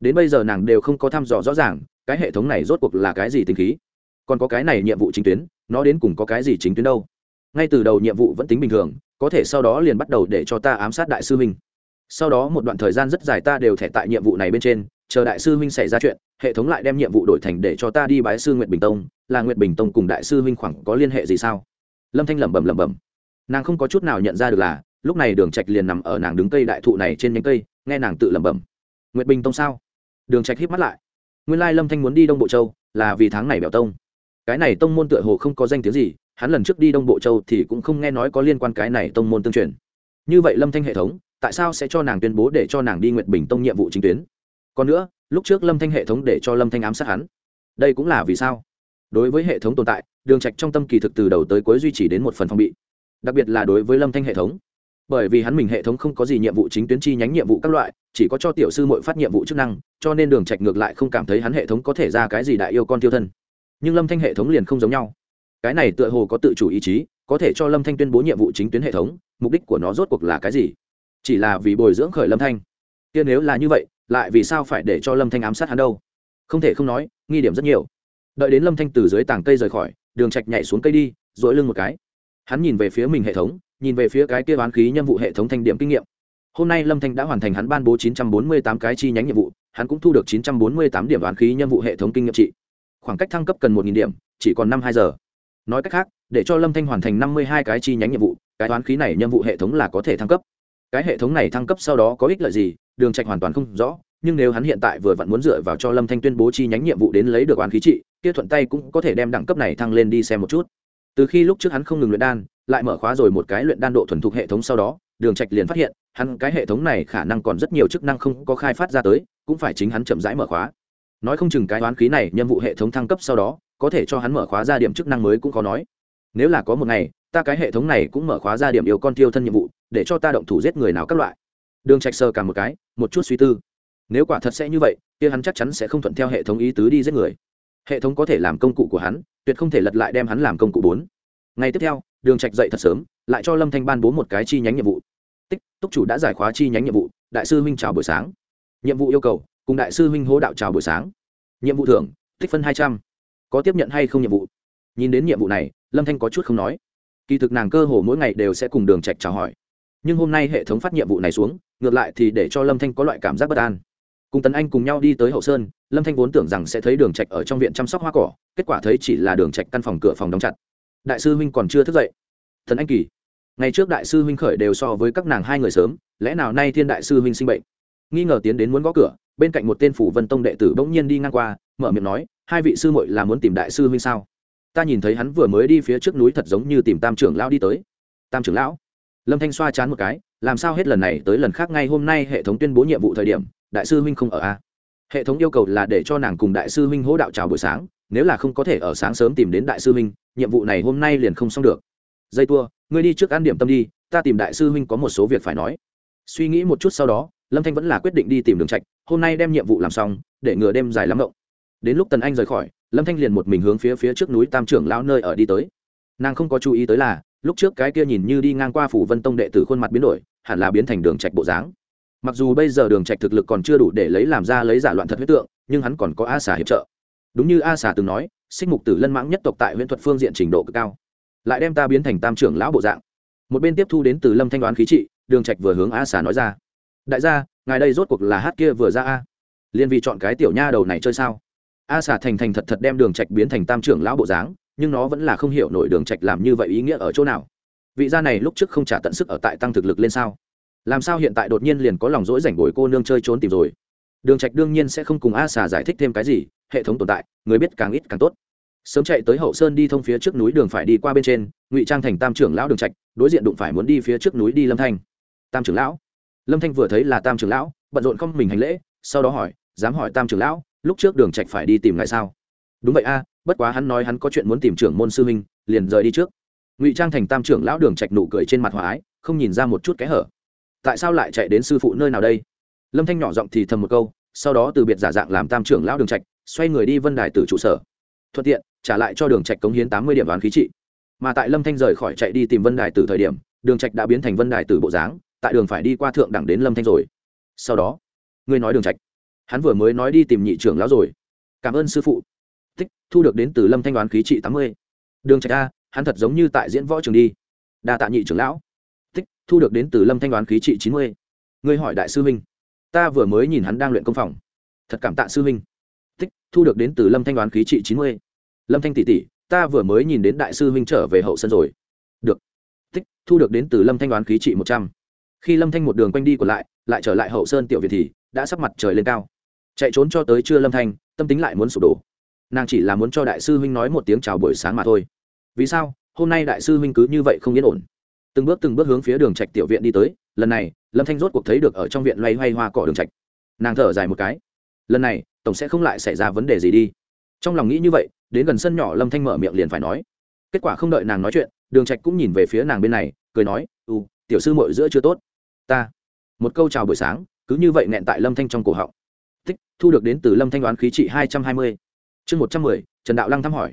đến bây giờ nàng đều không có thăm dò rõ ràng, cái hệ thống này rốt cuộc là cái gì tinh khí? Còn có cái này nhiệm vụ chính tuyến, nó đến cùng có cái gì chính tuyến đâu? Ngay từ đầu nhiệm vụ vẫn tính bình thường, có thể sau đó liền bắt đầu để cho ta ám sát đại sư minh. sau đó một đoạn thời gian rất dài ta đều thẻ tại nhiệm vụ này bên trên, chờ đại sư minh xảy ra chuyện, hệ thống lại đem nhiệm vụ đổi thành để cho ta đi bái sư nguyện bình tông, là nguyện bình tông cùng đại sư minh khoảng có liên hệ gì sao? Lâm thanh lẩm bẩm lẩm bẩm. Nàng không có chút nào nhận ra được là, lúc này đường trạch liền nằm ở nàng đứng cây đại thụ này trên nhánh cây, nghe nàng tự lẩm bẩm. Nguyệt bình tông sao? Đường trạch híp mắt lại. Nguyên lai lâm thanh muốn đi đông bộ châu là vì tháng này bèo tông. Cái này tông môn tựa hồ không có danh tiếng gì, hắn lần trước đi đông bộ châu thì cũng không nghe nói có liên quan cái này tông môn tương truyền. Như vậy lâm thanh hệ thống, tại sao sẽ cho nàng tuyên bố để cho nàng đi nguyệt bình tông nhiệm vụ chính tuyến? Còn nữa, lúc trước lâm thanh hệ thống để cho lâm thanh ám sát hắn. Đây cũng là vì sao? Đối với hệ thống tồn tại, đường trạch trong tâm kỳ thực từ đầu tới cuối duy trì đến một phần phong bị. Đặc biệt là đối với lâm thanh hệ thống bởi vì hắn mình hệ thống không có gì nhiệm vụ chính tuyến chi nhánh nhiệm vụ các loại, chỉ có cho tiểu sư mội phát nhiệm vụ chức năng, cho nên đường trạch ngược lại không cảm thấy hắn hệ thống có thể ra cái gì đại yêu con tiêu thân. Nhưng lâm thanh hệ thống liền không giống nhau. Cái này tựa hồ có tự chủ ý chí, có thể cho lâm thanh tuyên bố nhiệm vụ chính tuyến hệ thống, mục đích của nó rốt cuộc là cái gì? Chỉ là vì bồi dưỡng khởi lâm thanh. Kia nếu là như vậy, lại vì sao phải để cho lâm thanh ám sát hắn đâu? Không thể không nói, nghi điểm rất nhiều. Đợi đến lâm thanh từ dưới tảng cây rời khỏi, đường trạch nhảy xuống cây đi dội lưng một cái. Hắn nhìn về phía mình hệ thống nhìn về phía cái kia bán khí nhiệm vụ hệ thống thanh điểm kinh nghiệm. Hôm nay lâm thanh đã hoàn thành hắn ban bố 948 cái chi nhánh nhiệm vụ, hắn cũng thu được 948 điểm bán khí nhiệm vụ hệ thống kinh nghiệm trị. Khoảng cách thăng cấp cần 1.000 điểm, chỉ còn năm hai giờ. Nói cách khác, để cho lâm thanh hoàn thành 52 cái chi nhánh nhiệm vụ, cái toán khí này nhiệm vụ hệ thống là có thể thăng cấp. Cái hệ thống này thăng cấp sau đó có ích lợi gì, đường trạch hoàn toàn không rõ, nhưng nếu hắn hiện tại vừa vặn muốn dựa vào cho lâm thanh tuyên bố chi nhánh nhiệm vụ đến lấy được oán khí trị, kia thuận tay cũng có thể đem đẳng cấp này thăng lên đi xem một chút. Từ khi lúc trước hắn không ngừng luyện đan lại mở khóa rồi một cái luyện đan độ thuần thục hệ thống sau đó, đường trạch liền phát hiện, hắn cái hệ thống này khả năng còn rất nhiều chức năng không có khai phát ra tới, cũng phải chính hắn chậm rãi mở khóa. Nói không chừng cái đoán khí này, nhiệm vụ hệ thống thăng cấp sau đó, có thể cho hắn mở khóa ra điểm chức năng mới cũng có nói. Nếu là có một ngày, ta cái hệ thống này cũng mở khóa ra điểm yêu con tiêu thân nhiệm vụ, để cho ta động thủ giết người nào các loại. Đường trạch sơ cả một cái, một chút suy tư. Nếu quả thật sẽ như vậy, kia hắn chắc chắn sẽ không thuận theo hệ thống ý tứ đi giết người. Hệ thống có thể làm công cụ của hắn, tuyệt không thể lật lại đem hắn làm công cụ bốn ngày tiếp theo, đường trạch dậy thật sớm, lại cho lâm thanh ban bố một cái chi nhánh nhiệm vụ. Tích, túc chủ đã giải khóa chi nhánh nhiệm vụ, đại sư huynh chào buổi sáng. Nhiệm vụ yêu cầu, cùng đại sư huynh hô đạo chào buổi sáng. Nhiệm vụ thưởng, tích phân hai trăm. Có tiếp nhận hay không nhiệm vụ? Nhìn đến nhiệm vụ này, lâm thanh có chút không nói. Kỳ thực nàng cơ hồ mỗi ngày đều sẽ cùng đường trạch chào hỏi. Nhưng hôm nay hệ thống phát nhiệm vụ này xuống, ngược lại thì để cho lâm thanh có loại cảm giác bất an. Cùng tấn anh cùng nhau đi tới hậu sơn, lâm thanh vốn tưởng rằng sẽ thấy đường trạch ở trong viện chăm sóc hoa cỏ, kết quả thấy chỉ là đường trạch căn phòng cửa phòng đóng chặt đại sư huynh còn chưa thức dậy. Thần anh kỳ, ngày trước đại sư huynh khởi đều so với các nàng hai người sớm, lẽ nào nay thiên đại sư huynh sinh bệnh? Nghi ngờ tiến đến muốn gõ cửa, bên cạnh một tên phủ vân tông đệ tử bỗng nhiên đi ngang qua, mở miệng nói, hai vị sư muội là muốn tìm đại sư huynh sao? Ta nhìn thấy hắn vừa mới đi phía trước núi thật giống như tìm tam trưởng lão đi tới. Tam trưởng lão? Lâm thanh xoa chán một cái, làm sao hết lần này tới lần khác ngay hôm nay hệ thống tuyên bố nhiệm vụ thời điểm, đại sư huynh không ở a hệ thống yêu cầu là để cho nàng cùng đại sư huynh hỗ đạo chào buổi sáng, nếu là không có thể ở sáng sớm tìm đến đại sư huynh nhiệm vụ này hôm nay liền không xong được. Dây tua, ngươi đi trước ăn điểm tâm đi, ta tìm đại sư huynh có một số việc phải nói. Suy nghĩ một chút sau đó, lâm thanh vẫn là quyết định đi tìm đường trạch, hôm nay đem nhiệm vụ làm xong, để ngừa đêm dài lắm động đến lúc tần anh rời khỏi, lâm thanh liền một mình hướng phía phía trước núi tam trưởng lão nơi ở đi tới. Nàng không có chú ý tới là, lúc trước cái kia nhìn như đi ngang qua phủ vân tông đệ tử khuôn mặt biến đổi, hẳn là biến thành đường trạch bộ dáng. Mặc dù bây giờ đường trạch thực lực còn chưa đủ để lấy làm ra lấy giả loạn thật huyết tượng, nhưng hắn còn có a xà hiệp trợ. Đúng như a xà từng nói xích mục tử lân mãng nhất tộc tại huyện thuật phương diện trình độ cực cao, lại đem ta biến thành tam trưởng lão bộ dạng. Một bên tiếp thu đến từ lâm thanh đoán khí trị, đường trạch vừa hướng a xà nói ra, đại gia, ngài đây rốt cuộc là hát kia vừa ra a. Liên vì chọn cái tiểu nha đầu này chơi sao? A xà thành thành thật thật đem đường trạch biến thành tam trưởng lão bộ dáng, nhưng nó vẫn là không hiểu nổi đường trạch làm như vậy ý nghĩa ở chỗ nào. Vị gia này lúc trước không trả tận sức ở tại tăng thực lực lên sao? Làm sao hiện tại đột nhiên liền có lòng dỗi rảnh bồi cô nương chơi trốn tìm rồi? Đường trạch đương nhiên sẽ không cùng a xà giải thích thêm cái gì hệ thống tồn tại, người biết càng ít càng tốt. Sớm chạy tới hậu sơn đi thông phía trước núi đường phải đi qua bên trên, ngụy trang thành tam trưởng lão đường trạch, đối diện đụng phải muốn đi phía trước núi đi lâm thanh. Tam trưởng lão? Lâm thanh vừa thấy là tam trưởng lão, bận rộn không mình hành lễ, sau đó hỏi, dám hỏi tam trưởng lão, lúc trước đường trạch phải đi tìm lại sao? Đúng vậy a, bất quá hắn nói hắn có chuyện muốn tìm trưởng môn sư minh liền rời đi trước. Ngụy trang thành tam trưởng lão đường trạch nụ cười trên mặt hòa ái, không nhìn ra một chút kẽ hở. Tại sao lại chạy đến sư phụ nơi nào đây? Lâm thanh nhỏ giọng thì thầm một câu, sau đó từ biệt giả dạng làm tam trưởng lão đường trạch xoay người đi vân đài từ trụ sở. Thuận tiện, trả lại cho đường trạch cống hiến tám mươi điểm đoán khí trị. Mà tại lâm thanh rời khỏi chạy đi tìm vân đài từ thời điểm, đường trạch đã biến thành vân đài từ bộ dáng, tại đường phải đi qua thượng đẳng đến lâm thanh rồi. Sau đó, ngươi nói đường trạch. Hắn vừa mới nói đi tìm nhị trưởng lão rồi. Cảm ơn sư phụ. Tích, thu được đến từ lâm thanh đoán khí trị tám mươi. Đường trạch a, hắn thật giống như tại diễn võ trường đi. Đa tạ nhị trưởng lão. Tích, thu được đến từ lâm thanh đoán khí trị chín mươi. Ngươi hỏi đại sư huynh. Ta vừa mới nhìn hắn đang luyện công phòng. Thật cảm tạ sư huynh thu được đến từ lâm thanh đoán khí trị chín mươi. Lâm thanh tỷ tỷ, ta vừa mới nhìn đến đại sư huynh trở về hậu sân rồi. Được. Tích, thu được đến từ lâm thanh đoán khí trị một trăm. Khi lâm thanh một đường quanh đi còn lại lại trở lại hậu sơn tiểu việt thì đã sắp mặt trời lên cao. Chạy trốn cho tới trưa lâm thanh, tâm tính lại muốn sụp đổ. Nàng chỉ là muốn cho đại sư huynh nói một tiếng chào buổi sáng mà thôi. Vì sao? Hôm nay đại sư huynh cứ như vậy không yên ổn. Từng bước từng bước hướng phía đường trạch tiểu viện đi tới, lần này, lâm thanh rốt cuộc thấy được ở trong viện loay hoay hoa cỏ đường trạch. Nàng thở dài một cái. Lần này tổng sẽ không lại xảy ra vấn đề gì đi. Trong lòng nghĩ như vậy, đến gần sân nhỏ lâm thanh mở miệng liền phải nói. Kết quả không đợi nàng nói chuyện, đường trạch cũng nhìn về phía nàng bên này, cười nói u tiểu sư muội giữa chưa tốt. Ta, một câu chào buổi sáng, cứ như vậy nẹn tại lâm thanh trong cổ họng. Tích thu được đến từ lâm thanh đoán khí trị hai trăm hai mươi. Chương một trăm mười, trần đạo lăng thăm hỏi.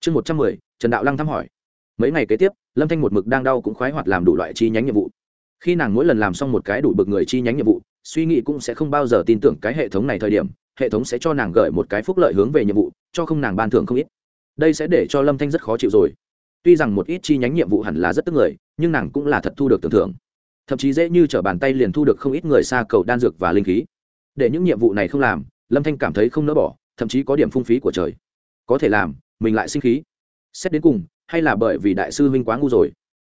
Chương một trăm mười, trần đạo lăng thăm hỏi. Mấy ngày kế tiếp, lâm thanh một mực đang đau cũng khoái hoạt làm đủ loại chi nhánh nhiệm vụ. Khi nàng mỗi lần làm xong một cái đủ bực người chi nhánh nhiệm vụ, suy nghĩ cũng sẽ không bao giờ tin tưởng cái hệ thống này thời điểm hệ thống sẽ cho nàng gửi một cái phúc lợi hướng về nhiệm vụ, cho không nàng ban thưởng không ít. Đây sẽ để cho lâm thanh rất khó chịu rồi. Tuy rằng một ít chi nhánh nhiệm vụ hẳn là rất tức người, nhưng nàng cũng là thật thu được tưởng thưởng. Thậm chí dễ như t r ở bàn tay liền thu được không ít người xa cầu đan dược và linh khí. Để những nhiệm vụ này không làm, lâm thanh cảm thấy không nỡ bỏ, thậm chí có điểm phung phí của trời. Có thể làm, mình lại sinh khí. Xét đến cùng, hay là bởi vì đại sư huynh quá ngu rồi.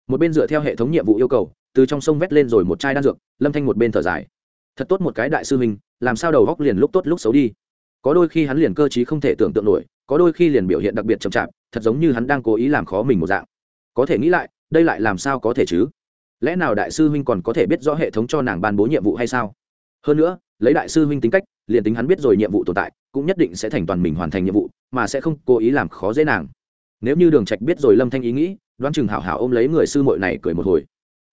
Một bên dựa theo hệ thống nhiệm vụ yêu cầu, từ trong sông vét lên rồi một chai đan dược, lâm thanh một bên thở dài. Thật tốt một cái đại sư huynh làm sao đầu góc liền lúc tốt lúc xấu đi. Có đôi khi hắn liền cơ t không thể tưởng tượng nổi, có đôi khi liền biểu hiện đặc biệt chậm chạp, thật giống như hắn đang cố ý làm khó mình một dạng. Có thể nghĩ lại, đây lại làm sao có thể chứ? Lẽ nào đại sư huynh còn có thể biết rõ hệ thống cho nàng ban bố nhiệm vụ hay sao? Hơn nữa, lấy đại sư huynh tính cách, liền tính hắn biết rồi nhiệm vụ tồn tại, cũng nhất định sẽ thành toàn mình hoàn thành nhiệm vụ, mà sẽ không cố ý làm khó dễ nàng. Nếu như đường trạch biết rồi lâm thanh ý nghĩ, đoán chừng hảo hảo ôm lấy người sư muội này cười một hồi.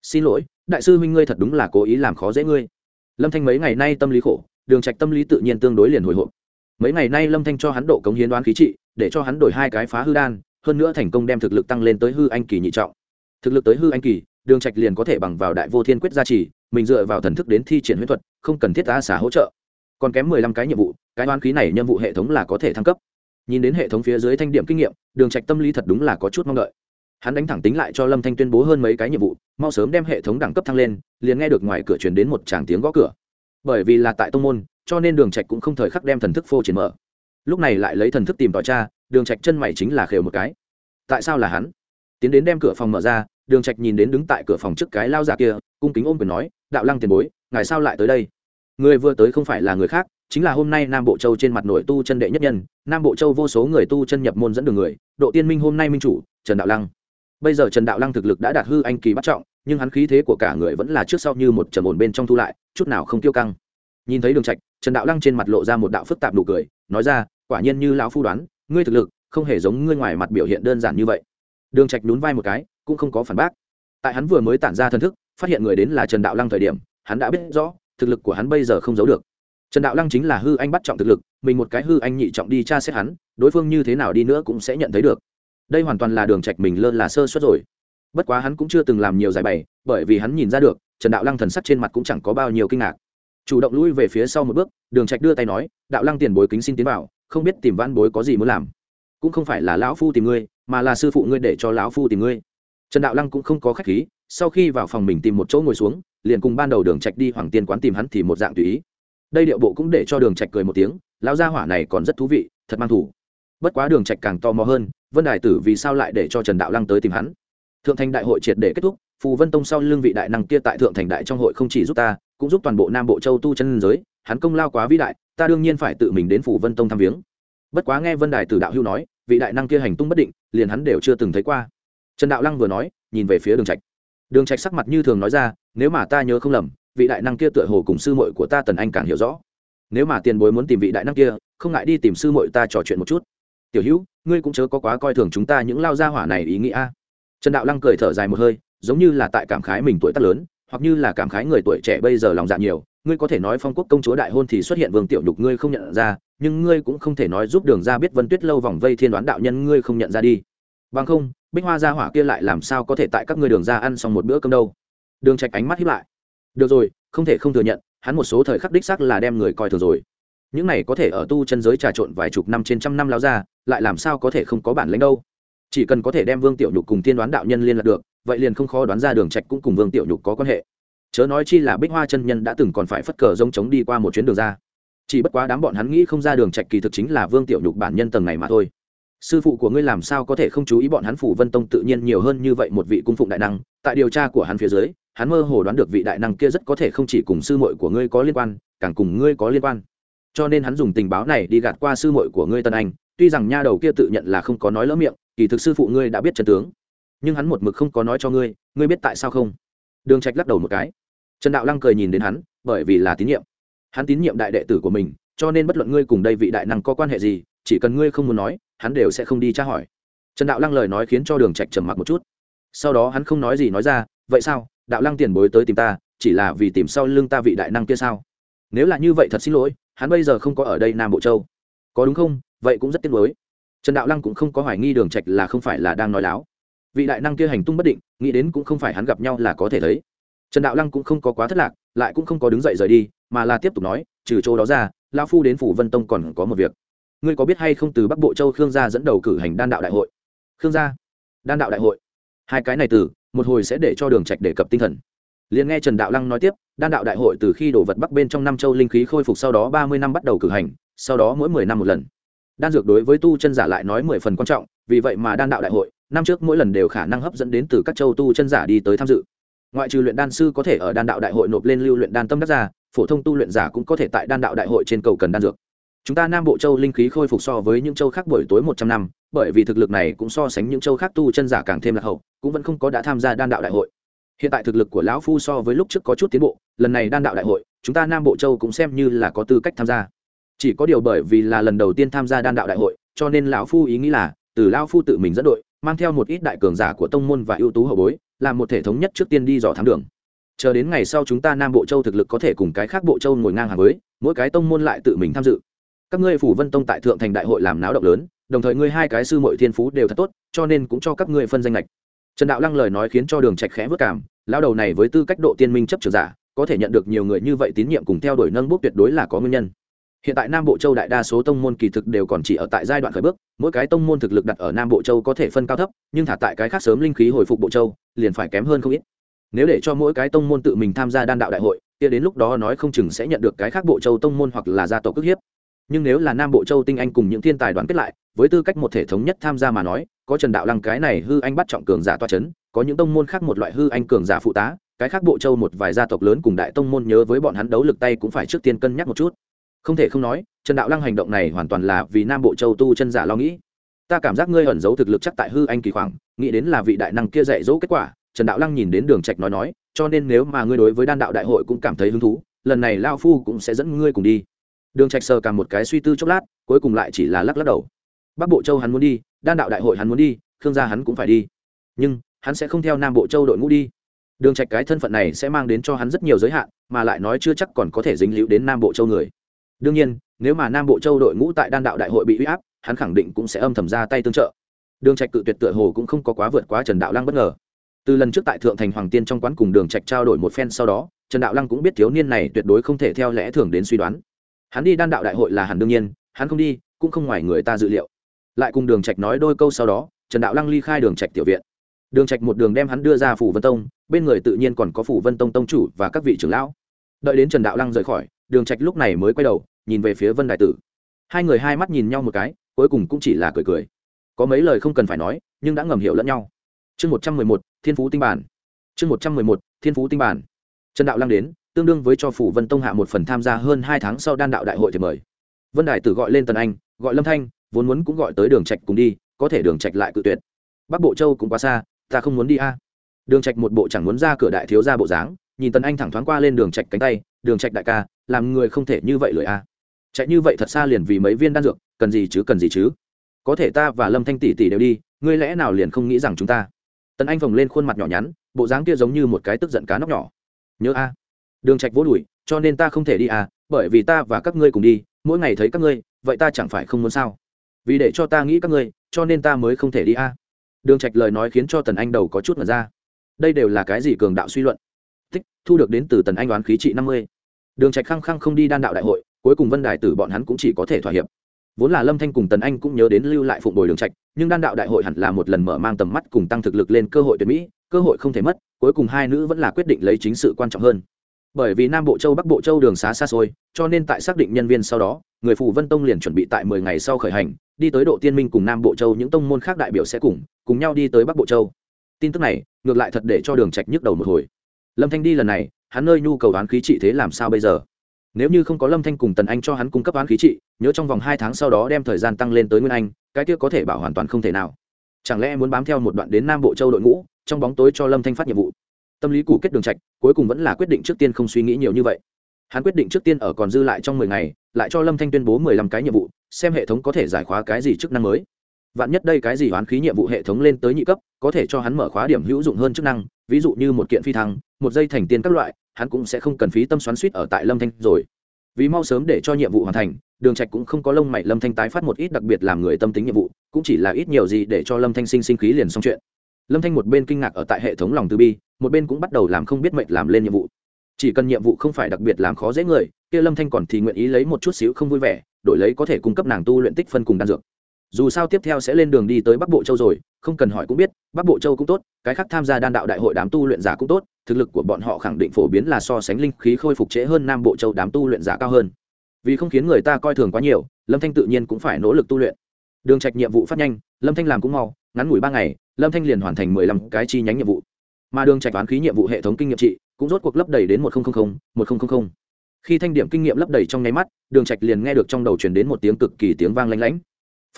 Xin lỗi, đại sư huynh ngươi thật đúng là cố ý làm khó dễ ngươi. Lâm thanh mấy ngày nay tâm lý khổ đường trạch tâm lý tự nhiên tương đối liền hồi hộp. Mấy ngày nay lâm thanh cho hắn độ cống hiến đoán khí trị, để cho hắn đổi hai cái phá hư đan, hơn nữa thành công đem thực lực tăng lên tới hư anh kỳ nhị trọng. Thực lực tới hư anh kỳ, đường trạch liền có thể bằng vào đại vô thiên quyết gia trì, mình dựa vào thần thức đến thi triển huyết thuật, không cần thiết ta xả hỗ trợ. Còn kém mười lăm cái nhiệm vụ, cái đoán khí này nhiệm vụ hệ thống là có thể thăng cấp. Nhìn đến hệ thống phía dưới thanh điểm kinh nghiệm, đường trạch tâm lý thật đúng là có chút mong đợi. Hắn đánh thẳng tính lại cho lâm thanh tuyên bố hơn mấy cái nhiệm vụ, mau sớm đem hệ thống đẳng cấp thăng lên, liền nghe được ngoài cửa truyền đến một tràng tiếng gõ cửa bởi vì là tại tông môn, cho nên đường trạch cũng không thời khắc đem thần thức phô triển mở. Lúc này lại lấy thần thức tìm tòi cha đường trạch chân mày chính là khều một cái. Tại sao là hắn? Tiến đến đem cửa phòng mở ra, đường trạch nhìn đến đứng tại cửa phòng trước cái lao giả kia, cung kính ôm quyền nói, đạo lăng tiền bối, ngài sao lại tới đây? Người vừa tới không phải là người khác, chính là hôm nay nam bộ châu trên mặt nổi tu chân đệ nhất nhân, nam bộ châu vô số người tu chân nhập môn dẫn đường người, độ tiên minh hôm nay minh chủ, trần đạo lăng. Bây giờ trần đạo lăng thực lực đã đạt hư anh kỳ bắt trọng, nhưng hắn khí thế của cả người vẫn là trước sau như một trầm ổn bên trong thu lại chút nào không tiêu căng. Nhìn thấy đường trạch, trần đạo lăng trên mặt lộ ra một đạo phức tạp nụ cười, nói ra, quả nhiên như lão phu đoán, ngươi thực lực không hề giống ngươi ngoài mặt biểu hiện đơn giản như vậy. Đường trạch nhún vai một cái, cũng không có phản bác. Tại hắn vừa mới tản ra thần thức, phát hiện người đến là trần đạo lăng thời điểm, hắn đã biết rõ, thực lực của hắn bây giờ không giấu được. Trần đạo lăng chính là hư anh bắt trọng thực lực, mình một cái hư anh nhị trọng đi tra xét hắn, đối phương như thế nào đi nữa cũng sẽ nhận thấy được. Đây hoàn toàn là đường trạch mình lơ là sơ suất rồi bất quá hắn cũng chưa từng làm nhiều giải bày, bởi vì hắn nhìn ra được, trần đạo lăng thần sắc trên mặt cũng chẳng có bao nhiêu kinh ngạc. Chủ động lui về phía sau một bước, đường trạch đưa tay nói, đạo lăng tiền bối kính xin tiến vào, không biết tìm văn bối có gì muốn làm. Cũng không phải là lão phu tìm ngươi, mà là sư phụ ngươi để cho lão phu tìm ngươi. Trần đạo lăng cũng không có khách khí, sau khi vào phòng mình tìm một chỗ ngồi xuống, liền cùng ban đầu đường trạch đi hoàng tiên quán tìm hắn thì một dạng tùy ý. Đây điệu bộ cũng để cho đường trạch cười một tiếng, lão gia hỏa này còn rất thú vị, thật mang thủ. Bất quá đường trạch càng to mò hơn, vân đài tử vì sao lại để cho trần đạo lăng tới tìm hắn? Thượng thành đại hội triệt để kết thúc, phù vân tông sau lương vị đại năng kia tại thượng thành đại trong hội không chỉ giúp ta, cũng giúp toàn bộ nam bộ châu tu chân giới, hắn công lao quá vĩ đại, ta đương nhiên phải tự mình đến phù vân tông thăm viếng. Bất quá nghe vân đài từ đạo hưu nói, vị đại năng kia hành tung bất định, liền hắn đều chưa từng thấy qua. Trần đạo lăng vừa nói, nhìn về phía đường trạch. Đường trạch sắc mặt như thường nói ra, nếu mà ta nhớ không lầm, vị đại năng kia tựa hồ cùng sư muội của ta tần anh càng hiểu rõ. Nếu mà tiền bối muốn tìm vị đại năng kia, không ngại đi tìm sư muội ta trò chuyện một chút. Tiểu hữu, ngươi cũng chớ có quá coi thường chúng ta những lao gia hỏa này ý nghĩa trần đạo lăng cười thở dài một hơi, giống như là tại cảm khái mình tuổi tác lớn, hoặc như là cảm khái người tuổi trẻ bây giờ lòng dạ nhiều. Ngươi có thể nói phong quốc công chúa đại hôn thì xuất hiện vương tiểu nhục ngươi không nhận ra, nhưng ngươi cũng không thể nói giúp đường ra biết vân tuyết lâu vòng vây thiên đoán đạo nhân ngươi không nhận ra đi. Bằng không, bích hoa gia hỏa kia lại làm sao có thể tại các ngươi đường ra ăn xong một bữa cơm đâu? Đường trạch ánh mắt hiếp lại. Được rồi, không thể không thừa nhận, hắn một số thời khắc đích xác là đem người coi thường rồi. Những này có thể ở tu chân giới trà trộn vài chục năm trên trăm năm lao ra, lại làm sao có thể không có bản lãnh đâu? Chỉ cần có thể đem vương tiểu nhục cùng tiên đoán đạo nhân liên lạc được, vậy liền không khó đoán ra đường trạch cũng cùng vương tiểu nhục có quan hệ. Chớ nói chi là bích hoa chân nhân đã từng còn phải phất cờ giống chống đi qua một chuyến đường ra. Chỉ bất quá đám bọn hắn nghĩ không ra đường trạch kỳ thực chính là vương tiểu nhục bản nhân tầng này mà thôi. Sư phụ của ngươi làm sao có thể không chú ý bọn hắn phủ vân tông tự nhiên nhiều hơn như vậy một vị cung phụng đại năng, tại điều tra của hắn phía dưới, hắn mơ hồ đoán được vị đại năng kia rất có thể không chỉ cùng sư muội của ngươi có liên quan, càng cùng ngươi có liên quan. Cho nên hắn dùng tình báo này đi gạt qua sư muội của ngươi tân anh tuy rằng nha đầu kia tự nhận là không có nói lỡ miệng, kỳ thực sư phụ ngươi đã biết trần tướng. Nhưng hắn một mực không có nói cho ngươi ngươi biết tại sao không? Đường trạch lắc đầu một cái. Trần đạo lăng cười nhìn đến hắn, bởi vì là tín nhiệm. Hắn tín nhiệm đại đệ tử của mình, cho nên bất luận ngươi cùng đây vị đại năng có quan hệ gì, chỉ cần ngươi không muốn nói, hắn đều sẽ không đi tra hỏi. Trần đạo lăng lời nói khiến cho đường trạch trầm mặc một chút. Sau đó hắn không nói gì nói ra, vậy sao? Đạo lăng tiền bối tới tìm ta, chỉ là vì tìm sau lưng ta vị đại năng kia sao? Nếu là như vậy thật xin lỗi, hắn bây giờ không có ở đây nam bộ châu. Có đúng không? Vậy cũng rất tiếc nuối. Trần đạo lăng cũng không có hoài nghi đường trạch là không phải là đang nói láo. Vị đại năng kia hành tung bất định, nghĩ đến cũng không phải hắn gặp nhau là có thể thấy. Trần đạo lăng cũng không có quá thất lạc, lại cũng không có đứng dậy rời đi, mà là tiếp tục nói, trừ chỗ đó ra, lão phu đến phủ vân tông còn có một việc. Ngươi có biết hay không từ bắc bộ châu khương gia dẫn đầu cử hành đan đạo đại hội? Khương gia? Đan đạo đại hội? Hai cái này từ, một hồi sẽ để cho đường trạch đề cập tinh thần. Liền nghe trần đạo lăng nói tiếp, đan đạo đại hội từ khi đổ vật bắc bên trong năm châu linh khí khôi phục sau đó ba mươi năm bắt đầu cử hành, sau đó mỗi mười năm một lần đan dược đối với tu chân giả lại nói mười phần quan trọng, vì vậy mà đan đạo đại hội, năm trước mỗi lần đều khả năng hấp dẫn đến từ các châu tu chân giả đi tới tham dự. Ngoại trừ luyện đan sư có thể ở đan đạo đại hội nộp lên lưu luyện đan tâm đắc giả phổ thông tu luyện giả cũng có thể tại đan đạo đại hội trên cầu cần đan dược. Chúng ta nam bộ châu linh khí khôi phục so với những châu khác buổi tối một trăm năm, bởi vì thực lực này cũng so sánh những châu khác tu chân giả càng thêm lạc hậu, cũng vẫn không có đã tham gia đan đạo đại hội. Hiện tại thực lực của lão phu so với lúc trước có chút tiến bộ, lần này đan đạo đại hội, chúng ta nam bộ châu cũng xem như là có tư cách tham gia chỉ có điều bởi vì là lần đầu tiên tham gia đan đạo đại hội, cho nên lão phu ý nghĩ là, từ lão phu tự mình dẫn đội, mang theo một ít đại cường giả của tông môn và ưu tú hậu bối, làm một thể thống nhất trước tiên đi dò thám đường. Chờ đến ngày sau chúng ta nam bộ châu thực lực có thể cùng cái khác bộ châu ngồi ngang hàng với, mỗi cái tông môn lại tự mình tham dự. Các ngươi phủ vân tông tại thượng thành đại hội làm náo động lớn, đồng thời ngươi hai cái sư mội thiên phú đều thật tốt, cho nên cũng cho các ngươi phân danh lệch trần đạo lăng lời nói khiến cho đường trạch khẽ vất cảm lao đầu này với tư cách độ tiên minh chấp trường giả, có thể nhận được nhiều người như vậy tín nhiệm cùng theo đuổi nâng bước tuyệt đối là có nguyên nhân hiện tại nam bộ châu đại đa số tông môn kỳ thực đều còn chỉ ở tại giai đoạn khởi bước, mỗi cái tông môn thực lực đặt ở nam bộ châu có thể phân cao thấp, nhưng thả tại cái khác sớm linh khí hồi phục bộ châu, liền phải kém hơn không ít. Nếu để cho mỗi cái tông môn tự mình tham gia đan đạo đại hội, kia đến lúc đó nói không chừng sẽ nhận được cái khác bộ châu tông môn hoặc là gia tộc cước hiếp. Nhưng nếu là nam bộ châu tinh anh cùng những thiên tài đoàn kết lại, với tư cách một thể thống nhất tham gia mà nói, có trần đạo lăng cái này hư anh bắt trọng cường giả toa c h ấ n có những tông môn khác một loại hư anh cường giả phụ tá, cái khác bộ châu một vài gia tộc lớn cùng đại tông môn nhớ với bọn hắn đấu lực tay cũng phải trước tiên cân nhắc một chút không thể không nói, trần đạo lăng hành động này hoàn toàn là vì nam bộ châu tu chân giả lo nghĩ. Ta cảm giác ngươi ẩn giấu thực lực chắc tại hư anh kỳ khoảng, nghĩ đến là vị đại năng kia dạy dỗ kết quả, trần đạo lăng nhìn đến đường trạch nói nói, cho nên nếu mà ngươi đối với đan đạo đại hội cũng cảm thấy hứng thú, lần này lao phu cũng sẽ dẫn ngươi cùng đi. Đường trạch sờ cả một cái suy tư chốc lát, cuối cùng lại chỉ là lắc lắc đầu. Bắc bộ châu hắn muốn đi, đan đạo đại hội hắn muốn đi, khương gia hắn cũng phải đi. Nhưng, hắn sẽ không theo nam bộ châu đội ngũ đi. Đường trạch cái thân phận này sẽ mang đến cho hắn rất nhiều giới hạn, mà lại nói chưa chắc còn có thể dính liễu đến nam bộ châu người đương nhiên, nếu mà nam bộ châu đội ngũ tại đan đạo đại hội bị uy áp, hắn khẳng định cũng sẽ âm thầm ra tay tương trợ. Đường trạch cự tuyệt tựa hồ cũng không có quá vượt quá trần đạo lăng bất ngờ. Từ lần trước tại thượng thành hoàng tiên trong quán cùng đường trạch trao đổi một phen sau đó, trần đạo lăng cũng biết thiếu niên này tuyệt đối không thể theo lẽ thường đến suy đoán. Hắn đi đan đạo đại hội là hẳn đương nhiên, hắn không đi, cũng không ngoài người ta dự liệu. Lại cùng đường trạch nói đôi câu sau đó, trần đạo lăng ly khai đường trạch tiểu viện. Đường trạch một đường đem hắn đưa ra phủ vân tông, bên người tự nhiên còn có phủ vân tông tông chủ và các vị trưởng lão. Đợi đến trần đạo lăng rời khỏi đường trạch lúc này mới quay đầu, nhìn về phía vân đại tử. Hai người hai mắt nhìn nhau một cái, cuối cùng cũng chỉ là cười cười. Có mấy lời không cần phải nói, nhưng đã ngầm hiểu lẫn nhau. Chương một trăm mười một, thiên phú tinh bản. Chương một trăm mười một, thiên phú tinh bản. Trần đạo lăng đến, tương đương với cho phủ vân tông hạ một phần tham gia hơn hai tháng sau đan đạo đại hội thì mời. Vân Đại tử gọi lên tần anh, gọi lâm thanh, vốn muốn cũng gọi tới đường trạch cùng đi, có thể đường trạch lại cự tuyệt. Bắc bộ châu cũng quá xa, ta không muốn đi a. Đường trạch một bộ chẳng muốn ra cửa đại thiếu gia bộ dáng, nhìn tần anh thẳng thoáng qua lên đường trạch cánh tay, đường trạch đại ca làm người không thể như vậy lười a chạy như vậy thật xa liền vì mấy viên đan dược, cần gì chứ, cần gì chứ. Có thể ta và lâm thanh tỷ tỷ đều đi, ngươi lẽ nào liền không nghĩ rằng chúng ta? Tần anh phồng lên khuôn mặt nhỏ nhắn, bộ dáng kia giống như một cái tức giận cá nóc nhỏ. Nhớ a, đường trạch vỗ đùi cho nên ta không thể đi à bởi vì ta và các ngươi cùng đi, mỗi ngày thấy các ngươi, vậy ta chẳng phải không muốn sao? Vì để cho ta nghĩ các ngươi, cho nên ta mới không thể đi à đường trạch lời nói khiến cho tần anh đầu có chút mở ra. Đây đều là cái gì cường đạo suy luận? Tích thu được đến từ tần anh đoán khí trị năm mươi đường trạch khăng khăng không đi đan đạo đại hội, cuối cùng vân đài tử bọn hắn cũng chỉ có thể thỏa hiệp. Vốn là lâm thanh cùng tần anh cũng nhớ đến lưu lại phụng bồi đường trạch, nhưng đan đạo đại hội hẳn là một lần mở mang tầm mắt cùng tăng thực lực lên cơ hội tuyệt mỹ, cơ hội không thể mất, cuối cùng hai nữ vẫn là quyết định lấy chính sự quan trọng hơn. Bởi vì nam bộ châu, bắc bộ châu đường xá xa xôi, cho nên tại xác định nhân viên sau đó, người phù vân tông liền chuẩn bị tại mười ngày sau khởi hành, đi tới độ tiên minh cùng nam bộ châu, những tông môn khác đại biểu sẽ cùng cùng nhau đi tới bắc bộ châu. Tin tức này, ngược lại thật để cho đường trạch nhức đầu một hồi. Lâm thanh đi lần này hắn nơi nhu cầu đoán khí trị thế làm sao bây giờ? Nếu như không có lâm thanh cùng tần anh cho hắn cung cấp đoán khí trị, nhớ trong vòng hai tháng sau đó đem thời gian tăng lên tới nguyên anh, cái kia có thể bảo hoàn toàn không thể nào. Chẳng lẽ muốn bám theo một đoạn đến nam bộ châu đội ngũ, trong bóng tối cho lâm thanh phát nhiệm vụ? Tâm lý củ kết đường trạch, cuối cùng vẫn là quyết định trước tiên không suy nghĩ nhiều như vậy. Hắn quyết định trước tiên ở còn dư lại trong mười ngày, lại cho lâm thanh tuyên bố mười lăm cái nhiệm vụ, xem hệ thống có thể giải khóa cái gì chức năng mới. Vạn nhất đây cái gì hoán khí nhiệm vụ hệ thống lên tới nhị cấp, có thể cho hắn mở khóa điểm hữu dụng hơn chức năng, ví dụ như một kiện phi thăng, một dây thành tiên các loại hắn cũng sẽ không cần phí tâm xoắn suýt ở tại lâm thanh rồi. Vì mau sớm để cho nhiệm vụ hoàn thành, đường trạch cũng không có lông mày lâm thanh tái phát một ít đặc biệt làm người tâm tính nhiệm vụ, cũng chỉ là ít nhiều gì để cho lâm thanh sinh sinh khí liền xong chuyện. Lâm thanh một bên kinh ngạc ở tại hệ thống lòng từ bi, một bên cũng bắt đầu làm không biết mệnh làm lên nhiệm vụ. Chỉ cần nhiệm vụ không phải đặc biệt làm khó dễ người, kia lâm thanh còn thì nguyện ý lấy một chút xíu không vui vẻ, đổi lấy có thể cung cấp nàng tu luyện tích phân cùng đan dược dù sao tiếp theo sẽ lên đường đi tới bắc bộ châu rồi, không cần hỏi cũng biết, bắc bộ châu cũng tốt, cái khác tham gia đan đạo đại hội đám tu luyện giả cũng tốt, thực lực của bọn họ khẳng định phổ biến là so sánh linh khí khôi phục trễ hơn nam bộ châu đám tu luyện giả cao hơn. Vì không khiến người ta coi thường quá nhiều, lâm thanh tự nhiên cũng phải nỗ lực tu luyện. Đường trạch nhiệm vụ phát nhanh, lâm thanh làm cũng mau, ngắn ngủi ba ngày, lâm thanh liền hoàn thành mười lăm cái chi nhánh nhiệm vụ. Mà đường trạch toán khí nhiệm vụ hệ thống kinh nghiệm trị, cũng rốt cuộc lấp đầy đến một nghìn một nghìn khi thanh điểm kinh nghiệm lấp đầy trong nháy mắt, đường trạch liền nghe được trong đầu truyền đến một tiếng cực kỳ tiếng vang lanh lảnh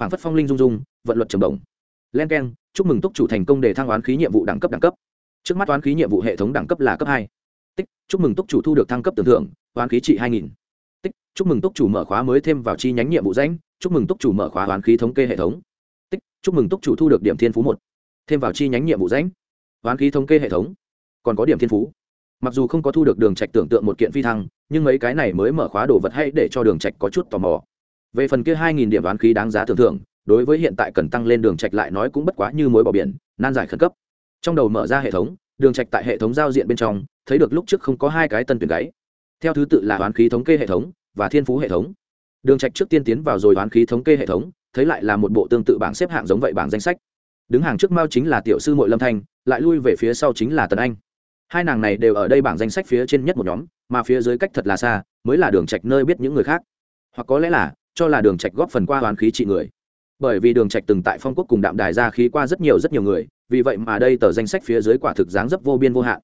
phảng phất phong linh rung rung, vận luật trầm động. Len keng, chúc mừng túc chủ thành công để thăng oán khí nhiệm vụ đẳng cấp đẳng cấp. Trước mắt oán khí nhiệm vụ hệ thống đẳng cấp là cấp hai. Tích, chúc mừng túc chủ thu được thăng cấp tưởng thưởng, oán khí trị hai nghìn. Tích, chúc mừng túc chủ mở khóa mới thêm vào chi nhánh nhiệm vụ danh chúc mừng túc chủ mở khóa oán khí thống kê hệ thống. Tích, chúc mừng túc chủ thu được điểm thiên phú một. Thêm vào chi nhánh nhiệm vụ danh oán khí thống kê hệ thống. Còn có điểm thiên phú. Mặc dù không có thu được đường trạch tưởng tượng một kiện phi thăng, nhưng mấy cái này mới mở khóa đồ vật hay để cho đường trạch có chút tò mò về phần kia hai nghìn điểm đoán khí đáng giá tưởng thưởng, đối với hiện tại cần tăng lên đường trạch lại nói cũng bất quá như mối bỏ biển, nan giải khẩn cấp. Trong đầu mở ra hệ thống, đường trạch tại hệ thống giao diện bên trong, thấy được lúc trước không có hai cái tân tuyển gáy. Theo thứ tự là đoán khí thống kê hệ thống và thiên phú hệ thống. Đường trạch trước tiên tiến vào rồi đoán khí thống kê hệ thống, thấy lại là một bộ tương tự bảng xếp hạng giống vậy bảng danh sách. Đứng hàng trước mao chính là tiểu sư muội lâm thanh, lại lui về phía sau chính là tần anh. Hai nàng này đều ở đây bảng danh sách phía trên nhất một nhóm, mà phía dưới cách thật là xa, mới là đường trạch nơi biết những người khác. Hoặc có lẽ là cho là đường trạch góp phần qua hoán khí trị người. Bởi vì đường trạch từng tại phong quốc cùng đạm đài ra khí qua rất nhiều rất nhiều người vì vậy mà đây tờ danh sách phía dưới quả thực dáng dấp vô biên vô hạn.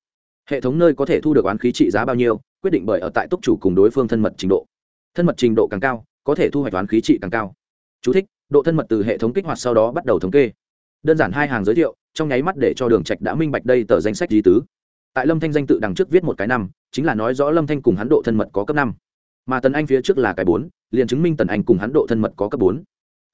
Hệ thống nơi có thể thu được oán khí trị giá bao nhiêu quyết định bởi ở tại túc chủ cùng đối phương thân mật trình độ. Thân mật trình độ càng cao có thể thu hoạch oán khí trị càng cao. Chú thích, độ thân mật từ hệ thống kích hoạt sau đó bắt đầu thống kê. Đơn giản hai hàng giới thiệu trong nháy mắt để cho đường trạch đã minh bạch đây tờ danh sách di tứ. Tại lâm thanh danh tự đằng trước viết một cái năm chính là nói rõ lâm thanh cùng hắn độ thân mật có cấp năm. Mà tần anh phía trước là cái bốn liền chứng minh tần anh cùng hắn độ thân mật có cấp bốn.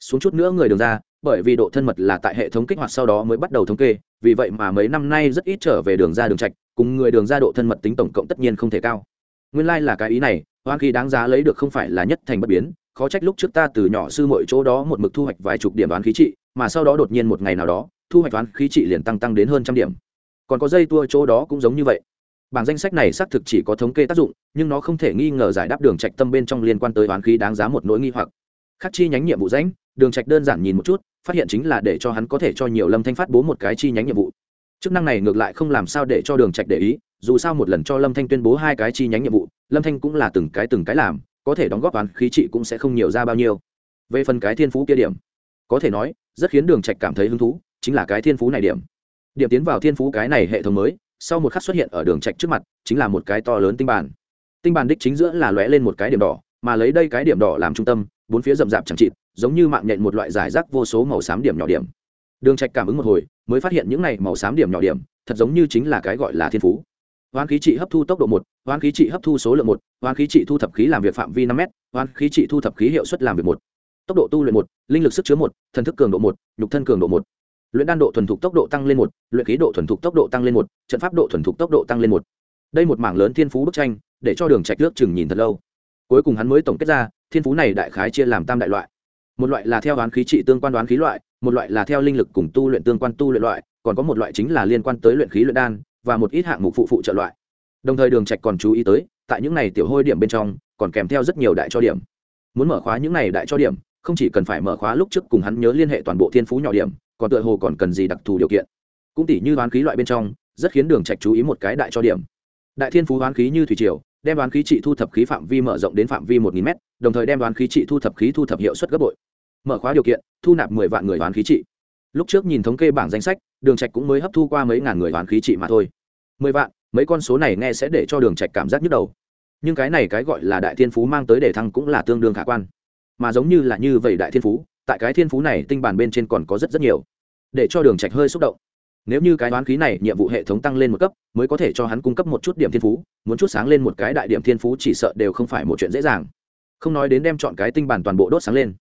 Xuống chút nữa người đường ra, bởi vì độ thân mật là tại hệ thống kích hoạt sau đó mới bắt đầu thống kê, vì vậy mà mấy năm nay rất ít trở về đường ra đường trạch, cùng người đường ra độ thân mật tính tổng cộng tất nhiên không thể cao. Nguyên lai là cái ý này hoan khi đáng giá lấy được không phải là nhất thành bất biến, khó trách lúc trước ta từ nhỏ sư mọi chỗ đó một mực thu hoạch vài chục điểm đoán khí trị, mà sau đó đột nhiên một ngày nào đó, thu hoạch đoán khí trị liền tăng tăng đến hơn trăm điểm. Còn có dây tua chỗ đó cũng giống như vậy bảng danh sách này xác thực chỉ có thống kê tác dụng, nhưng nó không thể nghi ngờ giải đáp đường trạch tâm bên trong liên quan tới oán khí đáng giá một nỗi nghi hoặc. Khắc chi nhánh nhiệm vụ danh đường trạch đơn giản nhìn một chút, phát hiện chính là để cho hắn có thể cho nhiều lâm thanh phát bố một cái chi nhánh nhiệm vụ. Chức năng này ngược lại không làm sao để cho đường trạch để ý, dù sao một lần cho lâm thanh tuyên bố hai cái chi nhánh nhiệm vụ, lâm thanh cũng là từng cái từng cái làm, có thể đóng góp oán khí trị cũng sẽ không nhiều ra bao nhiêu. Về phần cái thiên phú kia điểm, có thể nói, rất khiến đường trạch cảm thấy hứng thú, chính là cái thiên phú này điểm. Điểm tiến vào thiên phú cái này hệ thống mới sau một khắc xuất hiện ở đường trạch trước mặt, chính là một cái to lớn tinh bản. tinh bản đích chính giữa là lóe lên một cái điểm đỏ, mà lấy đây cái điểm đỏ làm trung tâm, bốn phía rậm rạp chẳng chịt, giống như mạng nhện một loại giải rác vô số màu xám điểm nhỏ điểm. Đường trạch cảm ứng một hồi, mới phát hiện những này màu xám điểm nhỏ điểm, thật giống như chính là cái gọi là thiên phú. Hoán khí trị hấp thu tốc độ một hoán khí trị hấp thu số lượng một hoán khí trị thu thập khí làm việc phạm vi năm m hoán khí trị thu thập khí hiệu suất làm việc một. Tốc độ tu luyện một, linh lực sức chứa một, thần thức cường độ một, nhục thân cường độ một luyện đan độ thuần thục tốc độ tăng lên một, luyện khí độ thuần thục tốc độ tăng lên một, trận pháp độ thuần thục tốc độ tăng lên một. Đây một mảng lớn thiên phú bức tranh, để cho đường trạch nước chừng nhìn thật lâu. Cuối cùng hắn mới tổng kết ra, thiên phú này đại khái chia làm tam đại loại. Một loại là theo đoán khí trị tương quan đoán khí loại, một loại là theo linh lực cùng tu luyện tương quan tu luyện loại, còn có một loại chính là liên quan tới luyện khí luyện đan, và một ít hạng mục phụ phụ trợ loại. Đồng thời đường trạch còn chú ý tới, tại những này tiểu hôi điểm bên trong, còn kèm theo rất nhiều đại cho điểm. Muốn mở khóa những này đại cho điểm, không chỉ cần phải mở khóa lúc trước cùng hắn nhớ liên hệ toàn bộ thiên phú nhỏ điểm còn tựa hồ còn cần gì đặc thù điều kiện. Cũng tỷ như đoán khí loại bên trong, rất khiến đường trạch chú ý một cái đại cho điểm. Đại thiên phú đoán khí như thủy triều, đem đoán khí trị thu thập khí phạm vi mở rộng đến phạm vi một nghìn m đồng thời đem đoán khí trị thu thập khí thu thập hiệu suất gấp bội. Mở khóa điều kiện, thu nạp mười vạn người đoán khí trị. Lúc trước nhìn thống kê bảng danh sách, đường trạch cũng mới hấp thu qua mấy ngàn người đoán khí trị mà thôi. Mười vạn, mấy con số này nghe sẽ để cho đường trạch cảm giác nhức đầu. Nhưng cái này cái gọi là đại thiên phú mang tới để thăng cũng là tương đương khả quan. Mà giống như là như vậy đại thiên phú tại cái thiên phú này tinh bản bên trên còn có rất rất nhiều, để cho đường trạch hơi xúc động. Nếu như cái đoán khí này nhiệm vụ hệ thống tăng lên một cấp, mới có thể cho hắn cung cấp một chút điểm thiên phú, muốn chút sáng lên một cái đại điểm thiên phú chỉ sợ đều không phải một chuyện dễ dàng. Không nói đến đem chọn cái tinh bản toàn bộ đốt sáng lên,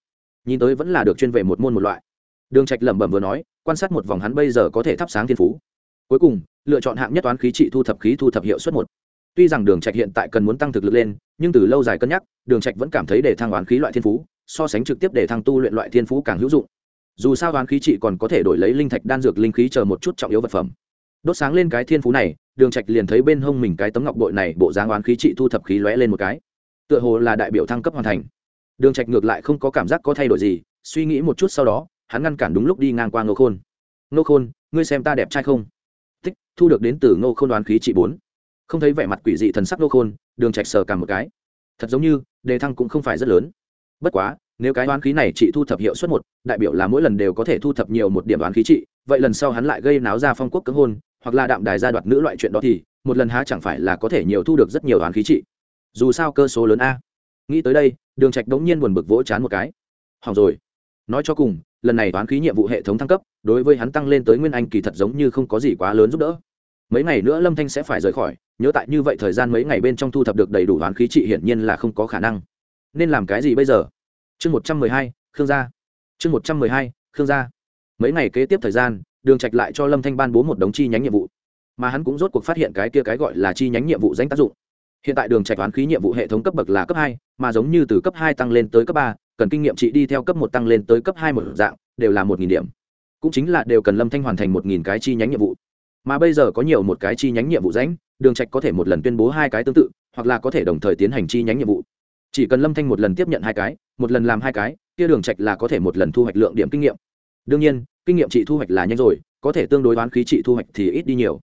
nhìn tới vẫn là được chuyên về một môn một loại. Đường trạch lẩm bẩm vừa nói, quan sát một vòng hắn bây giờ có thể thắp sáng thiên phú. Cuối cùng, lựa chọn hạng nhất toán khí trị thu thập khí thu thập hiệu suất một. Tuy rằng đường trạch hiện tại cần muốn tăng thực lực lên, nhưng từ lâu dài cân nhắc, đường trạch vẫn cảm thấy để thăng oán khí loại thiên phú so sánh trực tiếp để thăng tu luyện loại thiên phú càng hữu dụng. Dù sao đoán khí trị còn có thể đổi lấy linh thạch đan dược linh khí chờ một chút trọng yếu vật phẩm. Đốt sáng lên cái thiên phú này, đường trạch liền thấy bên hông mình cái tấm ngọc bội này bộ dáng oán khí trị thu thập khí lóe lên một cái. Tựa hồ là đại biểu thăng cấp hoàn thành. Đường trạch ngược lại không có cảm giác có thay đổi gì, suy nghĩ một chút sau đó, hắn ngăn cản đúng lúc đi ngang qua ngô khôn. Ngô khôn, ngươi xem ta đẹp trai không? Tích thu được đến từ ngô khôn đoán khí trị bốn. Không thấy vẻ mặt quỷ dị thần sắc ngô khôn, đường trạch sờ cả một cái. Thật giống như, đề thăng cũng không phải rất lớn. Bất quá nếu cái đoán khí này chị thu thập hiệu suất một, đại biểu là mỗi lần đều có thể thu thập nhiều một điểm đoán khí trị, vậy lần sau hắn lại gây náo ra phong quốc cưỡng hôn, hoặc là đạm đài gia đoạt nữ loại chuyện đó thì, một lần há chẳng phải là có thể nhiều thu được rất nhiều đoán khí trị. Dù sao cơ số lớn a. Nghĩ tới đây, đường trạch đống nhiên buồn bực vỗ chán một cái. Hỏng rồi. Nói cho cùng, lần này toán khí nhiệm vụ hệ thống thăng cấp, đối với hắn tăng lên tới nguyên anh kỳ thật giống như không có gì quá lớn giúp đỡ. Mấy ngày nữa lâm thanh sẽ phải rời khỏi, nhớ tại như vậy thời gian mấy ngày bên trong thu thập được đầy đủ toán khí trị hiển nhiên là không có khả năng. Nên làm cái gì bây giờ? Chương một trăm mười hai, khương gia. Chương một trăm mười hai, khương gia. Mấy ngày kế tiếp thời gian, đường trạch lại cho lâm thanh ban bố một đống chi nhánh nhiệm vụ. Mà hắn cũng rốt cuộc phát hiện cái kia cái gọi là chi nhánh nhiệm vụ danh tác dụng. Hiện tại đường trạch toán khí nhiệm vụ hệ thống cấp bậc là cấp hai, mà giống như từ cấp hai tăng lên tới cấp ba, cần kinh nghiệm trị đi theo cấp một tăng lên tới cấp hai một dạng, đều là một nghìn điểm. Cũng chính là đều cần lâm thanh hoàn thành một nghìn cái chi nhánh nhiệm vụ. Mà bây giờ có nhiều một cái chi nhánh nhiệm vụ rãnh, đường trạch có thể một lần tuyên bố hai cái tương tự, hoặc là có thể đồng thời tiến hành chi nhánh nhiệm vụ chỉ cần lâm thanh một lần tiếp nhận hai cái, một lần làm hai cái, kia đường trạch là có thể một lần thu hoạch lượng điểm kinh nghiệm. Đương nhiên, kinh nghiệm chị thu hoạch là nhanh rồi, có thể tương đối đoán khí trị thu hoạch thì ít đi nhiều.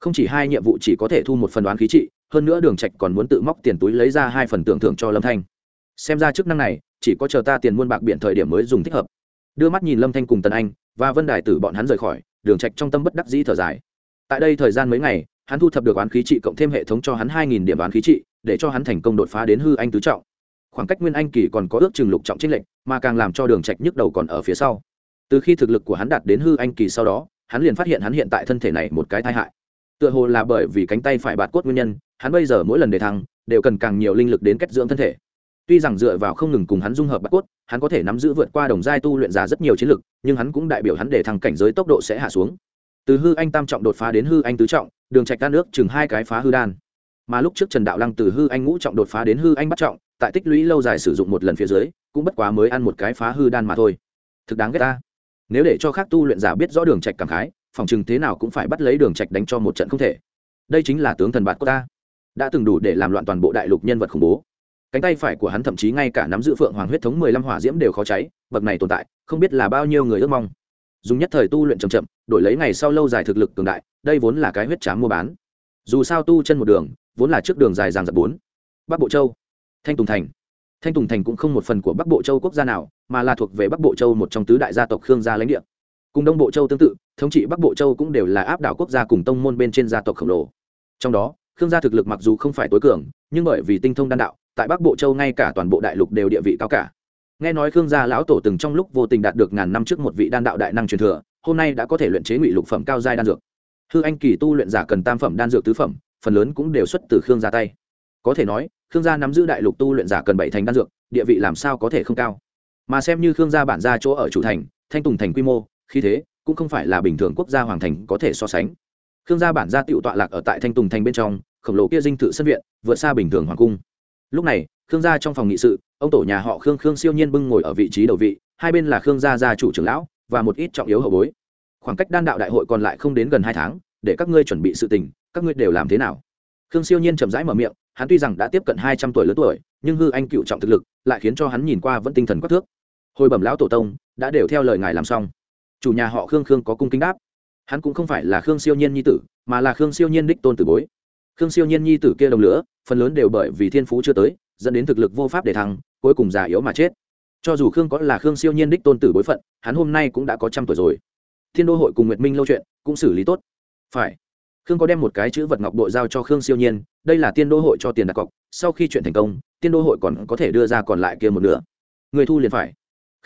Không chỉ hai nhiệm vụ chỉ có thể thu một phần đoán khí trị, hơn nữa đường trạch còn muốn tự móc tiền túi lấy ra hai phần tưởng thưởng cho lâm thanh. Xem ra chức năng này, chỉ có chờ ta tiền muôn bạc biển thời điểm mới dùng thích hợp. Đưa mắt nhìn lâm thanh cùng tần anh và vân đài tử bọn hắn rời khỏi, đường trạch trong tâm bất đắc dĩ thở dài. Tại đây thời gian mấy ngày, hắn thu thập được oán khí trị cộng thêm hệ thống cho hắn hai nghìn điểm oán khí trị, để cho hắn thành công đột phá đến hư anh tứ trọng khoảng cách nguyên anh kỳ còn có ước chừng lục trọng trinh lệnh mà càng làm cho đường trạch nhức đầu còn ở phía sau. Từ khi thực lực của hắn đạt đến hư anh kỳ sau đó, hắn liền phát hiện hắn hiện tại thân thể này một cái tai hại. Tựa hồ là bởi vì cánh tay phải bạt cốt nguyên nhân, hắn bây giờ mỗi lần đề thăng, đều cần càng nhiều linh lực đến kết dưỡng thân thể. Tuy rằng dựa vào không ngừng cùng hắn dung hợp bạt cốt, hắn có thể nắm giữ vượt qua đồng giai tu luyện giả rất nhiều chiến lực, nhưng hắn cũng đại biểu hắn để thăng cảnh giới tốc độ sẽ hạ xuống. Từ hư anh tam trọng đột phá đến hư anh tứ trọng, đường trạch đan nước chừng hai cái phá hư đan. Mà lúc trước trần đạo lăng từ hư anh ngũ trọng đột phá đến hư anh bắt trọng tại tích lũy lâu dài sử dụng một lần phía dưới, cũng bất quá mới ăn một cái phá hư đan mà thôi. Thực đáng ghét ta. Nếu để cho khác tu luyện giả biết rõ đường trạch cảm khái, phòng chừng thế nào cũng phải bắt lấy đường trạch đánh cho một trận không thể. Đây chính là tướng thần bạt của ta. Đã từng đủ để làm loạn toàn bộ đại lục nhân vật khủng bố. Cánh tay phải của hắn thậm chí ngay cả nắm giữ phượng hoàng huyết thống mười lăm hỏa diễm đều khó cháy, bậc này tồn tại, không biết là bao nhiêu người ước mong. Dùng nhất thời tu luyện chậm chậm, đổi lấy ngày sau lâu dài thực lực cường đại, đây vốn là cái huyết trám mua bán. Dù sao tu chân một đường, vốn là trước đường dài dằng dập bốn. Bắc bộ châu thanh tùng thành. Thanh tùng thành cũng không một phần của bắc bộ châu quốc gia nào, mà là thuộc về bắc bộ châu một trong tứ đại gia tộc khương gia lãnh địa. Cùng đông bộ châu tương tự, thống trị bắc bộ châu cũng đều là áp đảo quốc gia cùng tông môn bên trên gia tộc khổng lồ. Trong đó, khương gia thực lực mặc dù không phải tối cường, nhưng bởi vì tinh thông đan đạo, tại bắc bộ châu ngay cả toàn bộ đại lục đều địa vị cao cả. Nghe nói khương gia lão tổ từng trong lúc vô tình đạt được ngàn năm trước một vị đan đạo đại năng truyền thừa, hôm nay đã có thể luyện chế ngụy lục phẩm cao giai đan dược. Hư anh kỳ tu luyện giả cần tam phẩm đan dược tứ phẩm, phần lớn cũng đều xuất từ khương gia tay. Có thể nói khương gia nắm giữ đại lục tu luyện giả cần bảy thành đan dược, địa vị làm sao có thể không cao? Mà xem như khương gia bản gia chỗ ở chủ thành, thanh tùng thành quy mô khi thế cũng không phải là bình thường quốc gia hoàng thành có thể so sánh. Khương gia bản gia tựu tọa lạc ở tại thanh tùng thành bên trong, khổng lồ kia dinh thự sân viện, vượt xa bình thường hoàng cung. Lúc này, khương gia trong phòng nghị sự, ông tổ nhà họ khương khương siêu nhiên bưng ngồi ở vị trí đầu vị, hai bên là khương gia gia chủ trưởng lão và một ít trọng yếu hậu bối. Khoảng cách đan đạo đại hội còn lại không đến gần hai tháng, để các ngươi chuẩn bị sự tình, các ngươi đều làm thế nào? Khương siêu nhiên chậm rãi mở miệng hắn tuy rằng đã tiếp cận hai trăm tuổi lớn tuổi, nhưng hư anh cựu trọng thực lực lại khiến cho hắn nhìn qua vẫn tinh thần quắc thước. Hồi bẩm lão tổ tông, đã đều theo lời ngài làm xong. Chủ nhà họ khương khương có cung kính đáp. Hắn cũng không phải là khương siêu nhiên nhi tử, mà là khương siêu nhiên đích tôn tử bối. Khương siêu nhiên nhi tử kia đồng lửa, phần lớn đều bởi vì thiên phú chưa tới, dẫn đến thực lực vô pháp để thăng, cuối cùng già yếu mà chết. Cho dù khương có là khương siêu nhiên đích tôn tử bối phận, hắn hôm nay cũng đã có trăm tuổi rồi. Thiên đô hội cùng nguyệt minh lâu chuyện, cũng xử lý tốt. Phải. Khương có đem một cái chữ vật ngọc bội giao cho khương siêu nhiên đây là tiên đô hội cho tiền đặt cọc, sau khi chuyện thành công, tiên đô hội còn có thể đưa ra còn lại kia một nửa. Người thu liền phải.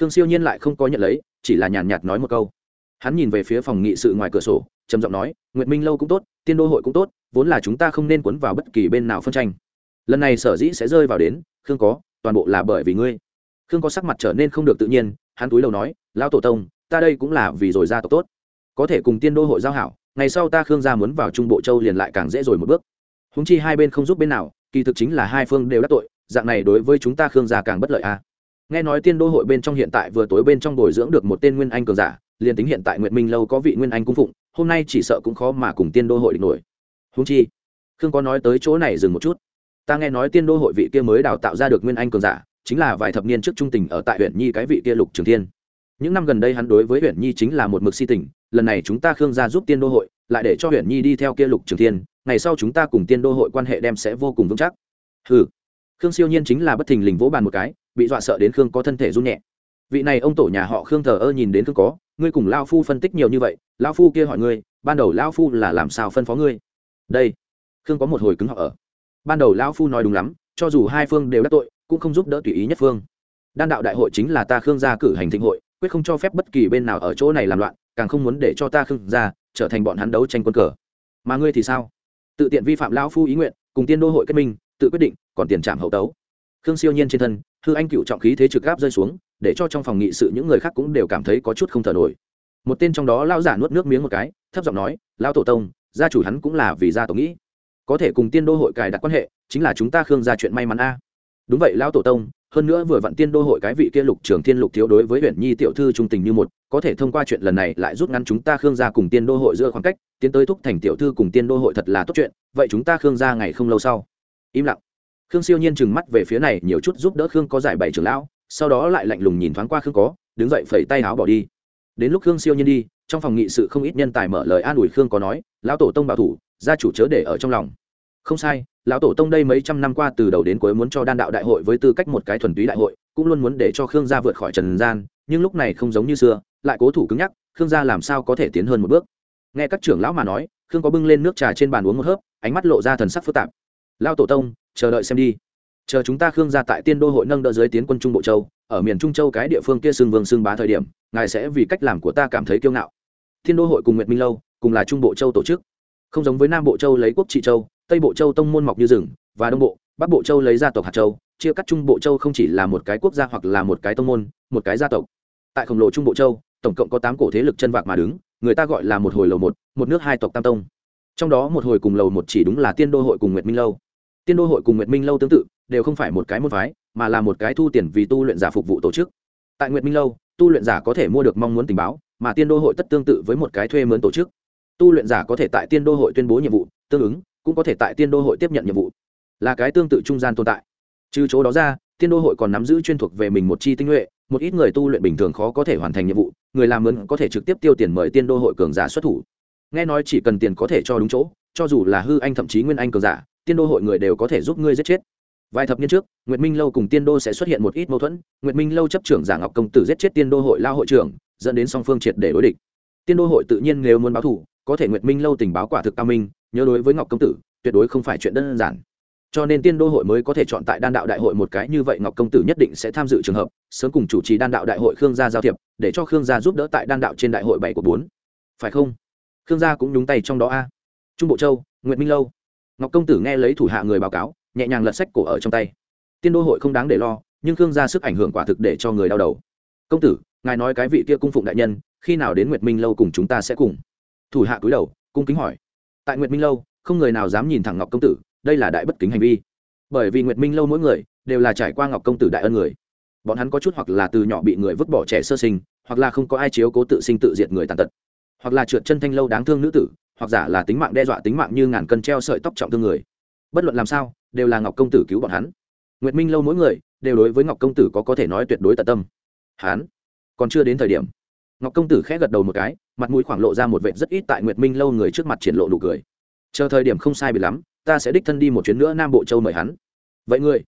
Khương siêu nhiên lại không có nhận lấy, chỉ là nhàn nhạt nói một câu. Hắn nhìn về phía phòng nghị sự ngoài cửa sổ, trầm giọng nói, nguyệt minh lâu cũng tốt, tiên đô hội cũng tốt, vốn là chúng ta không nên cuốn vào bất kỳ bên nào phân tranh. Lần này sở dĩ sẽ rơi vào đến, khương có, toàn bộ là bởi vì ngươi. Khương có sắc mặt trở nên không được tự nhiên, hắn túi đầu nói, lão tổ tông, ta đây cũng là vì rồi gia tộc tốt. Có thể cùng tiên đô hội giao hảo, ngày sau ta khương gia muốn vào trung bộ châu liền lại càng dễ rồi một bước húng chi hai bên không giúp bên nào, kỳ thực chính là hai phương đều đắc tội, dạng này đối với chúng ta khương gia càng bất lợi a. À. nghe nói tiên đô hội bên trong hiện tại vừa tối bên trong bồi dưỡng được một tên nguyên anh cường giả, liền tính hiện tại nguyện minh lâu có vị nguyên anh cung phụng, hôm nay chỉ sợ cũng khó mà cùng tiên đô hội địch nổi. Húng chi, khương có nói tới chỗ này dừng một chút. Ta nghe nói tiên đô hội vị kia mới đào tạo ra được nguyên anh cường giả, chính là vài thập niên trước trung tình ở tại huyện nhi cái vị kia lục trường thiên. Những năm gần đây hắn đối với huyện nhi chính là một mực si tình, lần này chúng ta khương gia giúp tiên đô hội, lại để cho huyện nhi đi theo kia lục trường thiên ngày sau chúng ta cùng tiên đô hội quan hệ đem sẽ vô cùng vững chắc. Hừ, khương siêu nhiên chính là bất thình lình vỗ bàn một cái bị dọa sợ đến khương có thân thể run nhẹ. Vị này ông tổ nhà họ khương thờ ơ nhìn đến khương có ngươi cùng lao phu phân tích nhiều như vậy lao phu kia hỏi ngươi ban đầu lao phu là làm sao phân phó ngươi? Đây. Khương có một hồi cứng họ ở. Ban đầu lao phu nói đúng lắm cho dù hai phương đều đắc tội cũng không giúp đỡ tùy ý nhất phương. Đan đạo đại hội chính là ta khương gia cử hành thịnh hội quyết không cho phép bất kỳ bên nào ở chỗ này làm loạn càng không muốn để cho ta khương gia trở thành bọn hắn đấu tranh quân cờ. Mà ngươi thì sao? Tự tiện vi phạm lão phu ý nguyện, cùng tiên đô hội kết minh, tự quyết định, còn tiền trảm hậu tấu. Khương siêu nhiên trên thân, hư anh cựu trọng khí thế trực gáp rơi xuống, để cho trong phòng nghị sự những người khác cũng đều cảm thấy có chút không thở nổi. Một tên trong đó lao giả nuốt nước miếng một cái, thấp giọng nói lao tổ tông, gia chủ hắn cũng là vì gia tổ nghĩ. Có thể cùng tiên đô hội cài đặt quan hệ, chính là chúng ta khương gia chuyện may mắn a. Đúng vậy lao tổ tông, hơn nữa vừa vặn tiên đô hội cái vị kia lục trường thiên lục thiếu đối với huyện nhi tiểu thư trung tình như một, có thể thông qua chuyện lần này lại rút ngắn chúng ta khương gia cùng tiên đô hội giữa khoảng cách tiến tới thúc thành tiểu thư cùng tiên đô hội thật là tốt chuyện, vậy chúng ta khương gia ngày không lâu sau. Im lặng. Khương siêu nhiên trừng mắt về phía này, nhiều chút giúp đỡ khương có giải bảy trưởng lão, sau đó lại lạnh lùng nhìn thoáng qua khương có, đứng dậy phẩy tay áo bỏ đi. Đến lúc khương siêu nhiên đi, trong phòng nghị sự không ít nhân tài mở lời an ủi khương có nói, lão tổ tông bảo thủ, gia chủ chớ để ở trong lòng. Không sai, lão tổ tông đây mấy trăm năm qua từ đầu đến cuối muốn cho đan đạo đại hội với tư cách một cái thuần túy đại hội, cũng luôn muốn để cho khương gia vượt khỏi trần gian, nhưng lúc này không giống như xưa, lại cố thủ cứng nhắc, khương gia làm sao có thể tiến hơn một bước? Nghe các trưởng lão mà nói, khương có bưng lên nước trà trên bàn uống một hớp, ánh mắt lộ ra thần sắc phức tạp. Lao tổ tông, chờ đợi xem đi. Chờ chúng ta khương ra tại tiên đô hội nâng đỡ dưới tiến quân trung bộ châu, ở miền trung châu cái địa phương kia xương vương xương bá thời điểm, ngài sẽ vì cách làm của ta cảm thấy kiêu ngạo. Thiên đô hội cùng nguyệt minh lâu, cùng là trung bộ châu tổ chức. Không giống với nam bộ châu lấy quốc trị châu, tây bộ châu tông môn mọc như rừng, và đông bộ, bắc bộ châu lấy gia tộc hạt châu, chia cắt trung bộ châu không chỉ là một cái quốc gia hoặc là một cái tông môn, một cái gia tộc. Tại khổng lồ trung bộ châu, tổng cộng có tám cổ thế lực chân vạc mà đứng người ta gọi là một hồi lầu một một nước hai tộc tam tông. Trong đó một hồi cùng lầu một chỉ đúng là tiên đô hội cùng nguyệt minh lâu. Tiên đô hội cùng nguyệt minh lâu tương tự, đều không phải một cái môn phái, mà là một cái thu tiền vì tu luyện giả phục vụ tổ chức. Tại nguyệt minh lâu, tu luyện giả có thể mua được mong muốn tình báo, mà tiên đô hội tất tương tự với một cái thuê mướn tổ chức. Tu luyện giả có thể tại tiên đô hội tuyên bố nhiệm vụ, tương ứng, cũng có thể tại tiên đô hội tiếp nhận nhiệm vụ. Là cái tương tự trung gian tồn tại. Trừ chỗ đó ra, tiên đô hội còn nắm giữ chuyên thuộc về mình một chi tinh nhuệ, một ít người tu luyện bình thường khó có thể hoàn thành nhiệm vụ người làm mướn có thể trực tiếp tiêu tiền mời tiên đô hội cường giả xuất thủ. Nghe nói chỉ cần tiền có thể cho đúng chỗ, cho dù là hư anh thậm chí nguyên anh cường giả, tiên đô hội người đều có thể giúp ngươi giết chết. Vài thập niên trước, nguyệt minh lâu cùng tiên đô sẽ xuất hiện một ít mâu thuẫn, nguyệt minh lâu chấp trưởng giả ngọc công tử giết chết tiên đô hội lao hội trưởng, dẫn đến song phương triệt để đối địch. Tiên đô hội tự nhiên nếu muốn báo thủ có thể nguyệt minh lâu tình báo quả thực cao minh, nhớ đối với ngọc công tử, tuyệt đối không phải chuyện đơn giản cho nên tiên đô hội mới có thể chọn tại đan đạo đại hội một cái như vậy ngọc công tử nhất định sẽ tham dự trường hợp, sớm cùng chủ trì đan đạo đại hội khương gia giao thiệp, để cho khương gia giúp đỡ tại đan đạo trên đại hội bảy của bốn. Phải không? Khương gia cũng đúng tay trong đó a. Trung bộ châu nguyễn minh lâu. Ngọc công tử nghe lấy thủ hạ người báo cáo, nhẹ nhàng lật sách cổ ở trong tay. Tiên đô hội không đáng để lo, nhưng khương gia sức ảnh hưởng quả thực để cho người đau đầu. Công tử, ngài nói cái vị kia cung phụng đại nhân, khi nào đến nguyệt minh lâu cùng chúng ta sẽ cùng? Thủ hạ cúi đầu, cung kính hỏi. Tại nguyệt minh lâu, không người nào dám nhìn thẳng ngọc công tử đây là đại bất kính hành vi. Bởi vì nguyệt minh lâu mỗi người đều là trải qua ngọc công tử đại ân người. Bọn hắn có chút hoặc là từ nhỏ bị người vứt bỏ trẻ sơ sinh, hoặc là không có ai chiếu cố tự sinh tự diệt người tàn tật, hoặc là trượt chân thanh lâu đáng thương nữ tử, hoặc giả là tính mạng đe dọa tính mạng như ngàn cân treo sợi tóc trọng thương người. Bất luận làm sao, đều là ngọc công tử cứu bọn hắn. Nguyệt minh lâu mỗi người đều đối với ngọc công tử có có thể nói tuyệt đối tận tâm. Hắn còn chưa đến thời điểm, ngọc công tử khẽ gật đầu một cái, mặt mũi khoảng lộ ra một vệt rất ít tại nguyệt minh lâu người trước mặt triển lộ nụ cười. Chờ thời điểm không sai bị lắm ta sẽ đích thân đi một chuyến nữa nam bộ châu mời hắn. Vậy ngươi,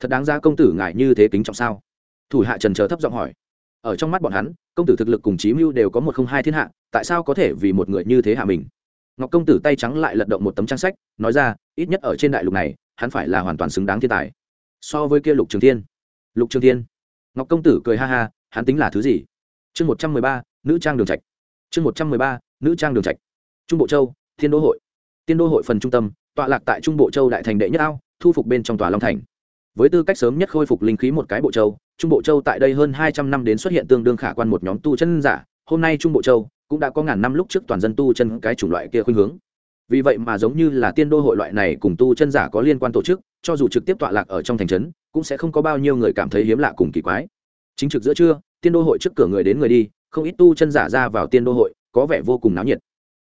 thật đáng ra công tử ngại như thế kính trọng sao? Thủ hạ trần chờ thấp giọng hỏi. Ở trong mắt bọn hắn, công tử thực lực cùng chí mưu đều có một không hai thiên hạ, tại sao có thể vì một người như thế hạ mình? Ngọc công tử tay trắng lại lật động một tấm trang sách, nói ra, ít nhất ở trên đại lục này, hắn phải là hoàn toàn xứng đáng thiên tài. So với kia lục trường thiên. Lục trường thiên. Ngọc công tử cười ha ha, hắn tính là thứ gì? Chương một trăm mười ba, nữ trang đường trạch. Chương một trăm mười ba, nữ trang đường trạch. Trung bộ châu, thiên đô hội. Tiên đô hội phần trung tâm tọa lạc tại trung bộ châu đại thành đệ nhất ao, thu phục bên trong tòa long thành. Với tư cách sớm nhất khôi phục linh khí một cái bộ châu, trung bộ châu tại đây hơn hai trăm năm đến xuất hiện tương đương khả quan một nhóm tu chân giả. Hôm nay trung bộ châu cũng đã có ngàn năm lúc trước toàn dân tu chân cái chủng loại kia khuynh hướng. Vì vậy mà giống như là tiên đô hội loại này cùng tu chân giả có liên quan tổ chức, cho dù trực tiếp tọa lạc ở trong thành trấn, cũng sẽ không có bao nhiêu người cảm thấy hiếm lạ cùng kỳ quái. Chính trực giữa trưa, tiên đô hội trước cửa người đến người đi, không ít tu chân giả ra vào tiên đô hội, có vẻ vô cùng náo nhiệt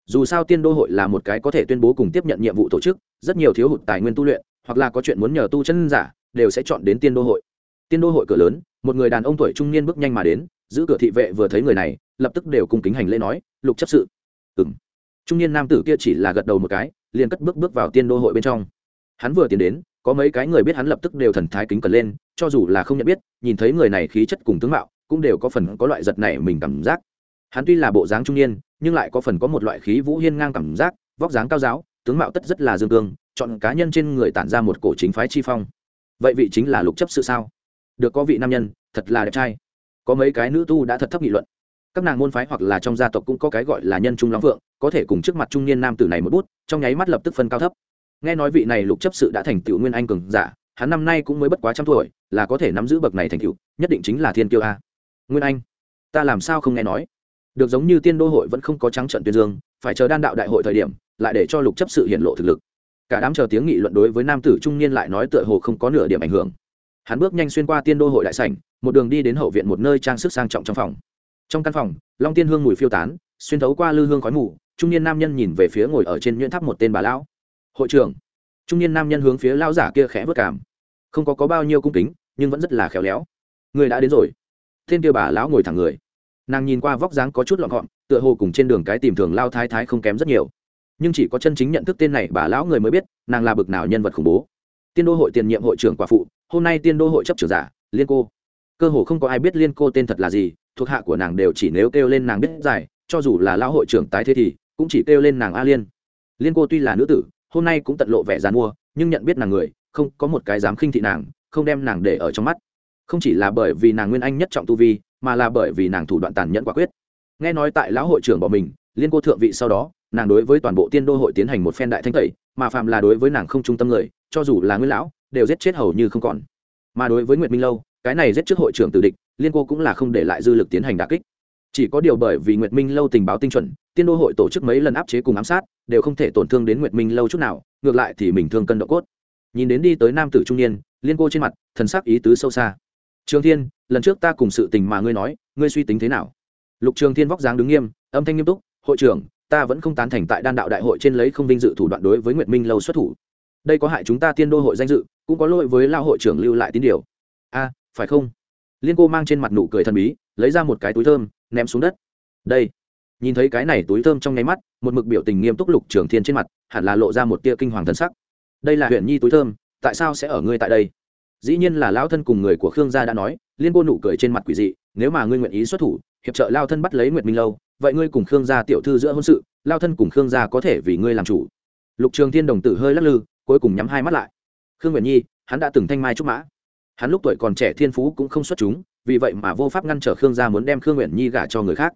dù sao tiên đô hội là một cái có thể tuyên bố cùng tiếp nhận nhiệm vụ tổ chức, rất nhiều thiếu hụt tài nguyên tu luyện, hoặc là có chuyện muốn nhờ tu chân giả, đều sẽ chọn đến tiên đô hội. Tiên đô hội cửa lớn, một người đàn ông tuổi trung niên bước nhanh mà đến, giữ cửa thị vệ vừa thấy người này, lập tức đều cung kính hành lễ nói, lục chấp sự. Ừ m trung niên nam tử kia chỉ là gật đầu một cái, liền cất bước bước vào tiên đô hội bên trong. Hắn vừa tiến đến, có mấy cái người biết hắn lập tức đều thần thái kính cẩn lên, cho dù là không nhận biết, nhìn thấy người này khí chất cùng tướng mạo, cũng đều có phần có loại giật này mình cảm giác hắn tuy là bộ dáng trung niên, nhưng lại có phần có một loại khí vũ hiên ngang cảm giác, vóc dáng cao giáo, tướng mạo tất rất là dương cương, chọn cá nhân trên người tản ra một cổ chính phái chi phong. Vậy vị chính là lục chấp sự sao? Được có vị nam nhân, thật là đẹp trai. Có mấy cái nữ tu đã thật thấp nghị luận. Các nàng môn phái hoặc là trong gia tộc cũng có cái gọi là nhân trung long vượng có thể cùng trước mặt trung niên nam tử này một bút, trong nháy mắt lập tức phân cao thấp. Nghe nói vị này lục chấp sự đã thành tựu nguyên anh cường giả, hắn năm nay cũng mới bất quá trăm tuổi, là có thể nắm giữ bậc này thành tựu, nhất định chính là thiên kiêu a. Nguyên anh, ta làm sao không nghe nói? Được giống như tiên đô hội vẫn không có trắng trận tuyên dương phải chờ đan đạo đại hội thời điểm lại để cho lục chấp sự hiện lộ thực lực. Cả đám chờ tiếng nghị luận đối với nam tử trung niên lại nói tựa hồ không có nửa điểm ảnh hưởng. Hắn bước nhanh xuyên qua tiên đô hội đại sảnh một đường đi đến hậu viện một nơi trang sức sang trọng trong phòng. Trong căn phòng long tiên hương mùi phiêu tán xuyên thấu qua lư hương khói mù trung niên nam nhân nhìn về phía ngồi ở trên nhuyễn tháp một tên bà lão. Hội trưởng. Trung niên nam nhân hướng phía lao giả kia khẽ vất cảm. Không có, có bao nhiêu cung kính nhưng vẫn rất là khéo léo. Người đã đến rồi. Tên kia bà lão ngồi thẳng người nàng nhìn qua vóc dáng có chút lọn gọn, tựa hồ cùng trên đường cái tìm thường lao thái thái không kém rất nhiều. Nhưng chỉ có chân chính nhận thức tên này bà lão người mới biết, nàng là bực nào nhân vật khủng bố. Tiên đô hội tiền nhiệm hội trưởng quả phụ, hôm nay tiên đô hội chấp trưởng giả, liên cô. Cơ hồ không có ai biết liên cô tên thật là gì, thuộc hạ của nàng đều chỉ nếu kêu lên nàng biết giải cho dù là lão hội trưởng tái thế thì, cũng chỉ kêu lên nàng a liên. Liên cô tuy là nữ tử, hôm nay cũng tận lộ vẻ dàn mua, nhưng nhận biết nàng người, không có một cái dám khinh thị nàng, không đem nàng để ở trong mắt. Không chỉ là bởi vì nàng nguyên anh nhất trọng tu vi mà là bởi vì nàng thủ đoạn tàn nhẫn quả quyết. Nghe nói tại lão hội trưởng bỏ mình, liên cô thượng vị sau đó, nàng đối với toàn bộ tiên đô hội tiến hành một phen đại thanh tẩy, mà phạm là đối với nàng không trung tâm người, cho dù là nguyên lão, đều giết chết hầu như không còn. Mà đối với nguyệt minh lâu, cái này giết trước hội trưởng tử địch, liên cô cũng là không để lại dư lực tiến hành đà kích. Chỉ có điều bởi vì nguyệt minh lâu tình báo tinh chuẩn, tiên đô hội tổ chức mấy lần áp chế cùng ám sát, đều không thể tổn thương đến nguyệt minh lâu chút nào, ngược lại thì mình thương cân độ cốt. Nhìn đến đi tới nam tử trung niên, liên cô trên mặt, thần sắc ý tứ sâu xa trường thiên, lần trước ta cùng sự tình mà ngươi nói, ngươi suy tính thế nào? Lục trường thiên vóc dáng đứng nghiêm, âm thanh nghiêm túc, hội trưởng, ta vẫn không tán thành tại đan đạo đại hội trên lấy không vinh dự thủ đoạn đối với nguyệt minh lâu xuất thủ. Đây có hại chúng ta tiên đô hội danh dự, cũng có lỗi với lao hội trưởng lưu lại tín điều. A, phải không? Liên cô mang trên mặt nụ cười thần bí, lấy ra một cái túi thơm, ném xuống đất. Đây. Nhìn thấy cái này túi thơm trong nháy mắt, một mực biểu tình nghiêm túc lục trường thiên trên mặt, hẳn là lộ ra một tia kinh hoàng thân sắc. Đây là huyện nhi túi thơm, tại sao sẽ ở ngươi tại đây? Dĩ nhiên là lão thân cùng người của khương gia đã nói, liên cô nụ cười trên mặt quỷ dị, nếu mà ngươi nguyện ý xuất thủ, hiệp trợ lao thân bắt lấy nguyệt minh lâu, vậy ngươi cùng khương gia tiểu thư giữa hôn sự, lao thân cùng khương gia có thể vì ngươi làm chủ. Lục trường thiên đồng tử hơi lắc lư, cuối cùng nhắm hai mắt lại. Khương nguyện nhi, hắn đã từng thanh mai trúc mã. Hắn lúc tuổi còn trẻ thiên phú cũng không xuất chúng, vì vậy mà vô pháp ngăn trở khương gia muốn đem khương nguyện nhi gả cho người khác.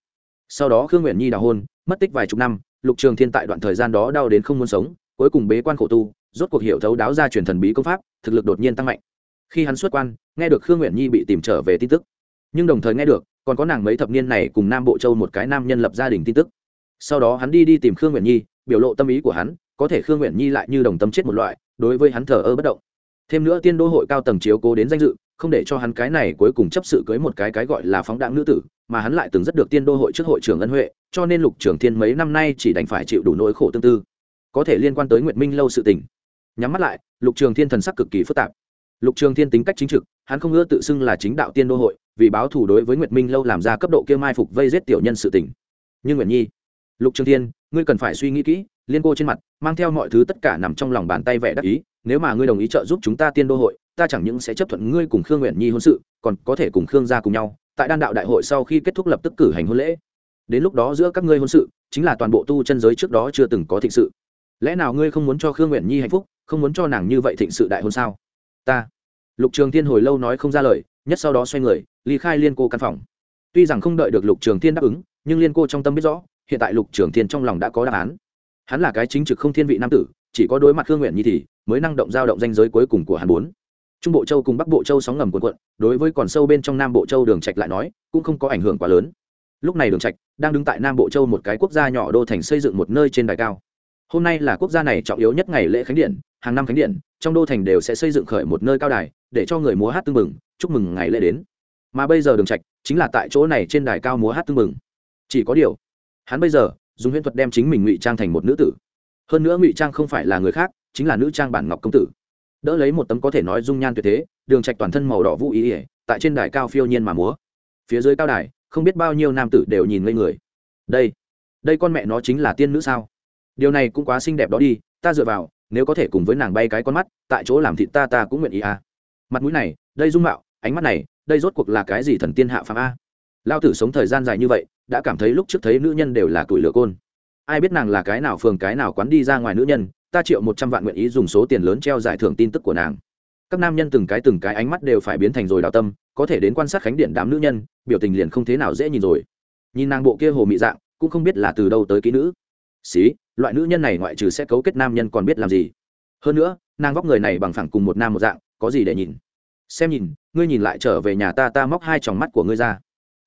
Sau đó khương nguyện nhi đào hôn, mất tích vài chục năm, lục trường thiên tại đoạn thời gian đó đau đến không muốn sống, cuối cùng bế quan khổ tu, rốt cuộc hiểu thấu đáo ra truyền thần bí công pháp, thực lực đột nhiên tăng mạnh khi hắn xuất quan, nghe được khương nguyện nhi bị tìm trở về tin tức. Nhưng đồng thời nghe được, còn có nàng mấy thập niên này cùng nam bộ châu một cái nam nhân lập gia đình tin tức. Sau đó hắn đi đi tìm khương nguyện nhi, biểu lộ tâm ý của hắn, có thể khương nguyện nhi lại như đồng tâm chết một loại, đối với hắn thờ ơ bất động. Thêm nữa tiên đô hội cao tầng chiếu cố đến danh dự, không để cho hắn cái này cuối cùng chấp sự cưới một cái cái gọi là phóng đạn nữ tử, mà hắn lại từng rất được tiên đô hội trước hội trưởng ân huệ, cho nên lục trưởng thiên mấy năm nay chỉ đành phải chịu đủ nỗi khổ tương tư. Có thể liên quan tới nguyệt minh lâu sự tình. Nhắm mắt lại, lục trường thiên thần sắc cực kỳ phức tạp lục trường thiên tính cách chính trực, hắn không ưa tự xưng là chính đạo tiên đô hội, vì báo thù đối với nguyệt minh lâu làm ra cấp độ kia mai phục vây giết tiểu nhân sự tỉnh nhưng nguyện nhi, lục trường thiên, ngươi cần phải suy nghĩ kỹ, liên cô trên mặt, mang theo mọi thứ tất cả nằm trong lòng bàn tay vẻ đắc ý, nếu mà ngươi đồng ý trợ giúp chúng ta tiên đô hội, ta chẳng những sẽ chấp thuận ngươi cùng khương nguyện nhi hôn sự, còn có thể cùng khương gia cùng nhau, tại đan đạo đại hội sau khi kết thúc lập tức cử hành hôn lễ. Đến lúc đó giữa các ngươi hôn sự, chính là toàn bộ tu chân giới trước đó chưa từng có thịnh sự. Lẽ nào ngươi không muốn cho khương nguyện nhi hạnh phúc, không muốn cho nàng như vậy thịnh sự đại hôn sao? Ta lục trường thiên hồi lâu nói không ra lời, nhất sau đó xoay người, ly khai liên cô căn phòng. Tuy rằng không đợi được lục trường thiên đáp ứng, nhưng liên cô trong tâm biết rõ, hiện tại lục trường thiên trong lòng đã có đáp án. Hắn là cái chính trực không thiên vị nam tử, chỉ có đối mặt khương nguyện như thì mới năng động giao động danh giới cuối cùng của hắn bốn. Trung bộ châu cùng bắc bộ châu sóng ngầm cuộn cuộn, đối với còn sâu bên trong nam bộ châu đường trạch lại nói, cũng không có ảnh hưởng quá lớn. Lúc này đường trạch đang đứng tại nam bộ châu một cái quốc gia nhỏ đô thành xây dựng một nơi trên đài cao. Hôm nay là quốc gia này trọng yếu nhất ngày lễ khánh điện hàng năm khánh điện, trong đô thành đều sẽ xây dựng khởi một nơi cao đài, để cho người múa hát tưng mừng chúc mừng ngày lễ đến. Mà bây giờ đường trạch chính là tại chỗ này trên đài cao múa hát tưng mừng chỉ có điều, hắn bây giờ, dùng huyễn thuật đem chính mình ngụy trang thành một nữ tử. Hơn nữa ngụy trang không phải là người khác, chính là nữ trang bản ngọc công tử. Đỡ lấy một tấm có thể nói dung nhan tuyệt thế, đường trạch toàn thân màu đỏ vũ ý ỉa tại trên đài cao phiêu nhiên mà múa. Phía dưới cao đài, không biết bao nhiêu nam tử đều nhìn ngây người. Đây đây con mẹ nó chính là tiên nữ sao? Điều này cũng quá xinh đẹp đó đi, ta dựa vào nếu có thể cùng với nàng bay cái con mắt, tại chỗ làm thịt ta ta cũng nguyện ý à. Mặt mũi này đây dung mạo, ánh mắt này đây rốt cuộc là cái gì thần tiên hạ phàm a? Lao tử sống thời gian dài như vậy, đã cảm thấy lúc trước thấy nữ nhân đều là tuổi lửa côn. Ai biết nàng là cái nào phường, cái nào quán đi ra ngoài nữ nhân, ta triệu một trăm vạn nguyện ý dùng số tiền lớn treo giải thưởng tin tức của nàng. Các nam nhân từng cái từng cái ánh mắt đều phải biến thành rồi đào tâm, có thể đến quan sát khánh điện đám nữ nhân, biểu tình liền không thế nào dễ nhìn rồi. Nhìn nàng bộ kia hồ mị dạng, cũng không biết là từ đâu tới kỹ nữ. Xí loại nữ nhân này ngoại trừ sẽ cấu kết nam nhân còn biết làm gì. Hơn nữa, nàng vóc người này bằng phẳng cùng một nam một dạng, có gì để nhìn? Xem nhìn, ngươi nhìn lại trở về nhà ta ta móc hai tròng mắt của ngươi ra.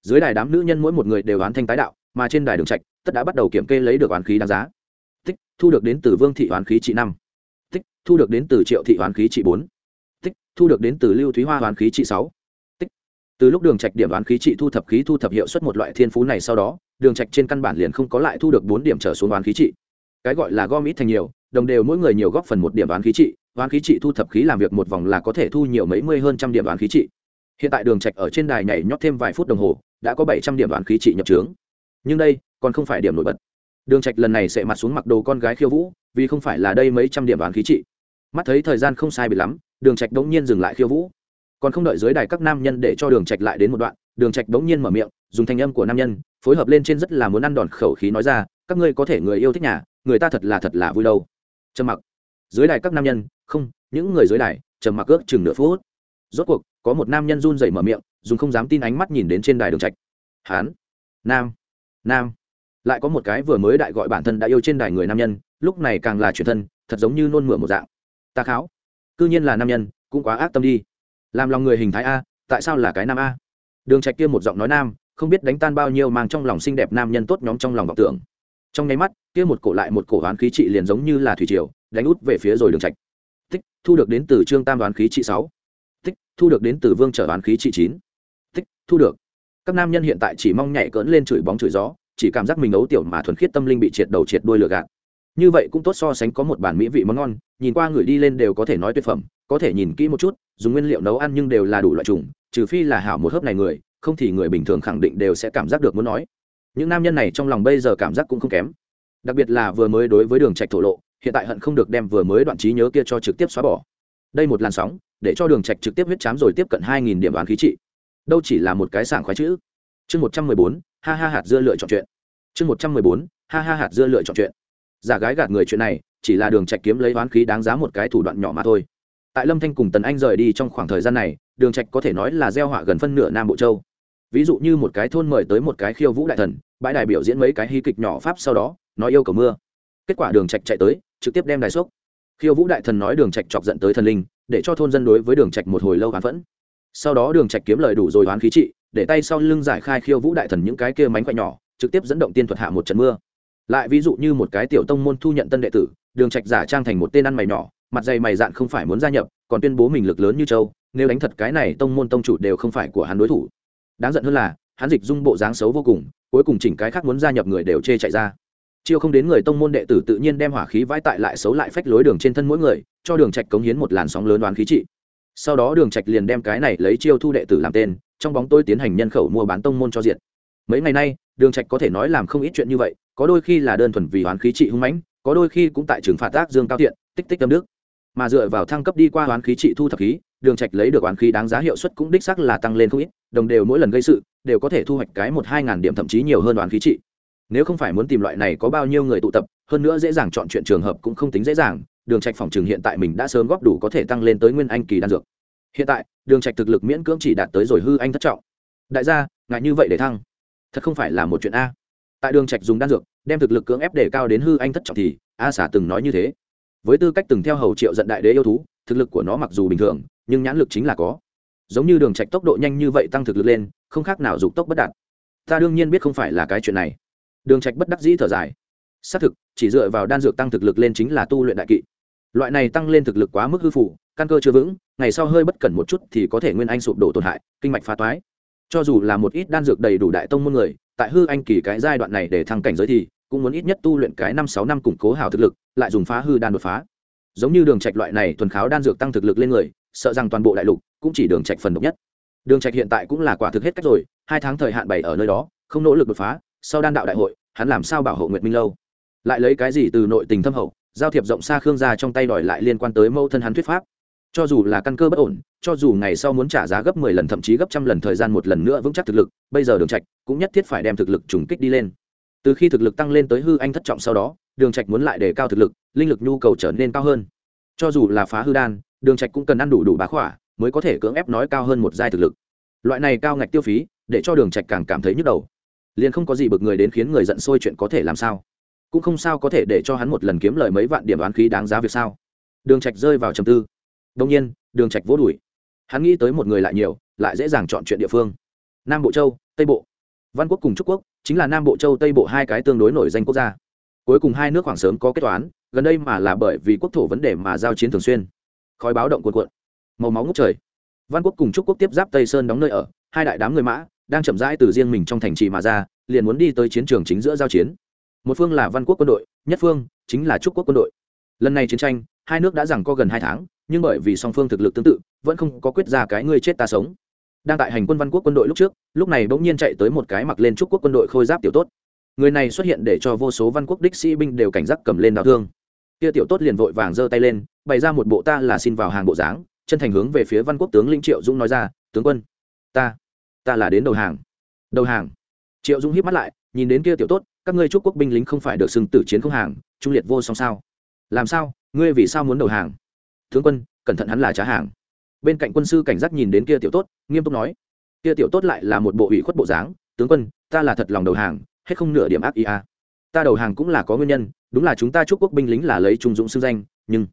Dưới đài đám nữ nhân mỗi một người đều oán thanh tái đạo, mà trên đài đường trạch, tất đã bắt đầu kiểm kê lấy được oán khí đáng giá. Tích, thu được đến từ vương thị oán khí trị năm. Tích, thu được đến từ triệu thị oán khí trị bốn. Tích, thu được đến từ lưu thúy hoa oán khí trị sáu. Tích, từ lúc đường trạch điểm oán khí trị thu thập khí thu thập hiệu suất một loại thiên phú này sau đó, đường trạch trên căn bản liền không có lại thu được bốn điểm trở xuống oán khí trị cái gọi là gom ít thành nhiều, đồng đều mỗi người nhiều góp phần một điểm đoán khí trị đoán khí trị thu thập khí làm việc một vòng là có thể thu nhiều mấy mươi hơn trăm điểm đoán khí trị. Hiện tại đường trạch ở trên đài nhảy nhót thêm vài phút đồng hồ, đã có bảy trăm điểm đoán khí trị nhập trướng. Nhưng đây, còn không phải điểm nổi bật. Đường trạch lần này sẽ mặt xuống mặc đồ con gái khiêu vũ, vì không phải là đây mấy trăm điểm đoán khí trị. Mắt thấy thời gian không sai bị lắm, đường trạch đống nhiên dừng lại khiêu vũ. Còn không đợi dưới đài các nam nhân để cho đường trạch lại đến một đoạn, đường trạch đống nhiên mở miệng, dùng thanh âm của nam nhân, phối hợp lên trên rất là muốn ăn đòn khẩu khí nói ra, các ngươi có thể người yêu thích nhà người ta thật là thật là vui đâu. Trầm mặc. Dưới đài các nam nhân, không, những người dưới đài, trầm mặc ước chừng nửa phút. Rốt cuộc, có một nam nhân run rẩy mở miệng, dùng không dám tin ánh mắt nhìn đến trên đài đường trạch. Hán. Nam. Nam. Lại có một cái vừa mới đại gọi bản thân đã yêu trên đài người nam nhân, lúc này càng là chuyển thân, thật giống như nôn mửa một dạng. Ta kháo. Cư nhiên là nam nhân, cũng quá ác tâm đi. Làm lòng người hình thái a, tại sao là cái nam a? Đường trạch kia một giọng nói nam, không biết đánh tan bao nhiêu mang trong lòng xinh đẹp nam nhân tốt nhóm trong lòng vọng tưởng trong nháy mắt, kia một cổ lại một cổ hoán khí trị liền giống như là thủy triều, đánh út về phía rồi đường trạch. Tích, thu được đến từ trương tam đoán khí trị sáu. Tích, thu được đến từ vương trở đoán khí trị chín. Tích, thu được. Các nam nhân hiện tại chỉ mong nhảy cỡn lên chửi bóng chửi gió, chỉ cảm giác mình ấu tiểu mà thuần khiết tâm linh bị triệt đầu triệt đuôi lừa gạt. Như vậy cũng tốt so sánh có một bản mỹ vị món ngon, nhìn qua người đi lên đều có thể nói tuyệt phẩm, có thể nhìn kỹ một chút, dùng nguyên liệu nấu ăn nhưng đều là đủ loại trùng trừ phi là hảo một hớp này người, không thì người bình thường khẳng định đều sẽ cảm giác được muốn nói những nam nhân này trong lòng bây giờ cảm giác cũng không kém. Đặc biệt là vừa mới đối với đường trạch thổ lộ, hiện tại hận không được đem vừa mới đoạn trí nhớ kia cho trực tiếp xóa bỏ. Đây một làn sóng, để cho đường trạch trực tiếp huyết chám rồi tiếp cận hai nghìn điểm đoán khí trị. Đâu chỉ là một cái sảng khoái chữ. Chương một trăm mười bốn, ha ha hạt dưa lựa chọn chuyện. Chương một trăm mười bốn, ha ha hạt dưa lựa chọn chuyện. Giả gái gạt người chuyện này, chỉ là đường trạch kiếm lấy đoán khí đáng giá một cái thủ đoạn nhỏ mà thôi. Tại lâm thanh cùng tần anh rời đi trong khoảng thời gian này, đường trạch có thể nói là gieo họa gần phân nửa nam bộ châu. Ví dụ như một cái thôn mời tới một cái khiêu vũ đại thần bãi đài biểu diễn mấy cái hy kịch nhỏ pháp sau đó nói yêu cầu mưa. Kết quả đường trạch chạy tới, trực tiếp đem đài sốc khiêu vũ đại thần nói đường trạch chọc giận tới thần linh, để cho thôn dân đối với đường trạch một hồi lâu hán phẫn. Sau đó đường trạch kiếm lời đủ rồi đoán khí trị, để tay sau lưng giải khai khiêu vũ đại thần những cái kia mánh quậy nhỏ, trực tiếp dẫn động tiên thuật hạ một trận mưa. Lại ví dụ như một cái tiểu tông môn thu nhận tân đệ tử, đường trạch giả trang thành một tên ăn mày nhỏ, mặt dày mày dạn không phải muốn gia nhập, còn tuyên bố mình lực lớn như châu, nếu đánh thật cái này tông môn tông chủ đều không phải của hắn đối thủ. Đáng giận hơn là hắn dịch dung bộ dáng xấu vô cùng, cuối cùng chỉnh cái khác muốn gia nhập người đều chê chạy ra. Chiêu không đến người tông môn đệ tử tự nhiên đem hỏa khí vãi tại lại xấu lại phách lối đường trên thân mỗi người, cho đường trạch cống hiến một làn sóng lớn đoán khí trị. Sau đó đường trạch liền đem cái này lấy chiêu thu đệ tử làm tên, trong bóng tôi tiến hành nhân khẩu mua bán tông môn cho diện mấy ngày nay, đường trạch có thể nói làm không ít chuyện như vậy, có đôi khi là đơn thuần vì đoán khí trị hung mãnh, có đôi khi cũng tại trường phạt tác dương cao thiện, tích tích tâm đức mà dựa vào thăng cấp đi qua oán khí trị thu thập khí, đường trạch lấy được oán khí đáng giá hiệu suất cũng đích xác là tăng lên không ít, đồng đều mỗi lần gây sự, đều có thể thu hoạch cái một hai ngàn điểm thậm chí nhiều hơn oán khí trị. Nếu không phải muốn tìm loại này có bao nhiêu người tụ tập, hơn nữa dễ dàng chọn chuyện trường hợp cũng không tính dễ dàng, đường trạch phòng trường hiện tại mình đã sớm góp đủ có thể tăng lên tới nguyên anh kỳ đan dược. Hiện tại, đường trạch thực lực miễn cưỡng chỉ đạt tới rồi hư anh thất trọng. Đại gia, ngại như vậy để thăng. Thật không phải là một chuyện a. Tại đường trạch dùng đan dược, đem thực lực cưỡng ép để cao đến hư anh thất trọng thì, a xả từng nói như thế với tư cách từng theo hầu triệu giận đại đế yêu thú, thực lực của nó mặc dù bình thường, nhưng nhãn lực chính là có. Giống như đường trạch tốc độ nhanh như vậy tăng thực lực lên, không khác nào dục tốc bất đạt. Ta đương nhiên biết không phải là cái chuyện này. Đường trạch bất đắc dĩ thở dài. Xác thực, chỉ dựa vào đan dược tăng thực lực lên chính là tu luyện đại kỵ. Loại này tăng lên thực lực quá mức hư phụ căn cơ chưa vững, ngày sau hơi bất cẩn một chút thì có thể nguyên anh sụp đổ tổn hại, kinh mạch phá toái. Cho dù là một ít đan dược đầy đủ đại tông môn người, tại hư anh kỳ cái giai đoạn này để thăng cảnh giới thì cũng muốn ít nhất tu luyện cái năm sáu năm củng cố hào thực lực, lại dùng phá hư đan đột phá. Giống như đường trạch loại này thuần kháo đan dược tăng thực lực lên người, sợ rằng toàn bộ đại lục cũng chỉ đường trạch phần độc nhất. Đường trạch hiện tại cũng là quả thực hết cách rồi, hai tháng thời hạn bảy ở nơi đó, không nỗ lực đột phá, sau đan đạo đại hội, hắn làm sao bảo hộ nguyệt minh lâu? Lại lấy cái gì từ nội tình thâm hậu, giao thiệp rộng xa khương gia trong tay đòi lại liên quan tới mâu thân hắn thuyết pháp. Cho dù là căn cơ bất ổn, cho dù ngày sau muốn trả giá gấp mười lần thậm chí gấp trăm lần thời gian một lần nữa vững chắc thực lực, bây giờ đường trạch cũng nhất thiết phải đem thực lực trùng kích đi lên từ khi thực lực tăng lên tới hư anh thất trọng sau đó, đường trạch muốn lại để cao thực lực, linh lực nhu cầu trở nên cao hơn. Cho dù là phá hư đan, đường trạch cũng cần ăn đủ đủ bá khỏa, mới có thể cưỡng ép nói cao hơn một giai thực lực. Loại này cao ngạch tiêu phí, để cho đường trạch càng cảm thấy nhức đầu. Liền không có gì bực người đến khiến người giận sôi chuyện có thể làm sao? Cũng không sao có thể để cho hắn một lần kiếm lời mấy vạn điểm oán khí đáng giá việc sao? Đường trạch rơi vào trầm tư. Đương nhiên, đường trạch vỗ đuổi hắn nghĩ tới một người lại nhiều, lại dễ dàng chọn chuyện địa phương. Nam bộ châu, tây bộ. Văn quốc cùng trúc quốc chính là nam bộ châu tây bộ hai cái tương đối nổi danh quốc gia. Cuối cùng hai nước khoảng sớm có kết toán, gần đây mà là bởi vì quốc thổ vấn đề mà giao chiến thường xuyên. Khói báo động cuộn cuộn, màu máu ngút trời. Văn quốc cùng trúc quốc tiếp giáp tây sơn đóng nơi ở, hai đại đám người mã đang chậm rãi từ riêng mình trong thành trì mà ra, liền muốn đi tới chiến trường chính giữa giao chiến. Một phương là văn quốc quân đội, nhất phương chính là trúc quốc quân đội. Lần này chiến tranh, hai nước đã rằng có gần hai tháng, nhưng bởi vì song phương thực lực tương tự, vẫn không có quyết ra cái ngươi chết ta sống đang tại hành quân văn quốc quân đội lúc trước, lúc này bỗng nhiên chạy tới một cái mặc lên trúc quốc quân đội khôi giáp tiểu tốt. Người này xuất hiện để cho vô số văn quốc đích sĩ binh đều cảnh giác cầm lên đào thương. Kia tiểu tốt liền vội vàng giơ tay lên, bày ra một bộ ta là xin vào hàng bộ dáng, chân thành hướng về phía văn quốc tướng linh triệu dũng nói ra, tướng quân, ta ta là đến đầu hàng. Đầu hàng. Triệu dũng híp mắt lại, nhìn đến kia tiểu tốt, các ngươi trúc quốc binh lính không phải được xưng tử chiến không hàng, trung liệt vô song sao? Làm sao? Ngươi vì sao muốn đầu hàng? Tướng quân, cẩn thận hắn là trá hàng bên cạnh quân sư cảnh giác nhìn đến kia tiểu tốt, nghiêm túc nói, kia tiểu tốt lại là một bộ ủy khuất bộ dáng, tướng quân, ta là thật lòng đầu hàng, hết không nửa điểm ác ý à. ta đầu hàng cũng là có nguyên nhân, đúng là chúng ta chúc quốc binh lính là lấy trung dũng xưng danh, nhưng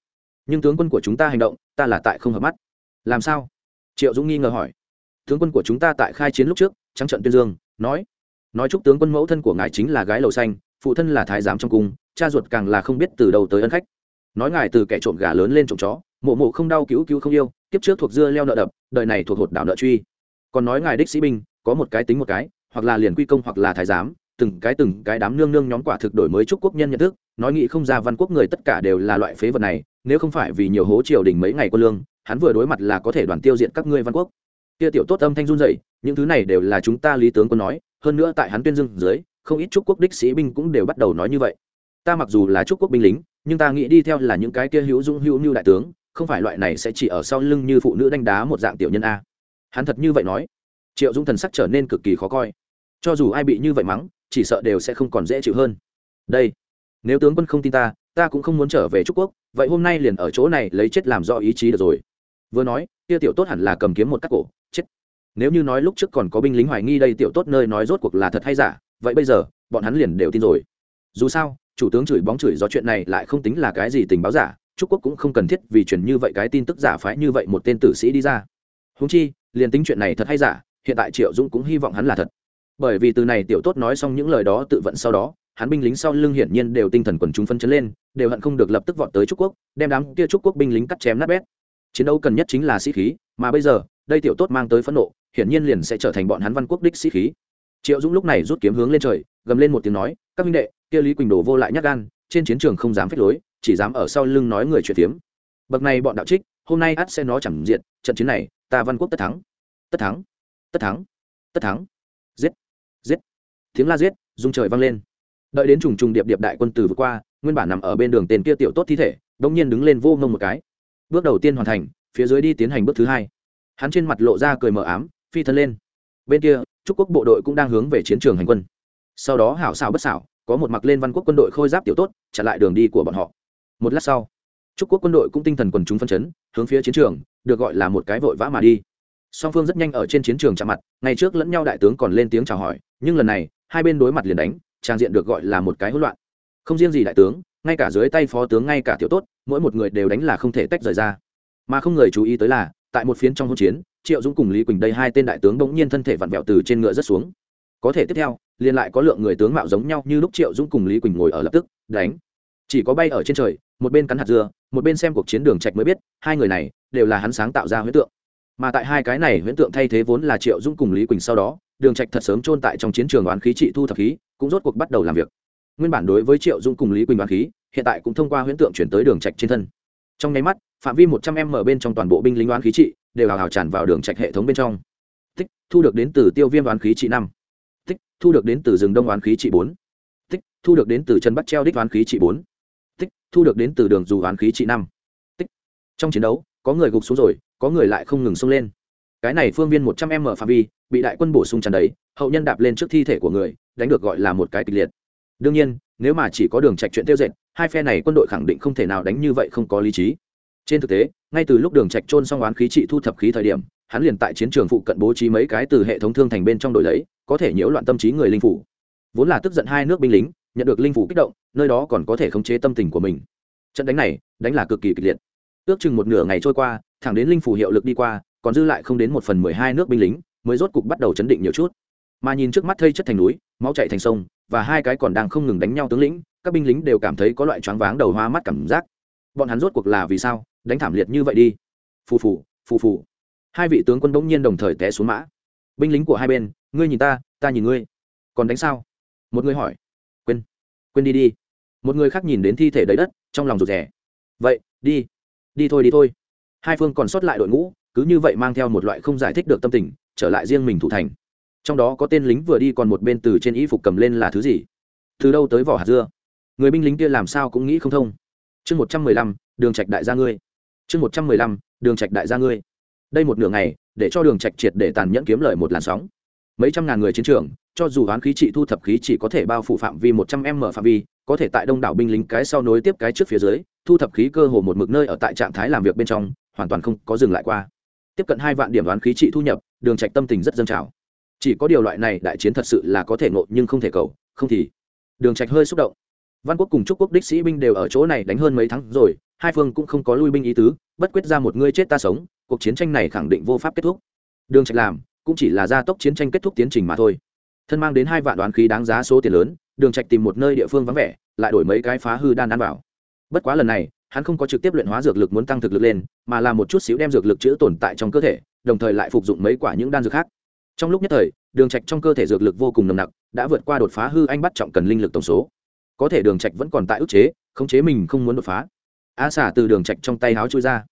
nhưng tướng quân của chúng ta hành động, ta là tại không hợp mắt. Làm sao? Triệu dũng nghi ngờ hỏi. Tướng quân của chúng ta tại khai chiến lúc trước, trắng trận tuyên dương, nói nói chúc tướng quân mẫu thân của ngài chính là gái lầu xanh, phụ thân là thái giám trong cung, cha ruột càng là không biết từ đầu tới ân khách. Nói ngài từ kẻ trộm gà lớn lên trộm chó mộ mộ không đau cứu cứu không yêu, kiếp trước thuộc dưa leo nợ đập, đời này thuộc hột đảo nợ truy. Còn nói ngài đích sĩ binh, có một cái tính một cái, hoặc là liền quy công hoặc là thái giám, từng cái từng cái đám nương nương nhóm quả thực đổi mới chúc quốc nhân nhận thức, nói nghĩ không ra văn quốc người tất cả đều là loại phế vật này, nếu không phải vì nhiều hố triều đình mấy ngày quân lương, hắn vừa đối mặt là có thể đoàn tiêu diệt các ngươi văn quốc. Kia tiểu tốt âm thanh run dậy những thứ này đều là chúng ta lý tướng quân nói, hơn nữa tại hắn tuyên dương dưới, không ít chúc quốc đích sĩ binh cũng đều bắt đầu nói như vậy. Ta mặc dù là chúc quốc binh lính, nhưng ta nghĩ đi theo là những cái kia hữu dung hữu như đại tướng không phải loại này sẽ chỉ ở sau lưng như phụ nữ đánh đá một dạng tiểu nhân a. Hắn thật như vậy nói. Triệu dũng thần sắc trở nên cực kỳ khó coi. Cho dù ai bị như vậy mắng, chỉ sợ đều sẽ không còn dễ chịu hơn. Đây, nếu tướng quân không tin ta ta cũng không muốn trở về trúc quốc, vậy hôm nay liền ở chỗ này lấy chết làm do ý chí được rồi. Vừa nói, kia tiểu tốt hẳn là cầm kiếm một cắt cổ, chết. Nếu như nói lúc trước còn có binh lính hoài nghi đây tiểu tốt nơi nói rốt cuộc là thật hay giả, vậy bây giờ, bọn hắn liền đều tin rồi. Dù sao, chủ tướng chửi bóng chửi do chuyện này lại không tính là cái gì tình báo giả trúc quốc cũng không cần thiết vì truyền như vậy cái tin tức giả phái như vậy một tên tử sĩ đi ra. Huống chi, liền tính chuyện này thật hay giả, hiện tại triệu dũng cũng hy vọng hắn là thật. Bởi vì từ này tiểu tốt nói xong những lời đó tự vận sau đó, hắn binh lính sau lưng hiển nhiên đều tinh thần quần chúng phân chấn lên, đều hận không được lập tức vọt tới trúc quốc, đem đám kia trúc quốc binh lính cắt chém nát bét. Chiến đấu cần nhất chính là sĩ khí, mà bây giờ, đây tiểu tốt mang tới phẫn nộ, hiển nhiên liền sẽ trở thành bọn hắn văn quốc đích sĩ khí. Triệu dũng lúc này rút kiếm hướng lên trời, gầm lên một tiếng nói, các minh đệ, kia lý quỳnh đổ vô lại nhát gan, trên chiến trường không dám phép lối chỉ dám ở sau lưng nói người chuyện tiếm bậc này bọn đạo trích, hôm nay ắt sẽ nó chẳng diện, trận chiến này, ta văn quốc tất thắng. Tất thắng. Tất thắng. Tất thắng. Giết. Giết. Tiếng la giết, rung trời vang lên. Đợi đến trùng trùng điệp điệp đại quân từ vừa qua, nguyên bản nằm ở bên đường tên kia tiểu tốt thi thể đ nhiên đứng lên vô ngông một cái. Bước đầu tiên hoàn thành, phía dưới đi tiến hành bước thứ hai. Hắn trên mặt lộ ra cười mờ ám, phi thân lên. Bên kia, trúc quốc bộ đội cũng đang hướng về chiến trường hành quân. Sau đó hảo xảo bất xảo, có một mặc lên văn quốc quân đội khôi giáp tiểu tốt, chặn lại đường đi của bọn họ một lát sau trúc quốc quân đội cũng tinh thần quần chúng phân chấn, hướng phía chiến trường, được gọi là một cái vội vã mà đi. Song phương rất nhanh ở trên chiến trường chạm mặt ngày trước lẫn nhau đại tướng còn lên tiếng chào hỏi, nhưng lần này, hai bên đối mặt liền đánh, trang diện được gọi là một cái hỗn loạn. Không riêng gì đại tướng, ngay cả dưới tay phó tướng, ngay cả tiểu tốt, mỗi một người đều đánh là không thể tách rời ra. Mà không người chú ý tới là, tại một phiến trong hỗn chiến, triệu dũng cùng lý quỳnh đây hai tên đại tướng bỗng nhiên thân thể vặn vẹo từ trên ngựa rất xuống. Có thể tiếp theo, liền lại có lượng người tướng mạo giống nhau như lúc triệu dũng cùng lý quỳnh ngồi ở lập tức, đánh chỉ có bay ở trên trời, một bên cắn hạt dưa, một bên xem cuộc chiến đường trạch mới biết, hai người này đều là hắn sáng tạo ra huyễn tượng. Mà tại hai cái này huyễn tượng thay thế vốn là triệu dung cùng lý quỳnh sau đó, đường trạch thật sớm chôn tại trong chiến trường oán khí trị thu thập khí, cũng rốt cuộc bắt đầu làm việc. Nguyên bản đối với triệu dung cùng lý quỳnh oán khí, hiện tại cũng thông qua huyễn tượng chuyển tới đường trạch trên thân. Trong nháy mắt, phạm vi một trăm m bên trong toàn bộ binh lính oán khí trị đều hào hào tràn vào đường trạch hệ thống bên trong. Tích, thu được đến từ tiêu viêm oán khí trị năm. Tích, thu được đến từ rừng đông oán khí trị bốn. Tích, thu được đến từ chân bắt treo đích oán khí trị bốn thu được đến từ đường dù oán khí trị năm. Tích. Trong chiến đấu, có người gục xuống rồi, có người lại không ngừng xông lên. Cái này phương viên một trăm m phạm vi, bị đại quân bổ sung tràn đấy hậu nhân đạp lên trước thi thể của người, đánh được gọi là một cái kịch liệt. Đương nhiên, nếu mà chỉ có đường trạch chuyện tiêu dệt hai phe này quân đội khẳng định không thể nào đánh như vậy không có lý trí. Trên thực tế, ngay từ lúc đường trạch trôn xong oán khí trị thu thập khí thời điểm, hắn liền tại chiến trường phụ cận bố trí mấy cái từ hệ thống thương thành bên trong đội lấy, có thể nhiễu loạn tâm trí người linh phủ. Vốn là tức giận hai nước binh lính nhận được linh phủ kích động, nơi đó còn có thể khống chế tâm tình của mình. Trận đánh này, đánh là cực kỳ kịch liệt. Ước chừng một nửa ngày trôi qua, thẳng đến linh phủ hiệu lực đi qua, còn dư lại không đến một phần mười hai nước binh lính, mới rốt cục bắt đầu chấn định nhiều chút. Mà nhìn trước mắt thây chất thành núi, máu chảy thành sông, và hai cái còn đang không ngừng đánh nhau tướng lĩnh, các binh lính đều cảm thấy có loại choáng váng đầu hoa mắt cảm giác. Bọn hắn rốt cuộc là vì sao, đánh thảm liệt như vậy đi. Phù phù phù phù. Hai vị tướng quân bỗng nhiên đồng thời té xuống mã. Binh lính của hai bên, ngươi nhìn ta ta nhìn ngươi. Còn đánh sao? Một người hỏi quên đi đi. Một người khác nhìn đến thi thể đầy đất, trong lòng rụt rè. Vậy, đi. Đi thôi đi thôi. Hai phương còn sót lại đội ngũ, cứ như vậy mang theo một loại không giải thích được tâm tình, trở lại riêng mình thủ thành. Trong đó có tên lính vừa đi còn một bên từ trên y phục cầm lên là thứ gì? Từ đâu tới vỏ hạt dưa? Người binh lính kia làm sao cũng nghĩ không thông. Chương một trăm mười lăm, đường trạch đại gia ngươi. Chương một trăm mười lăm, đường trạch đại gia ngươi. Đây một nửa ngày, để cho đường trạch triệt để tàn nhẫn kiếm lời một làn sóng. Mấy trăm ngàn người chiến trường cho dù hoán khí trị thu thập khí chỉ có thể bao phủ phạm vi một trăm m phạm vi, có thể tại đông đảo binh lính cái sau nối tiếp cái trước phía dưới, thu thập khí cơ hồ một mực nơi ở tại trạng thái làm việc bên trong, hoàn toàn không có dừng lại qua. Tiếp cận hai vạn điểm đoán khí trị thu nhập, đường trạch tâm tình rất dâng trào. Chỉ có điều loại này đại chiến thật sự là có thể ngộ nhưng không thể cầu, không thì. Đường trạch hơi xúc động. Văn quốc cùng trúc quốc đích sĩ binh đều ở chỗ này đánh hơn mấy tháng rồi, hai phương cũng không có lui binh ý tứ, bất quyết ra một ngươi chết ta sống, cuộc chiến tranh này khẳng định vô pháp kết thúc. Đường trạch làm, cũng chỉ là gia tốc chiến tranh kết thúc tiến trình mà thôi thân mang đến hai vạn đoán khí đáng giá số tiền lớn, đường trạch tìm một nơi địa phương vắng vẻ, lại đổi mấy cái phá hư đan ăn vào. Bất quá lần này, hắn không có trực tiếp luyện hóa dược lực muốn tăng thực lực lên, mà là một chút xíu đem dược lực chữ tồn tại trong cơ thể, đồng thời lại phục dụng mấy quả những đan dược khác. Trong lúc nhất thời, đường trạch trong cơ thể dược lực vô cùng nồng nặc, đã vượt qua đột phá hư anh bắt trọng cần linh lực tổng số. Có thể đường trạch vẫn còn tại ức chế, khống chế mình không muốn đột phá. A xả từ đường trạch trong tay háo chui ra.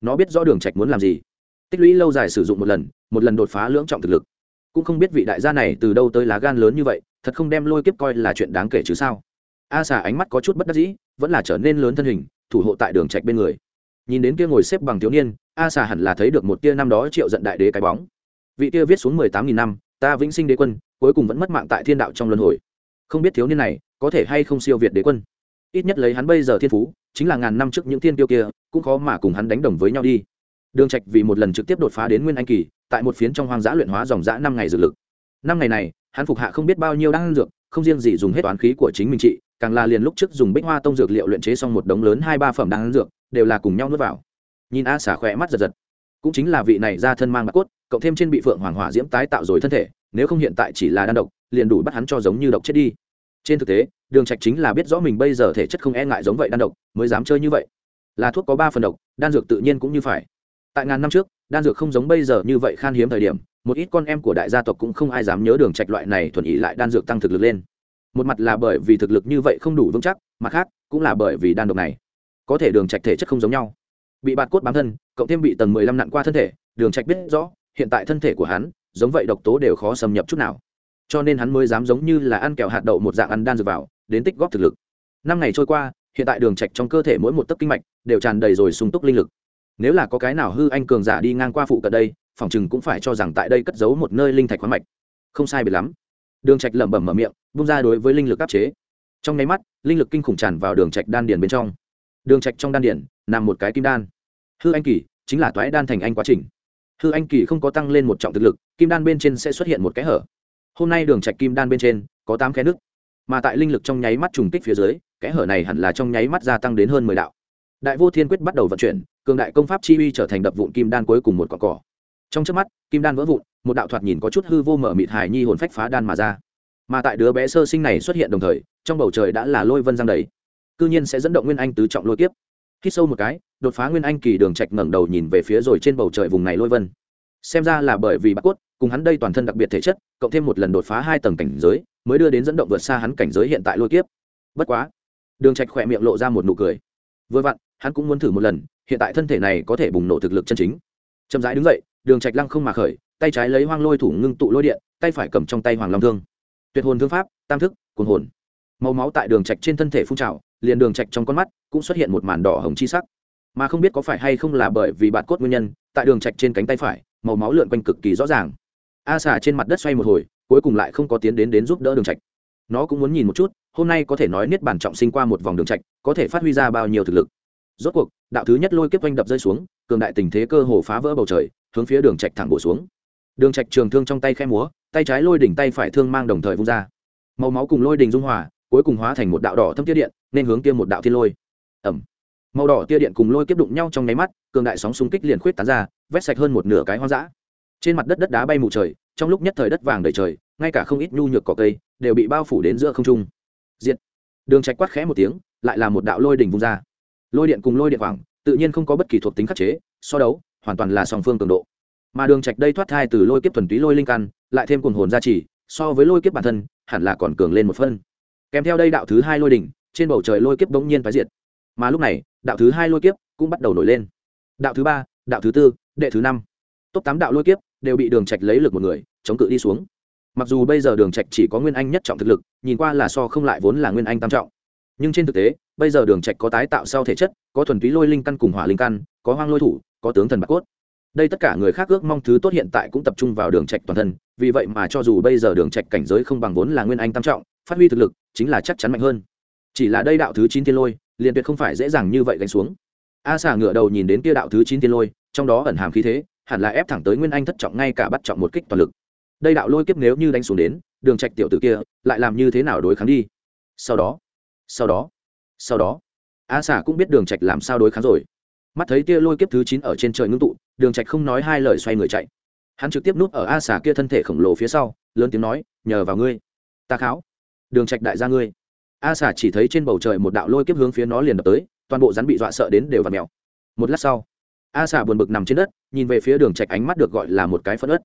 Nó biết rõ đường trạch muốn làm gì. Tích lũy lâu dài sử dụng một lần một lần đột phá lưỡng trọng thực lực cũng không biết vị đại gia này từ đâu tới lá gan lớn như vậy, thật không đem lôi kiếp coi là chuyện đáng kể chứ sao? A xà ánh mắt có chút bất đắc dĩ, vẫn là trở nên lớn thân hình, thủ hộ tại đường trạch bên người. Nhìn đến kia ngồi xếp bằng thiếu niên, a xà hẳn là thấy được một tia năm đó triệu giận đại đế cái bóng. Vị tia viết xuống mười tám nghìn năm, ta vĩnh sinh đế quân, cuối cùng vẫn mất mạng tại thiên đạo trong luân hồi. Không biết thiếu niên này có thể hay không siêu việt đế quân. Ít nhất lấy hắn bây giờ thiên phú, chính là ngàn năm trước những thiên tiêu kia, cũng khó mà cùng hắn đánh đồng với nhau đi. Đường trạch vì một lần trực tiếp đột phá đến nguyên anh kỳ tại một phiến trong hoang dã luyện hóa dòng dã năm ngày dược lực. Năm ngày này, hắn phục hạ không biết bao nhiêu đan dược, không riêng gì dùng hết toán khí của chính mình trị, càng là liền lúc trước dùng bích hoa tông dược liệu luyện chế xong một đống lớn hai ba phẩm đan dược, đều là cùng nhau nuốt vào. Nhìn a xả khỏe mắt giật giật. Cũng chính là vị này ra thân mang bạc cốt, cộng thêm trên bị phượng hoàng hỏa diễm tái tạo rồi thân thể, nếu không hiện tại chỉ là đan độc, liền đủ bắt hắn cho giống như độc chết đi. Trên thực tế, đường trạch chính là biết rõ mình bây giờ thể chất không e ngại giống vậy đan độc, mới dám chơi như vậy. Là thuốc có ba phần độc, đan dược tự nhiên cũng như phải tại ngàn năm trước, đan dược không giống bây giờ như vậy khan hiếm thời điểm, một ít con em của đại gia tộc cũng không ai dám nhớ đường trạch loại này thuần ý lại đan dược tăng thực lực lên. Một mặt là bởi vì thực lực như vậy không đủ vững chắc, mặt khác, cũng là bởi vì đan độc này, có thể đường trạch thể chất không giống nhau. Bị bạt cốt bám thân, cộng thêm bị tầng mười lăm nặn qua thân thể, đường trạch biết rõ, hiện tại thân thể của hắn, giống vậy độc tố đều khó xâm nhập chút nào. Cho nên hắn mới dám giống như là ăn kẹo hạt đậu một dạng ăn đan dược vào, đến tích góp thực lực. Năm ngày trôi qua, hiện tại đường trạch trong cơ thể mỗi một tấc kinh mạch đều tràn đầy rồi sung túc linh lực nếu là có cái nào hư anh cường giả đi ngang qua phụ cận đây, phòng chừng cũng phải cho rằng tại đây cất giấu một nơi linh thạch khoáng mạch. Không sai biệt lắm. Đường trạch lẩm bẩm mở miệng bung ra đối với linh lực áp chế. Trong nháy mắt, linh lực kinh khủng tràn vào đường trạch đan điền bên trong. Đường trạch trong đan điền, nằm một cái kim đan. Hư anh kỳ, chính là toái đan thành anh quá trình. Hư anh kỳ không có tăng lên một trọng thực lực, kim đan bên trên sẽ xuất hiện một cái hở. Hôm nay đường trạch kim đan bên trên, có tám khe nước mà tại linh lực trong nháy mắt trùng kích phía dưới cái hở này hẳn là trong nháy mắt gia tăng đến hơn mười đạo. Đại vô thiên quyết bắt đầu vận chuyển cường đại công pháp chi uy trở thành đập vụn kim đan cuối cùng một cọn cỏ. Trong trước mắt, kim đan vỡ vụn, một đạo thoạt nhìn có chút hư vô mở mịt hài nhi hồn phách phá đan mà ra. Mà tại đứa bé sơ sinh này xuất hiện đồng thời, trong bầu trời đã là lôi vân giang đầy. Cư nhiên sẽ dẫn động nguyên anh tứ trọng lôi kiếp. Hít sâu một cái, đột phá nguyên anh kỳ đường trạch ngẩng đầu nhìn về phía rồi trên bầu trời vùng này lôi vân. Xem ra là bởi vì bạc cốt, cùng hắn đây toàn thân đặc biệt thể chất, cộng thêm một lần đột phá hai tầng cảnh giới, mới đưa đến dẫn động vượt xa hắn cảnh giới hiện tại lôi kiếp. Bất quá, đường trạch khỏe miệng lộ ra một nụ cười. Vừa vặn, hắn cũng muốn thử một lần hiện tại thân thể này có thể bùng nổ thực lực chân chính. Chậm rãi đứng dậy, đường trạch lăng không mà khởi, tay trái lấy hoang lôi thủ ngưng tụ lôi điện, tay phải cầm trong tay hoàng long thương. Tuyệt hồn thương pháp, tam thức, cuồng hồn. Màu máu tại đường trạch trên thân thể phun trào, liền đường trạch trong con mắt cũng xuất hiện một màn đỏ hồng chi sắc. Mà không biết có phải hay không là bởi vì bạt cốt nguyên nhân, tại đường trạch trên cánh tay phải, màu máu lượn quanh cực kỳ rõ ràng. A xà trên mặt đất xoay một hồi, cuối cùng lại không có tiến đến đến giúp đỡ đường trạch. Nó cũng muốn nhìn một chút, hôm nay có thể nói niết bản trọng sinh qua một vòng đường trạch, có thể phát huy ra bao nhiêu thực lực. Rốt cuộc đạo thứ nhất lôi kiếp quanh đập rơi xuống, cường đại tình thế cơ hồ phá vỡ bầu trời, hướng phía đường trạch thẳng bổ xuống. Đường trạch trường thương trong tay khẽ múa, tay trái lôi đỉnh tay phải thương mang đồng thời vung ra. Màu máu cùng lôi đỉnh dung hòa, cuối cùng hóa thành một đạo đỏ thâm tia điện, nên hướng kia một đạo thiên lôi. Ẩm màu đỏ tia điện cùng lôi kiếp đụng nhau trong nháy mắt, cường đại sóng xung kích liền khuyết tán ra, vét sạch hơn một nửa cái hoang dã. Trên mặt đất đất đá bay mù trời, trong lúc nhất thời đất vàng đầy trời, ngay cả không ít nhu nhược cỏ cây, đều bị bao phủ đến giữa không trung. Diện đường trạch quát khẽ một tiếng, lại là một đạo lôi đỉnh vung ra lôi điện cùng lôi điện hoàng, tự nhiên không có bất kỳ thuộc tính khắc chế so đấu hoàn toàn là song phương cường độ. Mà đường trạch đây thoát thai từ lôi kiếp thuần túy lôi linh căn lại thêm cuồng hồn gia trì so với lôi kiếp bản thân hẳn là còn cường lên một phân. Kèm theo đây đạo thứ hai lôi đỉnh trên bầu trời lôi kiếp bỗng nhiên phá diệt. Mà lúc này đạo thứ hai lôi kiếp cũng bắt đầu nổi lên. Đạo thứ ba đạo thứ tư đệ thứ năm. Top tám đạo lôi kiếp đều bị đường trạch lấy lực một người chống cự đi xuống. Mặc dù bây giờ đường trạch chỉ có nguyên anh nhất trọng thực lực nhìn qua là so không lại vốn là nguyên anh tam trọng. Nhưng trên thực tế bây giờ đường trạch có tái tạo sau thể chất, có thuần túy lôi linh căn cùng hỏa linh căn, có hoang lôi thủ, có tướng thần bạc cốt. Đây tất cả người khác ước mong thứ tốt hiện tại cũng tập trung vào đường trạch toàn thân, vì vậy mà cho dù bây giờ đường trạch cảnh giới không bằng vốn là nguyên anh tam trọng, phát huy thực lực chính là chắc chắn mạnh hơn. Chỉ là đây đạo thứ chín thiên lôi, liền tuyệt không phải dễ dàng như vậy gánh xuống. A xà ngửa đầu nhìn đến kia đạo thứ chín thiên lôi, trong đó ẩn hàm khí thế, hẳn là ép thẳng tới nguyên anh thất trọng ngay cả bắt trọng một kích toàn lực. Đây đạo lôi kiếp nếu như đánh xuống đến, đường trạch tiểu tử kia lại làm như thế nào đối kháng đi? Sau đó sau đó sau đó, a xả cũng biết đường trạch làm sao đối kháng rồi. Mắt thấy tia lôi kiếp thứ chín ở trên trời ngưng tụ, đường trạch không nói hai lời xoay người chạy. Hắn trực tiếp núp ở a xả kia thân thể khổng lồ phía sau, lớn tiếng nói, nhờ vào ngươi, ta kháo. Đường trạch đại gia ngươi. A xả chỉ thấy trên bầu trời một đạo lôi kiếp hướng phía nó liền đập tới, toàn bộ rắn bị dọa sợ đến đều và mèo. Một lát sau, a xả buồn bực nằm trên đất, nhìn về phía đường trạch ánh mắt được gọi là một cái phẫn ớt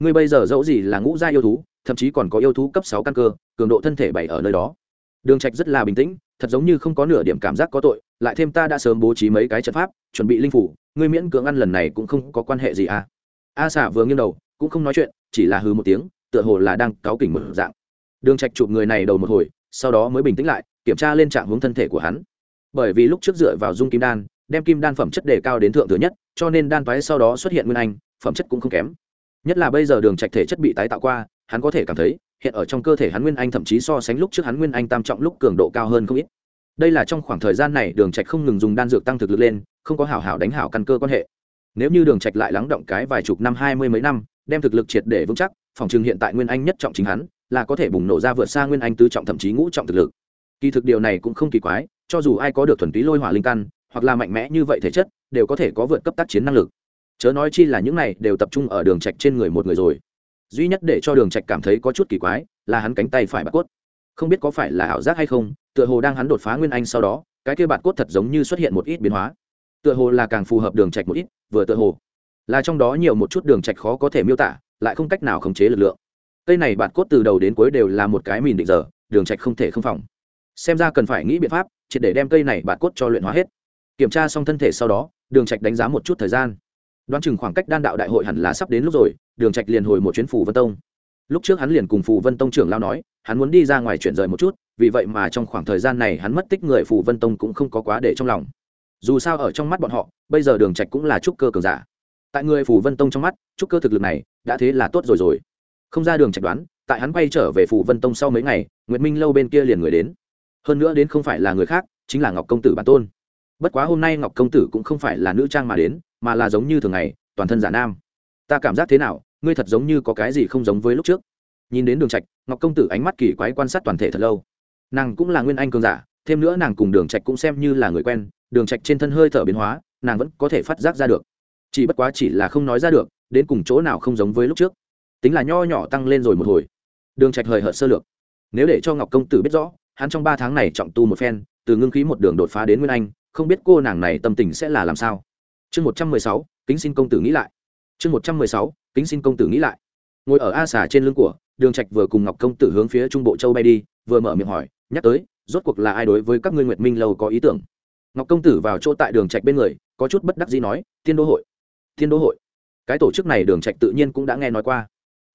ngươi bây giờ dẫu gì là ngũ gia yêu thú, thậm chí còn có yêu thú cấp sáu căn cơ, cường độ thân thể bảy ở nơi đó. Đường trạch rất là bình tĩnh thật giống như không có nửa điểm cảm giác có tội, lại thêm ta đã sớm bố trí mấy cái trận pháp, chuẩn bị linh phủ, ngươi miễn cưỡng ăn lần này cũng không có quan hệ gì à. A xà vừa nghiêng đầu, cũng không nói chuyện, chỉ là hừ một tiếng, tựa hồ là đang cáo kỉnh mở dạng. Đường trạch chụp người này đầu một hồi, sau đó mới bình tĩnh lại, kiểm tra lên trạng hướng thân thể của hắn. Bởi vì lúc trước dựa vào dung kim đan, đem kim đan phẩm chất đề cao đến thượng thừa nhất, cho nên đan phái sau đó xuất hiện nguyên anh, phẩm chất cũng không kém. Nhất là bây giờ đường trạch thể chất bị tái tạo qua, hắn có thể cảm thấy hiện ở trong cơ thể hắn nguyên anh thậm chí so sánh lúc trước hắn nguyên anh tam trọng lúc cường độ cao hơn không ít. Đây là trong khoảng thời gian này đường trạch không ngừng dùng đan dược tăng thực lực lên, không có hảo hảo đánh hảo căn cơ quan hệ. Nếu như đường trạch lại lắng động cái vài chục năm, hai mươi mấy năm, đem thực lực triệt để vững chắc, phòng trường hiện tại nguyên anh nhất trọng chính hắn, là có thể bùng nổ ra vượt xa nguyên anh tứ trọng thậm chí ngũ trọng thực lực. Kỳ thực điều này cũng không kỳ quái, cho dù ai có được thuần túy lôi hỏa linh căn, hoặc là mạnh mẽ như vậy thể chất, đều có thể có vượt cấp tác chiến năng lực. Chớ nói chi là những này đều tập trung ở đường trạch trên người một người rồi duy nhất để cho đường trạch cảm thấy có chút kỳ quái, là hắn cánh tay phải bạc cốt. Không biết có phải là ảo giác hay không, tựa hồ đang hắn đột phá nguyên anh sau đó, cái kia bạc cốt thật giống như xuất hiện một ít biến hóa. Tựa hồ là càng phù hợp đường trạch một ít, vừa tựa hồ là trong đó nhiều một chút đường trạch khó có thể miêu tả, lại không cách nào khống chế lực lượng. Cây này bạc cốt từ đầu đến cuối đều là một cái mìn định giờ, đường trạch không thể không phòng. Xem ra cần phải nghĩ biện pháp chỉ để đem cây này bạc cốt cho luyện hóa hết. Kiểm tra xong thân thể sau đó, đường trạch đánh giá một chút thời gian. Đoán chừng khoảng cách đan đạo đại hội hẳn là sắp đến lúc rồi đường trạch liền hồi một chuyến phủ vân tông. Lúc trước hắn liền cùng phù vân tông trưởng lao nói, hắn muốn đi ra ngoài chuyển rời một chút, vì vậy mà trong khoảng thời gian này hắn mất tích người phù vân tông cũng không có quá để trong lòng. Dù sao ở trong mắt bọn họ, bây giờ đường trạch cũng là trúc cơ cường giả. Tại người phù vân tông trong mắt, trúc cơ thực lực này đã thế là tốt rồi rồi. Không ra đường trạch đoán, tại hắn quay trở về phù vân tông sau mấy ngày, nguyệt minh lâu bên kia liền người đến. Hơn nữa đến không phải là người khác, chính là ngọc công tử bản tôn. Bất quá hôm nay ngọc công tử cũng không phải là nữ trang mà đến, mà là giống như thường ngày, toàn thân giả nam. Ta cảm giác thế nào? Ngươi thật giống như có cái gì không giống với lúc trước. Nhìn đến đường trạch, ngọc công tử ánh mắt kỳ quái quan sát toàn thể thật lâu. Nàng cũng là nguyên anh cường giả, thêm nữa nàng cùng đường trạch cũng xem như là người quen, đường trạch trên thân hơi thở biến hóa, nàng vẫn có thể phát giác ra được. Chỉ bất quá chỉ là không nói ra được, đến cùng chỗ nào không giống với lúc trước. Tính là nho nhỏ tăng lên rồi một hồi. Đường trạch hời hợt sơ lược. Nếu để cho ngọc công tử biết rõ, hắn trong ba tháng này trọng tu một phen, từ ngưng khí một đường đột phá đến nguyên anh, không biết cô nàng này tâm tình sẽ là làm sao. Chương một trăm mười sáu, kính xin công tử nghĩ lại. Chương một trăm mười sáu kính xin công tử nghĩ lại. Ngồi ở a xà trên lưng của, đường trạch vừa cùng ngọc công tử hướng phía trung bộ châu bay đi, vừa mở miệng hỏi, nhắc tới, rốt cuộc là ai đối với các ngươi nguyệt minh lâu có ý tưởng? Ngọc công tử vào chỗ tại đường trạch bên người, có chút bất đắc dĩ nói, thiên đô hội, thiên đô hội. Cái tổ chức này đường trạch tự nhiên cũng đã nghe nói qua.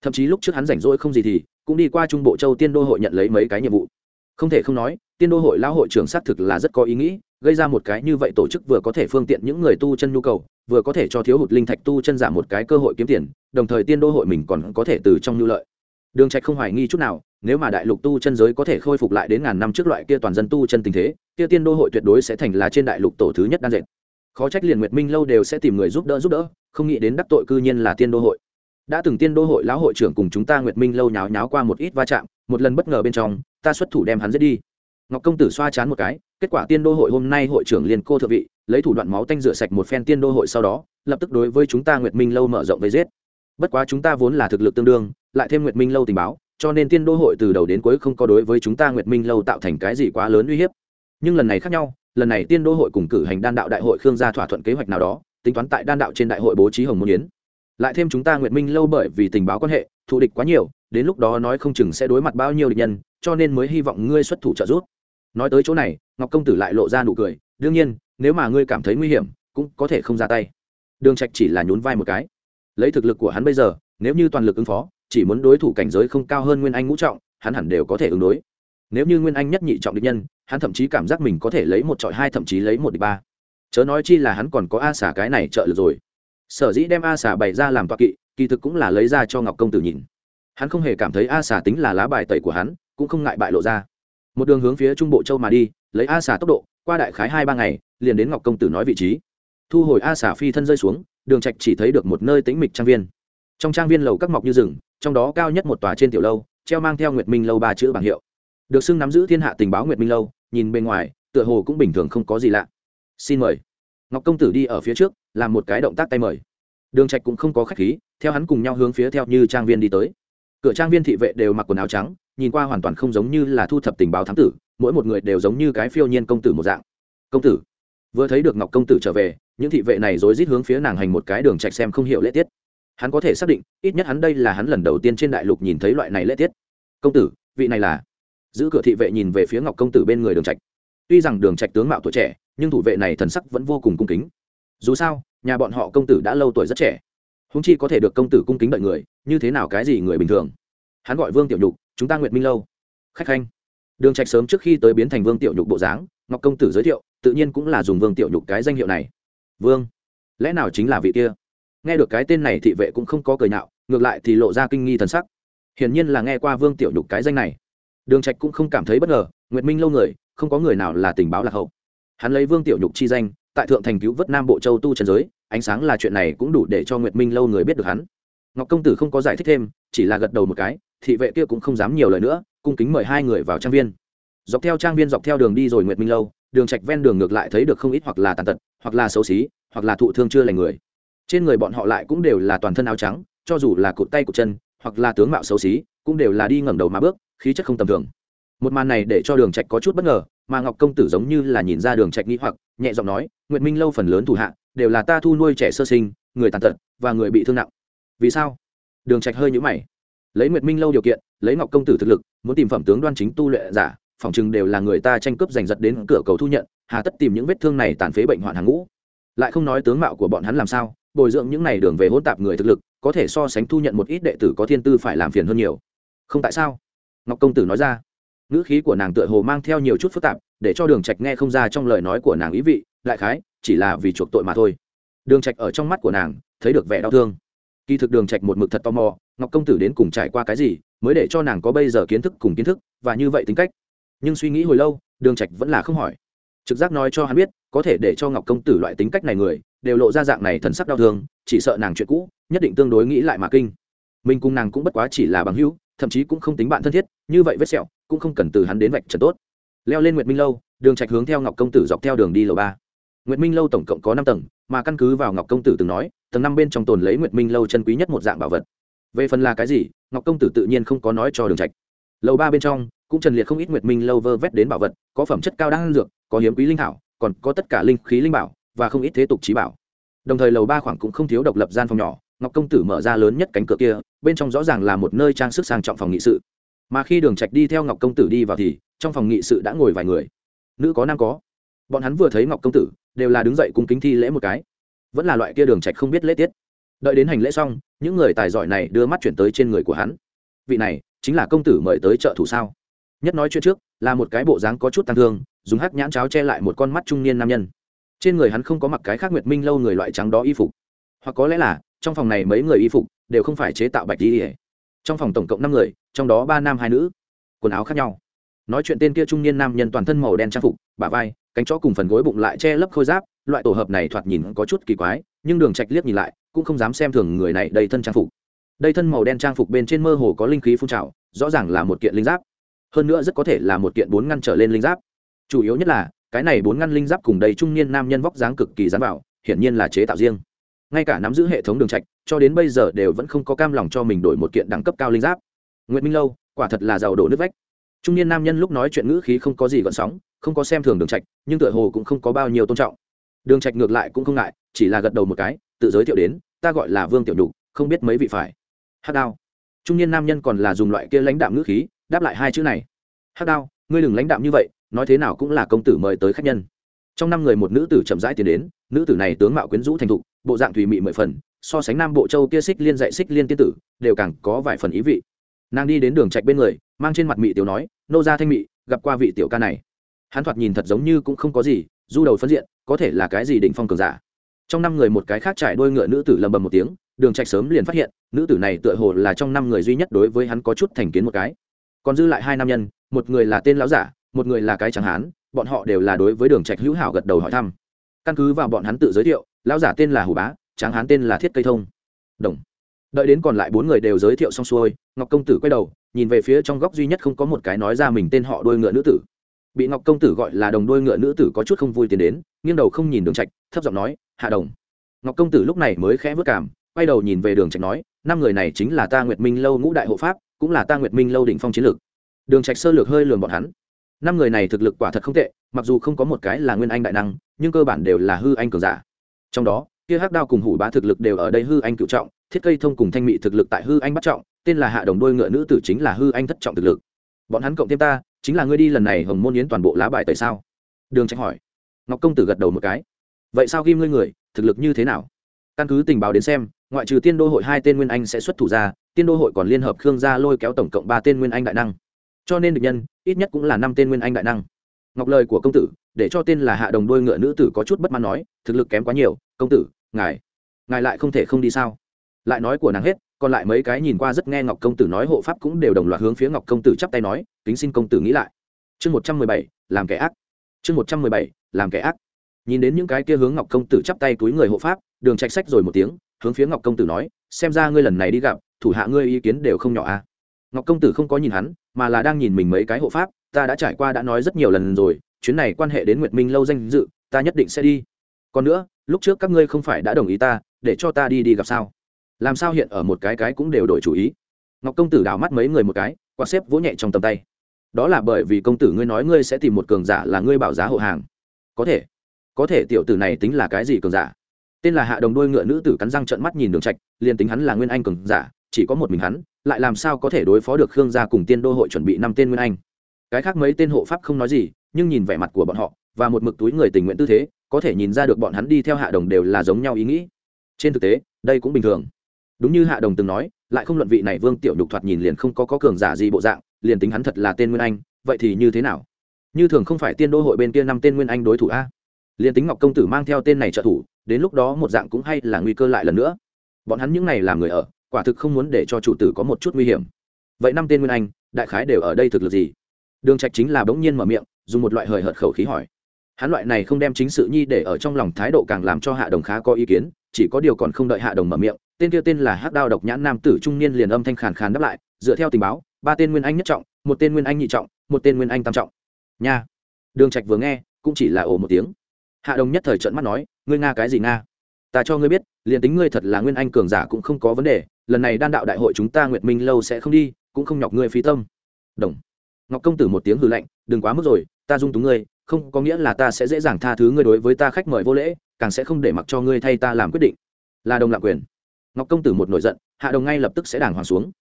Thậm chí lúc trước hắn rảnh rỗi không gì thì, cũng đi qua trung bộ châu tiên đô hội nhận lấy mấy cái nhiệm vụ. Không thể không nói, tiên đô hội lão hội trưởng xác thực là rất có ý nghĩ, gây ra một cái như vậy tổ chức vừa có thể phương tiện những người tu chân nhu cầu vừa có thể cho thiếu hụt linh thạch tu chân giảm một cái cơ hội kiếm tiền, đồng thời tiên đô hội mình còn có thể từ trong nhu lợi. Đường trạch không hoài nghi chút nào, nếu mà đại lục tu chân giới có thể khôi phục lại đến ngàn năm trước loại kia toàn dân tu chân tình thế, kia tiên đô hội tuyệt đối sẽ thành là trên đại lục tổ thứ nhất đan dệt. Khó trách liền nguyệt minh lâu đều sẽ tìm người giúp đỡ giúp đỡ, không nghĩ đến đắc tội cư nhiên là tiên đô hội. Đã từng tiên đô hội lão hội trưởng cùng chúng ta nguyệt minh lâu nháo nháo qua một ít va chạm, một lần bất ngờ bên trong, ta xuất thủ đem hắn giết đi. Ngọc công tử xoa chán một cái, kết quả tiên đô hội hôm nay hội trưởng liền cô thượng vị lấy thủ đoạn máu tanh rửa sạch một phen tiên đô hội sau đó, lập tức đối với chúng ta nguyệt minh lâu mở rộng vây giết. Bất quá chúng ta vốn là thực lực tương đương, lại thêm nguyệt minh lâu tình báo, cho nên tiên đô hội từ đầu đến cuối không có đối với chúng ta nguyệt minh lâu tạo thành cái gì quá lớn uy hiếp. Nhưng lần này khác nhau, lần này tiên đô hội cùng cử hành đan đạo đại hội khương gia thỏa thuận kế hoạch nào đó, tính toán tại đan đạo trên đại hội bố trí hồng môn yến. Lại thêm chúng ta nguyệt minh lâu bởi vì tình báo quan hệ, thù địch quá nhiều, đến lúc đó nói không chừng sẽ đối mặt bao nhiêu địch nhân, cho nên mới hy vọng ngươi xuất thủ trợ giúp. Nói tới chỗ này, ngọc công tử lại lộ ra nụ cười, đương nhiên nếu mà ngươi cảm thấy nguy hiểm, cũng có thể không ra tay. Đường trạch chỉ là nhún vai một cái. Lấy thực lực của hắn bây giờ, nếu như toàn lực ứng phó, chỉ muốn đối thủ cảnh giới không cao hơn nguyên anh ngũ trọng, hắn hẳn đều có thể ứng đối. Nếu như nguyên anh nhất nhị trọng địch nhân, hắn thậm chí cảm giác mình có thể lấy một trọi hai, thậm chí lấy một địch ba. Chớ nói chi là hắn còn có a xả cái này trợ lực rồi. Sở dĩ đem a xả bày ra làm toa kỵ, kỳ thực cũng là lấy ra cho ngọc công tử nhìn. Hắn không hề cảm thấy a xả tính là lá bài tẩy của hắn, cũng không ngại bại lộ ra. Một đường hướng phía trung bộ châu mà đi, lấy a xả tốc độ, qua đại khái hai ba ngày liền đến ngọc công tử nói vị trí. Thu hồi a xả phi thân rơi xuống, đường trạch chỉ thấy được một nơi tĩnh mịch trang viên. Trong trang viên lầu các mọc như rừng, trong đó cao nhất một tòa trên tiểu lâu, treo mang theo nguyệt minh lâu ba chữ bảng hiệu. Được xưng nắm giữ thiên hạ tình báo nguyệt minh lâu, nhìn bên ngoài, tựa hồ cũng bình thường không có gì lạ. Xin mời. Ngọc công tử đi ở phía trước, làm một cái động tác tay mời. Đường trạch cũng không có khách khí, theo hắn cùng nhau hướng phía theo như trang viên đi tới. Cửa trang viên thị vệ đều mặc quần áo trắng, nhìn qua hoàn toàn không giống như là thu thập tình báo thám tử, mỗi một người đều giống như cái phiêu nhiên công tử một dạng. Công tử vừa thấy được ngọc công tử trở về, những thị vệ này rối rít hướng phía nàng hành một cái đường trạch xem không hiểu lễ tiết. Hắn có thể xác định, ít nhất hắn đây là hắn lần đầu tiên trên đại lục nhìn thấy loại này lễ tiết. Công tử, vị này là? Giữ cửa thị vệ nhìn về phía ngọc công tử bên người đường trạch. Tuy rằng đường trạch tướng mạo tuổi trẻ, nhưng thủ vệ này thần sắc vẫn vô cùng cung kính. Dù sao, nhà bọn họ công tử đã lâu tuổi rất trẻ. Húng chi có thể được công tử cung kính đợi người, như thế nào cái gì người bình thường? Hắn gọi vương tiểu nhục, chúng ta nguyệt minh lâu. Khách khanh. Đường trạch sớm trước khi tới biến thành vương tiểu nhục bộ dáng ngọc công tử giới thiệu, tự nhiên cũng là dùng vương tiểu nhục cái danh hiệu này. Vương, lẽ nào chính là vị kia? Nghe được cái tên này thị vệ cũng không có cười nhạo, ngược lại thì lộ ra kinh nghi thần sắc. Hiển nhiên là nghe qua vương tiểu nhục cái danh này. Đường trạch cũng không cảm thấy bất ngờ, nguyệt minh lâu người, không có người nào là tình báo lạc hậu. Hắn lấy vương tiểu nhục chi danh, tại thượng thành cứu vớt nam bộ châu tu trần giới, ánh sáng là chuyện này cũng đủ để cho nguyệt minh lâu người biết được hắn. Ngọc công tử không có giải thích thêm, chỉ là gật đầu một cái, thị vệ kia cũng không dám nhiều lời nữa, cung kính mời hai người vào trang viên dọc theo trang viên dọc theo đường đi rồi nguyệt minh lâu, đường trạch ven đường ngược lại thấy được không ít hoặc là tàn tật, hoặc là xấu xí, hoặc là thụ thương chưa lành người. Trên người bọn họ lại cũng đều là toàn thân áo trắng, cho dù là cụt tay cụt chân, hoặc là tướng mạo xấu xí, cũng đều là đi ngẩng đầu mà bước, khí chất không tầm thường. Một màn này để cho đường trạch có chút bất ngờ, mà ngọc công tử giống như là nhìn ra đường trạch nghĩ hoặc, nhẹ giọng nói, nguyệt minh lâu phần lớn thủ hạ, đều là ta thu nuôi trẻ sơ sinh, người tàn tật và người bị thương nặng. Vì sao? Đường trạch hơi nhũ mày. Lấy nguyệt minh lâu điều kiện, lấy ngọc công tử thực lực, muốn tìm phẩm tướng đoan chính tu luyện giả phòng chừng đều là người ta tranh cướp giành giật đến cửa cầu thu nhận, hà tất tìm những vết thương này tàn phế bệnh hoạn hàng ngũ. Lại không nói tướng mạo của bọn hắn làm sao, bồi dưỡng những này đường về hỗn tạp người thực lực, có thể so sánh thu nhận một ít đệ tử có thiên tư phải làm phiền hơn nhiều. Không tại sao? Ngọc công tử nói ra. Ngữ khí của nàng tựa hồ mang theo nhiều chút phức tạp, để cho đường trạch nghe không ra trong lời nói của nàng ý vị lại khái, chỉ là vì chuộc tội mà thôi. Đường trạch ở trong mắt của nàng, thấy được vẻ đau thương. Kỳ thực đường trạch một mực thật tò mò, ngọc công tử đến cùng trải qua cái gì, mới để cho nàng có bây giờ kiến thức cùng kiến thức, và như vậy tính cách nhưng suy nghĩ hồi lâu, đường trạch vẫn là không hỏi. Trực giác nói cho hắn biết, có thể để cho ngọc công tử loại tính cách này người, đều lộ ra dạng này thần sắc đau thương, chỉ sợ nàng chuyện cũ, nhất định tương đối nghĩ lại mà kinh. Mình cùng nàng cũng bất quá chỉ là bằng hữu, thậm chí cũng không tính bạn thân thiết, như vậy vết sẹo, cũng không cần từ hắn đến vạch trần tốt. Leo lên nguyệt minh lâu, đường trạch hướng theo ngọc công tử dọc theo đường đi lầu ba. Nguyệt minh lâu tổng cộng có năm tầng, mà căn cứ vào ngọc công tử từng nói, tầng năm bên trong tồn lấy nguyệt minh lâu chân quý nhất một dạng bảo vật. Về phần là cái gì, ngọc công tử tự nhiên không có nói cho đường trạch. Lầu ba bên trong cũng trần liệt không ít nguyệt minh lâu vơ vét đến bảo vật, có phẩm chất cao đang dược, có hiếm quý linh thảo, còn có tất cả linh khí linh bảo, và không ít thế tục trí bảo. Đồng thời lầu ba khoảng cũng không thiếu độc lập gian phòng nhỏ, ngọc công tử mở ra lớn nhất cánh cửa kia, bên trong rõ ràng là một nơi trang sức sang trọng phòng nghị sự. Mà khi đường trạch đi theo ngọc công tử đi vào thì, trong phòng nghị sự đã ngồi vài người. Nữ có nam có. Bọn hắn vừa thấy ngọc công tử, đều là đứng dậy cung kính thi lễ một cái. Vẫn là loại kia đường trạch không biết lễ tiết. Đợi đến hành lễ xong, những người tài giỏi này đưa mắt chuyển tới trên người của hắn. Vị này, chính là công tử mời tới trợ thủ sao? Nhất nói chuyện trước, là một cái bộ dáng có chút tăng thương, dùng hắc nhãn cháo che lại một con mắt trung niên nam nhân. Trên người hắn không có mặc cái khác nguyệt minh lâu người loại trắng đó y phục. Hoặc có lẽ là, trong phòng này mấy người y phục đều không phải chế tạo bạch đi trong phòng tổng cộng năm người, trong đó ba nam hai nữ. Quần áo khác nhau. Nói chuyện tên kia trung niên nam nhân toàn thân màu đen trang phục, bả vai, cánh chó cùng phần gối bụng lại che lấp khôi giáp, loại tổ hợp này thoạt nhìn có chút kỳ quái, nhưng đường trạch liếc nhìn lại, cũng không dám xem thường người này đầy thân trang phục. Đây thân màu đen trang phục bên trên mơ hồ có linh khí phun trào, rõ ràng là một kiện linh giáp hơn nữa rất có thể là một kiện bốn ngăn trở lên linh giáp. Chủ yếu nhất là, cái này bốn ngăn linh giáp cùng đầy trung niên nam nhân vóc dáng cực kỳ dán vào, hiển nhiên là chế tạo riêng. Ngay cả nắm giữ hệ thống đường trạch, cho đến bây giờ đều vẫn không có cam lòng cho mình đổi một kiện đẳng cấp cao linh giáp. Nguyễn minh lâu, quả thật là giàu đổ nước vách. Trung niên nam nhân lúc nói chuyện ngữ khí không có gì gợn sóng, không có xem thường đường trạch, nhưng tựa hồ cũng không có bao nhiêu tôn trọng. Đường trạch ngược lại cũng không ngại, chỉ là gật đầu một cái, tự giới thiệu đến, ta gọi là vương tiểu nhục, không biết mấy vị phải. Hắc đao. Trung niên nam nhân còn là dùng loại kia lãnh đạm ngữ khí đáp lại hai chữ này. Hắc đao, ngươi đừng lãnh đạm như vậy, nói thế nào cũng là công tử mời tới khách nhân. Trong năm người một nữ tử chậm rãi tiến đến, nữ tử này tướng mạo quyến rũ thành thục, bộ dạng thùy mị mười phần, so sánh nam bộ châu kia xích liên dạy xích liên tiên tử, đều càng có vài phần ý vị. Nàng đi đến đường trạch bên người, mang trên mặt mị tiểu nói, nô gia thanh mị, gặp qua vị tiểu ca này. Hắn thoạt nhìn thật giống như cũng không có gì, du đầu phân diện, có thể là cái gì đỉnh phong cường giả. Trong năm người một cái khác trải đôi ngựa nữ tử lầm bầm một tiếng, đường trạch sớm liền phát hiện, nữ tử này tựa hồ là trong năm người duy nhất đối với hắn có chút thành kiến một cái còn dư lại hai nam nhân, một người là tên lão giả, một người là cái chẳng hán, bọn họ đều là đối với đường trạch hữu hảo gật đầu hỏi thăm. Căn cứ vào bọn hắn tự giới thiệu, lão giả tên là hủ bá, tráng hán tên là thiết cây thông. Đồng. Đợi đến còn lại bốn người đều giới thiệu xong xuôi, ngọc công tử quay đầu, nhìn về phía trong góc duy nhất không có một cái nói ra mình tên họ đôi ngựa nữ tử. Bị ngọc công tử gọi là đồng đôi ngựa nữ tử có chút không vui tiến đến, nghiêng đầu không nhìn đường trạch, thấp giọng nói, hạ đồng. Ngọc công tử lúc này mới khẽ vất cảm, quay đầu nhìn về đường trạch nói, năm người này chính là ta nguyệt minh lâu ngũ đại hộ pháp cũng là ta nguyệt minh lâu đỉnh phong chiến lược. Đường trạch sơ lược hơi lường bọn hắn. Năm người này thực lực quả thật không tệ, mặc dù không có một cái là nguyên anh đại năng, nhưng cơ bản đều là hư anh cường giả. Trong đó, kia hắc đao cùng hủ bá thực lực đều ở đây hư anh cựu trọng, thiết cây thông cùng thanh mị thực lực tại hư anh bắt trọng, tên là hạ đồng đôi ngựa nữ tử chính là hư anh thất trọng thực lực. Bọn hắn cộng thêm ta, chính là ngươi đi lần này hồng môn yến toàn bộ lá bài tại sao? Đường trạch hỏi. Ngọc công tử gật đầu một cái. Vậy sao ghim ngươi người, thực lực như thế nào? Căn cứ tình báo đến xem ngoại trừ tiên đô hội hai tên nguyên anh sẽ xuất thủ ra, tiên đô hội còn liên hợp khương gia lôi kéo tổng cộng ba tên nguyên anh đại năng. Cho nên được nhân, ít nhất cũng là năm tên nguyên anh đại năng. Ngọc lời của công tử, để cho tên là hạ đồng đôi ngựa nữ tử có chút bất mãn nói, thực lực kém quá nhiều, công tử, ngài ngài lại không thể không đi sao? Lại nói của nàng hết, còn lại mấy cái nhìn qua rất nghe ngọc công tử nói hộ pháp cũng đều đồng loạt hướng phía ngọc công tử chắp tay nói, kính xin công tử nghĩ lại. Chương một trăm mười bảy, làm kẻ ác. Chương một trăm mười bảy, làm kẻ ác. Nhìn đến những cái kia hướng ngọc công tử chắp tay túi người hộ pháp, đường trạch sách rồi một tiếng hướng phía ngọc công tử nói, xem ra ngươi lần này đi gặp, thủ hạ ngươi ý kiến đều không nhỏ a à. ngọc công tử không có nhìn hắn, mà là đang nhìn mình mấy cái hộ pháp, ta đã trải qua đã nói rất nhiều lần rồi, chuyến này quan hệ đến nguyệt minh lâu danh dự, ta nhất định sẽ đi. Còn nữa, lúc trước các ngươi không phải đã đồng ý ta, để cho ta đi đi gặp sao? Làm sao hiện ở một cái cái cũng đều đổi chủ ý? Ngọc công tử đào mắt mấy người một cái, quạt xếp vỗ nhẹ trong tầm tay. Đó là bởi vì công tử ngươi nói ngươi sẽ tìm một cường giả là ngươi bảo giá hộ hàng. Có thể. Có thể tiểu tử này tính là cái gì cường giả? Tên là hạ đồng đôi ngựa nữ tử cắn răng trợn mắt nhìn đường trạch liền tính hắn là nguyên anh cường giả chỉ có một mình hắn lại làm sao có thể đối phó được khương gia cùng tiên đô hội chuẩn bị năm tên nguyên anh? Cái khác mấy tên hộ pháp không nói gì nhưng nhìn vẻ mặt của bọn họ và một mực túi người tình nguyện tư thế có thể nhìn ra được bọn hắn đi theo hạ đồng đều là giống nhau ý nghĩ. Trên thực tế đây cũng bình thường. Đúng như hạ đồng từng nói lại không luận vị này vương tiểu nhục thoạt nhìn liền không có, có cường giả gì bộ dạng liền tính hắn thật là tên nguyên anh vậy thì như thế nào? Như thường không phải tiên đô hội bên kia năm tên nguyên anh đối thủ a? Liền tính ngọc công tử mang theo tên này trợ thủ đến lúc đó một dạng cũng hay là nguy cơ lại lần nữa. Bọn hắn những này làm người ở, quả thực không muốn để cho chủ tử có một chút nguy hiểm. Vậy năm tên nguyên anh, đại khái đều ở đây thực lực gì? Đường trạch chính là bỗng nhiên mở miệng, dùng một loại hời hợt khẩu khí hỏi. Hắn loại này không đem chính sự nhi để ở trong lòng thái độ càng làm cho hạ đồng khá có ý kiến, chỉ có điều còn không đợi hạ đồng mở miệng, tên kia tên là hắc đao độc nhãn nam tử trung niên liền âm thanh khàn khàn đáp lại, dựa theo tình báo, ba tên nguyên anh nhất trọng, một tên nguyên anh nhị trọng, một tên nguyên anh tam trọng. Nha. Đường trạch vừa nghe, cũng chỉ là ồ một tiếng. Hạ đồng nhất thời trợn mắt nói ngươi nga cái gì nga? Ta cho ngươi biết, liền tính ngươi thật là nguyên anh cường giả cũng không có vấn đề, lần này đan đạo đại hội chúng ta nguyệt minh lâu sẽ không đi, cũng không nhọc ngươi phí tâm. Đồng. Ngọc công tử một tiếng hư lạnh, đừng quá mức rồi, ta dung túng ngươi, không có nghĩa là ta sẽ dễ dàng tha thứ ngươi đối với ta khách mời vô lễ, càng sẽ không để mặc cho ngươi thay ta làm quyết định. Là đồng lạc quyền. Ngọc công tử một nổi giận, hạ đồng ngay lập tức sẽ đàng hoàng xuống.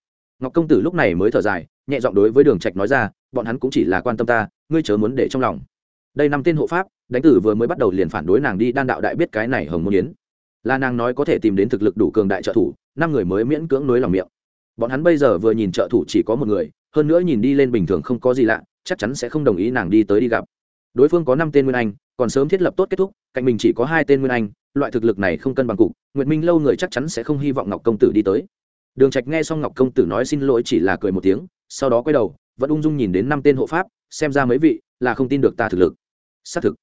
Ngọc công tử lúc này mới thở dài, nhẹ giọng đối với đường trạch nói ra, bọn hắn cũng chỉ là quan tâm ta, ngươi chớ muốn để trong lòng. Đây năm tên hộ pháp đánh tử vừa mới bắt đầu liền phản đối nàng đi đan đạo đại biết cái này hồng môn yến. Là nàng nói có thể tìm đến thực lực đủ cường đại trợ thủ, năm người mới miễn cưỡng nối lòng miệng. Bọn hắn bây giờ vừa nhìn trợ thủ chỉ có một người, hơn nữa nhìn đi lên bình thường không có gì lạ, chắc chắn sẽ không đồng ý nàng đi tới đi gặp. Đối phương có năm tên nguyên anh, còn sớm thiết lập tốt kết thúc, cạnh mình chỉ có hai tên nguyên anh, loại thực lực này không cân bằng cục, nguyệt minh lâu người chắc chắn sẽ không hy vọng ngọc công tử đi tới. Đường trạch nghe xong ngọc công tử nói xin lỗi chỉ là cười một tiếng, sau đó quay đầu, vẫn ung dung nhìn đến năm tên hộ pháp, xem ra mấy vị là không tin được ta thực lực. Xác thực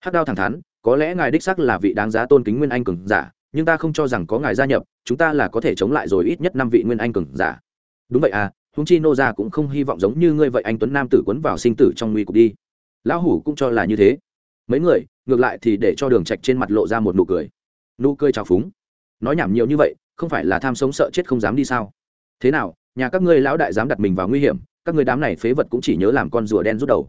hắc đao thẳng thắn, có lẽ ngài đích xác là vị đáng giá tôn kính nguyên anh cường giả, nhưng ta không cho rằng có ngài gia nhập, chúng ta là có thể chống lại rồi ít nhất năm vị nguyên anh cường giả. Đúng vậy à húng chi nô gia cũng không hy vọng giống như ngươi vậy anh tuấn nam tử quấn vào sinh tử trong nguy cục đi. Lão hủ cũng cho là như thế. Mấy người, ngược lại thì để cho đường trạch trên mặt lộ ra một nụ cười. Nụ cười trào phúng. Nói nhảm nhiều như vậy, không phải là tham sống sợ chết không dám đi sao? Thế nào, nhà các ngươi lão đại dám đặt mình vào nguy hiểm, các ngươi đám này phế vật cũng chỉ nhớ làm con rùa đen rút đầu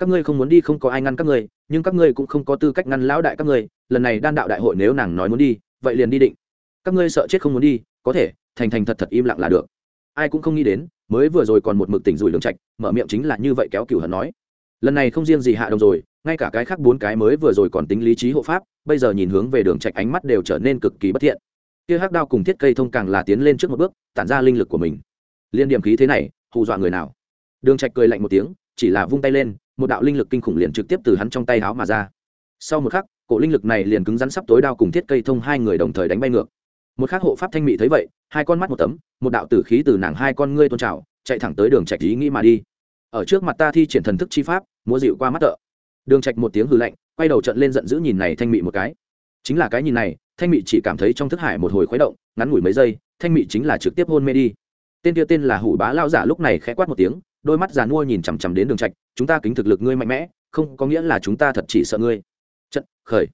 các ngươi không muốn đi không có ai ngăn các ngươi, nhưng các ngươi cũng không có tư cách ngăn lão đại các ngươi, lần này đan đạo đại hội nếu nàng nói muốn đi, vậy liền đi định. Các ngươi sợ chết không muốn đi, có thể, thành thành thật thật im lặng là được. Ai cũng không nghĩ đến, mới vừa rồi còn một mực tỉnh rủi lương trạch, mở miệng chính là như vậy kéo cửu hận nói. Lần này không riêng gì hạ đồng rồi, ngay cả cái khác bốn cái mới vừa rồi còn tính lý trí hộ pháp, bây giờ nhìn hướng về đường trạch ánh mắt đều trở nên cực kỳ bất thiện. Kia hắc đao cùng thiết cây thông càng là tiến lên trước một bước, tản ra linh lực của mình. Liên điểm khí thế này, hù dọa người nào? Đường trạch cười lạnh một tiếng, chỉ là vung tay lên một đạo linh lực kinh khủng liền trực tiếp từ hắn trong tay háo mà ra. Sau một khắc, cổ linh lực này liền cứng rắn sắp tối đao cùng thiết cây thông hai người đồng thời đánh bay ngược. Một khắc hộ pháp thanh mỹ thấy vậy, hai con mắt một tấm, một đạo tử khí từ nàng hai con ngươi tôn trào, chạy thẳng tới đường trạch ý nghĩ mà đi. Ở trước mặt ta thi triển thần thức chi pháp, múa dịu qua mắt tợ. Đường trạch một tiếng hừ lạnh, quay đầu trận lên giận dữ nhìn này thanh mỹ một cái. Chính là cái nhìn này, thanh mỹ chỉ cảm thấy trong thức hải một hồi khuấy động, ngắn ngủi mấy giây, thanh mỹ chính là trực tiếp hôn mê đi. Tên kia tên là hủ bá lao giả lúc này khẽ quát một tiếng đôi mắt già nua nhìn chằm chằm đến đường trạch, chúng ta kính thực lực ngươi mạnh mẽ, không có nghĩa là chúng ta thật chỉ sợ ngươi. Trận, khởi.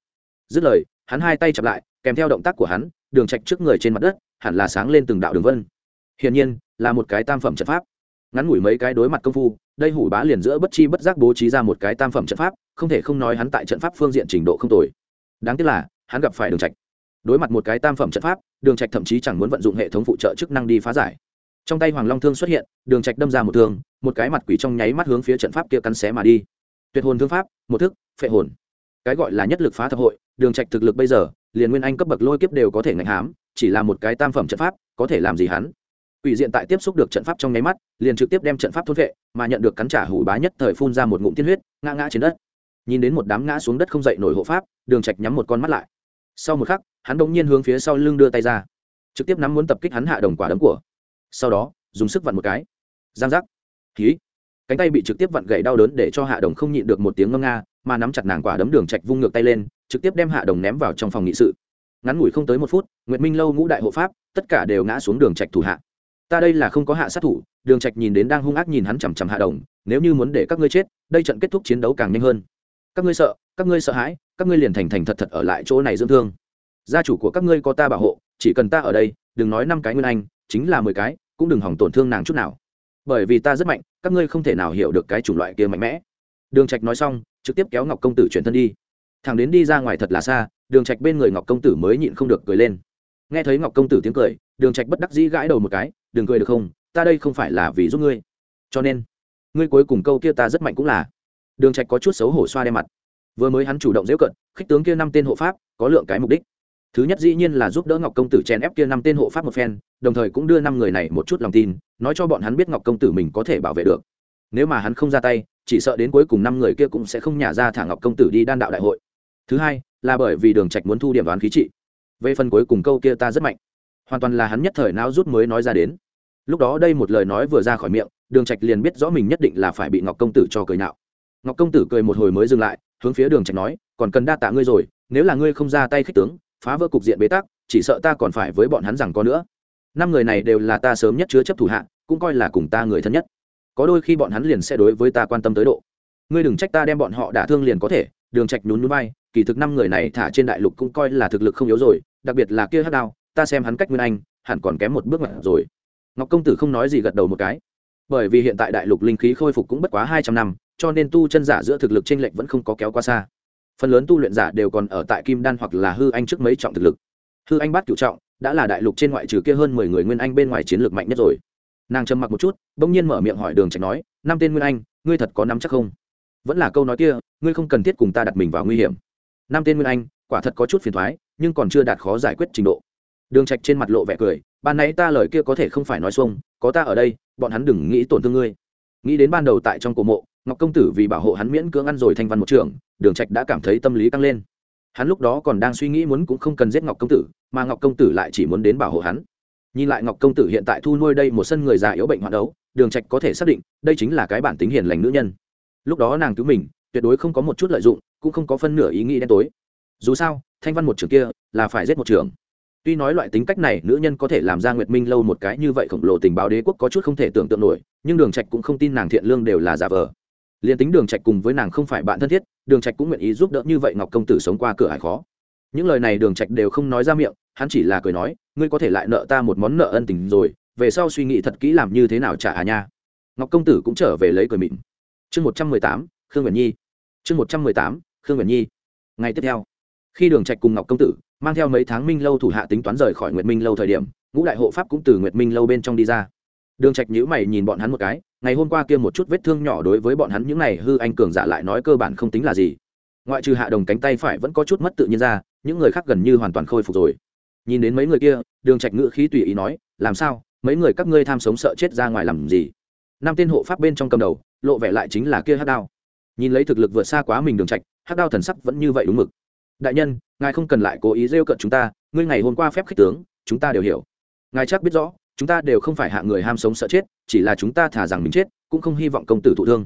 Dứt lời, hắn hai tay chập lại, kèm theo động tác của hắn, đường trạch trước người trên mặt đất, hẳn là sáng lên từng đạo đường vân. Hiển nhiên, là một cái tam phẩm trận pháp. Ngắn ngủi mấy cái đối mặt công phu, đây hủ bá liền giữa bất chi bất giác bố trí ra một cái tam phẩm trận pháp, không thể không nói hắn tại trận pháp phương diện trình độ không tồi. Đáng tiếc là, hắn gặp phải đường trạch. Đối mặt một cái tam phẩm trận pháp, đường trạch thậm chí chẳng muốn vận dụng hệ thống phụ trợ chức năng đi phá giải trong tay hoàng long thương xuất hiện, đường trạch đâm ra một thương, một cái mặt quỷ trong nháy mắt hướng phía trận pháp kia cắn xé mà đi. Tuyệt hồn thương pháp, một thức, phệ hồn. Cái gọi là nhất lực phá thập hội, đường trạch thực lực bây giờ, liền nguyên anh cấp bậc lôi kiếp đều có thể ngạnh hám chỉ là một cái tam phẩm trận pháp, có thể làm gì hắn? Quỷ diện tại tiếp xúc được trận pháp trong nháy mắt, liền trực tiếp đem trận pháp thôn vệ, mà nhận được cắn trả hủ bá nhất thời phun ra một ngụm tiên huyết, ngã ngã trên đất. Nhìn đến một đám ngã xuống đất không dậy nổi hộ pháp, đường trạch nhắm một con mắt lại. Sau một khắc, hắn đột nhiên hướng phía sau lưng đưa tay ra. Trực tiếp nắm muốn tập kích hắn hạ đồng quả đấm của sau đó, dùng sức vặn một cái. Giang giác. Khí cánh tay bị trực tiếp vặn gãy đau đớn để cho hạ đồng không nhịn được một tiếng ngâm nga, mà nắm chặt nàng quả đấm đường trạch vung ngược tay lên, trực tiếp đem hạ đồng ném vào trong phòng nghị sự. Ngắn ngủi không tới một phút, nguyệt minh lâu ngũ đại hộ pháp, tất cả đều ngã xuống đường trạch thủ hạ. Ta đây là không có hạ sát thủ, đường trạch nhìn đến đang hung ác nhìn hắn chằm chằm hạ đồng, nếu như muốn để các ngươi chết, đây trận kết thúc chiến đấu càng nhanh hơn. Các ngươi sợ, các ngươi sợ hãi, các ngươi liền thành thành thật thật ở lại chỗ này dưỡng thương. Gia chủ của các ngươi có ta bảo hộ, chỉ cần ta ở đây, đừng nói năm cái nguyên anh chính là mười cái, cũng đừng hỏng tổn thương nàng chút nào. Bởi vì ta rất mạnh, các ngươi không thể nào hiểu được cái chủng loại kia mạnh mẽ. Đường trạch nói xong, trực tiếp kéo ngọc công tử chuyển thân đi. Thằng đến đi ra ngoài thật là xa, đường trạch bên người ngọc công tử mới nhịn không được cười lên. Nghe thấy ngọc công tử tiếng cười, đường trạch bất đắc dĩ gãi đầu một cái, đừng cười được không? Ta đây không phải là vì giúp ngươi. Cho nên, ngươi cuối cùng câu kia ta rất mạnh cũng là. Đường trạch có chút xấu hổ xoa đe mặt. Vừa mới hắn chủ động dễ cận, khích tướng kia năm tên hộ pháp, có lượng cái mục đích thứ nhất dĩ nhiên là giúp đỡ ngọc công tử chèn ép kia năm tên hộ pháp một phen, đồng thời cũng đưa năm người này một chút lòng tin, nói cho bọn hắn biết ngọc công tử mình có thể bảo vệ được. Nếu mà hắn không ra tay, chỉ sợ đến cuối cùng năm người kia cũng sẽ không nhả ra thả ngọc công tử đi đan đạo đại hội. Thứ hai, là bởi vì đường trạch muốn thu điểm đoán khí trị. Về phần cuối cùng câu kia ta rất mạnh. Hoàn toàn là hắn nhất thời não rút mới nói ra đến. Lúc đó đây một lời nói vừa ra khỏi miệng, đường trạch liền biết rõ mình nhất định là phải bị ngọc công tử cho cười nạo. ngọc công tử cười một hồi mới dừng lại, hướng phía đường trạch nói, còn cần đa tạ ngươi rồi, nếu là ngươi không ra tay khích tướng phá vỡ cục diện bế tắc, chỉ sợ ta còn phải với bọn hắn rằng có nữa. Năm người này đều là ta sớm nhất chứa chấp thủ hạ, cũng coi là cùng ta người thân nhất. Có đôi khi bọn hắn liền sẽ đối với ta quan tâm tới độ. Ngươi đừng trách ta đem bọn họ đả thương liền có thể, đường trạch nhún nhún vai, kỳ thực năm người này thả trên đại lục cũng coi là thực lực không yếu rồi, đặc biệt là kia hắc đao, ta xem hắn cách nguyên anh, hẳn còn kém một bước mặt rồi. Ngọc công tử không nói gì gật đầu một cái. Bởi vì hiện tại đại lục linh khí khôi phục cũng bất quá hai trăm năm, cho nên tu chân giả giữa thực lực chênh lệch vẫn không có kéo quá xa phần lớn tu luyện giả đều còn ở tại kim đan hoặc là hư anh trước mấy trọng thực lực. Hư anh bắt cựu trọng, đã là đại lục trên ngoại trừ kia hơn mười người nguyên anh bên ngoài chiến lược mạnh nhất rồi. Nàng trầm mặc một chút, bỗng nhiên mở miệng hỏi đường trạch nói, năm tên nguyên anh, ngươi thật có nắm chắc không? Vẫn là câu nói kia, ngươi không cần thiết cùng ta đặt mình vào nguy hiểm. Năm tên nguyên anh, quả thật có chút phiền toái, nhưng còn chưa đạt khó giải quyết trình độ. Đường trạch trên mặt lộ vẻ cười, ban nãy ta lời kia có thể không phải nói xuông, có ta ở đây, bọn hắn đừng nghĩ tổn thương ngươi. Nghĩ đến ban đầu tại trong cổ mộ ngọc công tử vì bảo hộ hắn miễn cưỡng ăn rồi thanh văn một trường, đường trạch đã cảm thấy tâm lý tăng lên. Hắn lúc đó còn đang suy nghĩ muốn cũng không cần giết ngọc công tử, mà ngọc công tử lại chỉ muốn đến bảo hộ hắn. Nhìn lại ngọc công tử hiện tại thu nuôi đây một sân người già yếu bệnh hoạn đấu, đường trạch có thể xác định, đây chính là cái bản tính hiền lành nữ nhân. Lúc đó nàng cứu mình, tuyệt đối không có một chút lợi dụng, cũng không có phân nửa ý nghĩ đen tối. Dù sao, thanh văn một trường kia là phải giết một trường. Tuy nói loại tính cách này nữ nhân có thể làm ra nguyệt minh lâu một cái như vậy khổng lồ tình báo đế quốc có chút không thể tưởng tượng nổi, nhưng đường trạch cũng không tin nàng thiện lương đều là giả vờ liền tính đường trạch cùng với nàng không phải bạn thân thiết, đường trạch cũng nguyện ý giúp đỡ như vậy ngọc công tử sống qua cửa hải khó. Những lời này đường trạch đều không nói ra miệng, hắn chỉ là cười nói, ngươi có thể lại nợ ta một món nợ ân tình rồi, về sau suy nghĩ thật kỹ làm như thế nào trả à nha. Ngọc công tử cũng trở về lấy cười mịn. Chương một trăm mười tám, khương nguyện nhi. Chương một trăm mười tám, khương nguyện nhi. Ngày tiếp theo, khi đường trạch cùng ngọc công tử mang theo mấy tháng minh lâu thủ hạ tính toán rời khỏi nguyệt minh lâu thời điểm, ngũ đại hộ pháp cũng từ nguyệt minh lâu bên trong đi ra đường trạch nhíu mày nhìn bọn hắn một cái, ngày hôm qua kia một chút vết thương nhỏ đối với bọn hắn những này hư anh cường giả lại nói cơ bản không tính là gì. Ngoại trừ hạ đồng cánh tay phải vẫn có chút mất tự nhiên ra, những người khác gần như hoàn toàn khôi phục rồi. Nhìn đến mấy người kia, đường trạch ngữ khí tùy ý nói, làm sao? Mấy người các ngươi tham sống sợ chết ra ngoài làm gì? Năm tên hộ pháp bên trong cầm đầu, lộ vẻ lại chính là kia hắc đao. Nhìn lấy thực lực vượt xa quá mình đường trạch, hắc đao thần sắc vẫn như vậy đúng mực. Đại nhân, ngài không cần lại cố ý rêu cận chúng ta, ngươi ngày hôm qua phép khích tướng, chúng ta đều hiểu. Ngài chắc biết rõ chúng ta đều không phải hạ người ham sống sợ chết, chỉ là chúng ta thả rằng mình chết, cũng không hy vọng công tử thụ thương.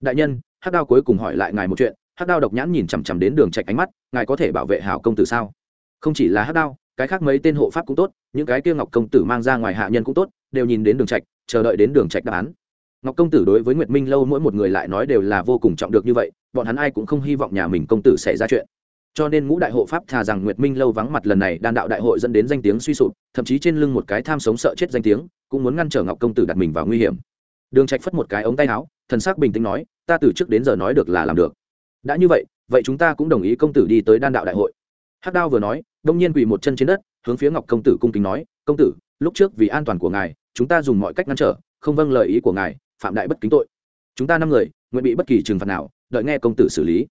Đại nhân, hắc đao cuối cùng hỏi lại ngài một chuyện, hắc đao độc nhãn nhìn chằm chằm đến đường trạch ánh mắt, ngài có thể bảo vệ hảo công tử sao? Không chỉ là hắc đao, cái khác mấy tên hộ pháp cũng tốt, những cái kia ngọc công tử mang ra ngoài hạ nhân cũng tốt, đều nhìn đến đường trạch, chờ đợi đến đường trạch đáp án. Ngọc công tử đối với nguyệt minh lâu mỗi một người lại nói đều là vô cùng trọng được như vậy, bọn hắn ai cũng không hy vọng nhà mình công tử xảy ra chuyện cho nên ngũ đại hộ pháp thà rằng nguyệt minh lâu vắng mặt lần này, đan đạo đại hội dẫn đến danh tiếng suy sụp, thậm chí trên lưng một cái tham sống sợ chết danh tiếng, cũng muốn ngăn trở ngọc công tử đặt mình vào nguy hiểm. Đường trạch phất một cái ống tay áo, thần sắc bình tĩnh nói, ta từ trước đến giờ nói được là làm được. Đã như vậy vậy chúng ta cũng đồng ý công tử đi tới đan đạo đại hội. Hắc đao vừa nói, đông nhiên quỳ một chân trên đất, hướng phía ngọc công tử cung kính nói, công tử, lúc trước vì an toàn của ngài, chúng ta dùng mọi cách ngăn trở, không vâng lời ý của ngài, phạm đại bất kính tội. Chúng ta năm người, nguyện bị bất kỳ trừng phạt nào, đợi nghe công tử xử lý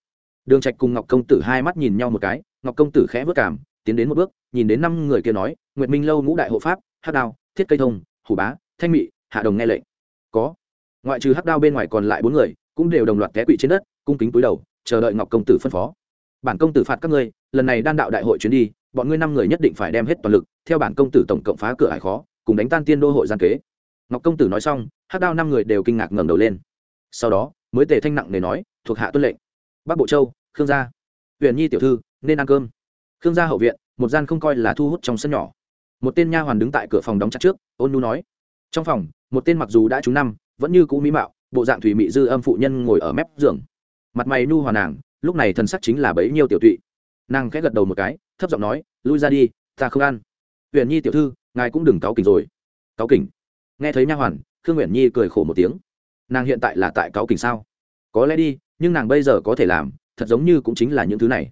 đường trạch cùng ngọc công tử hai mắt nhìn nhau một cái, ngọc công tử khẽ vớt cảm, tiến đến một bước, nhìn đến năm người kia nói, nguyệt minh lâu ngũ đại hộ pháp, hắc đao, thiết cây thông, hủ bá, thanh mị, hạ đồng nghe lệnh. Có. Ngoại trừ hắc đao bên ngoài còn lại bốn người, cũng đều đồng loạt té quỵ trên đất, cung kính túi đầu, chờ đợi ngọc công tử phân phó. Bản công tử phạt các ngươi, lần này đan đạo đại hội chuyến đi, bọn ngươi năm người nhất định phải đem hết toàn lực, theo bản công tử tổng cộng phá cửa hải khó, cùng đánh tan tiên đô hội gian kế. Ngọc công tử nói xong, hắc đao năm người đều kinh ngạc ngẩng đầu lên. Sau đó, mới tề thanh nặng nề nói, thuộc hạ tuân lệnh bắc bộ châu, khương gia. Huyền nhi tiểu thư, nên ăn cơm. Khương gia hậu viện, một gian không coi là thu hút trong sân nhỏ. Một tên nha hoàn đứng tại cửa phòng đóng chặt trước, ôn nu nói. Trong phòng, một tên mặc dù đã trúng năm, vẫn như cũ mỹ mạo, bộ dạng thủy mị dư âm phụ nhân ngồi ở mép giường. Mặt mày nu hòa nàng, lúc này thần sắc chính là bấy nhiêu tiểu tụy. Nàng khẽ gật đầu một cái, thấp giọng nói, lui ra đi, ta không ăn. Huyền nhi tiểu thư, ngài cũng đừng cáu kỉnh rồi. Cáu kỉnh? Nghe thấy nha hoàn, khương huyền nhi cười khổ một tiếng. Nàng hiện tại là tại cáu kỉnh sao? Có lẽ đi nhưng nàng bây giờ có thể làm, thật giống như cũng chính là những thứ này.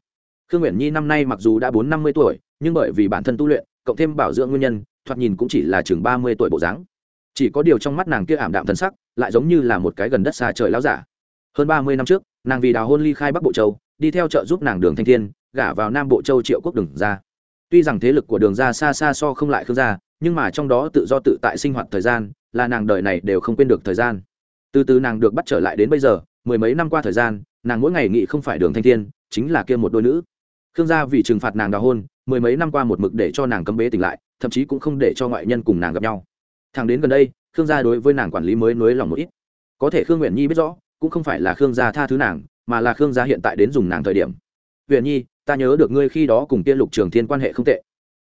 Khương nguyện nhi năm nay mặc dù đã bốn năm mươi tuổi, nhưng bởi vì bản thân tu luyện, cộng thêm bảo dưỡng nguyên nhân, thoạt nhìn cũng chỉ là chừng ba mươi tuổi bộ dáng. Chỉ có điều trong mắt nàng kia ảm đạm thân sắc, lại giống như là một cái gần đất xa trời láo giả. Hơn ba mươi năm trước, nàng vì đào hôn ly khai bắc bộ châu, đi theo trợ giúp nàng đường thanh thiên, gả vào nam bộ châu triệu quốc đường ra tuy rằng thế lực của đường ra xa xa so không lại khương gia, nhưng mà trong đó tự do tự tại sinh hoạt thời gian, là nàng đời này đều không quên được thời gian. Từ từ nàng được bắt trở lại đến bây giờ mười mấy năm qua thời gian, nàng mỗi ngày nghĩ không phải đường thanh thiên, chính là kia một đôi nữ. Khương gia vì trừng phạt nàng đào hôn, mười mấy năm qua một mực để cho nàng cấm bế tỉnh lại, thậm chí cũng không để cho ngoại nhân cùng nàng gặp nhau. Thằng đến gần đây, khương gia đối với nàng quản lý mới nới lòng một ít. Có thể khương nguyện nhi biết rõ, cũng không phải là khương gia tha thứ nàng, mà là khương gia hiện tại đến dùng nàng thời điểm. Nguyện nhi, ta nhớ được ngươi khi đó cùng kia lục trường thiên quan hệ không tệ.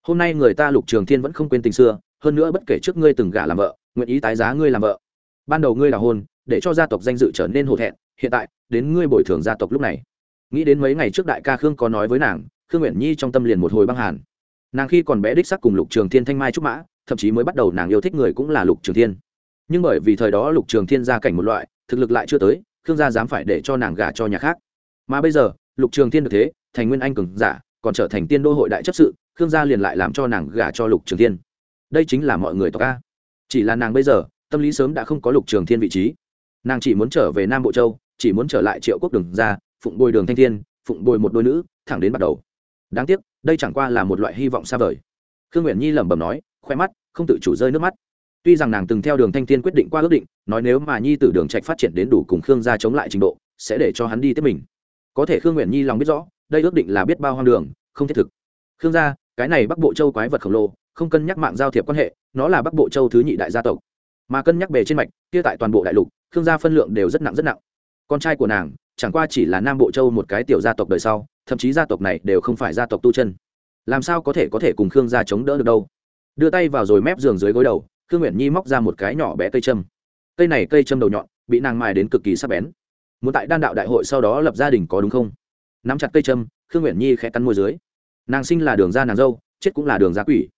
Hôm nay người ta lục trường thiên vẫn không quên tình xưa, hơn nữa bất kể trước ngươi từng gả làm vợ, nguyện ý tái giá ngươi làm vợ. Ban đầu ngươi là hôn, để cho gia tộc danh dự trở nên hổ thẹn hiện tại, đến ngươi bồi thường gia tộc lúc này. Nghĩ đến mấy ngày trước đại ca khương có nói với nàng, khương nguyện nhi trong tâm liền một hồi băng hàn. Nàng khi còn bé đích sắc cùng lục trường thiên thanh mai trúc mã, thậm chí mới bắt đầu nàng yêu thích người cũng là lục trường thiên. Nhưng bởi vì thời đó lục trường thiên gia cảnh một loại, thực lực lại chưa tới, khương gia dám phải để cho nàng gả cho nhà khác. Mà bây giờ, lục trường thiên được thế, thành nguyên anh cường giả, còn trở thành tiên đô hội đại chấp sự, khương gia liền lại làm cho nàng gả cho lục trường thiên. Đây chính là mọi người tộc a. Chỉ là nàng bây giờ, tâm lý sớm đã không có lục trường thiên vị trí. Nàng chỉ muốn trở về nam bộ châu chỉ muốn trở lại triệu quốc đường ra, phụng bồi đường thanh thiên, phụng bồi một đôi nữ, thẳng đến bắt đầu. Đáng tiếc, đây chẳng qua là một loại hy vọng xa vời. Khương nguyện nhi lẩm bẩm nói, khoe mắt, không tự chủ rơi nước mắt. Tuy rằng nàng từng theo đường thanh thiên quyết định qua ước định, nói nếu mà nhi tử đường trạch phát triển đến đủ cùng khương gia chống lại trình độ, sẽ để cho hắn đi tiếp mình. Có thể khương nguyện nhi lòng biết rõ, đây ước định là biết bao hoang đường, không thiết thực. Khương gia, cái này bắc bộ châu quái vật khổng lồ, không cân nhắc mạng giao thiệp quan hệ, nó là bắc bộ châu thứ nhị đại gia tộc. Mà cân nhắc bề trên mạch, kia tại toàn bộ đại lục, khương gia phân lượng đều rất nặng rất nặng con trai của nàng, chẳng qua chỉ là nam bộ châu một cái tiểu gia tộc đời sau, thậm chí gia tộc này đều không phải gia tộc tu chân. Làm sao có thể có thể cùng khương gia chống đỡ được đâu? Đưa tay vào rồi mép giường dưới gối đầu, khương nguyện nhi móc ra một cái nhỏ bé cây châm. Cây này cây châm đầu nhọn, bị nàng mài đến cực kỳ sắc bén. Muốn tại đan đạo đại hội sau đó lập gia đình có đúng không? Nắm chặt cây châm, khương nguyện nhi khẽ cắn môi dưới. Nàng sinh là đường ra nàng dâu, chết cũng là đường gia quỷ.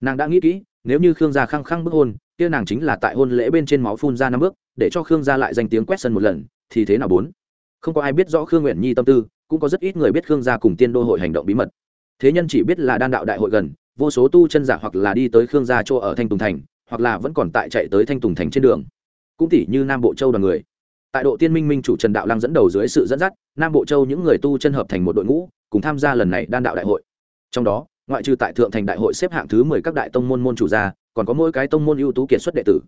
Nàng đã nghĩ kỹ, nếu như khương gia khăng khăng bức hôn, kia nàng chính là tại hôn lễ bên trên máu phun ra năm bước, để cho khương gia lại danh tiếng quét sân một lần thì thế nào bốn? Không có ai biết rõ khương nguyện nhi tâm tư, cũng có rất ít người biết khương gia cùng tiên đô hội hành động bí mật. Thế nhân chỉ biết là đan đạo đại hội gần, vô số tu chân giả hoặc là đi tới khương gia chỗ ở thanh tùng thành, hoặc là vẫn còn tại chạy tới thanh tùng thành trên đường. Cũng tỷ như nam bộ châu đoàn người. Tại độ tiên minh minh chủ trần đạo lăng dẫn đầu dưới sự dẫn dắt, nam bộ châu những người tu chân hợp thành một đội ngũ, cùng tham gia lần này đan đạo đại hội. Trong đó, ngoại trừ tại thượng thành đại hội xếp hạng thứ mười các đại tông môn môn chủ gia còn có mỗi cái tông môn ưu tú kiệt xuất đệ tử.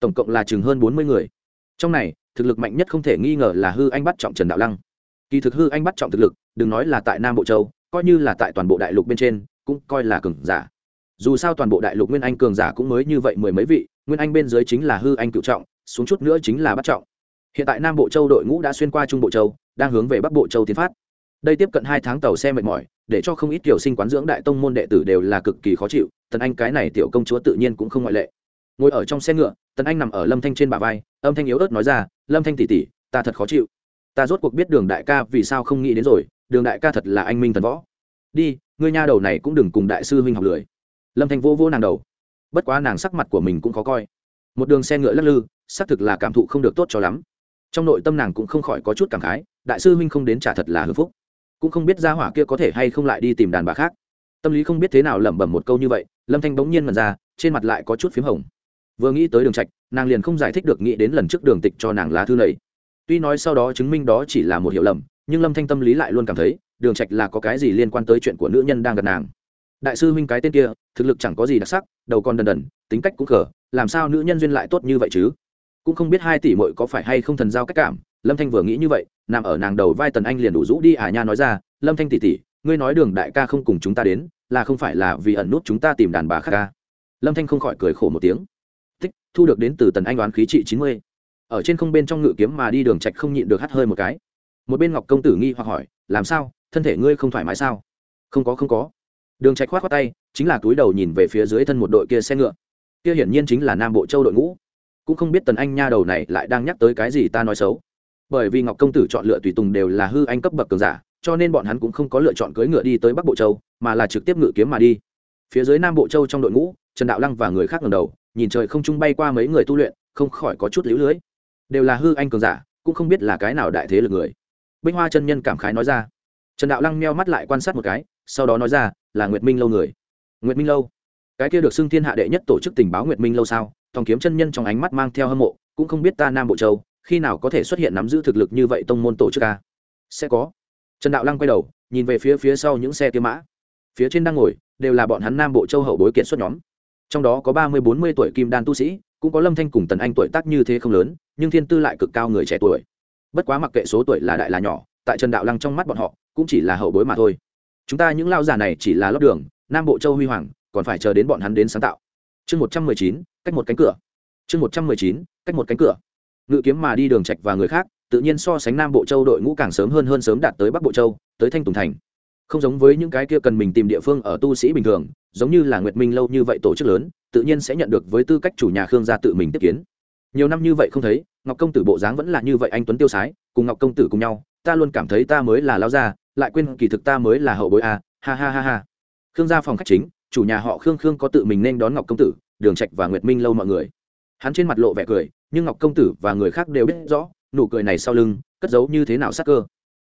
Tổng cộng là chừng hơn bốn mươi người. Trong này thực lực mạnh nhất không thể nghi ngờ là hư anh bắt trọng trần đạo lăng. Kỳ thực hư anh bắt trọng thực lực, đừng nói là tại nam bộ châu, coi như là tại toàn bộ đại lục bên trên, cũng coi là cường giả. Dù sao toàn bộ đại lục nguyên anh cường giả cũng mới như vậy mười mấy vị, nguyên anh bên dưới chính là hư anh cựu trọng, xuống chút nữa chính là bắt trọng. Hiện tại nam bộ châu đội ngũ đã xuyên qua trung bộ châu, đang hướng về bắc bộ châu tiến phát. Đây tiếp cận hai tháng tàu xe mệt mỏi, để cho không ít kiểu sinh quán dưỡng đại tông môn đệ tử đều là cực kỳ khó chịu, tần anh cái này tiểu công chúa tự nhiên cũng không ngoại lệ ngồi ở trong xe ngựa, tần anh nằm ở lâm thanh trên bả vai, âm thanh yếu ớt nói ra, lâm thanh tỉ tỉ ta thật khó chịu. Ta rốt cuộc biết đường đại ca vì sao không nghĩ đến rồi, đường đại ca thật là anh minh thần võ. Đi, ngươi nha đầu này cũng đừng cùng đại sư huynh học lười. Lâm thanh vô vô nàng đầu. Bất quá nàng sắc mặt của mình cũng khó coi. Một đường xe ngựa lắc lư, xác thực là cảm thụ không được tốt cho lắm. Trong nội tâm nàng cũng không khỏi có chút cảm khái, đại sư huynh không đến trả thật là hưng phúc. Cũng không biết gia hỏa kia có thể hay không lại đi tìm đàn bà khác. Tâm lý không biết thế nào lẩm bẩm một câu như vậy, lâm thanh bỗng nhiên mật ra, trên mặt lại có chút p h í m hồng vừa nghĩ tới đường trạch, nàng liền không giải thích được nghĩ đến lần trước đường tịch cho nàng lá thư này. Tuy nói sau đó chứng minh đó chỉ là một hiểu lầm, nhưng lâm thanh tâm lý lại luôn cảm thấy, đường trạch là có cái gì liên quan tới chuyện của nữ nhân đang gần nàng. Đại sư huynh cái tên kia, thực lực chẳng có gì đặc sắc, đầu còn đần đần, tính cách cũng khờ, làm sao nữ nhân duyên lại tốt như vậy chứ? Cũng không biết hai tỷ muội có phải hay không thần giao cách cảm, lâm thanh vừa nghĩ như vậy, nằm ở nàng đầu vai tần anh liền đủ rũ đi à nha nói ra, lâm thanh tỷ tỷ, ngươi nói đường đại ca không cùng chúng ta đến, là không phải là vì ẩn nút chúng ta tìm đàn bà khác ca? Lâm thanh không khỏi cười khổ một tiếng thích thu được đến từ tần anh đoán khí trị chín mươi. Ở trên không bên trong ngự kiếm mà đi đường trạch không nhịn được hắt hơi một cái. Một bên ngọc công tử nghi hoặc hỏi, làm sao? Thân thể ngươi không thoải mái sao? Không có không có. Đường trạch khoát khoát tay, chính là túi đầu nhìn về phía dưới thân một đội kia xe ngựa. Kia hiển nhiên chính là nam bộ châu đội ngũ. Cũng không biết tần anh nha đầu này lại đang nhắc tới cái gì ta nói xấu. Bởi vì ngọc công tử chọn lựa tùy tùng đều là hư anh cấp bậc cường giả, cho nên bọn hắn cũng không có lựa chọn cưỡi ngựa đi tới bắc bộ châu, mà là trực tiếp ngự kiếm mà đi. Phía dưới nam bộ châu trong đội ngũ, trần đạo lăng và người khác ngầm đầu nhìn trời không trung bay qua mấy người tu luyện, không khỏi có chút lũ lưới. Đều là hư anh cường giả, cũng không biết là cái nào đại thế lực người. Binh hoa chân nhân cảm khái nói ra. Trần đạo lăng meo mắt lại quan sát một cái, sau đó nói ra, là nguyệt minh lâu người. Nguyệt minh lâu? Cái kia được xưng thiên hạ đệ nhất tổ chức tình báo nguyệt minh lâu sao? Thòng kiếm chân nhân trong ánh mắt mang theo hâm mộ, cũng không biết ta nam bộ châu, khi nào có thể xuất hiện nắm giữ thực lực như vậy tông môn tổ chức ca sẽ có. Trần đạo lăng quay đầu, nhìn về phía phía sau những xe kia mã. Phía trên đang ngồi, đều là bọn hắn nam bộ châu hậu bối kiện xuất nhóm trong đó có ba mươi bốn mươi tuổi kim đan tu sĩ, cũng có lâm thanh cùng tần anh tuổi tác như thế không lớn, nhưng thiên tư lại cực cao người trẻ tuổi. Bất quá mặc kệ số tuổi là đại là nhỏ, tại trần đạo lăng trong mắt bọn họ, cũng chỉ là hậu bối mà thôi. Chúng ta những lao giả này chỉ là lót đường, nam bộ châu huy hoàng, còn phải chờ đến bọn hắn đến sáng tạo. Chương một trăm mười chín, cách một cánh cửa. Chương một trăm mười chín, cách một cánh cửa. Ngự kiếm mà đi đường trạch và người khác, tự nhiên so sánh nam bộ châu đội ngũ càng sớm hơn hơn sớm đạt tới bắc bộ châu, tới thanh tùng thành không giống với những cái kia cần mình tìm địa phương ở tu sĩ bình thường, giống như là nguyệt minh lâu như vậy tổ chức lớn, tự nhiên sẽ nhận được với tư cách chủ nhà khương gia tự mình tiếp kiến. Nhiều năm như vậy không thấy, ngọc công tử bộ dáng vẫn là như vậy anh tuấn tiêu sái, cùng ngọc công tử cùng nhau, ta luôn cảm thấy ta mới là lao gia, lại quên kỳ thực ta mới là hậu bối a ha ha ha ha. Khương gia phòng khách chính, chủ nhà họ khương khương có tự mình nên đón ngọc công tử, đường trạch và nguyệt minh lâu mọi người. Hắn trên mặt lộ vẻ cười, nhưng ngọc công tử và người khác đều biết rõ, nụ cười này sau lưng, cất giấu như thế nào sắc cơ.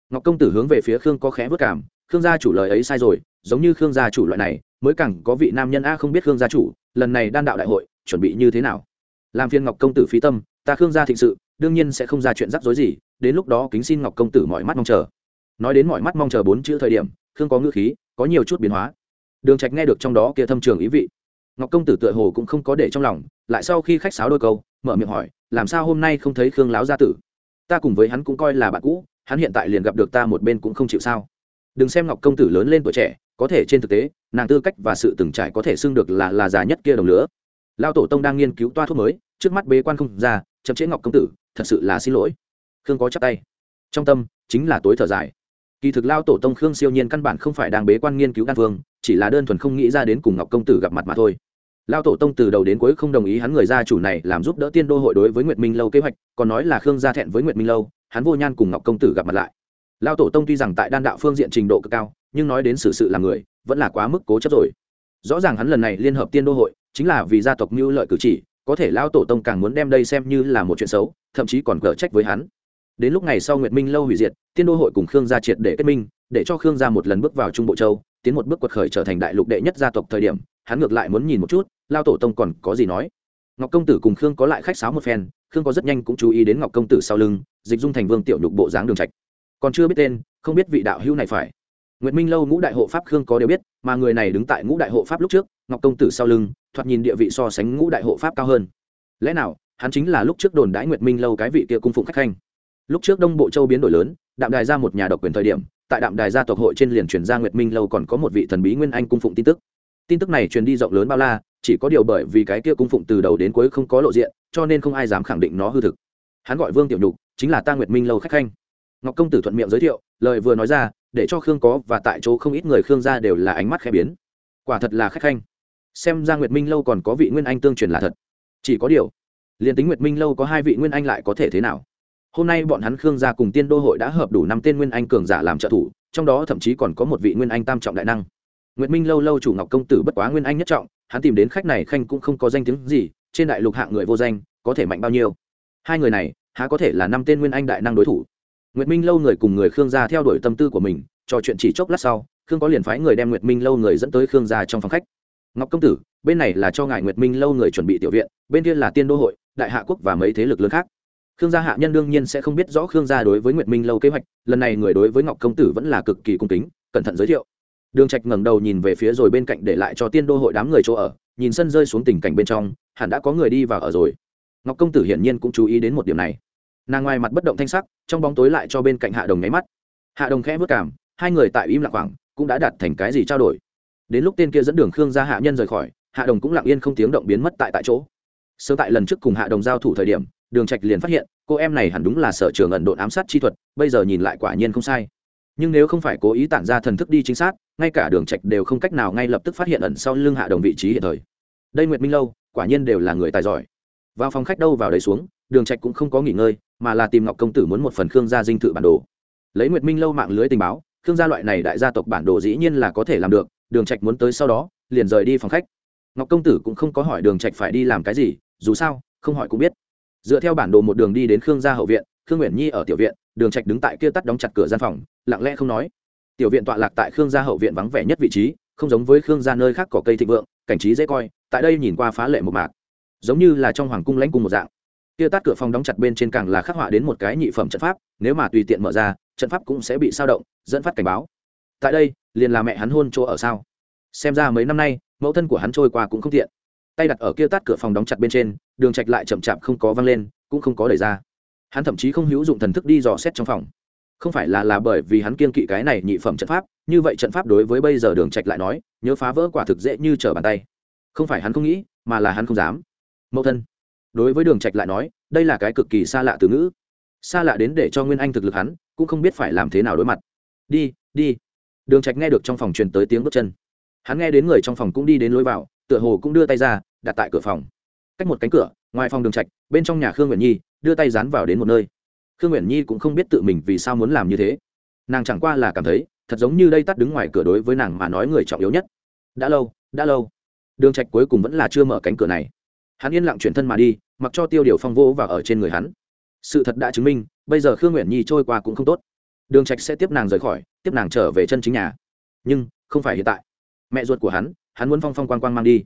Ngọc công tử hướng về phía khương có khẽ vất cảm khương gia chủ lời ấy sai rồi, giống như khương gia chủ loại này, mới càng có vị nam nhân a không biết khương gia chủ, lần này đan đạo đại hội, chuẩn bị như thế nào? Làm phiên ngọc công tử phí tâm, ta khương gia thịnh sự, đương nhiên sẽ không ra chuyện rắc rối gì, đến lúc đó kính xin ngọc công tử mọi mắt mong chờ. Nói đến mọi mắt mong chờ bốn chữ thời điểm, khương có ngữ khí, có nhiều chút biến hóa. Đường trạch nghe được trong đó kia thâm trường ý vị. Ngọc công tử tựa hồ cũng không có để trong lòng, lại sau khi khách sáo đôi câu, mở miệng hỏi, làm sao hôm nay không thấy khương láo gia tử? Ta cùng với hắn cũng coi là bạn cũ, hắn hiện tại liền gặp được ta một bên cũng không chịu sao? Đừng xem ngọc công tử lớn lên tuổi trẻ, có thể trên thực tế, nàng tư cách và sự từng trải có thể xưng được là là già nhất kia đồng lửa. Lao tổ tông đang nghiên cứu toa thuốc mới, trước mắt bế quan không ra, chậm chế ngọc công tử, thật sự là xin lỗi. Khương có chắc tay. Trong tâm, chính là tối thở dài. Kỳ thực lao tổ tông khương siêu nhiên căn bản không phải đang bế quan nghiên cứu đan phương, chỉ là đơn thuần không nghĩ ra đến cùng ngọc công tử gặp mặt mà thôi. Lao tổ tông từ đầu đến cuối không đồng ý hắn người gia chủ này làm giúp đỡ tiên đô hội đối với nguyệt minh lâu kế hoạch, còn nói là khương gia thẹn với nguyệt minh lâu, hắn vô nhan cùng ngọc công tử gặp mặt lại lao tổ tông tuy rằng tại đan đạo phương diện trình độ cực cao nhưng nói đến xử sự, sự là người vẫn là quá mức cố chấp rồi. Rõ ràng hắn lần này liên hợp tiên đô hội chính là vì gia tộc mưu lợi cử chỉ có thể lao tổ tông càng muốn đem đây xem như là một chuyện xấu thậm chí còn cở trách với hắn. Đến lúc này sau nguyệt minh lâu hủy diệt tiên đô hội cùng khương gia triệt để kết minh để cho khương gia một lần bước vào trung bộ châu tiến một bước quật khởi trở thành đại lục đệ nhất gia tộc thời điểm hắn ngược lại muốn nhìn một chút lao tổ tông còn có gì nói. Ngọc công tử cùng khương có lại khách sáo một phen khương có rất nhanh cũng chú ý đến ngọc công tử sau lưng dịch dung thành vương tiểu nhục bộ dáng đường trạch còn chưa biết tên không biết vị đạo hữu này phải Nguyệt Minh lâu ngũ đại hộ pháp Khương có đều biết, mà người này đứng tại ngũ đại hộ pháp lúc trước, Ngọc công tử sau lưng, thoạt nhìn địa vị so sánh ngũ đại hộ pháp cao hơn. Lẽ nào, hắn chính là lúc trước đồn đãi Nguyệt Minh lâu cái vị kia cung phụng khách khanh. Lúc trước Đông Bộ Châu biến đổi lớn, Đạm Đài ra một nhà độc quyền thời điểm, tại Đạm Đài gia tộc hội trên liền truyền ra Nguyệt Minh lâu còn có một vị thần bí nguyên anh cung phụng tin tức. Tin tức này truyền đi rộng lớn bao la, chỉ có điều bởi vì cái kia cung phụng từ đầu đến cuối không có lộ diện, cho nên không ai dám khẳng định nó hư thực. Hắn gọi Vương Tiểu Nhục, chính là ta Nguyệt Minh lâu khách khanh. Ngọc công tử thuận miệng giới thiệu, lời vừa nói ra, để cho khương có và tại chỗ không ít người khương gia đều là ánh mắt khẽ biến. Quả thật là khách khanh. Xem ra nguyệt minh lâu còn có vị nguyên anh tương truyền là thật. Chỉ có điều liền tính nguyệt minh lâu có hai vị nguyên anh lại có thể thế nào? Hôm nay bọn hắn khương gia cùng tiên đô hội đã hợp đủ năm tên nguyên anh cường giả làm trợ thủ trong đó thậm chí còn có một vị nguyên anh tam trọng đại năng. Nguyệt minh lâu lâu chủ ngọc công tử bất quá nguyên anh nhất trọng hắn tìm đến khách này khanh cũng không có danh tiếng gì trên đại lục hạng người vô danh có thể mạnh bao nhiêu? Hai người này há có thể là năm tên nguyên anh đại năng đối thủ? Nguyệt minh lâu người cùng người khương gia theo đuổi tâm tư của mình, trò chuyện chỉ chốc lát sau, khương có liền phái người đem nguyệt minh lâu người dẫn tới khương gia trong phòng khách. Ngọc công tử, bên này là cho ngài nguyệt minh lâu người chuẩn bị tiểu viện, bên kia là tiên đô hội, đại hạ quốc và mấy thế lực lớn khác. Khương gia hạ nhân đương nhiên sẽ không biết rõ khương gia đối với nguyệt minh lâu kế hoạch, lần này người đối với ngọc công tử vẫn là cực kỳ cung kính, cẩn thận giới thiệu. Đường trạch ngẩng đầu nhìn về phía rồi bên cạnh để lại cho tiên đô hội đám người chỗ ở, nhìn sân rơi xuống tình cảnh bên trong, hẳn đã có người đi vào ở rồi. Ngọc công tử hiển nhiên cũng chú ý đến một điểm này nàng ngoài mặt bất động thanh sắc, trong bóng tối lại cho bên cạnh hạ đồng nháy mắt. Hạ đồng khẽ vất cảm hai người tại im lặng khoảng, cũng đã đạt thành cái gì trao đổi. Đến lúc tên kia dẫn đường khương ra hạ nhân rời khỏi, hạ đồng cũng lặng yên không tiếng động biến mất tại tại chỗ. Sơ tại lần trước cùng hạ đồng giao thủ thời điểm, đường trạch liền phát hiện, cô em này hẳn đúng là sở trường ẩn độn ám sát chi thuật, bây giờ nhìn lại quả nhiên không sai. Nhưng nếu không phải cố ý tản ra thần thức đi chính xác ngay cả đường trạch đều không cách nào ngay lập tức phát hiện ẩn sau lưng hạ đồng vị trí hiện thời. Đây nguyệt minh lâu, quả nhiên đều là người tài giỏi. Vào phòng khách đâu vào đấy xuống, đường trạch cũng không có nghỉ ngơi mà là tìm ngọc công tử muốn một phần khương gia dinh thự bản đồ. Lấy nguyệt minh lâu mạng lưới tình báo, khương gia loại này đại gia tộc bản đồ dĩ nhiên là có thể làm được, đường trạch muốn tới sau đó, liền rời đi phòng khách. Ngọc công tử cũng không có hỏi đường trạch phải đi làm cái gì, dù sao, không hỏi cũng biết. Dựa theo bản đồ một đường đi đến khương gia hậu viện, khương nguyện nhi ở tiểu viện, đường trạch đứng tại kia tắt đóng chặt cửa gian phòng, lặng lẽ không nói. Tiểu viện tọa lạc tại khương gia hậu viện vắng vẻ nhất vị trí, không giống với khương gia nơi khác có cây thịnh vượng, cảnh trí dễ coi, tại đây nhìn qua phá lệ một mạc. Giống như là trong hoàng cung lãnh cung một dạng kia tắt cửa phòng đóng chặt bên trên càng là khắc họa đến một cái nhị phẩm trận pháp, nếu mà tùy tiện mở ra, trận pháp cũng sẽ bị sao động, dẫn phát cảnh báo. Tại đây, liền là mẹ hắn hôn chỗ ở sao? Xem ra mấy năm nay, mẫu thân của hắn trôi qua cũng không tiện. Tay đặt ở kia tát cửa phòng đóng chặt bên trên, đường trạch lại chậm chạp không có văng lên, cũng không có đẩy ra. Hắn thậm chí không hữu dụng thần thức đi dò xét trong phòng. Không phải là là bởi vì hắn kiên kỵ cái này nhị phẩm trận pháp, như vậy trận pháp đối với bây giờ đường trạch lại nói, nhớ phá vỡ quả thực dễ như trở bàn tay. Không phải hắn không nghĩ, mà là hắn không dám. Mẫu thân đối với đường trạch lại nói, đây là cái cực kỳ xa lạ từ ngữ. Xa lạ đến để cho nguyên anh thực lực hắn cũng không biết phải làm thế nào đối mặt. Đi đi. Đường trạch nghe được trong phòng truyền tới tiếng bước chân. Hắn nghe đến người trong phòng cũng đi đến lối vào, tựa hồ cũng đưa tay ra, đặt tại cửa phòng. Cách một cánh cửa, ngoài phòng đường trạch, bên trong nhà khương nguyễn nhi đưa tay dán vào đến một nơi. Khương nguyễn nhi cũng không biết tự mình vì sao muốn làm như thế. Nàng chẳng qua là cảm thấy, thật giống như đây tắt đứng ngoài cửa đối với nàng mà nói người trọng yếu nhất. Đã lâu đã lâu. Đường trạch cuối cùng vẫn là chưa mở cánh cửa này hắn yên lặng chuyển thân mà đi, mặc cho tiêu điều phong vô và ở trên người hắn. Sự thật đã chứng minh, bây giờ khương nguyện nhi trôi qua cũng không tốt. Đường trạch sẽ tiếp nàng rời khỏi, tiếp nàng trở về chân chính nhà. Nhưng, không phải hiện tại. Mẹ ruột của hắn hắn muốn phong phong quang quang mang đi.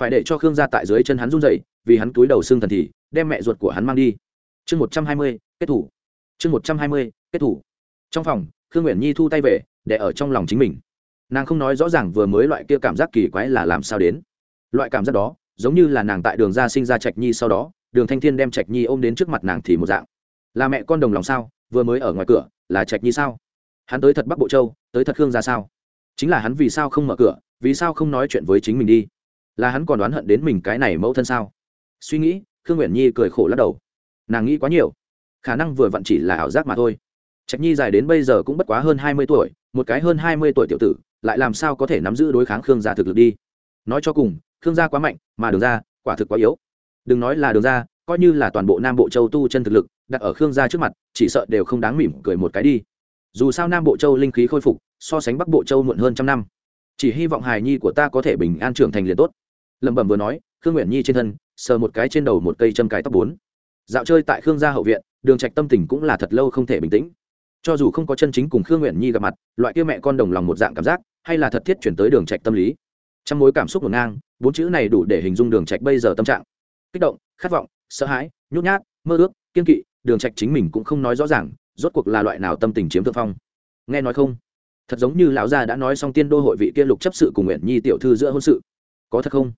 Phải để cho khương gia tại dưới chân hắn run rẩy, vì hắn túi đầu xương thần thì, đem mẹ ruột của hắn mang đi. Chương một trăm hai mươi, kết thủ. Chương một trăm hai mươi, kết thủ. Trong phòng, khương nguyện nhi thu tay về, để ở trong lòng chính mình. Nàng không nói rõ ràng vừa mới loại kia cảm giác kỳ quái là làm sao đến. Loại cảm giác đó giống như là nàng tại đường ra sinh ra trạch nhi sau đó, đường thanh thiên đem trạch nhi ôm đến trước mặt nàng thì một dạng. Là mẹ con đồng lòng sao? Vừa mới ở ngoài cửa, là trạch nhi sao? Hắn tới thật bắc bộ châu, tới thật khương ra sao? Chính là hắn vì sao không mở cửa, vì sao không nói chuyện với chính mình đi? Là hắn còn đoán hận đến mình cái này mẫu thân sao? Suy nghĩ, khương nguyện nhi cười khổ lắc đầu. Nàng nghĩ quá nhiều. Khả năng vừa vặn chỉ là ảo giác mà thôi. Trạch nhi dài đến bây giờ cũng bất quá hơn hai mươi tuổi, một cái hơn hai mươi tuổi tiểu tử, lại làm sao có thể nắm giữ đối kháng khương gia thực lực đi? Nói cho cùng khương gia quá mạnh, mà đường ra quả thực quá yếu. Đừng nói là đường ra coi như là toàn bộ nam bộ châu tu chân thực lực, đặt ở khương gia trước mặt, chỉ sợ đều không đáng mỉm cười một cái đi. Dù sao nam bộ châu linh khí khôi phục, so sánh bắc bộ châu muộn hơn trăm năm. Chỉ hy vọng hài nhi của ta có thể bình an trưởng thành liền tốt. Lẩm bẩm vừa nói, khương nguyện nhi trên thân, sờ một cái trên đầu một cây châm cái tóc bốn. Dạo chơi tại khương gia hậu viện, đường trạch tâm tình cũng là thật lâu không thể bình tĩnh. Cho dù không có chân chính cùng khương nguyện nhi gặp mặt, loại kia mẹ con đồng lòng một dạng cảm giác, hay là thật thiết chuyển tới đường trạch tâm lý. Trong mối cảm xúc ngổn ngang bốn chữ này đủ để hình dung đường trạch bây giờ tâm trạng. Kích động, khát vọng, sợ hãi, nhút nhát, mơ ước, kiên kỵ, đường trạch chính mình cũng không nói rõ ràng, rốt cuộc là loại nào tâm tình chiếm thượng phong. Nghe nói không? Thật giống như lão gia đã nói xong tiên đô hội vị kia lục chấp sự cùng nguyện nhi tiểu thư giữa hôn sự. Có thật không?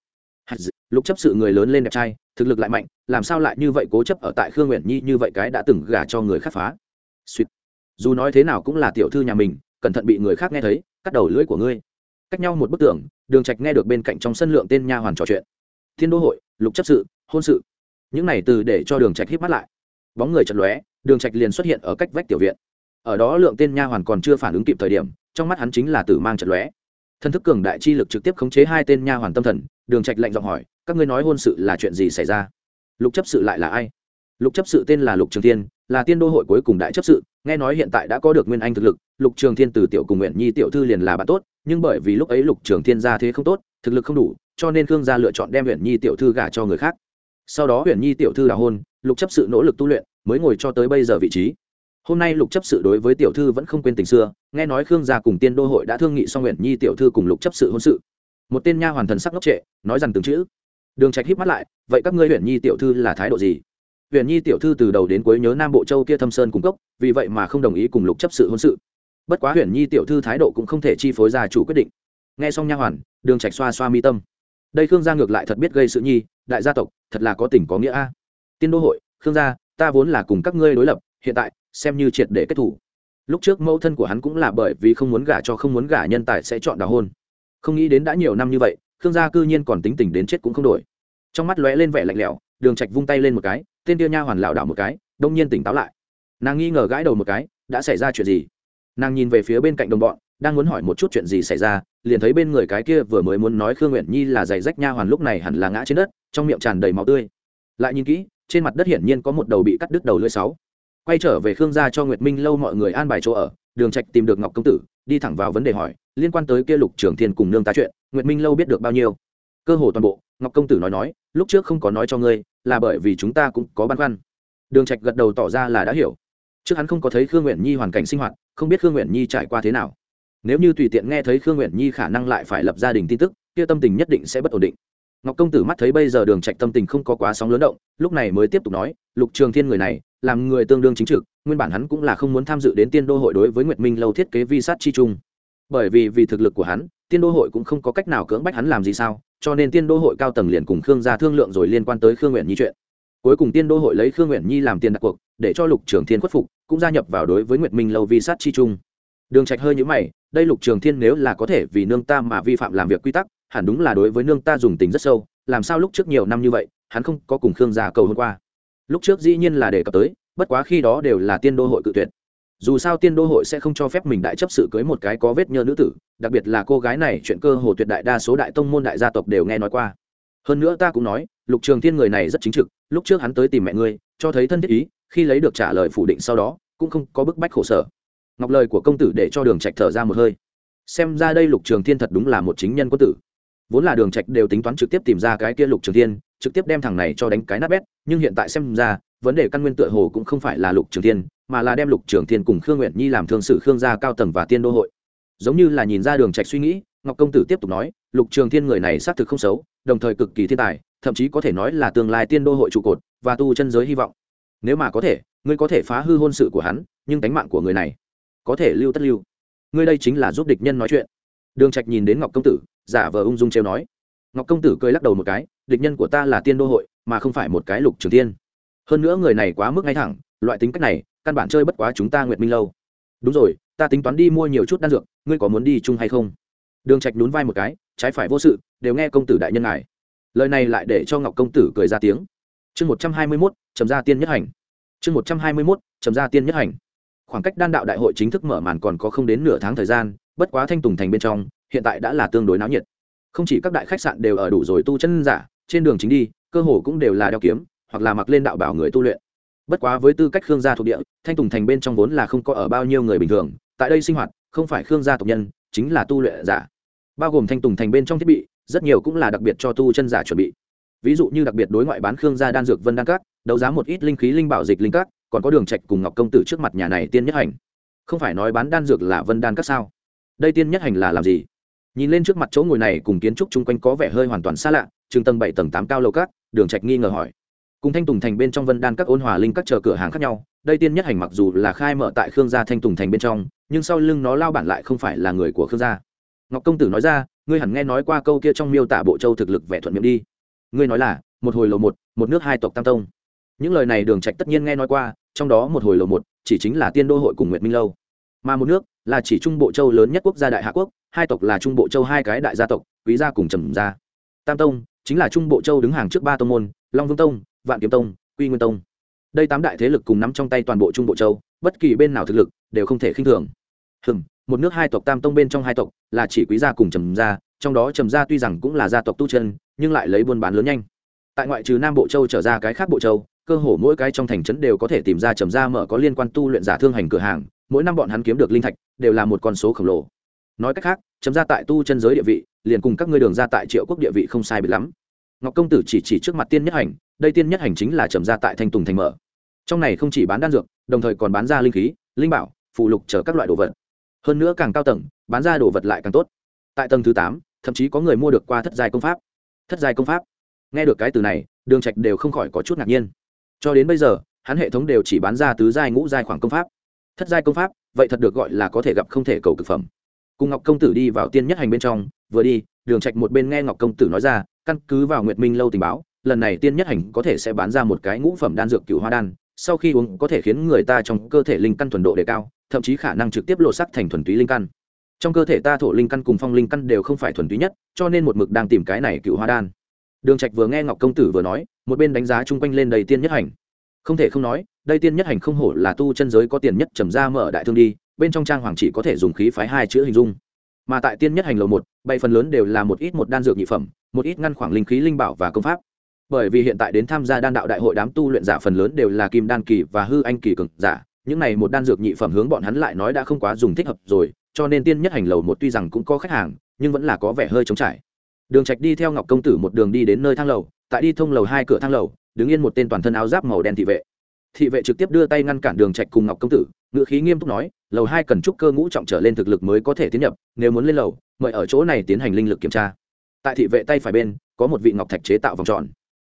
Lục chấp sự người lớn lên đẹp trai, thực lực lại mạnh, làm sao lại như vậy cố chấp ở tại khương nguyện nhi như vậy cái đã từng gả cho người khác phá? Suýt. Dù nói thế nào cũng là tiểu thư nhà mình, cẩn thận bị người khác nghe thấy, cắt đầu lưỡi của ngươi cách nhau một bức tường, đường trạch nghe được bên cạnh trong sân lượng tên nha hoàn trò chuyện. Thiên đô hội, lục chấp sự, hôn sự. Những này từ để cho đường trạch hít mắt lại. Bóng người chật lóe, đường trạch liền xuất hiện ở cách vách tiểu viện. Ở đó lượng tên nha hoàn còn chưa phản ứng kịp thời điểm, trong mắt hắn chính là tử mang chật lóe. Thân thức cường đại chi lực trực tiếp khống chế hai tên nha hoàn tâm thần, đường trạch lạnh giọng hỏi, các ngươi nói hôn sự là chuyện gì xảy ra? Lục chấp sự lại là ai? Lục chấp sự tên là lục trường thiên, là tiên đô hội cuối cùng đại chấp sự, nghe nói hiện tại đã có được nguyên anh thực lực, lục trường thiên từ tiểu cùng nguyện nhi tiểu thư liền là bạn tốt nhưng bởi vì lúc ấy lục trường thiên gia thế không tốt, thực lực không đủ, cho nên khương gia lựa chọn đem huyện nhi tiểu thư gả cho người khác. Sau đó huyện nhi tiểu thư đào hôn, lục chấp sự nỗ lực tu luyện, mới ngồi cho tới bây giờ vị trí. Hôm nay lục chấp sự đối với tiểu thư vẫn không quên tình xưa, nghe nói khương gia cùng tiên đô hội đã thương nghị xong nguyện nhi tiểu thư cùng lục chấp sự hôn sự. Một tên nha hoàn thần sắc ngốc trệ, nói rằng từng chữ. Đường trạch híp mắt lại, vậy các ngươi huyện nhi tiểu thư là thái độ gì? Huyện nhi tiểu thư từ đầu đến cuối nhớ nam bộ châu kia thâm sơn cung cấp vì vậy mà không đồng ý cùng lục chấp sự hôn sự bất quá Huyền nhi tiểu thư thái độ cũng không thể chi phối gia chủ quyết định. Nghe xong nha hoàn, đường trạch xoa xoa mi tâm. Đây khương gia ngược lại thật biết gây sự nhi, đại gia tộc, thật là có tình có nghĩa a. Tiên đô hội, khương gia, ta vốn là cùng các ngươi đối lập, hiện tại, xem như triệt để kết thủ. Lúc trước mẫu thân của hắn cũng là bởi vì không muốn gả cho không muốn gả nhân tài sẽ chọn đào hôn. Không nghĩ đến đã nhiều năm như vậy, khương gia cư nhiên còn tính tình đến chết cũng không đổi. Trong mắt lóe lên vẻ lạnh lẽo, đường trạch vung tay lên một cái, tên tiêu nha hoàn lảo đảo một cái, đông nhiên tỉnh táo lại. Nàng nghi ngờ gãi đầu một cái, đã xảy ra chuyện gì? Nàng nhìn về phía bên cạnh đồng bọn, đang muốn hỏi một chút chuyện gì xảy ra, liền thấy bên người cái kia vừa mới muốn nói khương nguyện nhi là giày rách nha hoàn lúc này hẳn là ngã trên đất, trong miệng tràn đầy máu tươi. Lại nhìn kỹ, trên mặt đất hiển nhiên có một đầu bị cắt đứt đầu lưỡi sáu. Quay trở về khương gia cho nguyệt minh lâu mọi người an bài chỗ ở, đường trạch tìm được ngọc công tử, đi thẳng vào vấn đề hỏi, liên quan tới kia lục trưởng thiên cùng nương ta chuyện, nguyệt minh lâu biết được bao nhiêu? Cơ hồ toàn bộ, ngọc công tử nói nói, lúc trước không có nói cho ngươi, là bởi vì chúng ta cũng có băn khoăn. Đường trạch gật đầu tỏ ra là đã hiểu. Trước hắn không có thấy khương nguyện nhi hoàn cảnh sinh hoạt không biết khương nguyện nhi trải qua thế nào. Nếu như tùy tiện nghe thấy khương nguyện nhi khả năng lại phải lập gia đình tin tức, kia tâm tình nhất định sẽ bất ổn định. Ngọc công tử mắt thấy bây giờ đường trạch tâm tình không có quá sóng lớn động, lúc này mới tiếp tục nói, lục trường thiên người này, làm người tương đương chính trực, nguyên bản hắn cũng là không muốn tham dự đến tiên đô hội đối với nguyệt minh lâu thiết kế vi sát chi chung. Bởi vì vì thực lực của hắn, tiên đô hội cũng không có cách nào cưỡng bách hắn làm gì sao, cho nên tiên đô hội cao tầng liền cùng khương gia thương lượng rồi liên quan tới khương nguyện nhi chuyện. Cuối cùng tiên đô hội lấy khương nguyện nhi làm tiền đặt cuộc, để cho lục trường thiên khuất phục cũng gia nhập vào đối với nguyệt minh lâu vi sát chi chung. Đường trạch hơi nhíu mày, đây lục trường thiên nếu là có thể vì nương ta mà vi phạm làm việc quy tắc, hẳn đúng là đối với nương ta dùng tình rất sâu, làm sao lúc trước nhiều năm như vậy, hắn không có cùng khương gia cầu hôm qua. Lúc trước dĩ nhiên là đề cập tới, bất quá khi đó đều là tiên đô hội cự tuyệt. Dù sao tiên đô hội sẽ không cho phép mình đại chấp sự cưới một cái có vết nhơ nữ tử, đặc biệt là cô gái này chuyện cơ hồ tuyệt đại đa số đại tông môn đại gia tộc đều nghe nói qua. Hơn nữa ta cũng nói, lục trường thiên người này rất chính trực, lúc trước hắn tới tìm mẹ ngươi, cho thấy thân thiết ý khi lấy được trả lời phủ định sau đó, cũng không có bức bách khổ sở. Ngọc lời của công tử để cho đường trạch thở ra một hơi. Xem ra đây lục trường thiên thật đúng là một chính nhân quân tử. Vốn là đường trạch đều tính toán trực tiếp tìm ra cái kia lục trường thiên, trực tiếp đem thằng này cho đánh cái nát bét, nhưng hiện tại xem ra, vấn đề căn nguyên tựa hồ cũng không phải là lục trường thiên, mà là đem lục trường thiên cùng khương nguyện nhi làm thương sử khương gia cao tầng và tiên đô hội. Giống như là nhìn ra đường trạch suy nghĩ, ngọc công tử tiếp tục nói, lục trường thiên người này xác thực không xấu, đồng thời cực kỳ thiên tài, thậm chí có thể nói là tương lai tiên đô hội trụ cột, và tu chân giới hy vọng nếu mà có thể, ngươi có thể phá hư hôn sự của hắn, nhưng tánh mạng của người này có thể lưu tất lưu. Ngươi đây chính là giúp địch nhân nói chuyện. Đường trạch nhìn đến ngọc công tử, giả vờ ung dung trêu nói. Ngọc công tử cười lắc đầu một cái, địch nhân của ta là tiên đô hội, mà không phải một cái lục trường tiên. Hơn nữa người này quá mức ngay thẳng, loại tính cách này, căn bản chơi bất quá chúng ta nguyệt minh lâu. Đúng rồi, ta tính toán đi mua nhiều chút đan dược, ngươi có muốn đi chung hay không? Đường trạch nhún vai một cái, trái phải vô sự, đều nghe công tử đại nhân ngài. Lời này lại để cho ngọc công tử cười ra tiếng chương một trăm hai mươi mốt, trầm gia tiên nhất hành. Chương một trăm hai mươi mốt, trầm gia tiên nhất hành. Khoảng cách đan đạo đại hội chính thức mở màn còn có không đến nửa tháng thời gian, bất quá thanh tùng thành bên trong, hiện tại đã là tương đối náo nhiệt. Không chỉ các đại khách sạn đều ở đủ rồi tu chân giả, trên đường chính đi, cơ hồ cũng đều là đeo kiếm, hoặc là mặc lên đạo bảo người tu luyện. Bất quá với tư cách khương gia thuộc địa, thanh tùng thành bên trong vốn là không có ở bao nhiêu người bình thường, tại đây sinh hoạt, không phải khương gia tộc nhân, chính là tu luyện giả. Bao gồm thanh tùng thành bên trong thiết bị, rất nhiều cũng là đặc biệt cho tu chân giả chuẩn bị ví dụ như đặc biệt đối ngoại bán khương gia đan dược vân đan các, đấu giá một ít linh khí linh bảo dịch linh các, còn có đường trạch cùng ngọc công tử trước mặt nhà này tiên nhất hành. Không phải nói bán đan dược là vân đan các sao? Đây tiên nhất hành là làm gì? Nhìn lên trước mặt chỗ ngồi này cùng kiến trúc chung quanh có vẻ hơi hoàn toàn xa lạ, trường tầng bảy tầng tám cao lầu các, đường trạch nghi ngờ hỏi. Cùng thanh tùng thành bên trong vân đan các ôn hòa linh các chờ cửa hàng khác nhau, đây tiên nhất hành mặc dù là khai mở tại khương gia thanh tùng thành bên trong, nhưng sau lưng nó lao bản lại không phải là người của khương gia. Ngọc công tử nói ra, ngươi hẳn nghe nói qua câu kia trong miêu tả bộ châu thực lực vẻ thuận miệng đi ngươi nói là, một hồi lầu một một nước hai tộc tam tông. Những lời này đường trạch tất nhiên nghe nói qua, trong đó một hồi lầu một chỉ chính là tiên đô hội cùng nguyệt minh lâu. Mà một nước là chỉ trung bộ châu lớn nhất quốc gia đại hạ quốc, hai tộc là trung bộ châu hai cái đại gia tộc, quý gia cùng trầm gia. Tam tông chính là trung bộ châu đứng hàng trước ba tông môn, long vương tông, vạn kiếm tông, quy nguyên tông. Đây tám đại thế lực cùng nắm trong tay toàn bộ trung bộ châu, bất kỳ bên nào thực lực đều không thể khinh thường. Hừm, một nước hai tộc tam tông bên trong hai tộc là chỉ quý gia cùng trầm gia, trong đó trầm gia tuy rằng cũng là gia tộc tu chân nhưng lại lấy buôn bán lớn nhanh. Tại ngoại trừ nam bộ châu trở ra cái khác bộ châu, cơ hồ mỗi cái trong thành trấn đều có thể tìm ra trầm gia mở có liên quan tu luyện giả thương hành cửa hàng, mỗi năm bọn hắn kiếm được linh thạch, đều là một con số khổng lồ. Nói cách khác, trầm gia tại tu chân giới địa vị, liền cùng các ngươi đường ra tại triệu quốc địa vị không sai biệt lắm. Ngọc công tử chỉ chỉ trước mặt tiên nhất hành, đây tiên nhất hành chính là trầm gia tại thanh tùng thành mở. Trong này không chỉ bán đan dược, đồng thời còn bán ra linh khí, linh bảo phụ lục chở các loại đồ vật. Hơn nữa càng cao tầng, bán ra đồ vật lại càng tốt. Tại tầng thứ tám, thậm chí có người mua được qua thất giai công pháp thất giai công pháp. Nghe được cái từ này, đường trạch đều không khỏi có chút ngạc nhiên. Cho đến bây giờ, hắn hệ thống đều chỉ bán ra tứ giai ngũ giai khoảng công pháp. Thất giai công pháp, vậy thật được gọi là có thể gặp không thể cầu cực phẩm. Cùng ngọc công tử đi vào tiên nhất hành bên trong, vừa đi, đường trạch một bên nghe ngọc công tử nói ra, căn cứ vào nguyệt minh lâu tình báo, lần này tiên nhất hành có thể sẽ bán ra một cái ngũ phẩm đan dược cửu hoa đan, sau khi uống có thể khiến người ta trong cơ thể linh căn thuần độ đề cao, thậm chí khả năng trực tiếp lộ sắc thành thuần túy linh căn trong cơ thể ta thổ linh căn cùng phong linh căn đều không phải thuần túy nhất, cho nên một mực đang tìm cái này cựu hoa đan. Đường trạch vừa nghe ngọc công tử vừa nói, một bên đánh giá chung quanh lên đầy tiên nhất hành. Không thể không nói đây tiên nhất hành không hổ là tu chân giới có tiền nhất trầm ra mở đại thương đi, bên trong trang hoàng chỉ có thể dùng khí phái hai chữ hình dung. Mà tại tiên nhất hành lầu một, bảy phần lớn đều là một ít một đan dược nhị phẩm, một ít ngăn khoảng linh khí linh bảo và công pháp. Bởi vì hiện tại đến tham gia đan đạo đại hội đám tu luyện giả phần lớn đều là kim đan kỳ và hư anh kỳ cường giả, những này một đan dược nhị phẩm hướng bọn hắn lại nói đã không quá dùng thích hợp rồi cho nên tiên nhất hành lầu một tuy rằng cũng có khách hàng, nhưng vẫn là có vẻ hơi trống trải. Đường trạch đi theo ngọc công tử một đường đi đến nơi thang lầu, tại đi thông lầu hai cửa thang lầu, đứng yên một tên toàn thân áo giáp màu đen thị vệ. Thị vệ trực tiếp đưa tay ngăn cản đường trạch cùng ngọc công tử, ngữ khí nghiêm túc nói, lầu hai cần trúc cơ ngũ trọng trở lên thực lực mới có thể tiến nhập, nếu muốn lên lầu, mời ở chỗ này tiến hành linh lực kiểm tra. Tại thị vệ tay phải bên, có một vị ngọc thạch chế tạo vòng tròn.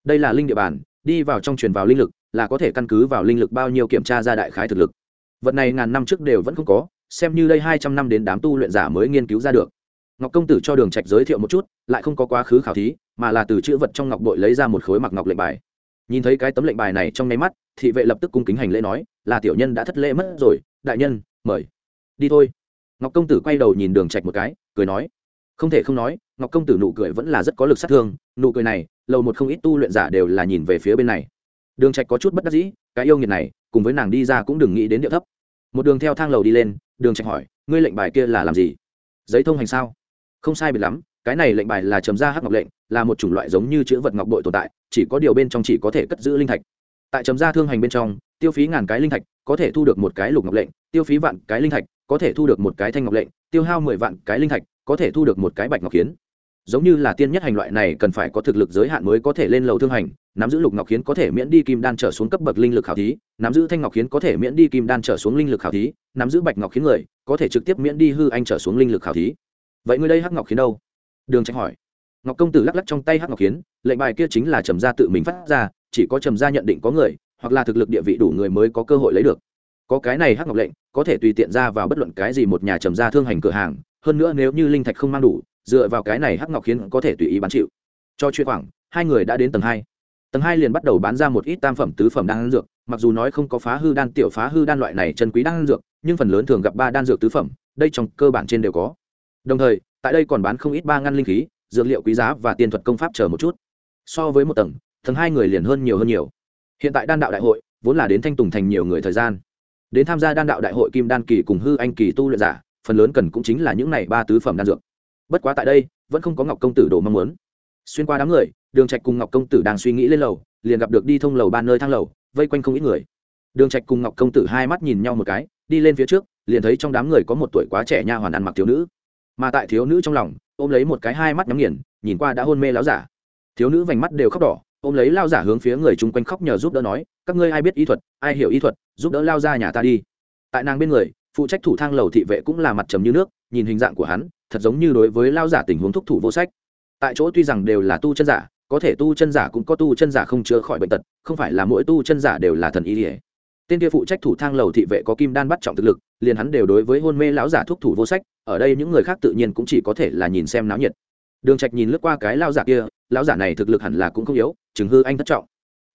Đây là linh địa bàn, đi vào trong truyền vào linh lực, là có thể căn cứ vào linh lực bao nhiêu kiểm tra ra đại khái thực lực. Vật này ngàn năm trước đều vẫn không có xem như đây hai trăm năm đến đám tu luyện giả mới nghiên cứu ra được. Ngọc công tử cho đường trạch giới thiệu một chút, lại không có quá khứ khảo thí, mà là từ chữ vật trong ngọc bội lấy ra một khối mặc ngọc lệnh bài. Nhìn thấy cái tấm lệnh bài này trong nháy mắt, thị vệ lập tức cung kính hành lễ nói, là tiểu nhân đã thất lễ mất rồi, đại nhân, mời. Đi thôi. Ngọc công tử quay đầu nhìn đường trạch một cái, cười nói, không thể không nói, ngọc công tử nụ cười vẫn là rất có lực sát thương, nụ cười này, lầu một không ít tu luyện giả đều là nhìn về phía bên này. Đường trạch có chút bất đắc dĩ, cái yêu nghiệt này, cùng với nàng đi ra cũng đừng nghĩ đến điệu thấp. Một đường theo thang lầu đi lên đường trạch hỏi, ngươi lệnh bài kia là làm gì? Giấy thông hành sao? Không sai biệt lắm, cái này lệnh bài là trầm gia hắc ngọc lệnh, là một chủng loại giống như chữ vật ngọc bội tồn tại, chỉ có điều bên trong chỉ có thể cất giữ linh thạch. Tại trầm gia thương hành bên trong, tiêu phí ngàn cái linh thạch, có thể thu được một cái lục ngọc lệnh, tiêu phí vạn cái linh thạch, có thể thu được một cái thanh ngọc lệnh, tiêu hao mười vạn cái linh thạch, có thể thu được một cái bạch ngọc kiến giống như là tiên nhất hành loại này cần phải có thực lực giới hạn mới có thể lên lầu thương hành, nắm giữ lục ngọc khiến có thể miễn đi kim đan trở xuống cấp bậc linh lực khảo thí, nắm giữ thanh ngọc khiến có thể miễn đi kim đan trở xuống linh lực khảo thí, nắm giữ bạch ngọc khiến người có thể trực tiếp miễn đi hư anh trở xuống linh lực khảo thí. Vậy ngươi đây hắc ngọc khiến đâu? Đường tránh hỏi. Ngọc công tử lắc lắc trong tay hắc ngọc khiến, lệnh bài kia chính là trầm gia tự mình phát ra, chỉ có trầm gia nhận định có người, hoặc là thực lực địa vị đủ người mới có cơ hội lấy được. Có cái này hắc ngọc lệnh, có thể tùy tiện ra vào bất luận cái gì một nhà trầm gia thương hành cửa hàng, hơn nữa nếu như linh thạch không mang đủ dựa vào cái này hắc ngọc khiến có thể tùy ý bán chịu. Cho chuyện khoảng, hai người đã đến tầng hai. Tầng hai liền bắt đầu bán ra một ít tam phẩm tứ phẩm đan dược, mặc dù nói không có phá hư đan tiểu phá hư đan loại này chân quý đan dược, nhưng phần lớn thường gặp ba đan dược tứ phẩm, đây trong cơ bản trên đều có. Đồng thời, tại đây còn bán không ít ba ngăn linh khí, dược liệu quý giá và tiên thuật công pháp chờ một chút. So với một tầng tầng hai người liền hơn nhiều hơn nhiều. Hiện tại đan đạo đại hội, vốn là đến thanh tùng thành nhiều người thời gian. Đến tham gia đan đạo đại hội kim đan kỳ cùng hư anh kỳ tu luyện giả, phần lớn cần cũng chính là những này ba tứ phẩm đan dược bất quá tại đây, vẫn không có ngọc công tử đồ mong muốn. Xuyên qua đám người, đường trạch cùng ngọc công tử đang suy nghĩ lên lầu, liền gặp được đi thông lầu ba nơi thang lầu, vây quanh không ít người. Đường trạch cùng ngọc công tử hai mắt nhìn nhau một cái, đi lên phía trước, liền thấy trong đám người có một tuổi quá trẻ nha hoàn ăn mặc thiếu nữ. Mà tại thiếu nữ trong lòng, ôm lấy một cái hai mắt nhắm nghiền, nhìn qua đã hôn mê láo giả. Thiếu nữ vành mắt đều khóc đỏ, ôm lấy lao giả hướng phía người chung quanh khóc nhờ giúp đỡ nói, các ngươi ai biết y thuật, ai hiểu y thuật, giúp đỡ lao ra nhà ta đi. Tại nàng bên người, phụ trách thủ thang lầu thị vệ cũng là mặt trầm như nước, nhìn hình dạng của hắn thật giống như đối với lao giả tình huống thúc thủ vô sách. Tại chỗ tuy rằng đều là tu chân giả, có thể tu chân giả cũng có tu chân giả không chữa khỏi bệnh tật, không phải là mỗi tu chân giả đều là thần y ỉa tên kia phụ trách thủ thang lầu thị vệ có kim đan bắt trọng thực lực, liền hắn đều đối với hôn mê lão giả thúc thủ vô sách, ở đây những người khác tự nhiên cũng chỉ có thể là nhìn xem náo nhiệt. Đường trạch nhìn lướt qua cái lão giả kia, lão giả này thực lực hẳn là cũng không yếu chứng hư anh thất trọng.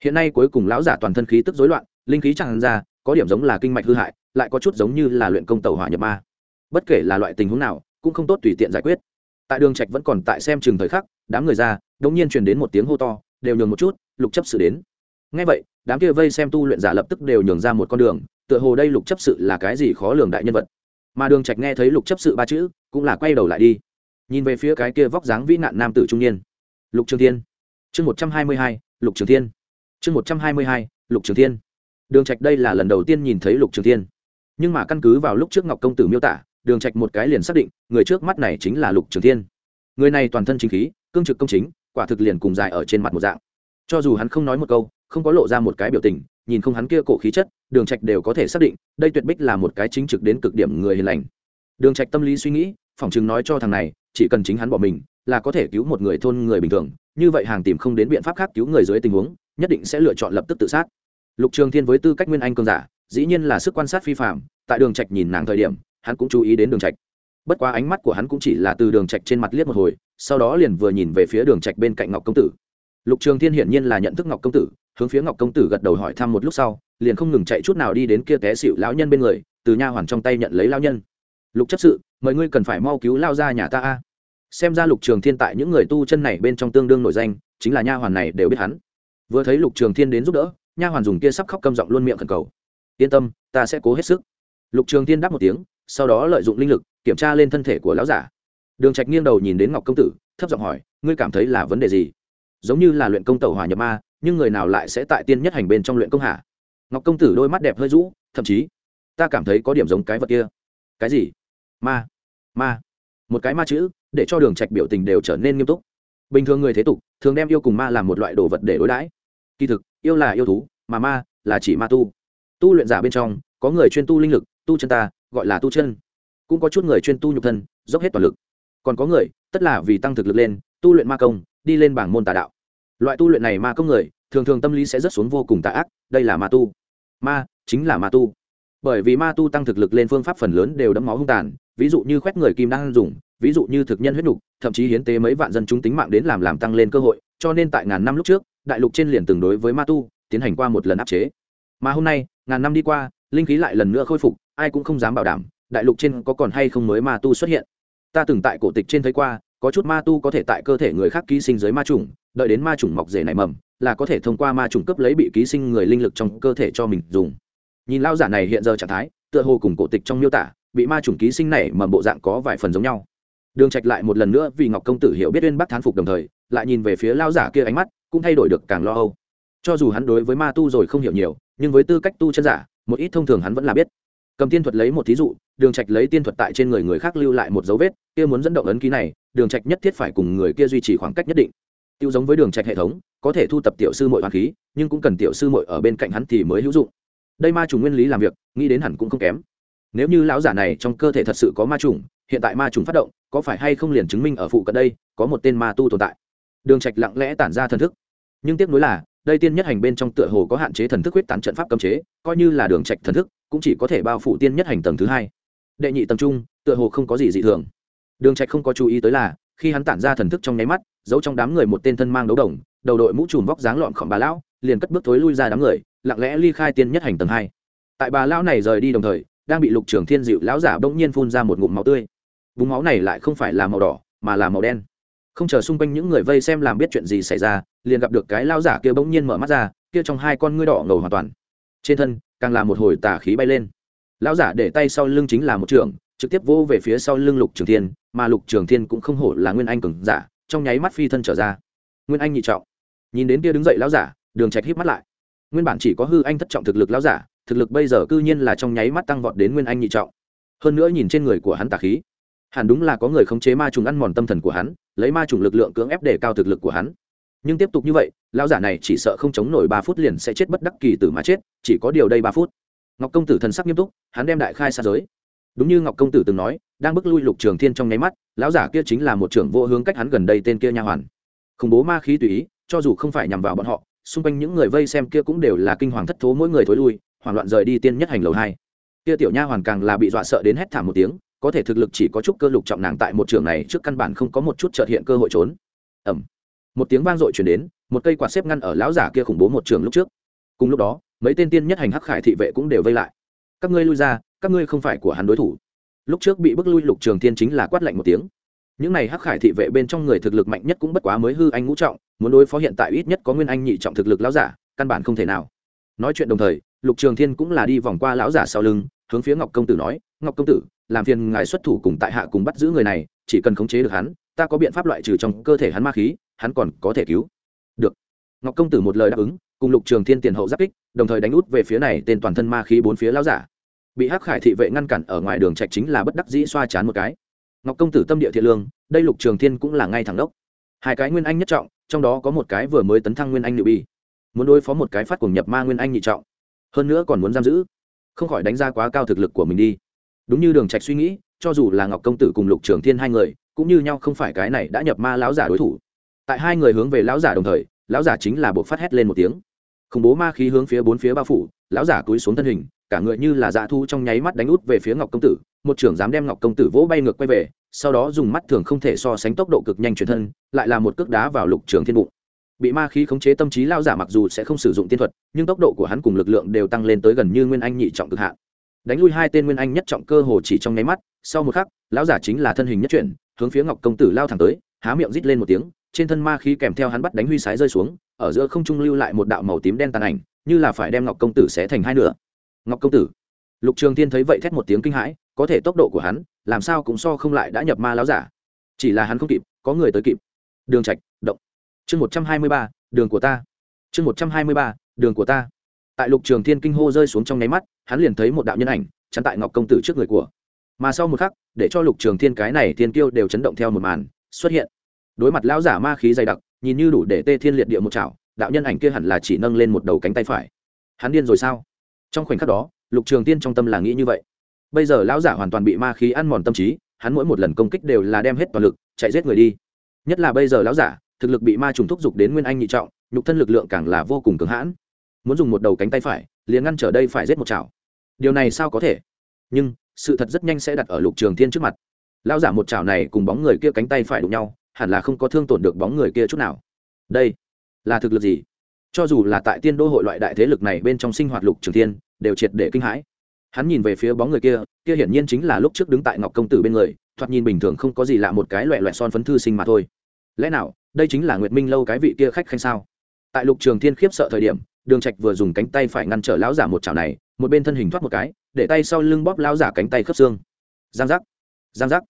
Hiện nay cuối cùng lão giả toàn thân khí tức rối loạn, linh khí tràn ra, có điểm giống là kinh mạch hư hại, lại có chút giống như là luyện công tẩu hỏa nhập ma. Bất kể là loại tình huống nào cũng không tốt tùy tiện giải quyết. Tại đường trạch vẫn còn tại xem chừng thời khắc, đám người ra, đống nhiên truyền đến một tiếng hô to, đều nhường một chút, lục chấp sự đến. Ngay vậy, đám kia vây xem tu luyện giả lập tức đều nhường ra một con đường, tựa hồ đây lục chấp sự là cái gì khó lường đại nhân vật. Mà đường trạch nghe thấy lục chấp sự ba chữ, cũng là quay đầu lại đi. Nhìn về phía cái kia vóc dáng vĩ nạn nam tử trung niên. Lục trường thiên. Chương một trăm hai mươi hai, lục trường thiên. Chương một trăm hai mươi hai, lục trường thiên. Đường trạch đây là lần đầu tiên nhìn thấy lục trường thiên. Nhưng mà căn cứ vào lúc trước ngọc công tử miêu tả đường trạch một cái liền xác định, người trước mắt này chính là lục trường thiên. Người này toàn thân chính khí, cương trực công chính, quả thực liền cùng dài ở trên mặt một dạng. Cho dù hắn không nói một câu, không có lộ ra một cái biểu tình, nhìn không hắn kia cổ khí chất, đường trạch đều có thể xác định, đây tuyệt bích là một cái chính trực đến cực điểm người hiền lành. Đường trạch tâm lý suy nghĩ, phỏng chừng nói cho thằng này, chỉ cần chính hắn bỏ mình, là có thể cứu một người thôn người bình thường, như vậy hàng tìm không đến biện pháp khác cứu người dưới tình huống, nhất định sẽ lựa chọn lập tức tự sát. Lục trường thiên với tư cách nguyên anh cường giả, dĩ nhiên là sức quan sát phi phạm tại đường trạch nhìn nàng thời điểm hắn cũng chú ý đến đường trạch. Bất quá ánh mắt của hắn cũng chỉ là từ đường trạch trên mặt liếc một hồi, sau đó liền vừa nhìn về phía đường trạch bên cạnh ngọc công tử. Lục trường thiên hiển nhiên là nhận thức ngọc công tử, hướng phía ngọc công tử gật đầu hỏi thăm một lúc sau, liền không ngừng chạy chút nào đi đến kia té xỉu lão nhân bên người, từ nha hoàn trong tay nhận lấy lão nhân. Lục chấp sự, mời ngươi cần phải mau cứu lao ra nhà ta a. Xem ra lục trường thiên tại những người tu chân này bên trong tương đương nổi danh, chính là nha hoàn này đều biết hắn. Vừa thấy lục trường thiên đến giúp đỡ, nha hoàn dùng kia sắp khóc câm giọng luôn miệng khẩn cầu. Yên tâm, ta sẽ cố hết sức. Lục trường thiên đáp một tiếng sau đó lợi dụng linh lực kiểm tra lên thân thể của lão giả. Đường trạch nghiêng đầu nhìn đến ngọc công tử, thấp giọng hỏi, ngươi cảm thấy là vấn đề gì? Giống như là luyện công tẩu hỏa nhập ma, nhưng người nào lại sẽ tại tiên nhất hành bên trong luyện công hạ ngọc công tử đôi mắt đẹp hơi rũ, thậm chí, ta cảm thấy có điểm giống cái vật kia. Cái gì? Ma ma. Một cái ma chữ, để cho đường trạch biểu tình đều trở nên nghiêm túc. Bình thường người thế tục, thường đem yêu cùng ma làm một loại đồ vật để đối đãi. Kỳ thực, yêu là yêu thú, mà ma là chỉ ma tu. Tu luyện giả bên trong, có người chuyên tu linh lực, tu chân ta gọi là tu chân. Cũng có chút người chuyên tu nhục thân, dốc hết toàn lực. Còn có người, tất là vì tăng thực lực lên, tu luyện ma công, đi lên bảng môn tà đạo. Loại tu luyện này ma công người, thường thường tâm lý sẽ rất xuống vô cùng tà ác, đây là ma tu. Ma, chính là ma tu. Bởi vì ma tu tăng thực lực lên phương pháp phần lớn đều đẫm máu hung tàn, ví dụ như khoét người kim đang dùng, ví dụ như thực nhân huyết nục, thậm chí hiến tế mấy vạn dân chúng tính mạng đến làm làm tăng lên cơ hội, cho nên tại ngàn năm lúc trước, đại lục trên liền tương đối với ma tu, tiến hành qua một lần áp chế. Mà hôm nay, ngàn năm đi qua, linh khí lại lần nữa khôi phục ai cũng không dám bảo đảm, đại lục trên có còn hay không mới ma tu xuất hiện. Ta từng tại cổ tịch trên thấy qua, có chút ma tu có thể tại cơ thể người khác ký sinh dưới ma trùng đợi đến ma trùng mọc rể nảy mầm, là có thể thông qua ma trùng cấp lấy bị ký sinh người linh lực trong cơ thể cho mình dùng. Nhìn lao giả này hiện giờ trạng thái, tựa hồ cùng cổ tịch trong miêu tả, bị ma trùng ký sinh này mầm bộ dạng có vài phần giống nhau. Đường trạch lại một lần nữa vì ngọc công tử hiểu biết uyên bắc thán phục đồng thời, lại nhìn về phía lao giả kia ánh mắt, cũng thay đổi được càng lo âu. Cho dù hắn đối với ma tu rồi không hiểu nhiều, nhưng với tư cách tu chân giả, một ít thông thường hắn vẫn là biết cầm tiên thuật lấy một thí dụ, đường trạch lấy tiên thuật tại trên người người khác lưu lại một dấu vết, kia muốn dẫn động ấn ký này, đường trạch nhất thiết phải cùng người kia duy trì khoảng cách nhất định. Tiêu giống với đường trạch hệ thống, có thể thu tập tiểu sư muội hoàn khí, nhưng cũng cần tiểu sư muội ở bên cạnh hắn thì mới hữu dụng. Đây ma trùng nguyên lý làm việc, nghĩ đến hẳn cũng không kém. Nếu như lão giả này trong cơ thể thật sự có ma trùng, hiện tại ma trùng phát động, có phải hay không liền chứng minh ở phụ cận đây, có một tên ma tu tồn tại? Đường trạch lặng lẽ tản ra thần thức. Nhưng tiếc nuối là, đây tiên nhất hành bên trong tựa hồ có hạn chế thần thức huyết tán trận pháp cấm chế, coi như là đường trạch thần thức cũng chỉ có thể bao phủ tiên nhất hành tầng thứ hai. Đệ nhị tầng trung, tựa hồ không có gì dị thường. Đường trạch không có chú ý tới là, khi hắn tản ra thần thức trong nháy mắt, giấu trong đám người một tên thân mang đấu đồng, đầu đội mũ trùm vóc dáng lọn khỏng bà lão, liền cất bước thối lui ra đám người, lặng lẽ ly khai tiên nhất hành tầng hai. Tại bà lão này rời đi đồng thời, đang bị lục trường thiên dịu lão giả bỗng nhiên phun ra một ngụm máu tươi. Vùng máu này lại không phải là màu đỏ, mà là màu đen. Không chờ xung quanh những người vây xem làm biết chuyện gì xảy ra, liền gặp được cái lão giả kia bỗng nhiên mở mắt ra, kia trong hai con ngươi đỏ ngầu hoàn toàn. Trên thân càng là một hồi tà khí bay lên. Lão giả để tay sau lưng chính là một trường trực tiếp vô về phía sau lưng lục trường thiên, mà lục trường thiên cũng không hổ là nguyên anh cường giả, trong nháy mắt phi thân trở ra. Nguyên anh nhị trọng. Nhìn đến kia đứng dậy lão giả, đường trạch híp mắt lại. Nguyên bản chỉ có hư anh thất trọng thực lực lão giả, thực lực bây giờ cư nhiên là trong nháy mắt tăng vọt đến nguyên anh nhị trọng. Hơn nữa nhìn trên người của hắn tà khí, hẳn đúng là có người khống chế ma trùng ăn mòn tâm thần của hắn, lấy ma trùng lực lượng cưỡng ép để cao thực lực của hắn nhưng tiếp tục như vậy, lão giả này chỉ sợ không chống nổi ba phút liền sẽ chết bất đắc kỳ tử mà chết, chỉ có điều đây ba phút. Ngọc công tử thần sắc nghiêm túc, hắn đem đại khai xa giới. Đúng như ngọc công tử từng nói, đang bước lui lục trường thiên trong nháy mắt, lão giả kia chính là một trưởng vô hướng cách hắn gần đây tên kia nha hoàn. Khủng bố ma khí tùy ý, cho dù không phải nhằm vào bọn họ, xung quanh những người vây xem kia cũng đều là kinh hoàng thất thố mỗi người thối lui, hoảng loạn rời đi tiên nhất hành lầu hai. Kia tiểu nha hoàn càng là bị dọa sợ đến hét thảm một tiếng, có thể thực lực chỉ có chút cơ lục trọng nàng tại một trường này trước căn bản không có một chút trợt hiện cơ hội trốn. Ẩm một tiếng vang dội chuyển đến, một cây quạt xếp ngăn ở lão giả kia khủng bố một trường lúc trước. Cùng lúc đó, mấy tên tiên nhất hành hắc khải thị vệ cũng đều vây lại. Các ngươi lui ra, các ngươi không phải của hắn đối thủ. Lúc trước bị bức lui lục trường thiên chính là quát lạnh một tiếng. Những này hắc khải thị vệ bên trong người thực lực mạnh nhất cũng bất quá mới hư anh ngũ trọng, muốn đối phó hiện tại ít nhất có nguyên anh nhị trọng thực lực lão giả, căn bản không thể nào. Nói chuyện đồng thời, lục trường thiên cũng là đi vòng qua lão giả sau lưng, hướng phía ngọc công tử nói, ngọc công tử, làm phiền ngài xuất thủ cùng tại hạ cùng bắt giữ người này, chỉ cần khống chế được hắn, ta có biện pháp loại trừ trong cơ thể hắn ma khí hắn còn có thể cứu. Được. Ngọc công tử một lời đáp ứng, cùng lục trường thiên tiền hậu giáp kích, đồng thời đánh út về phía này tên toàn thân ma khí bốn phía lao giả. Bị hắc khải thị vệ ngăn cản ở ngoài đường trạch chính là bất đắc dĩ xoa chán một cái. Ngọc công tử tâm địa thiện lương, đây lục trường thiên cũng là ngay thẳng đốc. Hai cái nguyên anh nhất trọng, trong đó có một cái vừa mới tấn thăng nguyên anh nữ bi. Muốn đối phó một cái phát cùng nhập ma nguyên anh nhị trọng, hơn nữa còn muốn giam giữ, không khỏi đánh ra quá cao thực lực của mình đi. Đúng như đường trạch suy nghĩ, cho dù là ngọc công tử cùng lục trường thiên hai người, cũng như nhau không phải cái này đã nhập ma lão giả đối thủ tại hai người hướng về lão giả đồng thời, lão giả chính là buộc phát hét lên một tiếng. Khủng bố ma khí hướng phía bốn phía bao phủ, lão giả cúi xuống thân hình, cả người như là dạ thu trong nháy mắt đánh út về phía ngọc công tử, một trưởng dám đem ngọc công tử vỗ bay ngược quay về, sau đó dùng mắt thường không thể so sánh tốc độ cực nhanh chuyển thân, lại là một cước đá vào lục trường thiên bụng. Bị ma khí khống chế tâm trí lao giả mặc dù sẽ không sử dụng tiên thuật, nhưng tốc độ của hắn cùng lực lượng đều tăng lên tới gần như nguyên anh nhị trọng cực hạn. Đánh lui hai tên nguyên anh nhất trọng cơ hồ chỉ trong nháy mắt, sau một khắc, lão giả chính là thân hình nhất chuyển, hướng phía ngọc công tử lao thẳng tới, há miệng rít lên một tiếng trên thân ma khí kèm theo hắn bắt đánh huy sái rơi xuống, ở giữa không trung lưu lại một đạo màu tím đen tàn ảnh, như là phải đem ngọc công tử xé thành hai nửa. Ngọc công tử. Lục trường thiên thấy vậy thét một tiếng kinh hãi, có thể tốc độ của hắn, làm sao cũng so không lại đã nhập ma láo giả. Chỉ là hắn không kịp, có người tới kịp. Đường trạch, động. Chương một trăm hai mươi ba, đường của ta. Chương một trăm hai mươi ba, đường của ta. Tại lục trường thiên kinh hô rơi xuống trong nháy mắt, hắn liền thấy một đạo nhân ảnh, chắn tại ngọc công tử trước người của. Mà sau một khắc, để cho lục trường thiên cái này thiên kiêu đều chấn động theo một màn, xuất hiện đối mặt lão giả ma khí dày đặc, nhìn như đủ để tê thiên liệt địa một chảo, đạo nhân ảnh kia hẳn là chỉ nâng lên một đầu cánh tay phải. Hắn điên rồi sao? Trong khoảnh khắc đó, lục trường tiên trong tâm là nghĩ như vậy. Bây giờ lão giả hoàn toàn bị ma khí ăn mòn tâm trí, hắn mỗi một lần công kích đều là đem hết toàn lực, chạy giết người đi. Nhất là bây giờ lão giả, thực lực bị ma trùng thúc giục đến nguyên anh nhị trọng, nhục thân lực lượng càng là vô cùng cứng hãn. Muốn dùng một đầu cánh tay phải, liền ngăn trở đây phải giết một chảo. Điều này sao có thể? Nhưng, sự thật rất nhanh sẽ đặt ở lục trường thiên trước mặt. Lão giả một chảo này cùng bóng người kia cánh tay phải đụng nhau hẳn là không có thương tổn được bóng người kia chút nào. Đây là thực lực gì? Cho dù là tại tiên đô hội loại đại thế lực này bên trong sinh hoạt lục trường thiên, đều triệt để kinh hãi. Hắn nhìn về phía bóng người kia kia hiển nhiên chính là lúc trước đứng tại ngọc công tử bên người, thoạt nhìn bình thường không có gì lạ một cái loẹ loẹ son phấn thư sinh mà thôi. Lẽ nào, đây chính là nguyệt minh lâu cái vị kia khách khanh sao? Tại lục trường thiên khiếp sợ thời điểm, đường trạch vừa dùng cánh tay phải ngăn trở lão giả một chảo này, một bên thân hình thoát một cái, để tay sau lưng bóp lão giả cánh tay khớp xương. Giang giác giang giác.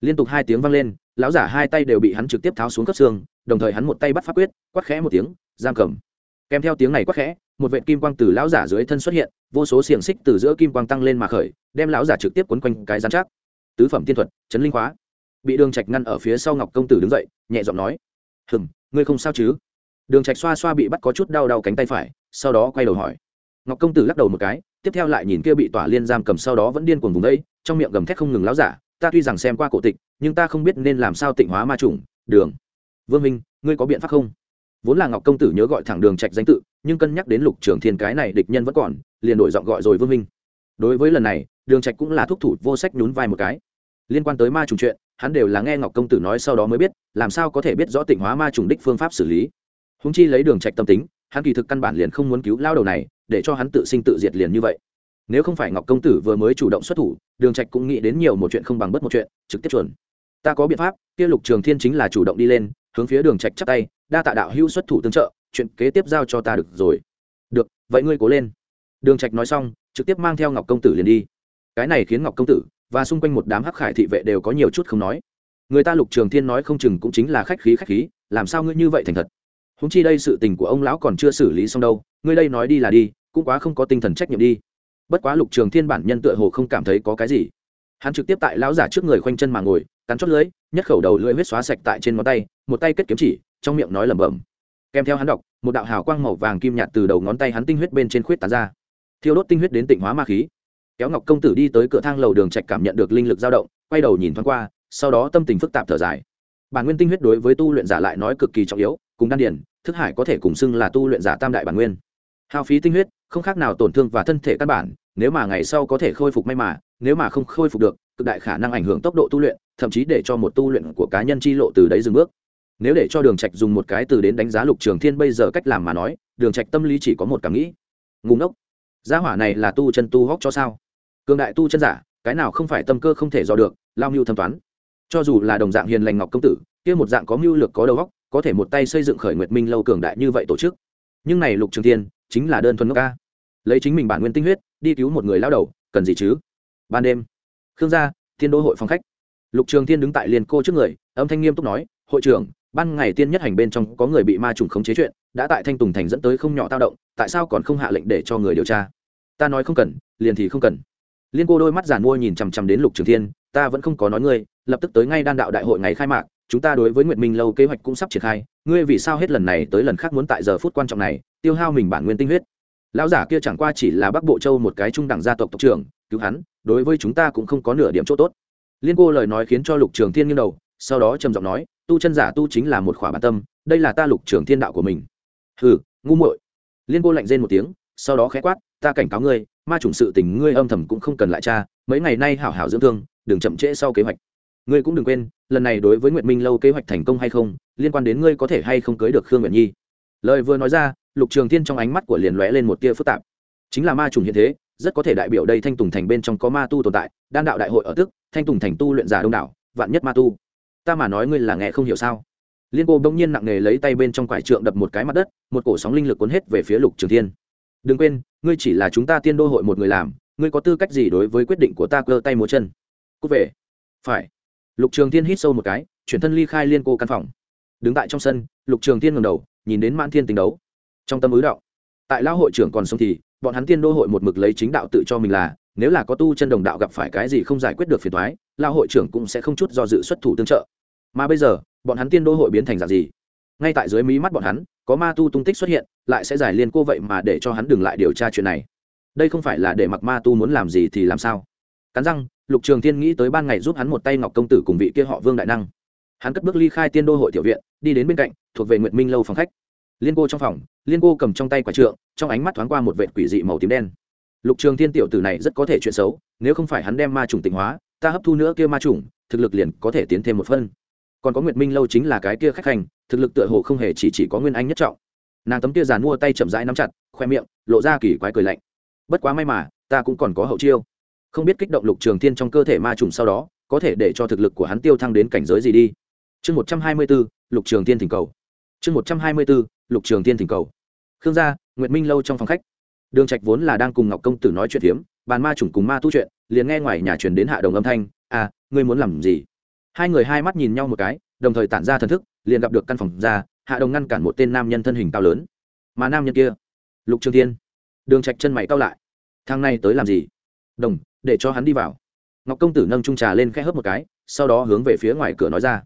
Liên tục hai tiếng vang lên lão giả hai tay đều bị hắn trực tiếp tháo xuống cấp xương, đồng thời hắn một tay bắt pháp quyết, quát khẽ một tiếng, giam cầm. Kèm theo tiếng này quát khẽ, một vệt kim quang từ lão giả dưới thân xuất hiện, vô số xiềng xích từ giữa kim quang tăng lên mà khởi, đem lão giả trực tiếp quấn quanh cái giám chắc. Tứ phẩm tiên thuật, chấn linh khóa. Bị đường trạch ngăn ở phía sau ngọc công tử đứng dậy, nhẹ giọng nói, hừm, ngươi không sao chứ? Đường trạch xoa xoa bị bắt có chút đau đau cánh tay phải, sau đó quay đầu hỏi. Ngọc công tử lắc đầu một cái, tiếp theo lại nhìn kia bị tỏa liên giam cầm, sau đó vẫn điên cuồng vùng đây trong miệng gầm thét không ngừng lão giả ta tuy rằng xem qua cổ tịch, nhưng ta không biết nên làm sao tịnh hóa ma trùng. Đường. Vương minh, ngươi có biện pháp không? Vốn là ngọc công tử nhớ gọi thẳng đường trạch danh tự, nhưng cân nhắc đến lục trưởng thiên cái này địch nhân vẫn còn, liền đổi giọng gọi rồi vương minh. Đối với lần này, đường trạch cũng là thúc thủ vô sách nhún vai một cái. Liên quan tới ma trùng chuyện, hắn đều là nghe ngọc công tử nói sau đó mới biết, làm sao có thể biết rõ tịnh hóa ma trùng đích phương pháp xử lý. Húng chi lấy đường trạch tâm tính, hắn kỳ thực căn bản liền không muốn cứu lao đầu này, để cho hắn tự sinh tự diệt liền như vậy nếu không phải ngọc công tử vừa mới chủ động xuất thủ, đường trạch cũng nghĩ đến nhiều một chuyện không bằng bất một chuyện, trực tiếp chuẩn. Ta có biện pháp, kia lục trường thiên chính là chủ động đi lên, hướng phía đường trạch chắp tay, đa tạ đạo hữu xuất thủ tương trợ, chuyện kế tiếp giao cho ta được rồi. Được, vậy ngươi cố lên. Đường trạch nói xong, trực tiếp mang theo ngọc công tử liền đi. Cái này khiến ngọc công tử và xung quanh một đám hắc khải thị vệ đều có nhiều chút không nói. Người ta lục trường thiên nói không chừng cũng chính là khách khí khách khí, làm sao ngươi như vậy thành thật? Húng chi đây sự tình của ông lão còn chưa xử lý xong đâu, ngươi đây nói đi là đi, cũng quá không có tinh thần trách nhiệm đi bất quá lục trường thiên bản nhân tựa hồ không cảm thấy có cái gì. Hắn trực tiếp tại lão giả trước người khoanh chân mà ngồi, cắn chót lưỡi, nhất khẩu đầu lưỡi huyết xóa sạch tại trên ngón tay, một tay kết kiếm chỉ, trong miệng nói lẩm bẩm. Kèm theo hắn đọc, một đạo hào quang màu vàng kim nhạt từ đầu ngón tay hắn tinh huyết bên trên khuyết tán ra. Thiêu đốt tinh huyết đến tịnh hóa ma khí. Kéo ngọc công tử đi tới cửa thang lầu đường trạch cảm nhận được linh lực dao động, quay đầu nhìn thoáng qua, sau đó tâm tình phức tạp thở dài. Bản nguyên tinh huyết đối với tu luyện giả lại nói cực kỳ trọng yếu, cùng đan điển thức hải có thể cùng xưng là tu luyện giả tam đại bản nguyên hao phí tinh huyết, không khác nào tổn thương và thân thể căn bản, nếu mà ngày sau có thể khôi phục may mà, nếu mà không khôi phục được, cực đại khả năng ảnh hưởng tốc độ tu luyện, thậm chí để cho một tu luyện của cá nhân chi lộ từ đấy dừng bước. Nếu để cho đường trạch dùng một cái từ đến đánh giá lục trường thiên bây giờ cách làm mà nói, đường trạch tâm lý chỉ có một cảm nghĩ. Ngu ngốc. Gia hỏa này là tu chân tu hóc cho sao? Cường đại tu chân giả, cái nào không phải tâm cơ không thể dò được, lao mưu thâm toán. Cho dù là đồng dạng hiền lành ngọc công tử, kia một dạng có mưu lược có đầu óc, có thể một tay xây dựng khởi nguyệt minh lâu cường đại như vậy tổ chức. Nhưng này lục trường thiên chính là đơn thuần ngốc ca. Lấy chính mình bản nguyên tinh huyết, đi cứu một người lao đầu, cần gì chứ? Ban đêm, khương gia, thiên đô hội phòng khách. Lục trường thiên đứng tại liền cô trước người, âm thanh nghiêm túc nói, hội trưởng, ban ngày tiên nhất hành bên trong có người bị ma trùng khống chế chuyện, đã tại thanh tùng thành dẫn tới không nhỏ tao động, tại sao còn không hạ lệnh để cho người điều tra? Ta nói không cần, liền thì không cần. Liên cô đôi mắt giàn mua nhìn chằm chằm đến lục trường thiên, ta vẫn không có nói ngươi, lập tức tới ngay đan đạo đại hội ngày khai mạc, chúng ta đối với nguyệt minh lâu kế hoạch cũng sắp triển khai, ngươi vì sao hết lần này tới lần khác muốn tại giờ phút quan trọng này tiêu hao mình bản nguyên tinh huyết. Lão giả kia chẳng qua chỉ là bắc bộ châu một cái trung đẳng gia tộc tộc trưởng, cứu hắn, đối với chúng ta cũng không có nửa điểm chỗ tốt. Liên cô lời nói khiến cho lục trường thiên nghiêng đầu, sau đó trầm giọng nói, tu chân giả tu chính là một khỏa bản tâm, đây là ta lục trường thiên đạo của mình. Hừ, ngu muội. Liên cô lạnh rên một tiếng, sau đó khẽ quát, ta cảnh cáo ngươi, ma chủng sự tình ngươi âm thầm cũng không cần lại cha mấy ngày nay hảo hảo dưỡng thương, đừng chậm trễ sau kế hoạch. Ngươi cũng đừng quên, lần này đối với nguyệt minh lâu kế hoạch thành công hay không, liên quan đến ngươi có thể hay không cưới được khương nguyện nhi. Lời vừa nói ra lục trường thiên trong ánh mắt của liền lóe lên một tia phức tạp. Chính là ma trùng hiện thế, rất có thể đại biểu đây thanh tùng thành bên trong có ma tu tồn tại, đan đạo đại hội ở tức, thanh tùng thành tu luyện giả đông đảo, vạn nhất ma tu. Ta mà nói ngươi là nghe không hiểu sao? Liên cô bỗng nhiên nặng nề lấy tay bên trong quải trượng đập một cái mặt đất, một cổ sóng linh lực cuốn hết về phía lục trường thiên. Đừng quên, ngươi chỉ là chúng ta tiên đô hội một người làm, ngươi có tư cách gì đối với quyết định của ta cơ tay múa chân? Cút về. Phải. Lục trường Thiên hít sâu một cái, chuyển thân ly khai liên cô căn phòng. Đứng tại trong sân, lục trường Thiên ngầm đầu, nhìn đến mãn thiên tình đấu trong tâm ứ đạo tại lão hội trưởng còn sống thì, bọn hắn tiên đô hội một mực lấy chính đạo tự cho mình là, nếu là có tu chân đồng đạo gặp phải cái gì không giải quyết được phiền thoái lão hội trưởng cũng sẽ không chút do dự xuất thủ tương trợ. Mà bây giờ, bọn hắn tiên đô hội biến thành dạng gì? Ngay tại dưới mí mắt bọn hắn, có ma tu tung tích xuất hiện, lại sẽ giải liên cô vậy mà để cho hắn đừng lại điều tra chuyện này. Đây không phải là để mặc ma tu muốn làm gì thì làm sao? Cắn răng, lục trường tiên nghĩ tới ban ngày giúp hắn một tay ngọc công tử cùng vị kia họ vương đại năng. Hắn cất bước ly khai tiên đô hội tiểu viện, đi đến bên cạnh, thuộc về nguyện minh lâu phòng khách liên cô trong phòng, liên cô cầm trong tay quả trượng, trong ánh mắt thoáng qua một vệ quỷ dị màu tím đen. Lục trường thiên tiểu tử này rất có thể chuyện xấu, nếu không phải hắn đem ma trùng tịnh hóa, ta hấp thu nữa kia ma trùng, thực lực liền có thể tiến thêm một phân. Còn có nguyệt minh lâu chính là cái kia khách hành, thực lực tựa hồ không hề chỉ chỉ có nguyên anh nhất trọng. Nàng tấm kia giàn mua tay chậm rãi nắm chặt, khoe miệng, lộ ra kỳ quái cười lạnh. Bất quá may mà, ta cũng còn có hậu chiêu. Không biết kích động lục trường thiên trong cơ thể ma trùng sau đó, có thể để cho thực lực của hắn tiêu thăng đến cảnh giới gì đi. Chương một trăm hai mươi bốn lục trường thiên thỉnh cầu. Chương một trăm hai mươi bốn lục trường thiên thỉnh cầu. Khương gia nguyệt minh lâu trong phòng khách. Đường trạch vốn là đang cùng ngọc công tử nói chuyện hiếm, bàn ma trùng cùng ma tu chuyện liền nghe ngoài nhà truyền đến hạ đồng âm thanh à ngươi muốn làm gì? Hai người hai mắt nhìn nhau một cái đồng thời tản ra thần thức liền gặp được căn phòng ra hạ đồng ngăn cản một tên nam nhân thân hình cao lớn. Mà nam nhân kia? Lục trường thiên đường trạch chân mày cao lại. Thang này tới làm gì? Đồng để cho hắn đi vào. Ngọc công tử nâng trung trà lên khẽ hớp một cái sau đó hướng về phía ngoài cửa nói ra.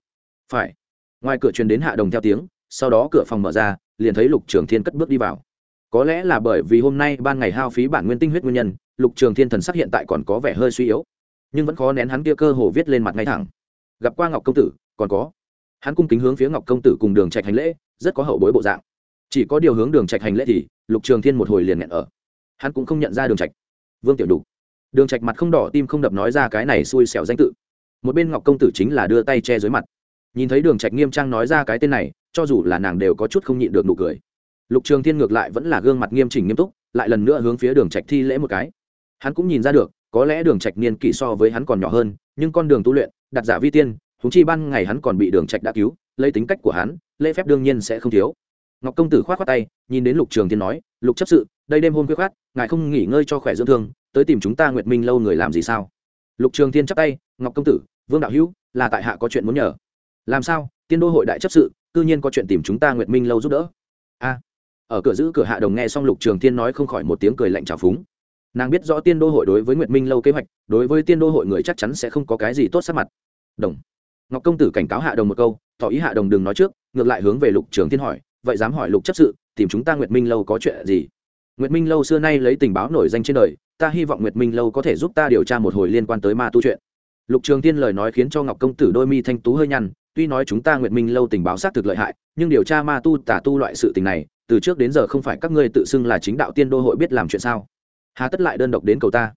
Phải. Ngoài cửa truyền đến hạ đồng theo tiếng sau đó cửa phòng mở ra liền thấy lục trường thiên cất bước đi vào. Có lẽ là bởi vì hôm nay ban ngày hao phí bản nguyên tinh huyết nguyên nhân, lục trường thiên thần sắc hiện tại còn có vẻ hơi suy yếu, nhưng vẫn khó nén hắn kia cơ hồ viết lên mặt ngay thẳng. Gặp qua ngọc công tử, còn có. Hắn cung kính hướng phía ngọc công tử cùng đường trạch hành lễ, rất có hậu bối bộ dạng. Chỉ có điều hướng đường trạch hành lễ thì, lục trường thiên một hồi liền nghẹn ở. Hắn cũng không nhận ra đường trạch. Vương tiểu đục. Đường trạch mặt không đỏ tim không đập nói ra cái này xui xẻo danh tự. Một bên ngọc công tử chính là đưa tay che dưới mặt. Nhìn thấy đường trạch nghiêm trang nói ra cái tên này cho dù là nàng đều có chút không nhịn được nụ cười. Lục trường thiên ngược lại vẫn là gương mặt nghiêm chỉnh nghiêm túc, lại lần nữa hướng phía đường trạch thi lễ một cái. Hắn cũng nhìn ra được, có lẽ đường trạch niên kỷ so với hắn còn nhỏ hơn, nhưng con đường tu luyện, đặt giả vi tiên húng chi ban ngày hắn còn bị đường trạch đã cứu, lấy tính cách của hắn, lễ phép đương nhiên sẽ không thiếu. Ngọc công tử khoát khoát tay, nhìn đến lục trường thiên nói, lục chấp sự, đây đêm hôm khuya khoát, ngài không nghỉ ngơi cho khỏe dưỡng thương, tới tìm chúng ta nguyệt minh lâu người làm gì sao? Lục trường thiên chắp tay, ngọc công tử, vương đạo hữu, là tại hạ có chuyện muốn nhờ. Làm sao? Tiên đô hội đại chấp sự cư nhiên có chuyện tìm chúng ta nguyệt minh lâu giúp đỡ. A, ở cửa giữ cửa hạ đồng nghe xong lục trường thiên nói không khỏi một tiếng cười lạnh trào phúng. Nàng biết rõ tiên đô hội đối với nguyệt minh lâu kế hoạch, đối với tiên đô hội người chắc chắn sẽ không có cái gì tốt sắc mặt. Đồng, ngọc công tử cảnh cáo hạ đồng một câu, tỏ ý hạ đồng đừng nói trước, ngược lại hướng về lục trường thiên hỏi, vậy dám hỏi lục chấp sự, tìm chúng ta nguyệt minh lâu có chuyện gì? Nguyệt minh lâu xưa nay lấy tình báo nổi danh trên đời, ta hy vọng nguyệt minh lâu có thể giúp ta điều tra một hồi liên quan tới ma tu chuyện. Lục trường thiên lời nói khiến cho ngọc công tử đôi mi thanh tú hơi nhăn tuy nói chúng ta nguyệt minh lâu tình báo xác thực lợi hại, nhưng điều tra ma tu tả tu loại sự tình này, từ trước đến giờ không phải các ngươi tự xưng là chính đạo tiên đô hội biết làm chuyện sao? Hà tất lại đơn độc đến cầu ta.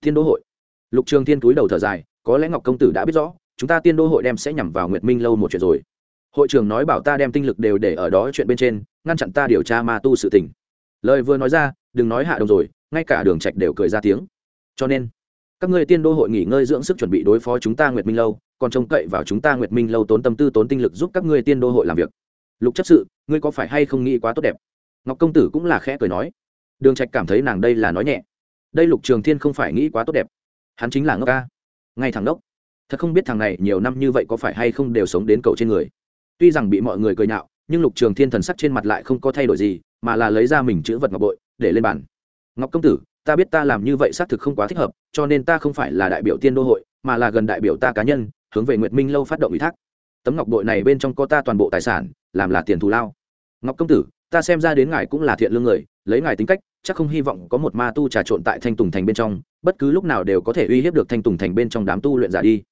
Tiên đô hội? Lục trường thiên túi đầu thở dài, có lẽ ngọc công tử đã biết rõ, chúng ta tiên đô hội đem sẽ nhằm vào nguyệt minh lâu một chuyện rồi. Hội trưởng nói bảo ta đem tinh lực đều để ở đó chuyện bên trên, ngăn chặn ta điều tra ma tu sự tình. Lời vừa nói ra, đừng nói hạ đồng rồi, ngay cả đường trạch đều cười ra tiếng. Cho nên, các ngươi tiên đô hội nghỉ ngơi dưỡng sức chuẩn bị đối phó chúng ta nguyệt minh lâu còn trông cậy vào chúng ta nguyệt minh lâu tốn tâm tư tốn tinh lực giúp các ngươi tiên đô hội làm việc. Lục chấp sự, ngươi có phải hay không nghĩ quá tốt đẹp? Ngọc công tử cũng là khẽ cười nói. Đường trạch cảm thấy nàng đây là nói nhẹ. Đây lục trường thiên không phải nghĩ quá tốt đẹp. Hắn chính là ngốc ca. Ngay thằng đốc thật không biết thằng này nhiều năm như vậy có phải hay không đều sống đến cầu trên người. Tuy rằng bị mọi người cười nhạo, nhưng lục trường thiên thần sắc trên mặt lại không có thay đổi gì, mà là lấy ra mình chữ vật ngọc bội, để lên bàn. Ngọc công tử, ta biết ta làm như vậy xác thực không quá thích hợp, cho nên ta không phải là đại biểu tiên đô hội, mà là gần đại biểu ta cá nhân hướng về nguyệt minh lâu phát động ủy thác tấm ngọc bội này bên trong có ta toàn bộ tài sản làm là tiền thù lao ngọc công tử ta xem ra đến ngài cũng là thiện lương người lấy ngài tính cách chắc không hy vọng có một ma tu trà trộn tại thanh tùng thành bên trong bất cứ lúc nào đều có thể uy hiếp được thanh tùng thành bên trong đám tu luyện giả đi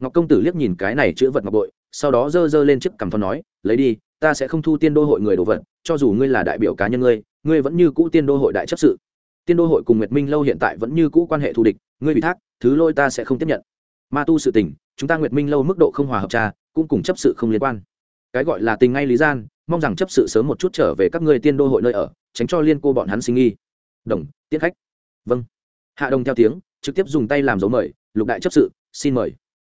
ngọc công tử liếc nhìn cái này chữ vật ngọc bội sau đó giơ giơ lên chiếc cằm thon nói lấy đi ta sẽ không thu tiên đô hội người đồ vật cho dù ngươi là đại biểu cá nhân ngươi ngươi vẫn như cũ tiên đô hội đại chấp sự tiên đô hội cùng nguyệt minh lâu hiện tại vẫn như cũ quan hệ thù địch ngươi bị thác thứ lôi ta sẽ không tiếp nhận ma tu sự tình, chúng ta nguyệt minh lâu mức độ không hòa hợp cha, cũng cùng chấp sự không liên quan. Cái gọi là tình ngay lý gian, mong rằng chấp sự sớm một chút trở về các ngươi tiên đô hội nơi ở, tránh cho liên cô bọn hắn sinh nghi. Đồng tiết khách. Vâng. Hạ đồng theo tiếng, trực tiếp dùng tay làm dấu mời, lục đại chấp sự, xin mời.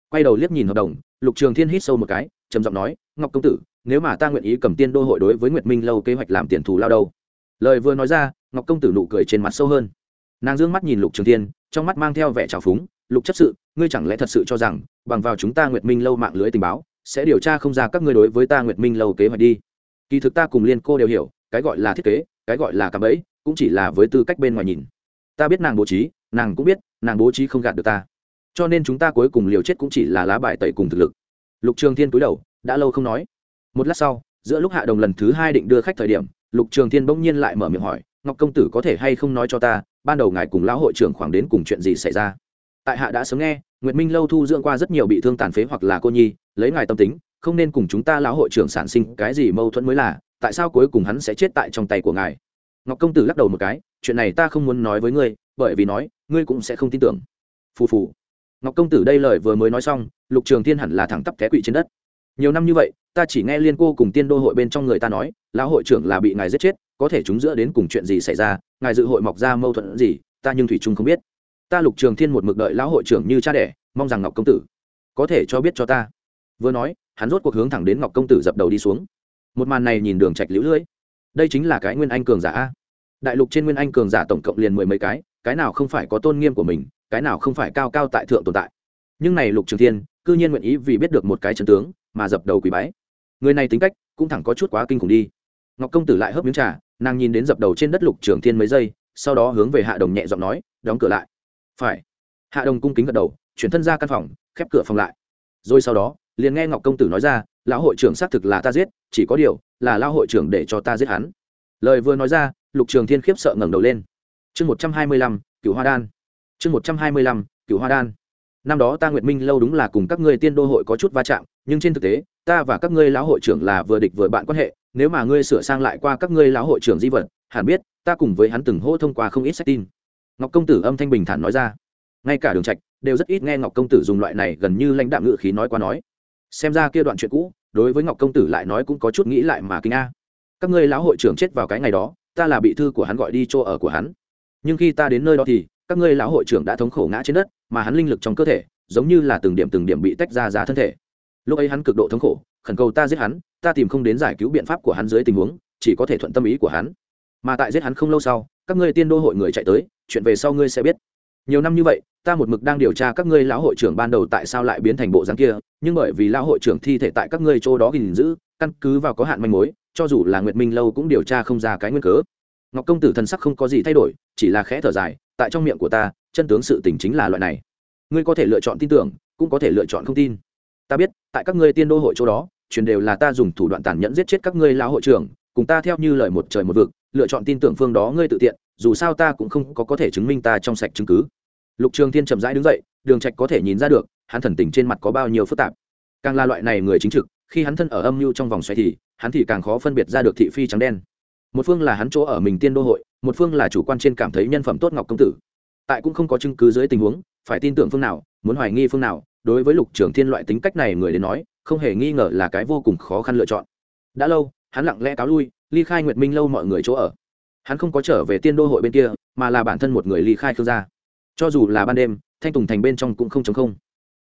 Quay đầu liếc nhìn hợp đồng, lục trường thiên hít sâu một cái, trầm giọng nói, ngọc công tử, nếu mà ta nguyện ý cầm tiên đô hội đối với nguyệt minh lâu kế hoạch làm tiền thù lao đâu? Lời vừa nói ra, ngọc công tử nụ cười trên mặt sâu hơn. Nàng d ư ơ n g mắt nhìn lục trường thiên, trong mắt mang theo vẻ trào phúng lục chấp sự, ngươi chẳng lẽ thật sự cho rằng, bằng vào chúng ta nguyệt minh lâu mạng lưới tình báo, sẽ điều tra không ra các ngươi đối với ta nguyệt minh lâu kế hoạch đi. Kỳ thực ta cùng liên cô đều hiểu, cái gọi là thiết kế, cái gọi là cạm bẫy, cũng chỉ là với tư cách bên ngoài nhìn. Ta biết nàng bố trí, nàng cũng biết, nàng bố trí không gạt được ta. Cho nên chúng ta cuối cùng liều chết cũng chỉ là lá bài tẩy cùng thực lực. Lục trường thiên cúi đầu, đã lâu không nói. Một lát sau, giữa lúc hạ đồng lần thứ hai định đưa khách thời điểm, lục trường thiên bỗng nhiên lại mở miệng hỏi, ngọc công tử có thể hay không nói cho ta, ban đầu ngài cùng lão hội trưởng khoảng đến cùng chuyện gì xảy ra? Tại hạ đã sớm nghe, nguyệt minh lâu thu dưỡng qua rất nhiều bị thương tàn phế hoặc là cô nhi, lấy ngài tâm tính, không nên cùng chúng ta lão hội trưởng sản sinh cái gì mâu thuẫn mới là, tại sao cuối cùng hắn sẽ chết tại trong tay của ngài? Ngọc công tử lắc đầu một cái, chuyện này ta không muốn nói với ngươi, bởi vì nói, ngươi cũng sẽ không tin tưởng. Phù phù. Ngọc công tử đây lời vừa mới nói xong, lục trường thiên hẳn là thẳng tắp té quỵ trên đất. Nhiều năm như vậy, ta chỉ nghe liên cô cùng tiên đô hội bên trong người ta nói, lão hội trưởng là bị ngài giết chết, có thể chúng giữa đến cùng chuyện gì xảy ra, ngài dự hội mọc ra mâu thuẫn gì, ta nhưng thủy trung không biết ta lục trường thiên một mực đợi lão hội trưởng như cha đẻ, mong rằng ngọc công tử có thể cho biết cho ta. Vừa nói, hắn rốt cuộc hướng thẳng đến ngọc công tử dập đầu đi xuống. Một màn này nhìn đường trạch liễu lưỡi đây chính là cái nguyên anh cường giả a. Đại lục trên nguyên anh cường giả tổng cộng liền mười mấy cái cái nào không phải có tôn nghiêm của mình, cái nào không phải cao cao tại thượng tồn tại. Nhưng này lục trường thiên, cư nhiên nguyện ý vì biết được một cái chân tướng, mà dập đầu quỳ bái. Người này tính cách cũng thẳng có chút quá kinh khủng đi. Ngọc công tử lại hớp miếng trà, nàng nhìn đến dập đầu trên đất lục trường thiên mấy giây, sau đó hướng về hạ đồng nhẹ giọng nói, đóng cửa lại phải. Hạ đồng cung kính gật đầu, chuyển thân ra căn phòng, khép cửa phòng lại. Rồi sau đó, liền nghe ngọc công tử nói ra, lão hội trưởng xác thực là ta giết, chỉ có điều là lão hội trưởng để cho ta giết hắn. Lời vừa nói ra, lục trường thiên khiếp sợ ngẩng đầu lên. Chương một trăm hai mươi lăm cựu hoa đan. Chương một trăm hai mươi lăm cựu hoa đan. Năm đó ta nguyệt minh lâu đúng là cùng các ngươi tiên đô hội có chút va chạm, nhưng trên thực tế, ta và các ngươi lão hội trưởng là vừa địch vừa bạn quan hệ, nếu mà ngươi sửa sang lại qua các ngươi lão hội trưởng di vật, hẳn biết ta cùng với hắn từng hô thông qua không ít sách tin ngọc công tử âm thanh bình thản nói ra. Ngay cả đường trạch đều rất ít nghe ngọc công tử dùng loại này gần như lãnh đạm ngữ khí nói qua nói. Xem ra kia đoạn chuyện cũ, đối với ngọc công tử lại nói cũng có chút nghĩ lại mà kinh a. Các ngươi lão hội trưởng chết vào cái ngày đó, ta là bị thư của hắn gọi đi chỗ ở của hắn. Nhưng khi ta đến nơi đó thì, các ngươi lão hội trưởng đã thống khổ ngã trên đất, mà hắn linh lực trong cơ thể, giống như là từng điểm từng điểm bị tách ra ra thân thể. Lúc ấy hắn cực độ thống khổ, khẩn cầu ta giết hắn, ta tìm không đến giải cứu biện pháp của hắn dưới tình huống, chỉ có thể thuận tâm ý của hắn. Mà tại giết hắn không lâu sau các ngươi tiên đô hội người chạy tới, chuyện về sau ngươi sẽ biết. Nhiều năm như vậy, ta một mực đang điều tra các ngươi lão hội trưởng ban đầu tại sao lại biến thành bộ dáng kia, nhưng bởi vì lão hội trưởng thi thể tại các ngươi chỗ đó gìn giữ, căn cứ vào có hạn manh mối, cho dù là nguyệt minh lâu cũng điều tra không ra cái nguyên cớ. Ngọc công tử thần sắc không có gì thay đổi, chỉ là khẽ thở dài, tại trong miệng của ta, chân tướng sự tình chính là loại này. Ngươi có thể lựa chọn tin tưởng, cũng có thể lựa chọn không tin. Ta biết, tại các ngươi tiên đô hội chỗ đó chuyện đều là ta dùng thủ đoạn tàn nhẫn giết chết các ngươi lão hội trưởng, cùng ta theo như lời một trời một vực lựa chọn tin tưởng phương đó ngươi tự tiện, dù sao ta cũng không có có thể chứng minh ta trong sạch chứng cứ. Lục trường thiên chậm rãi đứng dậy, đường trạch có thể nhìn ra được, hắn thần tình trên mặt có bao nhiêu phức tạp. Càng là loại này người chính trực, khi hắn thân ở âm mưu trong vòng xoay thì, hắn thì càng khó phân biệt ra được thị phi trắng đen. Một phương là hắn chỗ ở mình tiên đô hội, một phương là chủ quan trên cảm thấy nhân phẩm tốt ngọc công tử. Tại cũng không có chứng cứ dưới tình huống, phải tin tưởng phương nào, muốn hoài nghi phương nào, đối với lục trường thiên loại tính cách này người đến nói, không hề nghi ngờ là cái vô cùng khó khăn lựa chọn. Đã lâu, hắn lặng lẽ cáo lui ly khai nguyệt minh lâu mọi người chỗ ở. Hắn không có trở về tiên đô hội bên kia, mà là bản thân một người ly khai khương gia. Cho dù là ban đêm, thanh tùng thành bên trong cũng không chống không.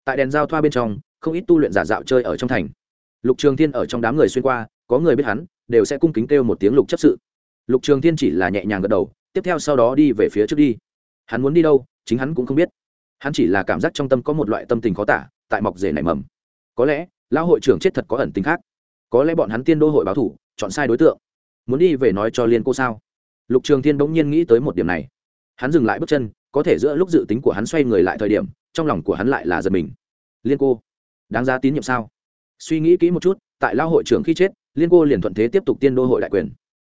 Tại đèn giao thoa bên trong, không ít tu luyện giả dạo chơi ở trong thành. Lục trường thiên ở trong đám người xuyên qua, có người biết hắn, đều sẽ cung kính kêu một tiếng lục chấp sự. Lục trường thiên chỉ là nhẹ nhàng gật đầu, tiếp theo sau đó đi về phía trước đi. Hắn muốn đi đâu, chính hắn cũng không biết. Hắn chỉ là cảm giác trong tâm có một loại tâm tình khó tả, tại mọc rể nảy mầm. Có lẽ, lão hội trưởng chết thật có ẩn tính khác. Có lẽ bọn hắn tiên đô hội báo thủ, chọn sai đối tượng muốn đi về nói cho liên cô sao? Lục trường thiên bỗng nhiên nghĩ tới một điểm này. Hắn dừng lại bước chân, có thể giữa lúc dự tính của hắn xoay người lại thời điểm, trong lòng của hắn lại là giật mình. Liên cô, đáng giá tín nhiệm sao? Suy nghĩ kỹ một chút, tại lao hội trưởng khi chết, liên cô liền thuận thế tiếp tục tiên đô hội đại quyền.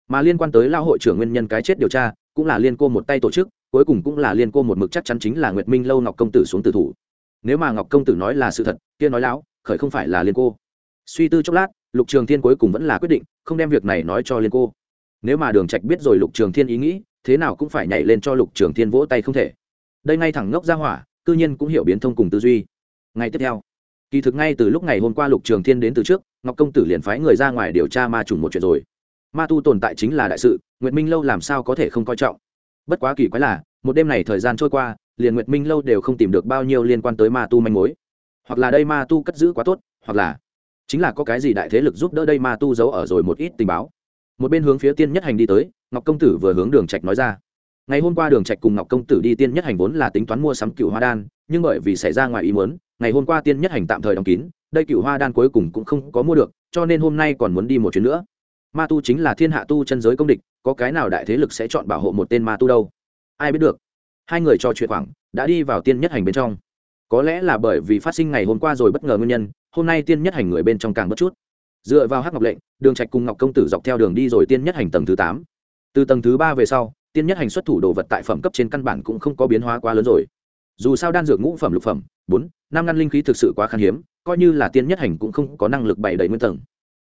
Mà liên quan tới lao hội trưởng nguyên nhân cái chết điều tra, cũng là liên cô một tay tổ chức, cuối cùng cũng là liên cô một mực chắc chắn chính là nguyệt minh lâu ngọc công tử xuống tử thủ. Nếu mà ngọc công tử nói là sự thật, kia nói lão khởi không phải là liên cô. Suy tư chốc lát lục trường thiên cuối cùng vẫn là quyết định, không đem việc này nói cho liên cô. Nếu mà đường trạch biết rồi lục trường thiên ý nghĩ, thế nào cũng phải nhảy lên cho lục trường thiên vỗ tay không thể. Đây ngay thẳng ngốc ra hỏa, cư nhiên cũng hiểu biến thông cùng tư duy. Ngày tiếp theo, kỳ thực ngay từ lúc ngày hôm qua lục trường thiên đến từ trước, ngọc công tử liền phái người ra ngoài điều tra ma trùng một chuyện rồi. Ma tu tồn tại chính là đại sự, nguyệt minh lâu làm sao có thể không coi trọng? Bất quá kỳ quái là, một đêm này thời gian trôi qua, liền nguyệt minh lâu đều không tìm được bao nhiêu liên quan tới ma tu manh mối. Hoặc là đây ma tu cất giữ quá tốt, hoặc là chính là có cái gì đại thế lực giúp đỡ đây ma tu giấu ở rồi một ít tình báo. Một bên hướng phía tiên nhất hành đi tới, ngọc công tử vừa hướng đường trạch nói ra. Ngày hôm qua đường trạch cùng ngọc công tử đi tiên nhất hành vốn là tính toán mua sắm cựu hoa đan, nhưng bởi vì xảy ra ngoài ý muốn, ngày hôm qua tiên nhất hành tạm thời đóng kín, đây cựu hoa đan cuối cùng cũng không có mua được, cho nên hôm nay còn muốn đi một chuyến nữa. Ma tu chính là thiên hạ tu chân giới công địch, có cái nào đại thế lực sẽ chọn bảo hộ một tên ma tu đâu? Ai biết được. Hai người trò chuyện khoảng, đã đi vào tiên nhất hành bên trong có lẽ là bởi vì phát sinh ngày hôm qua rồi bất ngờ nguyên nhân, hôm nay tiên nhất hành người bên trong càng bất chút. Dựa vào hắc ngọc lệnh, đường trạch cùng ngọc công tử dọc theo đường đi rồi tiên nhất hành tầng thứ tám. Từ tầng thứ ba về sau, tiên nhất hành xuất thủ đồ vật tại phẩm cấp trên căn bản cũng không có biến hóa quá lớn rồi. Dù sao đan dược ngũ phẩm, lục phẩm, bốn, năm ngăn linh khí thực sự quá khan hiếm, coi như là tiên nhất hành cũng không có năng lực bày đầy nguyên tầng.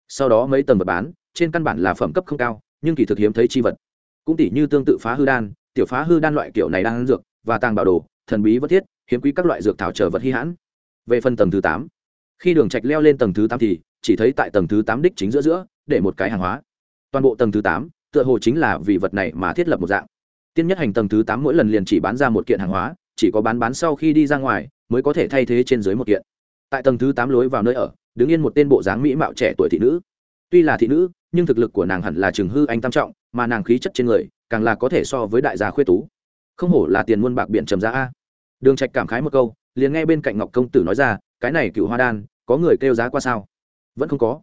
Sau đó mấy tầng vật bán, trên căn bản là phẩm cấp không cao, nhưng kỳ thực hiếm thấy chi vật. Cũng tỷ như tương tự phá hư đan, tiểu phá hư đan loại kiểu này đang dược, và tàng bảo đồ, thần bí vất thiết hiếm quý các loại dược thảo trở vật hy hãn. Về phần tầng thứ tám, khi đường trạch leo lên tầng thứ tám thì chỉ thấy tại tầng thứ tám đích chính giữa giữa, để một cái hàng hóa. Toàn bộ tầng thứ tám, tựa hồ chính là vì vật này mà thiết lập một dạng. Tiên nhất hành tầng thứ tám mỗi lần liền chỉ bán ra một kiện hàng hóa, chỉ có bán bán sau khi đi ra ngoài mới có thể thay thế trên dưới một kiện. Tại tầng thứ tám lối vào nơi ở, đứng yên một tên bộ dáng mỹ mạo trẻ tuổi thị nữ. Tuy là thị nữ, nhưng thực lực của nàng hẳn là trường hư anh tam trọng, mà nàng khí chất trên người càng là có thể so với đại gia khuê tú. Không hổ là tiền muôn bạc biển trầm giá a đường trạch cảm khái một câu, liền nghe bên cạnh ngọc công tử nói ra, cái này cựu hoa đan, có người kêu giá qua sao? Vẫn không có.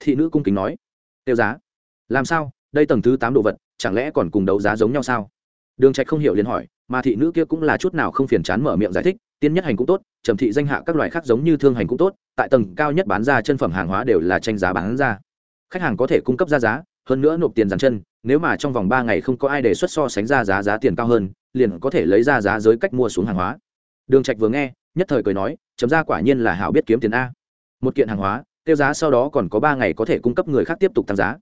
Thị nữ cung kính nói, kêu giá? Làm sao? Đây tầng thứ tám đồ vật, chẳng lẽ còn cùng đấu giá giống nhau sao? Đường trạch không hiểu liền hỏi, mà thị nữ kia cũng là chút nào không phiền chán mở miệng giải thích, tiên nhất hành cũng tốt, trầm thị danh hạ các loại khác giống như thương hành cũng tốt, tại tầng cao nhất bán ra chân phẩm hàng hóa đều là tranh giá bán ra. Khách hàng có thể cung cấp ra giá, hơn nữa nộp tiền dàn chân, nếu mà trong vòng ba ngày không có ai đề xuất so sánh ra giá giá tiền cao hơn liền có thể lấy ra giá giới cách mua xuống hàng hóa. Đường trạch vừa nghe, nhất thời cười nói, chấm ra quả nhiên là hảo biết kiếm tiền a. Một kiện hàng hóa, tiêu giá sau đó còn có ba ngày có thể cung cấp người khác tiếp tục tăng giá.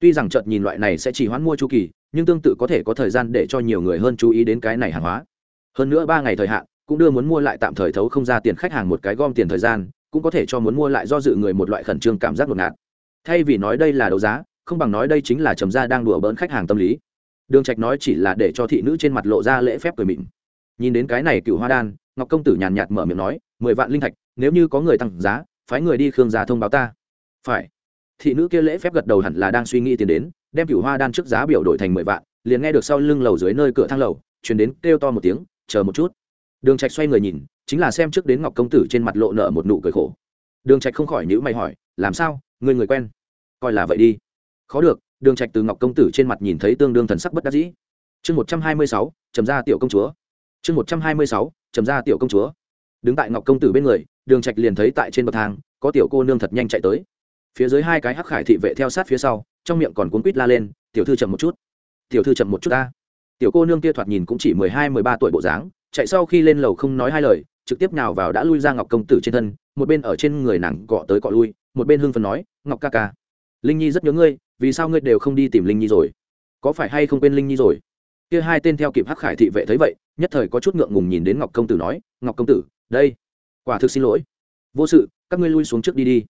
Tuy rằng chợt nhìn loại này sẽ chỉ hoãn mua chu kỳ, nhưng tương tự có thể có thời gian để cho nhiều người hơn chú ý đến cái này hàng hóa. Hơn nữa ba ngày thời hạn, cũng đưa muốn mua lại tạm thời thấu không ra tiền khách hàng một cái gom tiền thời gian, cũng có thể cho muốn mua lại do dự người một loại khẩn trương cảm giác ngột ngạt. Thay vì nói đây là đấu giá, không bằng nói đây chính là trầm gia đang đùa bỡn khách hàng tâm lý đường trạch nói chỉ là để cho thị nữ trên mặt lộ ra lễ phép cười mịn. Nhìn đến cái này cựu hoa đan, ngọc công tử nhàn nhạt mở miệng nói, mười vạn linh thạch, nếu như có người tăng giá, phái người đi khương gia thông báo ta. Phải. Thị nữ kia lễ phép gật đầu hẳn là đang suy nghĩ tiền đến, đem cựu hoa đan trước giá biểu đổi thành mười vạn, liền nghe được sau lưng lầu dưới nơi cửa thang lầu chuyển đến kêu to một tiếng, chờ một chút. Đường trạch xoay người nhìn, chính là xem trước đến ngọc công tử trên mặt lộ nợ một nụ cười khổ. Đường trạch không khỏi nhíu mày hỏi, làm sao? Người người quen? Coi là vậy đi. Khó được đường trạch từ ngọc công tử trên mặt nhìn thấy tương đương thần sắc bất đắc dĩ. Chương một trăm hai mươi sáu, trầm ra tiểu công chúa. Chương một trăm hai mươi sáu, trầm ra tiểu công chúa. Đứng tại ngọc công tử bên người, đường trạch liền thấy tại trên bậc thang, có tiểu cô nương thật nhanh chạy tới. Phía dưới hai cái hắc khải thị vệ theo sát phía sau, trong miệng còn cuốn quýt la lên, tiểu thư chậm một chút. Tiểu thư chậm một chút ta. Tiểu cô nương kia thoạt nhìn cũng chỉ mười hai, mười ba tuổi bộ dáng, chạy sau khi lên lầu không nói hai lời, trực tiếp nào vào đã lui ra ngọc công tử trên thân, một bên ở trên người nàng cọ tới cọ lui, một bên hưng phấn nói, ngọc ca ca linh nhi rất nhớ ngươi, vì sao ngươi đều không đi tìm linh nhi rồi? Có phải hay không quên linh nhi rồi? Kia hai tên theo kịp hắc khải thị vệ thấy vậy, nhất thời có chút ngượng ngùng nhìn đến ngọc công tử nói, ngọc công tử, đây, quả thực xin lỗi. Vô sự, các ngươi lui xuống trước đi đi.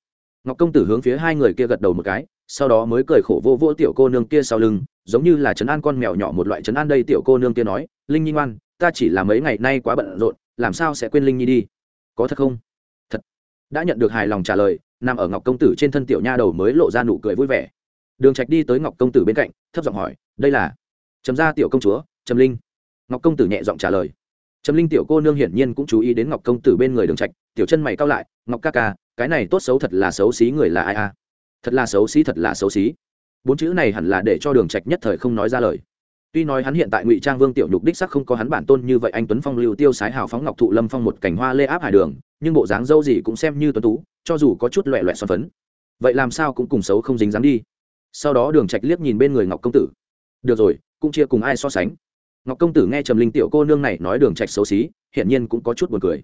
Ngọc công tử hướng phía hai người kia gật đầu một cái, sau đó mới cười khổ vô vô tiểu cô nương kia sau lưng, giống như là chấn an con mèo nhỏ một loại chấn an đây tiểu cô nương kia nói, linh nhi ngoan, ta chỉ là mấy ngày nay quá bận rộn, làm sao sẽ quên linh nhi đi? Có thật không? Thật. Đã nhận được hài lòng trả lời nằm ở ngọc công tử trên thân tiểu nha đầu mới lộ ra nụ cười vui vẻ. Đường trạch đi tới ngọc công tử bên cạnh, thấp giọng hỏi, đây là? Trầm gia tiểu công chúa, trầm linh. Ngọc công tử nhẹ giọng trả lời. Trầm linh tiểu cô nương hiển nhiên cũng chú ý đến ngọc công tử bên người đường trạch, tiểu chân mày cao lại, ngọc ca ca, cái này tốt xấu thật là xấu xí người là ai a? Thật là xấu xí, thật là xấu xí. Bốn chữ này hẳn là để cho đường trạch nhất thời không nói ra lời. Tuy nói hắn hiện tại ngụy trang vương tiểu nhục đích sắc không có hắn bản tôn như vậy anh tuấn phong, lưu tiêu sái hào phóng ngọc thụ lâm phong một cảnh hoa lê áp hải đường, nhưng bộ dáng dâu gì cũng xem như tuấn tú cho dù có chút loẹ loẹ xoắn phấn. Vậy làm sao cũng cùng xấu không dính dáng đi. Sau đó đường trạch liếc nhìn bên người ngọc công tử. Được rồi, cũng chia cùng ai so sánh. Ngọc công tử nghe trầm linh tiểu cô nương này nói đường trạch xấu xí hiện nhiên cũng có chút buồn cười.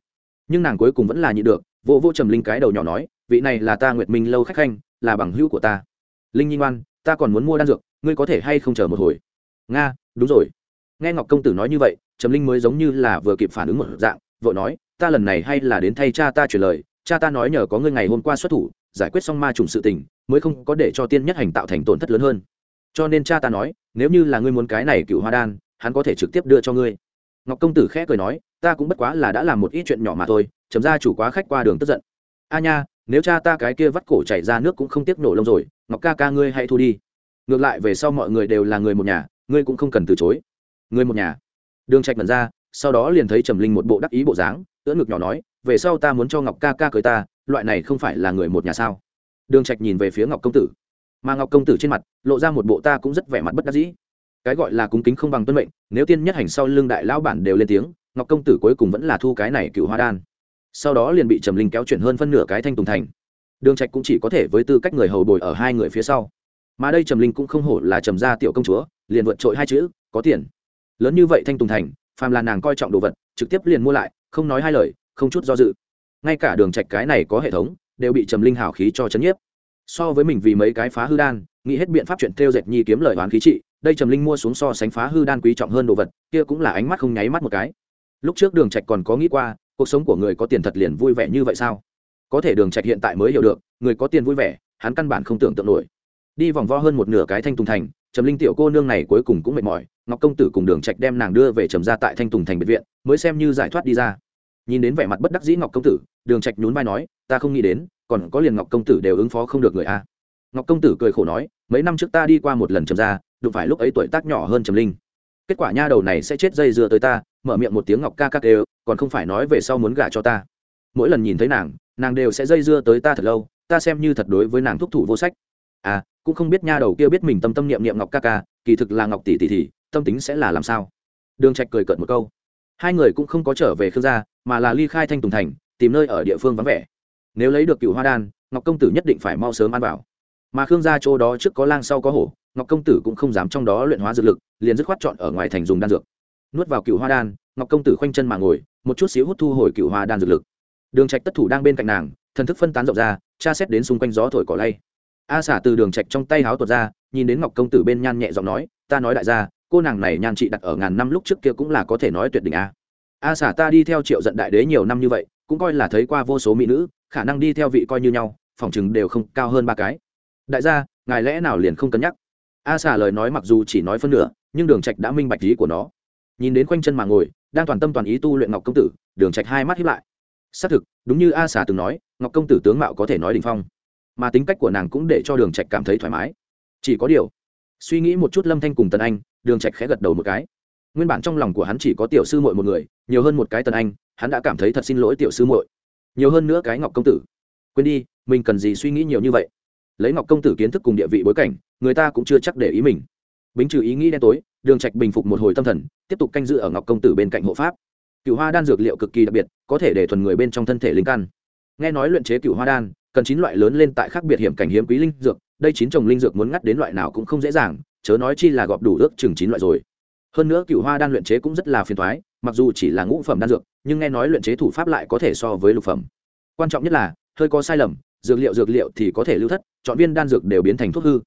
Nhưng nàng cuối cùng vẫn là nhịn được vô vô trầm linh cái đầu nhỏ nói, vị này là ta nguyệt minh lâu khách khanh, là bằng hữu của ta. Linh nhi ngoan, ta còn muốn mua đan dược, ngươi có thể hay không chờ một hồi? Nga, đúng rồi. Nghe ngọc công tử nói như vậy, trầm linh mới giống như là vừa kịp phản ứng một dạng vợ nói, ta lần này hay là đến thay cha ta chuyển lời cha ta nói nhờ có ngươi ngày hôm qua xuất thủ, giải quyết xong ma trùng sự tình, mới không có để cho tiên nhất hành tạo thành tổn thất lớn hơn. Cho nên cha ta nói, nếu như là ngươi muốn cái này cựu hoa đan, hắn có thể trực tiếp đưa cho ngươi. Ngọc công tử khẽ cười nói, ta cũng bất quá là đã làm một ít chuyện nhỏ mà thôi, chấm ra chủ quá khách qua đường tức giận. A nha, nếu cha ta cái kia vắt cổ chảy ra nước cũng không tiếc nổ lông rồi, ngọc ca ca ngươi hãy thu đi. Ngược lại về sau mọi người đều là người một nhà, ngươi cũng không cần từ chối. Người một nhà? Đường trạch mẩn ra, sau đó liền thấy trầm linh một bộ đắc ý bộ dáng, ưỡn ngực nhỏ nói về sau ta muốn cho ngọc ca ca cưới ta, loại này không phải là người một nhà sao? Đường trạch nhìn về phía ngọc công tử. Mà ngọc công tử trên mặt, lộ ra một bộ ta cũng rất vẻ mặt bất đắc dĩ. Cái gọi là cúng kính không bằng tuân mệnh, nếu tiên nhất hành sau lưng đại lão bản đều lên tiếng, ngọc công tử cuối cùng vẫn là thu cái này cựu hoa đan. Sau đó liền bị trầm linh kéo chuyển hơn phân nửa cái thanh tùng thành. Đường trạch cũng chỉ có thể với tư cách người hầu bồi ở hai người phía sau. Mà đây trầm linh cũng không hổ là trầm gia tiểu công chúa, liền vượt trội hai chữ, có tiền. Lớn như vậy thanh tùng thành, phàm là nàng coi trọng đồ vật, trực tiếp liền mua lại, không nói hai lời không chút do dự. Ngay cả đường trạch cái này có hệ thống, đều bị trầm linh hào khí cho chấn nhiếp. So với mình vì mấy cái phá hư đan, nghĩ hết biện pháp chuyện theo dệt nhi kiếm lời hoán khí trị, đây trầm linh mua xuống so sánh phá hư đan quý trọng hơn đồ vật, kia cũng là ánh mắt không nháy mắt một cái. Lúc trước đường trạch còn có nghĩ qua, cuộc sống của người có tiền thật liền vui vẻ như vậy sao? Có thể đường trạch hiện tại mới hiểu được, người có tiền vui vẻ, hắn căn bản không tưởng tượng nổi. Đi vòng vo hơn một nửa cái thanh tùng thành, trầm linh tiểu cô nương này cuối cùng cũng mệt mỏi, ngọc công tử cùng đường trạch đem nàng đưa về trầm gia tại thanh tùng thành biệt viện, mới xem như giải thoát đi ra nhìn đến vẻ mặt bất đắc dĩ ngọc công tử, đường trạch nhún vai nói, ta không nghĩ đến, còn có liền ngọc công tử đều ứng phó không được người a. Ngọc công tử cười khổ nói, mấy năm trước ta đi qua một lần trầm gia, đụng phải lúc ấy tuổi tác nhỏ hơn trầm linh. Kết quả nha đầu này sẽ chết dây dưa tới ta, mở miệng một tiếng ngọc ca ca đều, còn không phải nói về sau muốn gả cho ta. Mỗi lần nhìn thấy nàng nàng đều sẽ dây dưa tới ta thật lâu, ta xem như thật đối với nàng thúc thủ vô sách. À cũng không biết nha đầu kia biết mình tâm tâm niệm niệm ngọc ca ca, kỳ thực là ngọc tỷ tỷ thì, tâm tính sẽ là làm sao? Đường trạch cười cợt một câu hai người cũng không có trở về khương gia, mà là ly khai thanh tùng thành, tìm nơi ở địa phương vắng vẻ. Nếu lấy được cựu hoa đan, ngọc công tử nhất định phải mau sớm ăn vào. Mà khương gia chỗ đó trước có lang sau có hổ, ngọc công tử cũng không dám trong đó luyện hóa dược lực, liền dứt khoát chọn ở ngoài thành dùng đan dược. Nuốt vào cựu hoa đan, ngọc công tử khoanh chân mà ngồi, một chút xíu hút thu hồi cựu hoa đan dược lực. Đường trạch tất thủ đang bên cạnh nàng, thần thức phân tán rộng ra, tra xét đến xung quanh gió thổi cỏ lay. A xả từ đường trạch trong tay háo tuột ra, nhìn đến ngọc công tử bên nhan nhẹ giọng nói, ta nói đại gia cô nàng này nhan chị đặt ở ngàn năm lúc trước kia cũng là có thể nói tuyệt đỉnh a. A xả ta đi theo triệu giận đại đế nhiều năm như vậy, cũng coi là thấy qua vô số mỹ nữ, khả năng đi theo vị coi như nhau, phòng chừng đều không cao hơn ba cái. Đại gia, ngài lẽ nào liền không cân nhắc? A xả lời nói mặc dù chỉ nói phân nửa, nhưng đường trạch đã minh bạch ý của nó. Nhìn đến quanh chân mà ngồi, đang toàn tâm toàn ý tu luyện ngọc công tử, đường trạch hai mắt hiếp lại. Xác thực, đúng như a xả từng nói, ngọc công tử tướng mạo có thể nói đình phong, mà tính cách của nàng cũng để cho đường trạch cảm thấy thoải mái. Chỉ có điều, suy nghĩ một chút lâm thanh cùng tần anh đường trạch khẽ gật đầu một cái. Nguyên bản trong lòng của hắn chỉ có tiểu sư muội một người, nhiều hơn một cái tần anh, hắn đã cảm thấy thật xin lỗi tiểu sư muội. Nhiều hơn nữa cái ngọc công tử. Quên đi, mình cần gì suy nghĩ nhiều như vậy? Lấy ngọc công tử kiến thức cùng địa vị bối cảnh, người ta cũng chưa chắc để ý mình. Bính trừ ý nghĩ đen tối, đường trạch bình phục một hồi tâm thần, tiếp tục canh giữ ở ngọc công tử bên cạnh hộ pháp. Cựu hoa đan dược liệu cực kỳ đặc biệt, có thể để thuần người bên trong thân thể linh căn. Nghe nói luyện chế cựu hoa đan, cần chín loại lớn lên tại khác biệt hiểm cảnh hiếm quý linh dược đây chín trồng linh dược muốn ngắt đến loại nào cũng không dễ dàng, chớ nói chi là gọp đủ ước chừng chín loại rồi. Hơn nữa cựu hoa đan luyện chế cũng rất là phiền thoái mặc dù chỉ là ngũ phẩm đan dược, nhưng nghe nói luyện chế thủ pháp lại có thể so với lục phẩm. Quan trọng nhất là, hơi có sai lầm, dược liệu dược liệu thì có thể lưu thất, chọn viên đan dược đều biến thành thuốc hư.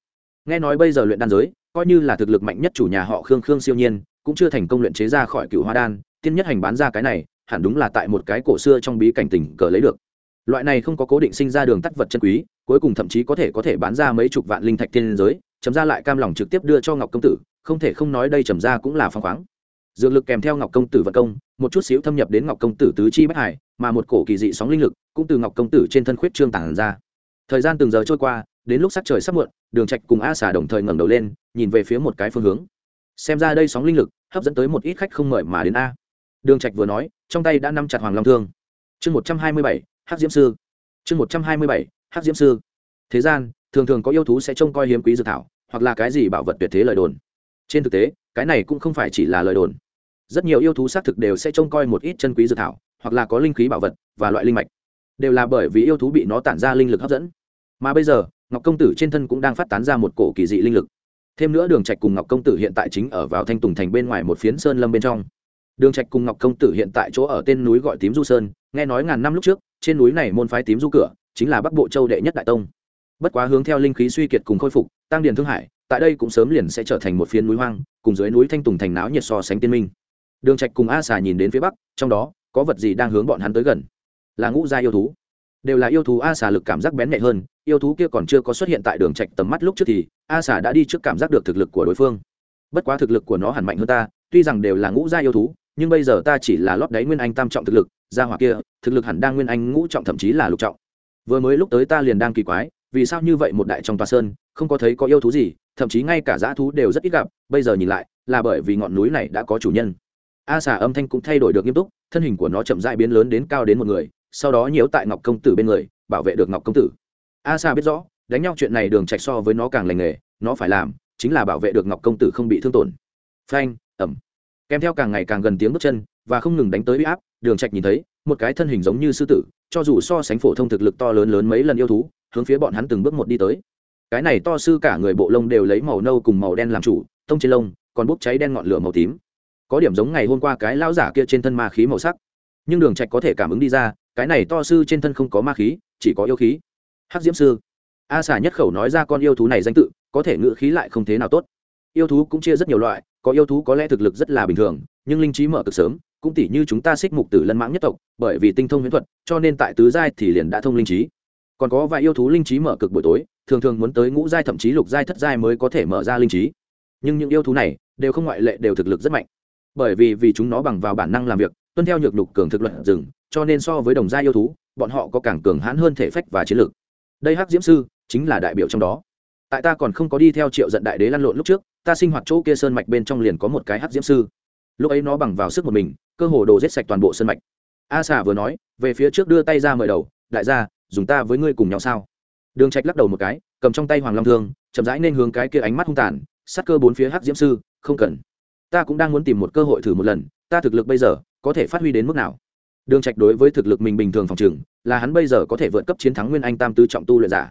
Nghe nói bây giờ luyện đan giới, coi như là thực lực mạnh nhất chủ nhà họ khương khương siêu nhiên, cũng chưa thành công luyện chế ra khỏi cựu hoa đan, tiên nhất hành bán ra cái này, hẳn đúng là tại một cái cổ xưa trong bí cảnh tình cờ lấy được loại này không có cố định sinh ra đường tắt vật chân quý, cuối cùng thậm chí có thể có thể bán ra mấy chục vạn linh thạch thiên giới, chấm ra lại cam lòng trực tiếp đưa cho ngọc công tử, không thể không nói đây trầm ra cũng là phong khoáng. Dược lực kèm theo ngọc công tử vận công, một chút xíu thâm nhập đến ngọc công tử tứ chi bất hải, mà một cổ kỳ dị sóng linh lực cũng từ ngọc công tử trên thân khuyết trương tản ra. Thời gian từng giờ trôi qua, đến lúc sắc trời sắp muộn, đường trạch cùng a xà đồng thời ngẩng đầu lên, nhìn về phía một cái phương hướng. Xem ra đây sóng linh lực hấp dẫn tới một ít khách không mời mà đến a. Đường trạch vừa nói, trong tay đã nắm chặt hoàng long thương. Chương một trăm hai mươi bảy hắc diễm sư. Chương một trăm hai mươi bảy, hắc diễm sư. Thế gian, thường thường có yêu thú sẽ trông coi hiếm quý dược thảo, hoặc là cái gì bảo vật tuyệt thế lời đồn. Trên thực tế, cái này cũng không phải chỉ là lời đồn. Rất nhiều yêu thú xác thực đều sẽ trông coi một ít chân quý dược thảo, hoặc là có linh khí bảo vật và loại linh mạch. Đều là bởi vì yêu thú bị nó tản ra linh lực hấp dẫn. Mà bây giờ, ngọc công tử trên thân cũng đang phát tán ra một cổ kỳ dị linh lực. Thêm nữa đường trạch cùng ngọc công tử hiện tại chính ở vào thanh tùng thành bên ngoài một phiến sơn lâm bên trong. Đường trạch cùng ngọc công tử hiện tại chỗ ở tên núi gọi tím du sơn, nghe nói ngàn năm lúc trước trên núi này môn phái tím du cửa, chính là bắc bộ châu đệ nhất đại tông. Bất quá hướng theo linh khí suy kiệt cùng khôi phục, tăng điền thương hải, tại đây cũng sớm liền sẽ trở thành một phiến núi hoang, cùng dưới núi thanh tùng thành náo nhiệt so sánh tiên minh. Đường trạch cùng a xà nhìn đến phía bắc, trong đó, có vật gì đang hướng bọn hắn tới gần? Là ngũ gia yêu thú. Đều là yêu thú a xà lực cảm giác bén nhạy hơn, yêu thú kia còn chưa có xuất hiện tại đường trạch tầm mắt lúc trước thì, a xà đã đi trước cảm giác được thực lực của đối phương. Bất quá thực lực của nó hẳn mạnh hơn ta, tuy rằng đều là ngũ gia yêu thú nhưng bây giờ ta chỉ là lót đáy nguyên anh tam trọng thực lực, gia hỏa kia, thực lực hẳn đang nguyên anh ngũ trọng thậm chí là lục trọng. Vừa mới lúc tới ta liền đang kỳ quái, vì sao như vậy một đại trong tòa sơn, không có thấy có yêu thú gì, thậm chí ngay cả dã thú đều rất ít gặp, bây giờ nhìn lại, là bởi vì ngọn núi này đã có chủ nhân. A xà âm thanh cũng thay đổi được nghiêm túc, thân hình của nó chậm dại biến lớn đến cao đến một người, sau đó nhiễu tại ngọc công tử bên người, bảo vệ được ngọc công tử. A xà biết rõ, đánh nhau chuyện này đường trạch so với nó càng lành nghề, nó phải làm, chính là bảo vệ được ngọc công tử không bị thương tổn. Phanh ẩm kèm theo càng ngày càng gần tiếng bước chân và không ngừng đánh tới uy áp, đường trạch nhìn thấy, một cái thân hình giống như sư tử, cho dù so sánh phổ thông thực lực to lớn lớn mấy lần yêu thú, hướng phía bọn hắn từng bước một đi tới. Cái này to sư cả người bộ lông đều lấy màu nâu cùng màu đen làm chủ, tông trên lông, còn bốc cháy đen ngọn lửa màu tím. Có điểm giống ngày hôm qua cái lão giả kia trên thân ma khí màu sắc. Nhưng đường trạch có thể cảm ứng đi ra, cái này to sư trên thân không có ma khí, chỉ có yêu khí. Hắc diễm sư, a xà nhất khẩu nói ra con yêu thú này danh tự, có thể ngự khí lại không thế nào tốt yêu thú cũng chia rất nhiều loại, có yêu thú có lẽ thực lực rất là bình thường, nhưng linh trí mở cực sớm, cũng tỉ như chúng ta xích mục tử lân mãng nhất tộc, bởi vì tinh thông huyễn thuật, cho nên tại tứ giai thì liền đã thông linh trí. Còn có vài yêu thú linh trí mở cực buổi tối, thường thường muốn tới ngũ giai thậm chí lục giai thất giai mới có thể mở ra linh trí. Nhưng những yêu thú này, đều không ngoại lệ, đều thực lực rất mạnh. Bởi vì vì chúng nó bằng vào bản năng làm việc, tuân theo nhược lục cường thực luật rừng, cho nên so với đồng gia yêu thú, bọn họ có càng cường hãn hơn thể phách và chiến lược. Đây hắc diễm sư chính là đại biểu trong đó tại ta còn không có đi theo triệu giận đại đế lăn lộn lúc trước, ta sinh hoạt chỗ kia sơn mạch bên trong liền có một cái hắc diễm sư. Lúc ấy nó bằng vào sức một mình, cơ hồ đồ rết sạch toàn bộ sơn mạch. A xà vừa nói, về phía trước đưa tay ra mời đầu, đại gia, dùng ta với ngươi cùng nhau sao? Đường trạch lắc đầu một cái, cầm trong tay hoàng long thương, chậm rãi nên hướng cái kia ánh mắt hung tàn, sát cơ bốn phía hắc diễm sư, không cần. Ta cũng đang muốn tìm một cơ hội thử một lần, ta thực lực bây giờ có thể phát huy đến mức nào? Đường trạch đối với thực lực mình bình thường phòng trường, là hắn bây giờ có thể vượt cấp chiến thắng nguyên anh tam tứ trọng tu luyện giả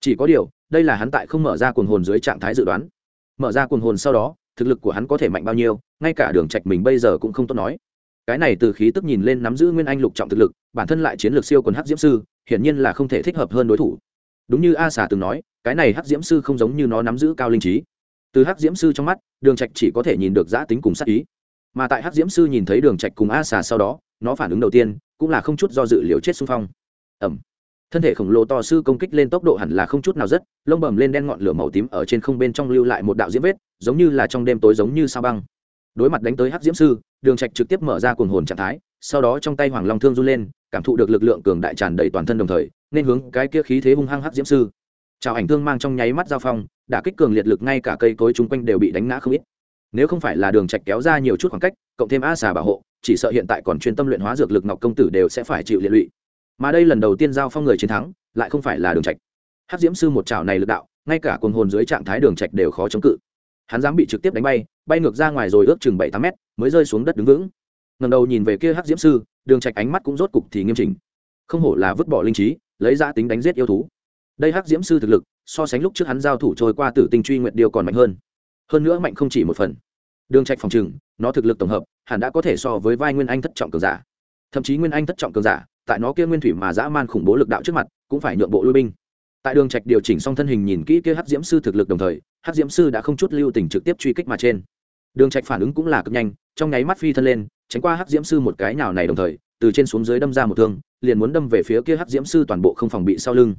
chỉ có điều, đây là hắn tại không mở ra cuồng hồn dưới trạng thái dự đoán. Mở ra cuồng hồn sau đó, thực lực của hắn có thể mạnh bao nhiêu, ngay cả đường trạch mình bây giờ cũng không tốt nói. Cái này từ khí tức nhìn lên nắm giữ nguyên anh lục trọng thực lực, bản thân lại chiến lược siêu quần hắc diễm sư, hiển nhiên là không thể thích hợp hơn đối thủ. Đúng như a xà từng nói, cái này hắc diễm sư không giống như nó nắm giữ cao linh trí. Từ hắc diễm sư trong mắt, đường trạch chỉ có thể nhìn được giã tính cùng sát ý. Mà tại hắc diễm sư nhìn thấy đường trạch cùng a xà sau đó, nó phản ứng đầu tiên cũng là không chút do dự liều chết xung phong. Ẩm thân thể khổng lồ to sư công kích lên tốc độ hẳn là không chút nào rất, lông bầm lên đen ngọn lửa màu tím ở trên không bên trong lưu lại một đạo diễm vết, giống như là trong đêm tối giống như sao băng. Đối mặt đánh tới hắc diễm sư, đường trạch trực tiếp mở ra cuồng hồn trạng thái, sau đó trong tay hoàng long thương run lên, cảm thụ được lực lượng cường đại tràn đầy toàn thân đồng thời, nên hướng cái kia khí thế hung hăng hắc diễm sư. Chào ảnh thương mang trong nháy mắt giao phong, đả kích cường liệt lực ngay cả cây cối chung quanh đều bị đánh ngã không ít. Nếu không phải là đường trạch kéo ra nhiều chút khoảng cách, cộng thêm a xà bảo hộ, chỉ sợ hiện tại còn chuyên tâm luyện hóa dược lực ngọc công tử đều sẽ phải chịu liệt lụy mà đây lần đầu tiên giao phong người chiến thắng, lại không phải là đường trạch. Hắc diễm sư một chảo này lực đạo, ngay cả cuồng hồn dưới trạng thái đường trạch đều khó chống cự. Hắn dám bị trực tiếp đánh bay bay ngược ra ngoài rồi ước chừng bảy tám mét, mới rơi xuống đất đứng vững. Ngẩng đầu nhìn về kia hắc diễm sư, đường trạch ánh mắt cũng rốt cục thì nghiêm chỉnh. Không hổ là vứt bỏ linh trí, lấy ra tính đánh giết yêu thú. Đây hắc diễm sư thực lực, so sánh lúc trước hắn giao thủ trôi qua tử tinh truy nguyện điều còn mạnh hơn. Hơn nữa mạnh không chỉ một phần. Đường trạch phòng trừng, nó thực lực tổng hợp, hẳn đã có thể so với vai nguyên anh thất trọng cường giả. Thậm chí nguyên anh thất trọng cường giả tại nó kia nguyên thủy mà dã man khủng bố lực đạo trước mặt, cũng phải nhượng bộ lui binh. Tại đường trạch điều chỉnh xong thân hình nhìn kỹ kia hắc diễm sư thực lực đồng thời, hắc diễm sư đã không chút lưu tình trực tiếp truy kích mà trên. Đường trạch phản ứng cũng là cực nhanh, trong nháy mắt phi thân lên, tránh qua hắc diễm sư một cái nào này đồng thời, từ trên xuống dưới đâm ra một thương, liền muốn đâm về phía kia hắc diễm sư toàn bộ không phòng bị sau lưng.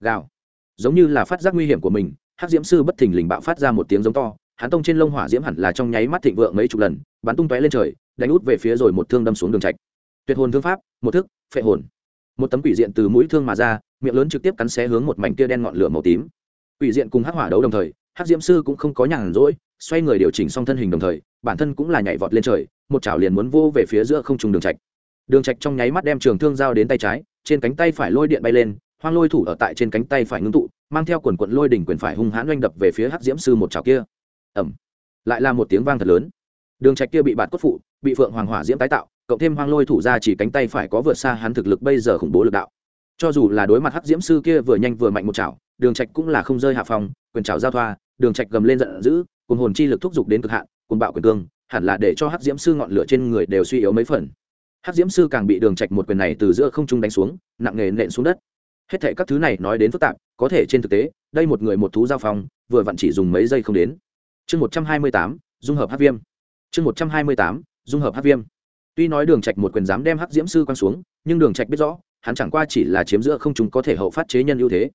Gào. Giống như là phát giác nguy hiểm của mình, hắc diễm sư bất thình lình bạo phát ra một tiếng giống to, hắn tông trên lông hỏa diễm hẳn là trong nháy mắt thịnh vượng mấy chục lần, bắn tung tóe lên trời, đánh út về phía rồi một thương đâm xuống đường trạch tuyệt hồn thương pháp, một thức, phệ hồn. Một tấm quỷ diện từ mũi thương mà ra, miệng lớn trực tiếp cắn xé hướng một mảnh kia đen ngọn lửa màu tím. Quỷ diện cùng hắc hỏa đấu đồng thời, hắc diễm sư cũng không có nhàn rỗi, xoay người điều chỉnh xong thân hình đồng thời, bản thân cũng là nhảy vọt lên trời, một chảo liền muốn vô về phía giữa không trùng đường trạch. Đường trạch trong nháy mắt đem trường thương giao đến tay trái, trên cánh tay phải lôi điện bay lên, hoang lôi thủ ở tại trên cánh tay phải ngưng tụ, mang theo quần quận lôi đỉnh quyền phải hung hãn oanh đập về phía hắc diễm sư một chảo kia. Ầm. Lại là một tiếng vang thật lớn. Đường trạch kia bị bạt cốt phụ, bị phượng hoàng hỏa diễm tái tạo cộng thêm hoang lôi thủ ra chỉ cánh tay phải có vượt xa hắn thực lực bây giờ khủng bố lực đạo. Cho dù là đối mặt hắc diễm sư kia vừa nhanh vừa mạnh một chảo, đường trạch cũng là không rơi hạ phòng quyền chảo giao thoa, đường trạch gầm lên giận dữ cùng hồn chi lực thúc giục đến cực hạn cùng bạo quyền cương, hẳn là để cho hắc diễm sư ngọn lửa trên người đều suy yếu mấy phần. Hắc diễm sư càng bị đường trạch một quyền này từ giữa không trung đánh xuống, nặng nề nện xuống đất. Hết thảy các thứ này nói đến phức tạp, có thể trên thực tế, đây một người một thú giao phong, vừa vặn chỉ dùng mấy giây không đến. Chương một trăm hai mươi tám, dung hợp hắc viêm. Chương một trăm hai mươi tám, dung hợp hắc viêm tuy nói đường trạch một quyền dám đem hắc diễm sư quăng xuống, nhưng đường trạch biết rõ, hắn chẳng qua chỉ là chiếm giữa không chúng có thể hậu phát chế nhân ưu thế.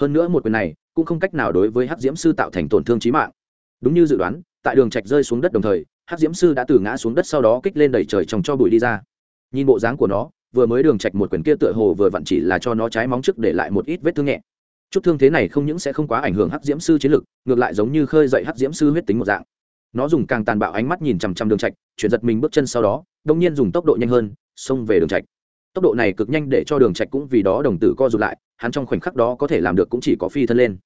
Hơn nữa một quyền này cũng không cách nào đối với hắc diễm sư tạo thành tổn thương chí mạng. Đúng như dự đoán, tại đường trạch rơi xuống đất đồng thời, hắc diễm sư đã từ ngã xuống đất sau đó kích lên đẩy trời trong cho bụi đi ra. Nhìn bộ dáng của nó, vừa mới đường trạch một quyền kia tựa hồ vừa vặn chỉ là cho nó trái móng trước để lại một ít vết thương nhẹ. Chút thương thế này không những sẽ không quá ảnh hưởng hắc diễm sư chiến lực, ngược lại giống như khơi dậy hắc diễm sư huyết tính một dạng. Nó dùng càng tàn bạo ánh mắt nhìn chằm chằm đường trạch, chuyển giật mình bước chân sau đó đông nhiên dùng tốc độ nhanh hơn, xông về đường trạch. Tốc độ này cực nhanh để cho đường trạch cũng vì đó đồng tử co rụt lại, hắn trong khoảnh khắc đó có thể làm được cũng chỉ có phi thân lên.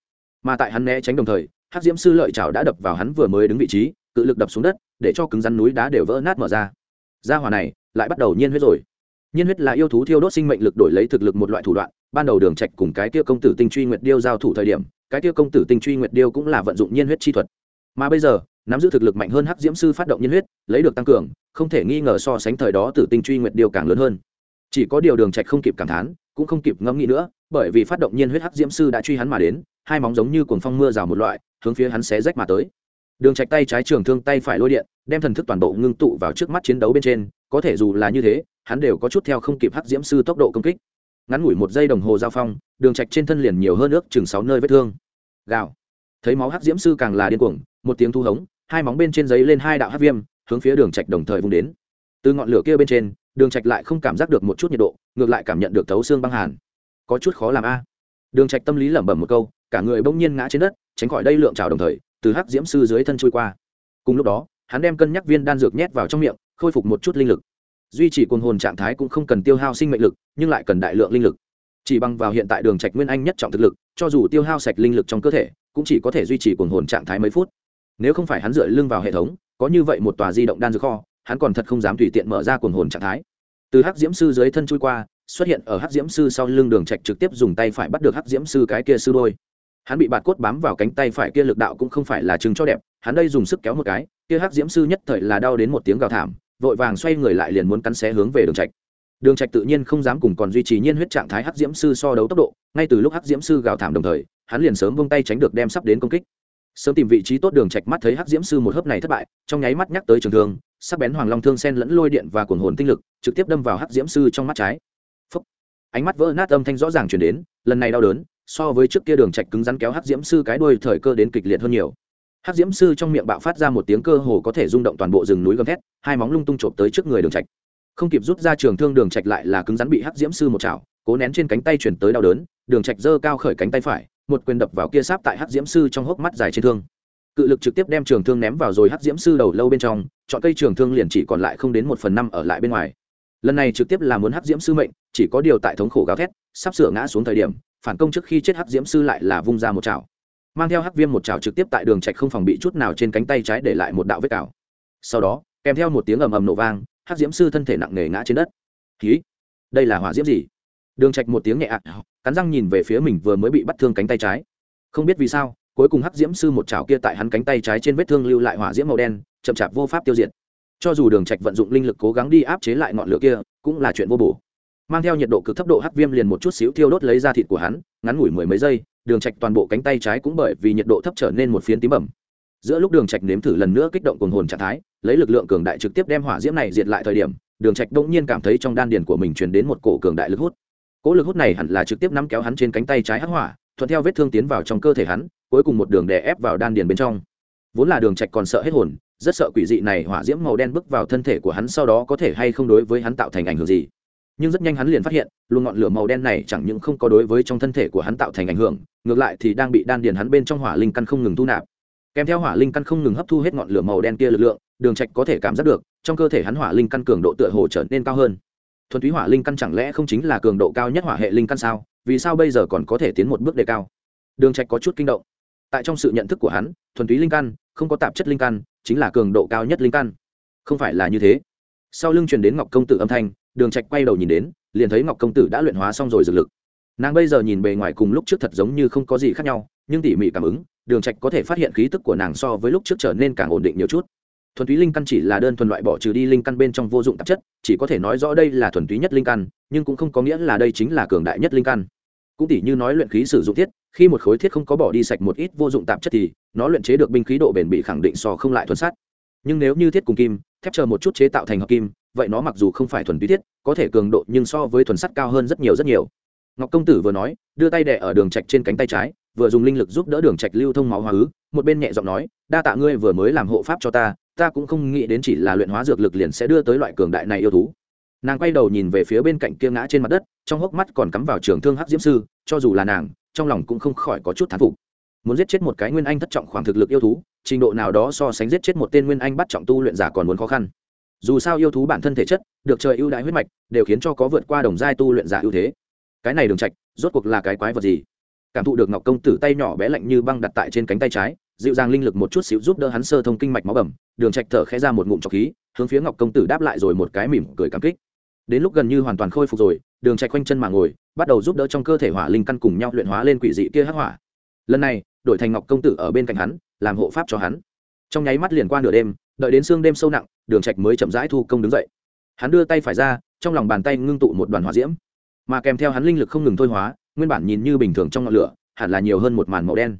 Mà tại hắn né tránh đồng thời, hắc diễm sư lợi chảo đã đập vào hắn vừa mới đứng vị trí, cự lực đập xuống đất, để cho cứng rắn núi đá đều vỡ nát mở ra. Gia hỏa này, lại bắt đầu nhiên huyết rồi. Nhiên huyết là yêu thú thiêu đốt sinh mệnh lực đổi lấy thực lực một loại thủ đoạn, ban đầu đường trạch cùng cái kia công tử tinh truy nguyệt điêu giao thủ thời điểm, cái kia công tử tinh truy nguyệt điêu cũng là vận dụng nhiên huyết chi thuật. Mà bây giờ nắm giữ thực lực mạnh hơn hắc diễm sư phát động nhân huyết, lấy được tăng cường, không thể nghi ngờ so sánh thời đó tử tinh truy nguyệt điều càng lớn hơn. Chỉ có điều đường trạch không kịp cảm thán, cũng không kịp ngẫm nghĩ nữa, bởi vì phát động nhiên huyết hắc diễm sư đã truy hắn mà đến, hai móng giống như cuồng phong mưa rào một loại, hướng phía hắn xé rách mà tới. Đường trạch tay trái trường thương tay phải lôi điện, đem thần thức toàn bộ ngưng tụ vào trước mắt chiến đấu bên trên, có thể dù là như thế, hắn đều có chút theo không kịp hắc diễm sư tốc độ công kích. Ngắn ngủi một giây đồng hồ giao phong, đường trạch trên thân liền nhiều hơn ước chừng sáu nơi vết thương. Gào. Thấy máu hắc diễm sư càng là điên cuồng, một tiếng thu hống hai móng bên trên giấy lên hai đạo hát viêm, hướng phía đường trạch đồng thời vung đến. Từ ngọn lửa kia bên trên, đường trạch lại không cảm giác được một chút nhiệt độ, ngược lại cảm nhận được thấu xương băng hàn. Có chút khó làm a. Đường trạch tâm lý lẩm bẩm một câu, cả người bỗng nhiên ngã trên đất, tránh khỏi đây lượng trào đồng thời, từ hắc diễm sư dưới thân trôi qua. Cùng lúc đó, hắn đem cân nhắc viên đan dược nhét vào trong miệng, khôi phục một chút linh lực. Duy trì cuồng hồn trạng thái cũng không cần tiêu hao sinh mệnh lực, nhưng lại cần đại lượng linh lực. Chỉ bằng vào hiện tại đường trạch nguyên anh nhất trọng thực lực, cho dù tiêu hao sạch linh lực trong cơ thể, cũng chỉ có thể duy trì cuồng hồn trạng thái mấy phút nếu không phải hắn dựa lưng vào hệ thống, có như vậy một tòa di động đan dược kho, hắn còn thật không dám tùy tiện mở ra cuồng hồn trạng thái. Từ hắc diễm sư dưới thân chui qua, xuất hiện ở hắc diễm sư sau lưng đường trạch trực tiếp dùng tay phải bắt được hắc diễm sư cái kia sư đôi. Hắn bị bạt cốt bám vào cánh tay phải kia lực đạo cũng không phải là chứng cho đẹp, hắn đây dùng sức kéo một cái, kia hắc diễm sư nhất thời là đau đến một tiếng gào thảm, vội vàng xoay người lại liền muốn cắn xé hướng về đường trạch. Đường trạch tự nhiên không dám cùng còn duy trì nhiên huyết trạng thái hắc diễm sư so đấu tốc độ, ngay từ lúc hắc diễm sư gào thảm đồng thời, hắn liền sớm buông tay tránh được đem sắp đến công kích sớm tìm vị trí tốt đường trạch mắt thấy hắc diễm sư một hớp này thất bại, trong nháy mắt nhắc tới trường thương, sắc bén hoàng long thương sen lẫn lôi điện và cuồng hồn tinh lực, trực tiếp đâm vào hắc diễm sư trong mắt trái. Phúc. ánh mắt vỡ nát âm thanh rõ ràng truyền đến, lần này đau đớn, so với trước kia đường trạch cứng rắn kéo hắc diễm sư cái đuôi thời cơ đến kịch liệt hơn nhiều. Hắc diễm sư trong miệng bạo phát ra một tiếng cơ hồ có thể rung động toàn bộ rừng núi gầm thét, hai móng lung tung chộp tới trước người đường trạch. Không kịp rút ra trường thương đường trạch lại là cứng rắn bị hắc diễm sư một chảo, cố nén trên cánh tay chuyển tới đau đớn, đường trạch giơ cao khởi cánh tay phải một quyền đập vào kia sáp tại hắc diễm sư trong hốc mắt dài trên thương. Cự lực trực tiếp đem trường thương ném vào rồi hắc diễm sư đầu lâu bên trong, chọn cây trường thương liền chỉ còn lại không đến một phần năm ở lại bên ngoài. Lần này trực tiếp là muốn hắc diễm sư mệnh, chỉ có điều tại thống khổ gào thét, sắp sửa ngã xuống thời điểm, phản công trước khi chết hắc diễm sư lại là vung ra một chảo. Mang theo hắc viêm một chảo trực tiếp tại đường trạch không phòng bị chút nào trên cánh tay trái để lại một đạo vết cào. Sau đó, kèm theo một tiếng ầm ầm nổ vang, hắc diễm sư thân thể nặng nề ngã trên đất. Khí đây là hỏa diễm gì? Đường trạch một tiếng nhẹ ạ, cắn răng nhìn về phía mình vừa mới bị bắt thương cánh tay trái. Không biết vì sao, cuối cùng hắc diễm sư một chảo kia tại hắn cánh tay trái trên vết thương lưu lại hỏa diễm màu đen, chậm chạp vô pháp tiêu diệt. Cho dù đường trạch vận dụng linh lực cố gắng đi áp chế lại ngọn lửa kia, cũng là chuyện vô bổ. Mang theo nhiệt độ cực thấp độ hắc viêm liền một chút xíu thiêu đốt lấy ra thịt của hắn, ngắn ngủi mười mấy giây, đường trạch toàn bộ cánh tay trái cũng bởi vì nhiệt độ thấp trở nên một phiến tím bầm. Giữa lúc đường trạch nếm thử lần nữa kích động cuồng hồn trạng thái, lấy lực lượng cường đại trực tiếp đem hỏa diễm này diệt lại thời điểm, đường trạch đung nhiên cảm thấy trong đan điền của mình truyền đến một cổ cường đại lực hút cỗ lực hút này hẳn là trực tiếp nắm kéo hắn trên cánh tay trái hắc hỏa, thuận theo vết thương tiến vào trong cơ thể hắn, cuối cùng một đường đè ép vào đan điền bên trong. Vốn là đường trạch còn sợ hết hồn, rất sợ quỷ dị này hỏa diễm màu đen bước vào thân thể của hắn sau đó có thể hay không đối với hắn tạo thành ảnh hưởng gì. Nhưng rất nhanh hắn liền phát hiện, luồng ngọn lửa màu đen này chẳng những không có đối với trong thân thể của hắn tạo thành ảnh hưởng, ngược lại thì đang bị đan điền hắn bên trong hỏa linh căn không ngừng thu nạp. Kèm theo hỏa linh căn không ngừng hấp thu hết ngọn lửa màu đen kia lực lượng, đường trạch có thể cảm giác được, trong cơ thể hắn hỏa linh căn cường độ tựa hồ trở nên cao hơn thuần túy hỏa linh căn chẳng lẽ không chính là cường độ cao nhất hỏa hệ linh căn sao? Vì sao bây giờ còn có thể tiến một bước đề cao? Đường trạch có chút kinh động. Tại trong sự nhận thức của hắn, thuần túy linh căn không có tạp chất linh căn, chính là cường độ cao nhất linh căn. Không phải là như thế. Sau lưng truyền đến ngọc công tử âm thanh, đường trạch quay đầu nhìn đến, liền thấy ngọc công tử đã luyện hóa xong rồi dược lực. Nàng bây giờ nhìn bề ngoài cùng lúc trước thật giống như không có gì khác nhau, nhưng tỉ mỉ cảm ứng, đường trạch có thể phát hiện khí tức của nàng so với lúc trước trở nên càng ổn định nhiều chút. Thuần túy linh căn chỉ là đơn thuần loại bỏ trừ đi linh căn bên trong vô dụng tạp chất chỉ có thể nói rõ đây là thuần túy nhất linh căn, nhưng cũng không có nghĩa là đây chính là cường đại nhất linh căn. Cũng tỉ như nói luyện khí sử dụng thiết, khi một khối thiết không có bỏ đi sạch một ít vô dụng tạp chất thì, nó luyện chế được binh khí độ bền bị khẳng định so không lại thuần sắt nhưng nếu như thiết cùng kim, thép chờ một chút chế tạo thành hợp kim, vậy nó mặc dù không phải thuần túy thiết, có thể cường độ nhưng so với thuần sắt cao hơn rất nhiều rất nhiều. Ngọc công tử vừa nói, đưa tay đẻ ở đường trạch trên cánh tay trái, vừa dùng linh lực giúp đỡ đường trạch lưu thông máu hóa ứ, một bên nhẹ giọng nói, đa tạ ngươi vừa mới làm hộ pháp cho ta ta cũng không nghĩ đến chỉ là luyện hóa dược lực liền sẽ đưa tới loại cường đại này yêu thú. Nàng quay đầu nhìn về phía bên cạnh kia ngã trên mặt đất, trong hốc mắt còn cắm vào trường thương hắc diễm sư, cho dù là nàng, trong lòng cũng không khỏi có chút thán phục. Muốn giết chết một cái nguyên anh thất trọng khoảng thực lực yêu thú, trình độ nào đó so sánh giết chết một tên nguyên anh bắt trọng tu luyện giả còn muốn khó khăn. Dù sao yêu thú bản thân thể chất, được trời ưu đãi huyết mạch, đều khiến cho có vượt qua đồng giai tu luyện giả ưu thế. Cái này đường trạch, rốt cuộc là cái quái vật gì? Cảm thụ được ngọc công tử tay nhỏ bé lạnh như băng đặt tại trên cánh tay trái dịu dàng linh lực một chút xíu giúp đỡ hắn sơ thông kinh mạch máu bầm, đường trạch thở khẽ ra một ngụm trọc khí, hướng phía ngọc công tử đáp lại rồi một cái mỉm cười cảm kích. Đến lúc gần như hoàn toàn khôi phục rồi, đường trạch quanh chân mà ngồi, bắt đầu giúp đỡ trong cơ thể hỏa linh căn cùng nhau luyện hóa lên quỷ dị kia hắc hỏa. Lần này, đổi thành ngọc công tử ở bên cạnh hắn, làm hộ pháp cho hắn. Trong nháy mắt liền qua nửa đêm, đợi đến sương đêm sâu nặng, đường trạch mới chậm rãi thu công đứng dậy. Hắn đưa tay phải ra, trong lòng bàn tay ngưng tụ một đoàn hỏa diễm. Mà kèm theo hắn linh lực không ngừng thôi hóa, nguyên bản nhìn như bình thường trong ngọn lửa, hẳn là nhiều hơn một màn màu đen.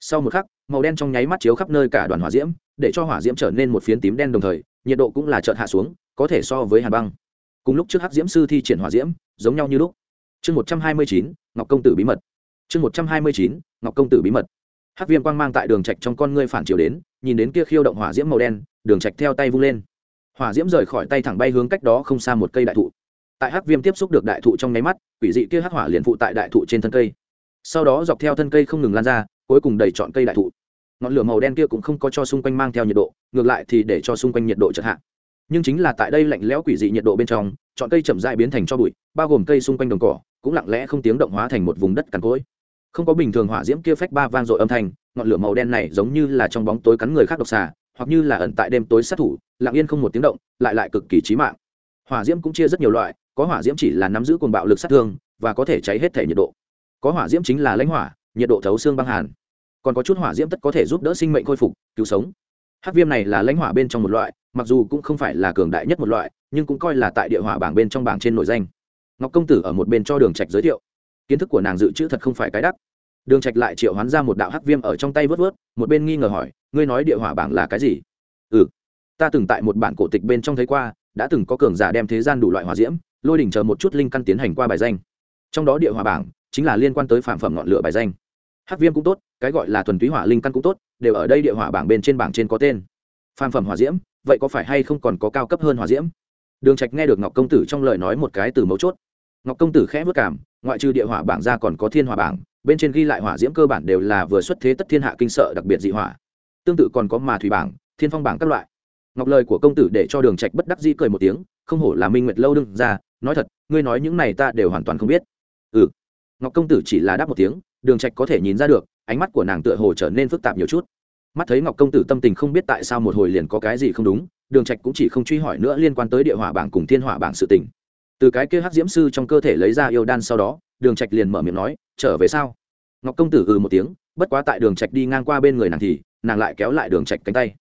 Sau một khắc màu đen trong nháy mắt chiếu khắp nơi cả đoàn hỏa diễm, để cho hỏa diễm trở nên một phiến tím đen đồng thời, nhiệt độ cũng là chợt hạ xuống, có thể so với hàn băng. Cùng lúc trước hắc diễm sư thi triển hỏa diễm, giống nhau như lúc. Chương một trăm hai mươi chín, ngọc công tử bí mật. Chương một trăm hai mươi chín, ngọc công tử bí mật. Hắc viêm quang mang tại đường trạch trong con ngươi phản chiếu đến, nhìn đến kia khiêu động hỏa diễm màu đen, đường trạch theo tay vung lên. Hỏa diễm rời khỏi tay thẳng bay hướng cách đó không xa một cây đại thụ. Tại hắc viêm tiếp xúc được đại thụ trong nháy mắt, quỷ dị kia hắc hỏa liền phụ tại đại thụ trên thân cây. Sau đó dọc theo thân cây không ngừng lan ra, cuối cùng đầy trọn cây đại thụ ngọn lửa màu đen kia cũng không có cho xung quanh mang theo nhiệt độ, ngược lại thì để cho xung quanh nhiệt độ chật hạ. Nhưng chính là tại đây lạnh lẽo quỷ dị nhiệt độ bên trong, chọn cây chậm dại biến thành cho bụi, bao gồm cây xung quanh đồng cỏ, cũng lặng lẽ không tiếng động hóa thành một vùng đất cằn cỗi. Không có bình thường hỏa diễm kia phách ba vang dội âm thanh, ngọn lửa màu đen này giống như là trong bóng tối cắn người khác độc xà, hoặc như là ẩn tại đêm tối sát thủ, lặng yên không một tiếng động, lại lại cực kỳ chí mạng. Hỏa diễm cũng chia rất nhiều loại, có hỏa diễm chỉ là nắm giữ cuồng bạo lực sát thương, và có thể cháy hết thể nhiệt độ. Có hỏa diễm chính là lãnh hỏa, nhiệt độ thấu xương băng hàn còn có chút hỏa diễm tất có thể giúp đỡ sinh mệnh khôi phục, cứu sống. Hắc viêm này là lãnh hỏa bên trong một loại, mặc dù cũng không phải là cường đại nhất một loại, nhưng cũng coi là tại địa hỏa bảng bên trong bảng trên nội danh. Ngọc công tử ở một bên cho đường trạch giới thiệu. Kiến thức của nàng dự trữ thật không phải cái đắc. Đường trạch lại triệu hoán ra một đạo hắc viêm ở trong tay vớt vớt, một bên nghi ngờ hỏi, ngươi nói địa hỏa bảng là cái gì? Ừ ta từng tại một bản cổ tịch bên trong thấy qua, đã từng có cường giả đem thế gian đủ loại hỏa diễm, lôi đỉnh chờ một chút linh căn tiến hành qua bài danh. Trong đó địa hỏa bảng chính là liên quan tới phạm phẩm ngọn lửa bài danh hắc viêm cũng tốt, cái gọi là thuần túy hỏa linh căn cũng tốt, đều ở đây địa hỏa bảng bên trên bảng trên có tên. Phan phẩm hỏa diễm, vậy có phải hay không còn có cao cấp hơn hỏa diễm? Đường trạch nghe được ngọc công tử trong lời nói một cái từ mấu chốt. Ngọc công tử khẽ vất cảm, ngoại trừ địa hỏa bảng ra còn có thiên hỏa bảng, bên trên ghi lại hỏa diễm cơ bản đều là vừa xuất thế tất thiên hạ kinh sợ đặc biệt dị hỏa. Tương tự còn có mà thủy bảng, thiên phong bảng các loại. Ngọc lời của công tử để cho đường trạch bất đắc dĩ cười một tiếng, không hổ là minh nguyệt lâu đương ra, nói thật, ngươi nói những này ta đều hoàn toàn không biết. Ừ. Ngọc công tử chỉ là đáp một tiếng đường trạch có thể nhìn ra được, ánh mắt của nàng tựa hồ trở nên phức tạp nhiều chút. Mắt thấy ngọc công tử tâm tình không biết tại sao một hồi liền có cái gì không đúng, đường trạch cũng chỉ không truy hỏi nữa liên quan tới địa hỏa bảng cùng thiên hỏa bảng sự tình. Từ cái kia hắc diễm sư trong cơ thể lấy ra yêu đan sau đó, đường trạch liền mở miệng nói, trở về sao? Ngọc công tử ừ một tiếng, bất quá tại đường trạch đi ngang qua bên người nàng thì, nàng lại kéo lại đường trạch cánh tay.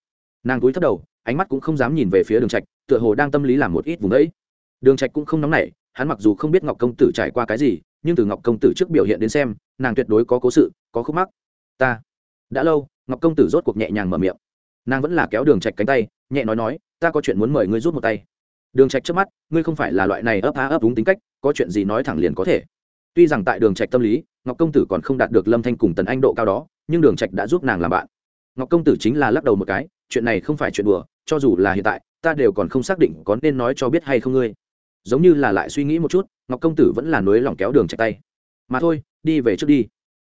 Nàng cúi thấp đầu, ánh mắt cũng không dám nhìn về phía đường trạch, tựa hồ đang tâm lý làm một ít vùng ấy đường trạch cũng không nóng nảy, hắn mặc dù không biết ngọc công tử trải qua cái gì nhưng từ ngọc công tử trước biểu hiện đến xem, nàng tuyệt đối có cố sự, có khúc mắc. Ta, đã lâu, ngọc công tử rốt cuộc nhẹ nhàng mở miệng. Nàng vẫn là kéo đường trạch cánh tay, nhẹ nói nói, ta có chuyện muốn mời ngươi rút một tay. Đường trạch trước mắt, ngươi không phải là loại này ấp á ấp đúng tính cách, có chuyện gì nói thẳng liền có thể. Tuy rằng tại đường trạch tâm lý, ngọc công tử còn không đạt được lâm thanh cùng tần anh độ cao đó, nhưng đường trạch đã giúp nàng làm bạn. Ngọc công tử chính là lắc đầu một cái, chuyện này không phải chuyện đùa, cho dù là hiện tại, ta đều còn không xác định có nên nói cho biết hay không ngươi giống như là lại suy nghĩ một chút, ngọc công tử vẫn là nối lòng kéo đường chạy tay. Mà thôi, đi về trước đi.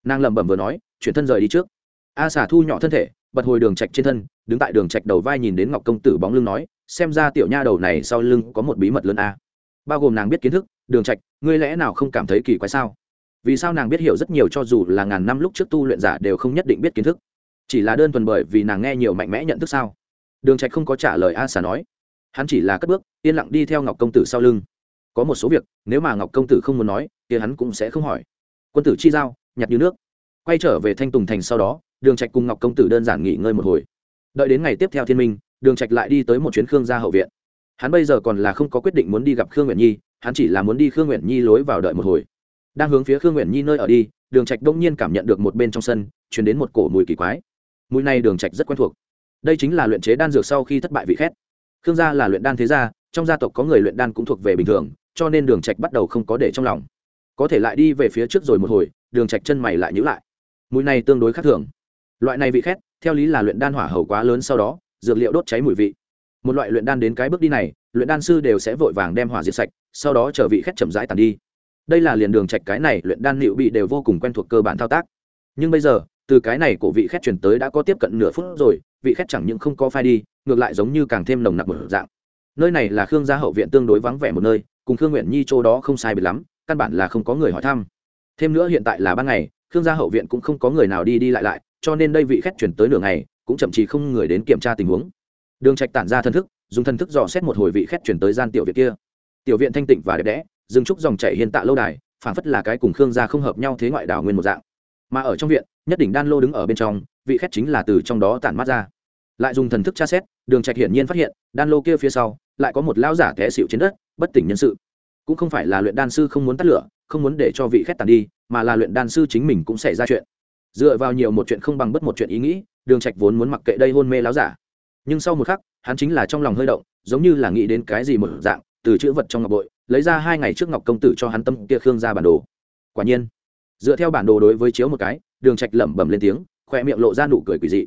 Nàng lẩm bẩm vừa nói, chuyển thân rời đi trước. A xả thu nhỏ thân thể, bật hồi đường trạch trên thân, đứng tại đường trạch đầu vai nhìn đến ngọc công tử bóng lưng nói, xem ra tiểu nha đầu này sau lưng có một bí mật lớn a. Bao gồm nàng biết kiến thức, đường trạch, ngươi lẽ nào không cảm thấy kỳ quái sao? Vì sao nàng biết hiểu rất nhiều cho dù là ngàn năm lúc trước tu luyện giả đều không nhất định biết kiến thức? Chỉ là đơn thuần bởi vì nàng nghe nhiều mạnh mẽ nhận thức sao? Đường trạch không có trả lời a xà nói hắn chỉ là cất bước, yên lặng đi theo ngọc công tử sau lưng. Có một số việc, nếu mà ngọc công tử không muốn nói thì hắn cũng sẽ không hỏi. Quân tử chi giao, nhặt như nước. Quay trở về thanh tùng thành sau đó, đường trạch cùng ngọc công tử đơn giản nghỉ ngơi một hồi. Đợi đến ngày tiếp theo thiên minh, đường trạch lại đi tới một chuyến khương gia hậu viện. Hắn bây giờ còn là không có quyết định muốn đi gặp khương nguyện nhi, hắn chỉ là muốn đi khương nguyện nhi lối vào đợi một hồi. Đang hướng phía khương nguyện nhi nơi ở đi, đường trạch đông nhiên cảm nhận được một bên trong sân, truyền đến một cổ mùi kỳ quái. Mùi này đường trạch rất quen thuộc. Đây chính là luyện chế đan dược sau khi thất bại vị khét khương gia là luyện đan thế gia, trong gia tộc có người luyện đan cũng thuộc về bình thường, cho nên đường trạch bắt đầu không có để trong lòng. Có thể lại đi về phía trước rồi một hồi, đường trạch chân mày lại nhíu lại. Mùi này tương đối khác thường. Loại này vị khét, theo lý là luyện đan hỏa hầu quá lớn sau đó, dược liệu đốt cháy mùi vị. Một loại luyện đan đến cái bước đi này, luyện đan sư đều sẽ vội vàng đem hỏa diệt sạch, sau đó chờ vị khét chậm rãi tàn đi. Đây là liền đường trạch cái này luyện đan liệu bị đều vô cùng quen thuộc cơ bản thao tác. Nhưng bây giờ, từ cái này cổ vị khét chuyển tới đã có tiếp cận nửa phút rồi, vị khét chẳng những không có phai đi ngược lại giống như càng thêm nồng nặc một dạng. Nơi này là khương gia hậu viện tương đối vắng vẻ một nơi, cùng khương nguyện nhi chỗ đó không sai biệt lắm, căn bản là không có người hỏi thăm. Thêm nữa hiện tại là ban ngày, khương gia hậu viện cũng không có người nào đi đi lại lại, cho nên đây vị khét chuyển tới nửa ngày, cũng chậm chỉ không người đến kiểm tra tình huống. Đường trạch tản ra thân thức, dùng thân thức dò xét một hồi vị khét chuyển tới gian tiểu viện kia. Tiểu viện thanh tịnh và đẹp đẽ dừng trúc dòng chảy hiền tạ lâu đài phản phất là cái cùng khương gia không hợp nhau thế ngoại đảo nguyên một dạng. Mà ở trong viện, nhất định đan lô đứng ở bên trong, vị khét chính là từ trong đó tản mát ra lại dùng thần thức tra xét, đường trạch hiển nhiên phát hiện, đan lô kia phía sau lại có một lão giả té xỉu trên đất, bất tỉnh nhân sự. Cũng không phải là luyện đan sư không muốn tắt lửa, không muốn để cho vị khét tàn đi, mà là luyện đan sư chính mình cũng xảy ra chuyện. Dựa vào nhiều một chuyện không bằng bất một chuyện ý nghĩ, đường trạch vốn muốn mặc kệ đây hôn mê lão giả. Nhưng sau một khắc, hắn chính là trong lòng hơi động, giống như là nghĩ đến cái gì một dạng, từ chữ vật trong ngọc bội, lấy ra hai ngày trước ngọc công tử cho hắn tâm kia khương ra bản đồ. Quả nhiên, dựa theo bản đồ đối với chiếu một cái, đường trạch lẩm bẩm lên tiếng, khoe miệng lộ ra nụ cười quỷ dị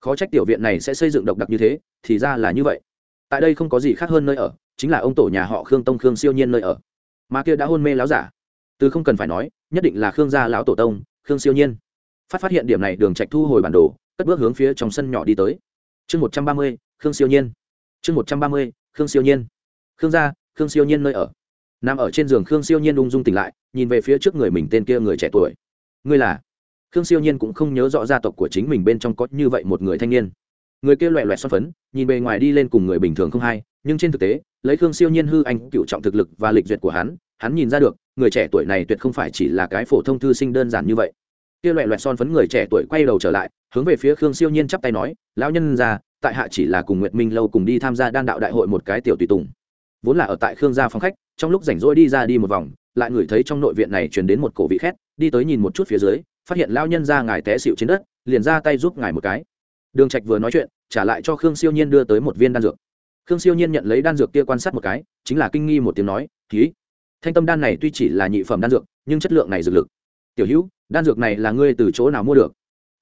khó trách tiểu viện này sẽ xây dựng độc đặc như thế, thì ra là như vậy. Tại đây không có gì khác hơn nơi ở, chính là ông tổ nhà họ khương tông khương siêu nhiên nơi ở. Mà kia đã hôn mê láo giả. Từ không cần phải nói, nhất định là khương gia lão tổ tông, khương siêu nhiên. Phát phát hiện điểm này, đường trạch thu hồi bản đồ, cất bước hướng phía trong sân nhỏ đi tới. Chương một trăm ba mươi, khương siêu nhiên. Chương một trăm ba mươi, khương siêu nhiên. Khương gia, khương siêu nhiên nơi ở. Nằm ở trên giường khương siêu nhiên ung dung tỉnh lại, nhìn về phía trước người mình tên kia người trẻ tuổi. Ngươi là? Khương siêu nhiên cũng không nhớ rõ gia tộc của chính mình bên trong có như vậy một người thanh niên. Người kia loẹ loẹt xoắn phấn, nhìn bề ngoài đi lên cùng người bình thường không hay, nhưng trên thực tế, lấy khương siêu nhiên hư anh cựu trọng thực lực và lịch duyệt của hắn hắn nhìn ra được, người trẻ tuổi này tuyệt không phải chỉ là cái phổ thông thư sinh đơn giản như vậy. Kia loẹ loẹt son phấn người trẻ tuổi quay đầu trở lại, hướng về phía khương siêu nhiên chắp tay nói, lão nhân ra tại hạ chỉ là cùng nguyệt minh lâu cùng đi tham gia đan đạo đại hội một cái tiểu tùy tùng. Vốn là ở tại khương gia phòng khách, trong lúc rảnh rỗi đi ra đi một vòng, lại ngửi thấy trong nội viện này truyền đến một cổ vị khét, đi tới nhìn một chút phía dưới phát hiện lão nhân ra ngài té xịu trên đất, liền ra tay giúp ngài một cái. Đường trạch vừa nói chuyện, trả lại cho khương siêu nhiên đưa tới một viên đan dược. Khương siêu nhiên nhận lấy đan dược kia quan sát một cái, chính là kinh nghi một tiếng nói ký thanh tâm đan này tuy chỉ là nhị phẩm đan dược, nhưng chất lượng này dược lực. Tiểu hữu, đan dược này là ngươi từ chỗ nào mua được?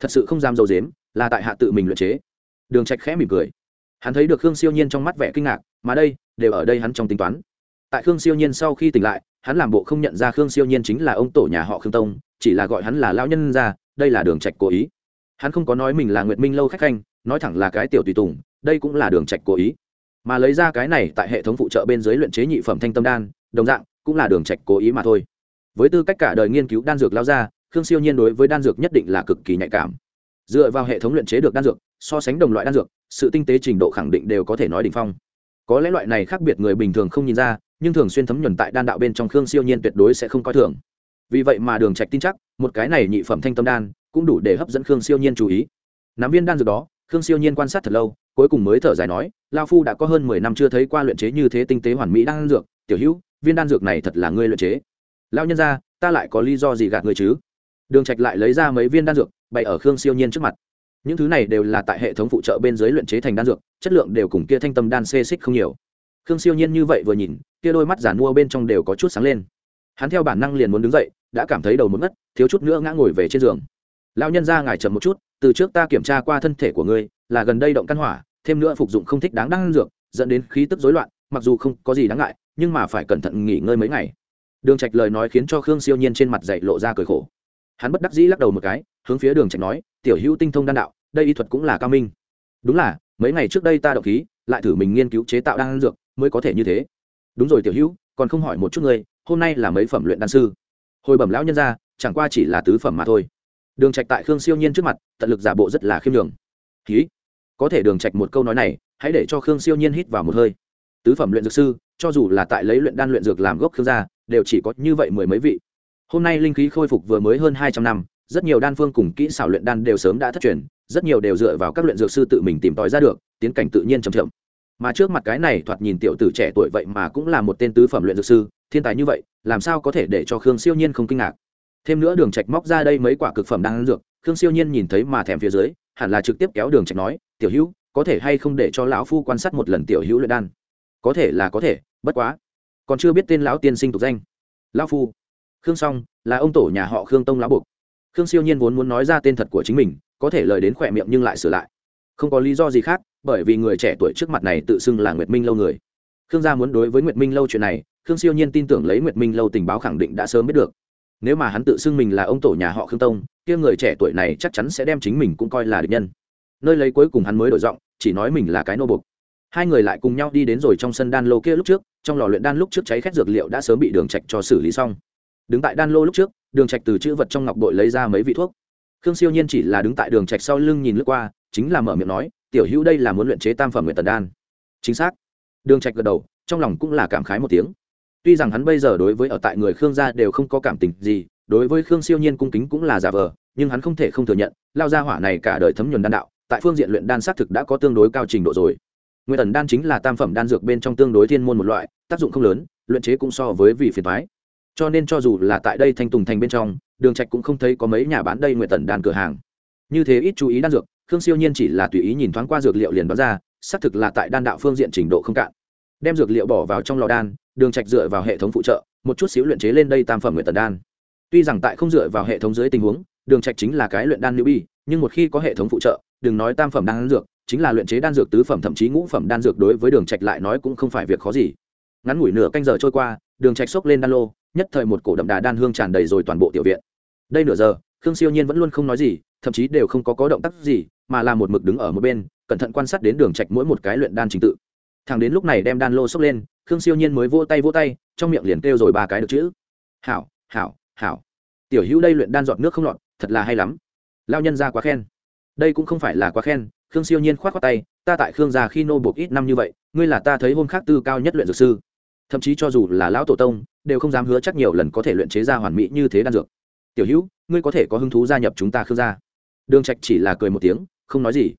Thật sự không dám dầu dếm, là tại hạ tự mình luyện chế. Đường trạch khẽ mỉm cười. Hắn thấy được khương siêu nhiên trong mắt vẻ kinh ngạc, mà đây, đều ở đây hắn trong tính toán. Tại khương siêu nhiên sau khi tỉnh lại, hắn làm bộ không nhận ra khương siêu nhiên chính là ông tổ nhà họ khương tông chỉ là gọi hắn là lão nhân ra, đây là đường trạch cố ý. Hắn không có nói mình là nguyệt minh lâu khách khanh, nói thẳng là cái tiểu tùy tùng, đây cũng là đường trạch cố ý. Mà lấy ra cái này tại hệ thống phụ trợ bên dưới luyện chế nhị phẩm thanh tâm đan, đồng dạng, cũng là đường trạch cố ý mà thôi. Với tư cách cả đời nghiên cứu đan dược lao ra, khương siêu nhiên đối với đan dược nhất định là cực kỳ nhạy cảm. Dựa vào hệ thống luyện chế được đan dược, so sánh đồng loại đan dược, sự tinh tế trình độ khẳng định đều có thể nói đỉnh phong. Có lẽ loại này khác biệt người bình thường không nhìn ra, nhưng thường xuyên thấm nhuần tại đan đạo bên trong khương siêu nhiên tuyệt đối sẽ không coi thường vì vậy mà đường trạch tin chắc, một cái này nhị phẩm thanh tâm đan cũng đủ để hấp dẫn khương siêu nhiên chú ý. Nắm viên đan dược đó, khương siêu nhiên quan sát thật lâu, cuối cùng mới thở dài nói lao phu đã có hơn mười năm chưa thấy qua luyện chế như thế tinh tế hoàn mỹ đan dược, tiểu hữu, viên đan dược này thật là ngươi luyện chế. Lao nhân ra ta lại có lý do gì gạt ngươi chứ? Đường trạch lại lấy ra mấy viên đan dược, bày ở khương siêu nhiên trước mặt. Những thứ này đều là tại hệ thống phụ trợ bên dưới luyện chế thành đan dược, chất lượng đều cùng kia thanh tâm đan xê xích không nhiều. Khương siêu nhiên như vậy vừa nhìn, kia đôi mắt giản mua bên trong đều có chút sáng lên. Hắn theo bản năng liền muốn đứng dậy đã cảm thấy đầu muốn ngất, thiếu chút nữa ngã ngồi về trên giường. Lão nhân ra ngài chậm một chút, từ trước ta kiểm tra qua thân thể của ngươi, là gần đây động căn hỏa, thêm nữa phục dụng không thích đáng đan dược, dẫn đến khí tức rối loạn, mặc dù không có gì đáng ngại, nhưng mà phải cẩn thận nghỉ ngơi mấy ngày. Đường trạch lời nói khiến cho khương siêu nhiên trên mặt dậy lộ ra cười khổ. Hắn bất đắc dĩ lắc đầu một cái, hướng phía đường trạch nói, tiểu hữu tinh thông đan đạo, đây y thuật cũng là cao minh. Đúng là, mấy ngày trước đây ta động khí, lại thử mình nghiên cứu chế tạo đan dược, mới có thể như thế. Đúng rồi, tiểu hữu, còn không hỏi một chút ngươi, hôm nay là mấy phẩm luyện đan sư? Hồi bẩm lão nhân ra, chẳng qua chỉ là tứ phẩm mà thôi. Đường trạch tại khương siêu nhiên trước mặt tận lực giả bộ rất là khiêm nhường. Khí có thể đường trạch một câu nói này hãy để cho khương siêu nhiên hít vào một hơi. Tứ phẩm luyện dược sư cho dù là tại lấy luyện đan luyện dược làm gốc khương gia đều chỉ có như vậy mười mấy vị. Hôm nay linh khí khôi phục vừa mới hơn hai trăm năm rất nhiều đan phương cùng kỹ xảo luyện đan đều sớm đã thất truyền rất nhiều đều dựa vào các luyện dược sư tự mình tìm tòi ra được tiến cảnh tự nhiên chậm chậm mà trước mặt cái này thoạt nhìn tiểu tử trẻ tuổi vậy mà cũng là một tên tứ phẩm luyện dược sư, thiên tài như vậy, làm sao có thể để cho khương siêu nhiên không kinh ngạc? Thêm nữa đường trạch móc ra đây mấy quả cực phẩm đang ăn dược, khương siêu nhiên nhìn thấy mà thèm phía dưới, hẳn là trực tiếp kéo đường trạch nói, tiểu hữu, có thể hay không để cho lão phu quan sát một lần tiểu hữu luyện đan? Có thể là có thể, bất quá, còn chưa biết tên lão tiên sinh tục danh. Lão phu? Khương song, là ông tổ nhà họ khương tông lão buộc. Khương siêu nhiên vốn muốn nói ra tên thật của chính mình, có thể lời đến khỏe miệng nhưng lại sửa lại. Không có lý do gì khác bởi vì người trẻ tuổi trước mặt này tự xưng là nguyệt minh lâu người. Khương gia muốn đối với nguyệt minh lâu chuyện này, khương siêu nhiên tin tưởng lấy nguyệt minh lâu tình báo khẳng định đã sớm biết được. Nếu mà hắn tự xưng mình là ông tổ nhà họ khương tông, kia người trẻ tuổi này chắc chắn sẽ đem chính mình cũng coi là địch nhân. Nơi lấy cuối cùng hắn mới đổi giọng, chỉ nói mình là cái nô bục hai người lại cùng nhau đi đến rồi trong sân đan lô kia lúc trước, trong lò luyện đan lúc trước cháy khét dược liệu đã sớm bị đường trạch cho xử lý xong. Đứng tại đan lô lúc trước, đường trạch từ chữ vật trong ngọc bội lấy ra mấy vị thuốc. Khương siêu nhiên chỉ là đứng tại đường trạch sau lưng nhìn lướt qua, chính là mở miệng nói tiểu hữu đây là muốn luyện chế tam phẩm nguyện tần đan. Chính xác. Đường trạch gật đầu, trong lòng cũng là cảm khái một tiếng. Tuy rằng hắn bây giờ đối với ở tại người khương gia đều không có cảm tình gì, đối với khương siêu nhiên cung kính cũng là giả vờ, nhưng hắn không thể không thừa nhận, lao gia hỏa này cả đời thấm nhuần đan đạo, tại phương diện luyện đan xác thực đã có tương đối cao trình độ rồi. Nguyện tần đan chính là tam phẩm đan dược bên trong tương đối thiên môn một loại, tác dụng không lớn, luyện chế cũng so với vị phiền thoái cho nên cho dù là tại đây thanh tùng thành bên trong, đường trạch cũng không thấy có mấy nhà bán đây nguyện tần đan cửa hàng. Như thế ít chú ý đan dược khương siêu nhiên chỉ là tùy ý nhìn thoáng qua dược liệu liền đoán ra xác thực là tại đan đạo phương diện trình độ không cạn. Đem dược liệu bỏ vào trong lò đan đường trạch dựa vào hệ thống phụ trợ một chút xíu luyện chế lên đây tam phẩm nguyện tần đan. Tuy rằng tại không dựa vào hệ thống dưới tình huống đường trạch chính là cái luyện đan lưu bi, nhưng một khi có hệ thống phụ trợ đừng nói tam phẩm đan dược chính là luyện chế đan dược tứ phẩm thậm chí ngũ phẩm đan dược đối với đường trạch lại nói cũng không phải việc khó gì. Ngắn ngủi nửa canh giờ trôi qua đường trạch xốc lên đan lô nhất thời một cổ đậm đà đan hương tràn đầy rồi toàn bộ tiểu viện. Đây nửa giờ khương siêu nhiên vẫn luôn không nói gì thậm chí đều không có có động tác gì mà là một mực đứng ở một bên, cẩn thận quan sát đến đường trạch mỗi một cái luyện đan trình tự. Thằng đến lúc này đem đan lô xốc lên, khương siêu nhiên mới vỗ tay vỗ tay, trong miệng liền kêu rồi ba cái được chữ. Hảo hảo hảo. Tiểu hữu đây luyện đan giọt nước không lọt, thật là hay lắm. Lao nhân ra quá khen. Đây cũng không phải là quá khen, khương siêu nhiên khoát khoát tay, ta tại khương gia khi nô buộc ít năm như vậy, ngươi là ta thấy hôm khác tư cao nhất luyện dược sư. Thậm chí cho dù là lão tổ tông, đều không dám hứa chắc nhiều lần có thể luyện chế ra hoàn mỹ như thế đan dược. Tiểu hữu, ngươi có thể có hứng thú gia nhập chúng ta khương gia. Đường trạch chỉ là cười một tiếng không nói gì.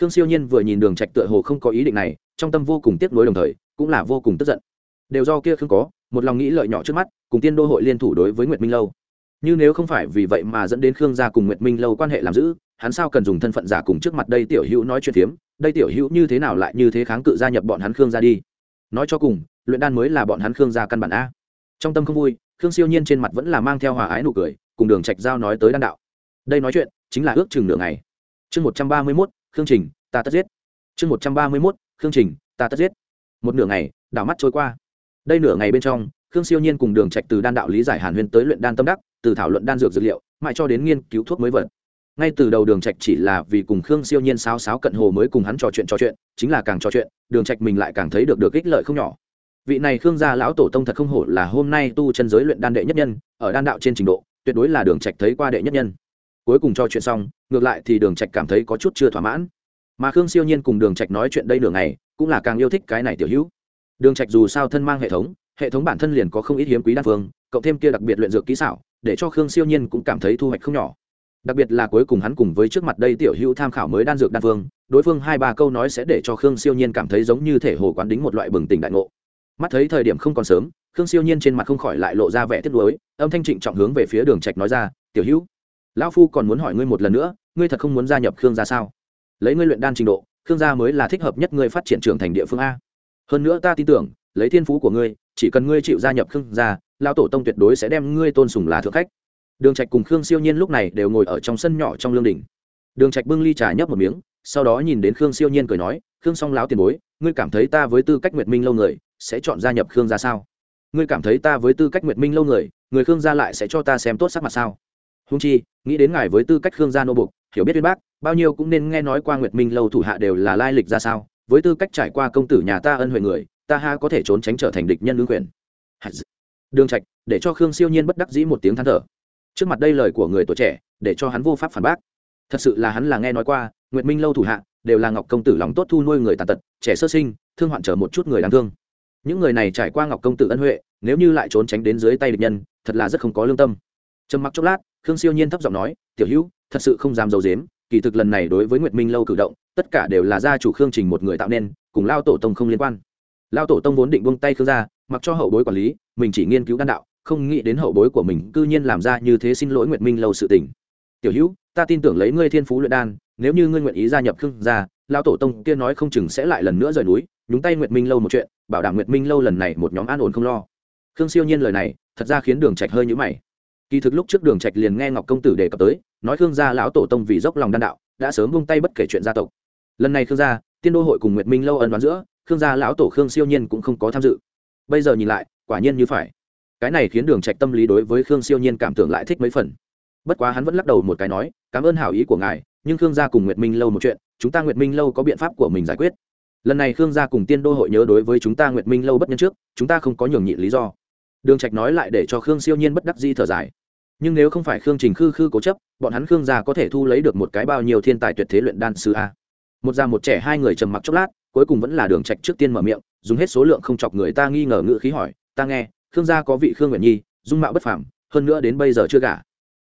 Khương siêu nhiên vừa nhìn đường trạch tựa hồ không có ý định này, trong tâm vô cùng tiếc nuối đồng thời, cũng là vô cùng tức giận. Đều do kia không có, một lòng nghĩ lợi nhỏ trước mắt, cùng tiên đô hội liên thủ đối với nguyệt minh lâu. Như nếu không phải vì vậy mà dẫn đến khương gia cùng nguyệt minh lâu quan hệ làm giữ, hắn sao cần dùng thân phận giả cùng trước mặt đây tiểu hữu nói chuyện phiếm, đây tiểu hữu như thế nào lại như thế kháng cự gia nhập bọn hắn khương gia đi? Nói cho cùng, luyện đan mới là bọn hắn khương gia căn bản a. Trong tâm không vui, khương siêu nhiên trên mặt vẫn là mang theo hòa ái nụ cười, cùng đường trạch giao nói tới đan đạo. Đây nói chuyện, chính là ước chừng nửa ngày chương một trăm ba mươi mốt, khương trình, ta tất giết. Chương một trăm ba mươi mốt, khương trình, ta tất giết. Một nửa ngày, đảo mắt trôi qua. Đây nửa ngày bên trong, khương siêu nhiên cùng đường trạch từ đan đạo lý giải hàn huyên tới luyện đan tâm đắc, từ thảo luận đan dược dược liệu, mãi cho đến nghiên cứu thuốc mới vật. Ngay từ đầu đường trạch chỉ là vì cùng khương siêu nhiên sáo sáo cận hồ mới cùng hắn trò chuyện trò chuyện, chính là càng trò chuyện, đường trạch mình lại càng thấy được được ích lợi không nhỏ. Vị này khương gia lão tổ tông thật không hổ là hôm nay tu chân giới luyện đan đệ nhất nhân, ở đan đạo trên trình độ, tuyệt đối là đường trạch thấy qua đệ nhất nhân cuối cùng cho chuyện xong, ngược lại thì đường trạch cảm thấy có chút chưa thỏa mãn. Mà khương siêu nhiên cùng đường trạch nói chuyện đây nửa ngày, cũng là càng yêu thích cái này tiểu hữu. Đường trạch dù sao thân mang hệ thống hệ thống bản thân liền có không ít hiếm quý đan phương, cộng thêm kia đặc biệt luyện dược kỹ xảo, để cho khương siêu nhiên cũng cảm thấy thu hoạch không nhỏ. Đặc biệt là cuối cùng hắn cùng với trước mặt đây tiểu hữu tham khảo mới đan dược đan phương, đối phương hai ba câu nói sẽ để cho khương siêu nhiên cảm thấy giống như thể hồ quán đính một loại bừng tỉnh đại ngộ. Mắt thấy thời điểm không còn sớm, khương siêu nhiên trên mặt không khỏi lại lộ ra vẻ tiếc nuối, âm thanh trịnh trọng hướng về phía đường trạch nói ra, tiểu hữu lão phu còn muốn hỏi ngươi một lần nữa, ngươi thật không muốn gia nhập khương gia sao? Lấy ngươi luyện đan trình độ, khương gia mới là thích hợp nhất ngươi phát triển trưởng thành địa phương a. Hơn nữa ta tin tưởng, lấy thiên phú của ngươi, chỉ cần ngươi chịu gia nhập khương gia, lão tổ tông tuyệt đối sẽ đem ngươi tôn sùng là thượng khách. Đường trạch cùng khương siêu nhiên lúc này đều ngồi ở trong sân nhỏ trong lương đình. Đường trạch bưng ly trà nhấp một miếng, sau đó nhìn đến khương siêu nhiên cười nói, khương song lão tiền bối, ngươi cảm thấy ta với tư cách nguyệt minh lâu người, sẽ chọn gia nhập khương gia sao? Ngươi cảm thấy ta với tư cách nguyệt minh lâu người người khương gia lại sẽ cho ta xem tốt sắc mặt sao? Hung chi, nghĩ đến ngài với tư cách khương gia nô bục hiểu biết viên bác, bao nhiêu cũng nên nghe nói qua nguyệt minh lâu thủ hạ đều là lai lịch ra sao. Với tư cách trải qua công tử nhà ta ân huệ người, ta ha có thể trốn tránh trở thành địch nhân lương quyền. Đường trạch, để cho khương siêu nhiên bất đắc dĩ một tiếng than thở. Trước mặt đây lời của người tuổi trẻ, để cho hắn vô pháp phản bác. Thật sự là hắn là nghe nói qua, nguyệt minh lâu thủ hạ đều là ngọc công tử lòng tốt thu nuôi người tàn tật, trẻ sơ sinh, thương hoạn trở một chút người đáng thương. Những người này trải qua ngọc công tử ân huệ, nếu như lại trốn tránh đến dưới tay địch nhân, thật là rất không có lương tâm. Trầm mặc chốc lát khương siêu nhiên thấp giọng nói, tiểu hữu, thật sự không dám d i ấ u dếm kỳ thực lần này đối với nguyệt minh lâu cử động, tất cả đều là gia chủ khương trình một người tạo nên, cùng lao tổ tông không liên quan. Lao tổ tông vốn định buông tay khương gia, mặc cho hậu bối quản lý, mình chỉ nghiên cứu đan đạo, không nghĩ đến hậu bối của mình cư nhiên làm ra như thế xin lỗi nguyệt minh lâu sự tình. Tiểu hữu, ta tin tưởng lấy ngươi thiên phú luyện đan, nếu như ngươi nguyện ý gia nhập khương gia, lao tổ tông kia nói không chừng sẽ lại lần nữa rời núi, nhúng tay nguyệt minh lâu một chuyện, bảo đảm nguyệt minh lâu lần này một nhóm an ổn không lo. Khương siêu nhiên lời này, thật ra khiến đường trạch hơi nhũ mày kỳ thực lúc trước đường trạch liền nghe ngọc công tử đề cập tới, nói khương gia lão tổ tông vì dốc lòng đan đạo, đã sớm buông tay bất kể chuyện gia tộc. Lần này khương gia, tiên đô hội cùng nguyệt minh lâu ân đoán giữa, khương gia lão tổ khương siêu nhiên cũng không có tham dự. Bây giờ nhìn lại, quả nhiên như phải. Cái này khiến đường trạch tâm lý đối với khương siêu nhiên cảm tưởng lại thích mấy phần. Bất quá hắn vẫn lắc đầu một cái nói, cảm ơn hảo ý của ngài, nhưng khương gia cùng nguyệt minh lâu một chuyện, chúng ta nguyệt minh lâu có biện pháp của mình giải quyết. Lần này khương gia cùng tiên đô hội nhớ đối với chúng ta nguyệt minh lâu bất nhân trước, chúng ta không có nhường nhịn lý do. Đường trạch nói lại để cho khương siêu nhiên bất đắc dĩ thở dài nhưng nếu không phải khương trình khư khư cố chấp, bọn hắn khương gia có thể thu lấy được một cái bao nhiêu thiên tài tuyệt thế luyện đan sư a? Một già một trẻ hai người trầm mặc chốc lát, cuối cùng vẫn là đường trạch trước tiên mở miệng, dùng hết số lượng không chọc người ta nghi ngờ ngữ khí hỏi, ta nghe, khương gia có vị khương nguyện nhi, dung mạo bất phàm, hơn nữa đến bây giờ chưa gả.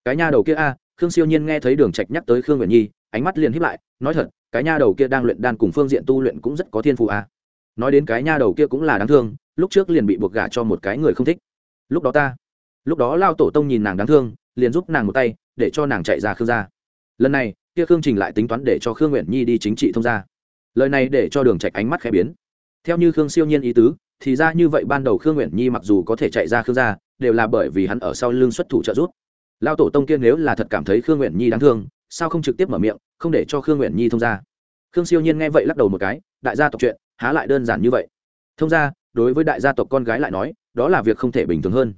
Cái nha đầu kia a? Khương siêu nhiên nghe thấy đường trạch nhắc tới khương nguyện nhi, ánh mắt liền híp lại, nói thật, cái nha đầu kia đang luyện đan cùng phương diện tu luyện cũng rất có thiên phú a. Nói đến cái nha đầu kia cũng là đáng thương, lúc trước liền bị buộc gả cho một cái người không thích. Lúc đó ta lúc đó lao tổ tông nhìn nàng đáng thương, liền giúp nàng một tay, để cho nàng chạy ra khương gia. Lần này, kia khương trình lại tính toán để cho khương nguyện nhi đi chính trị thông gia. Lời này để cho đường trạch ánh mắt khẽ biến. Theo như khương siêu nhiên ý tứ, thì ra như vậy ban đầu khương nguyện nhi mặc dù có thể chạy ra khương gia, đều là bởi vì hắn ở sau lưng xuất thủ trợ giúp. Lao tổ tông kia nếu là thật cảm thấy khương nguyện nhi đáng thương, sao không trực tiếp mở miệng, không để cho khương nguyện nhi thông gia? Khương siêu nhiên nghe vậy lắc đầu một cái, đại gia tộc chuyện, há lại đơn giản như vậy. Thông gia, đối với đại gia tộc con gái lại nói, đó là việc không thể bình thường hơn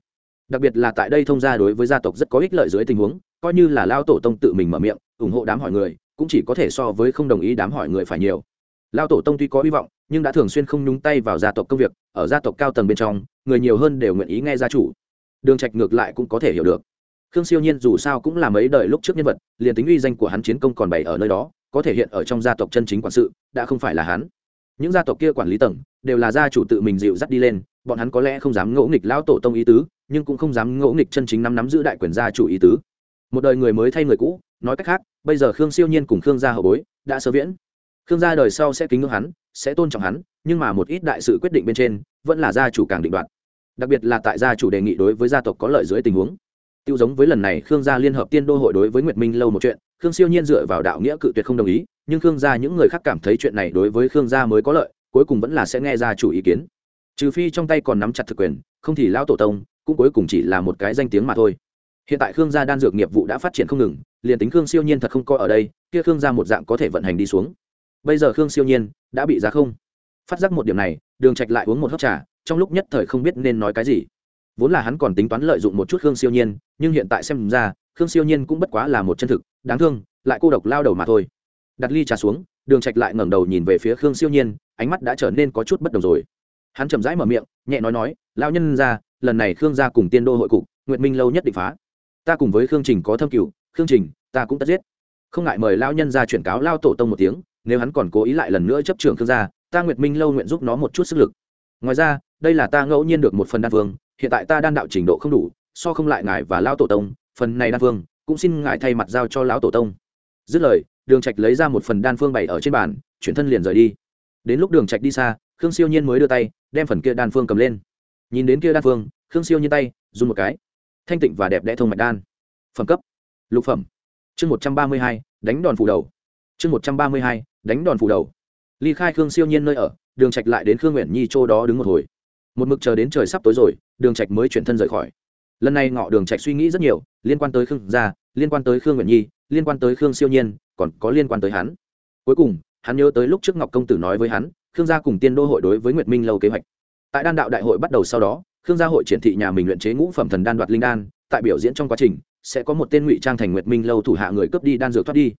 đặc biệt là tại đây thông gia đối với gia tộc rất có ích lợi dưới tình huống, coi như là lao tổ tông tự mình mở miệng, ủng hộ đám hỏi người, cũng chỉ có thể so với không đồng ý đám hỏi người phải nhiều. Lao tổ tông tuy có hy vọng, nhưng đã thường xuyên không nhúng tay vào gia tộc công việc, ở gia tộc cao tầng bên trong, người nhiều hơn đều nguyện ý nghe gia chủ. Đường trạch ngược lại cũng có thể hiểu được. Khương siêu nhiên dù sao cũng là mấy đời lúc trước nhân vật, liền tính uy danh của hắn chiến công còn bày ở nơi đó, có thể hiện ở trong gia tộc chân chính quản sự, đã không phải là hắn những gia tộc kia quản lý tầng đều là gia chủ tự mình dịu dắt đi lên, bọn hắn có lẽ không dám ngỗ nghịch lão tổ tông ý tứ, nhưng cũng không dám ngỗ nghịch chân chính nắm nắm giữ đại quyền gia chủ ý tứ. Một đời người mới thay người cũ, nói cách khác, bây giờ khương siêu nhiên cùng khương gia hậu bối đã sơ viễn. Khương gia đời sau sẽ kính ngưỡng hắn, sẽ tôn trọng hắn, nhưng mà một ít đại sự quyết định bên trên, vẫn là gia chủ càng định đoạt. Đặc biệt là tại gia chủ đề nghị đối với gia tộc có lợi dưới tình huống. Tiêu giống với lần này khương gia liên hợp tiên đô hội đối với nguyệt minh lâu một chuyện, khương siêu nhiên dựa vào đạo nghĩa cự tuyệt không đồng ý nhưng khương gia những người khác cảm thấy chuyện này đối với khương gia mới có lợi, cuối cùng vẫn là sẽ nghe gia chủ ý kiến. Trừ phi trong tay còn nắm chặt thực quyền, không thì lão tổ tông cũng cuối cùng chỉ là một cái danh tiếng mà thôi. Hiện tại khương gia đan dược nghiệp vụ đã phát triển không ngừng, liền tính khương siêu nhiên thật không coi ở đây, kia khương gia một dạng có thể vận hành đi xuống. Bây giờ khương siêu nhiên đã bị giá không. Phát giác một điểm này, đường trạch lại uống một hớp trà, trong lúc nhất thời không biết nên nói cái gì. Vốn là hắn còn tính toán lợi dụng một chút khương siêu nhiên, nhưng hiện tại xem ra, khương siêu nhiên cũng bất quá là một chân thực, đáng thương, lại cô độc lao đầu mà thôi đặt ly trà xuống, đường trạch lại ngẩng đầu nhìn về phía khương siêu nhiên, ánh mắt đã trở nên có chút bất đồng rồi. Hắn chậm rãi mở miệng, nhẹ nói nói, lão nhân ra lần này khương gia cùng tiên đô hội cục, nguyệt minh lâu nhất định phá. Ta cùng với khương trình có thâm cửu, khương trình, ta cũng tất giết. Không ngại mời lão nhân ra chuyển cáo lao tổ tông một tiếng, nếu hắn còn cố ý lại lần nữa chấp trưởng khương gia, ta nguyệt minh lâu nguyện giúp nó một chút sức lực. Ngoài ra, đây là ta ngẫu nhiên được một phần đan vương, hiện tại ta đan đạo trình độ không đủ, so không lại ngài và lão tổ tông, phần này đan vương, cũng xin ngài thay mặt giao cho lão tổ tông. Dứt lời đường trạch lấy ra một phần đan phương bày ở trên bàn, chuyển thân liền rời đi. Đến lúc đường trạch đi xa, khương siêu nhiên mới đưa tay, đem phần kia đan phương cầm lên. Nhìn đến kia đan phương, khương siêu nhiên tay dùng một cái. Thanh tịnh và đẹp đẽ thông mạch đan. Phẩm cấp. Lục phẩm. Chương một trăm ba mươi hai, đánh đòn phủ đầu. Chương một trăm ba mươi hai, đánh đòn phủ đầu. Ly khai khương siêu nhiên nơi ở, đường trạch lại đến khương nguyện nhi châu đó đứng một hồi. Một mực chờ đến trời sắp tối rồi, đường trạch mới chuyển thân rời khỏi. Lần này ngọ đường trạch suy nghĩ rất nhiều, liên quan tới khương gia, liên quan tới khương nguyện nhi liên quan tới khương siêu nhiên, còn có liên quan tới hắn. Cuối cùng, hắn nhớ tới lúc trước ngọc công tử nói với hắn, khương gia cùng tiên đô hội đối với nguyệt minh lâu kế hoạch. Tại đan đạo đại hội bắt đầu sau đó, khương gia hội triển thị nhà mình luyện chế ngũ phẩm thần đan đoạt linh đan, tại biểu diễn trong quá trình, sẽ có một tên ngụy trang thành nguyệt minh lâu thủ hạ người cướp đi đan dược thoát đi.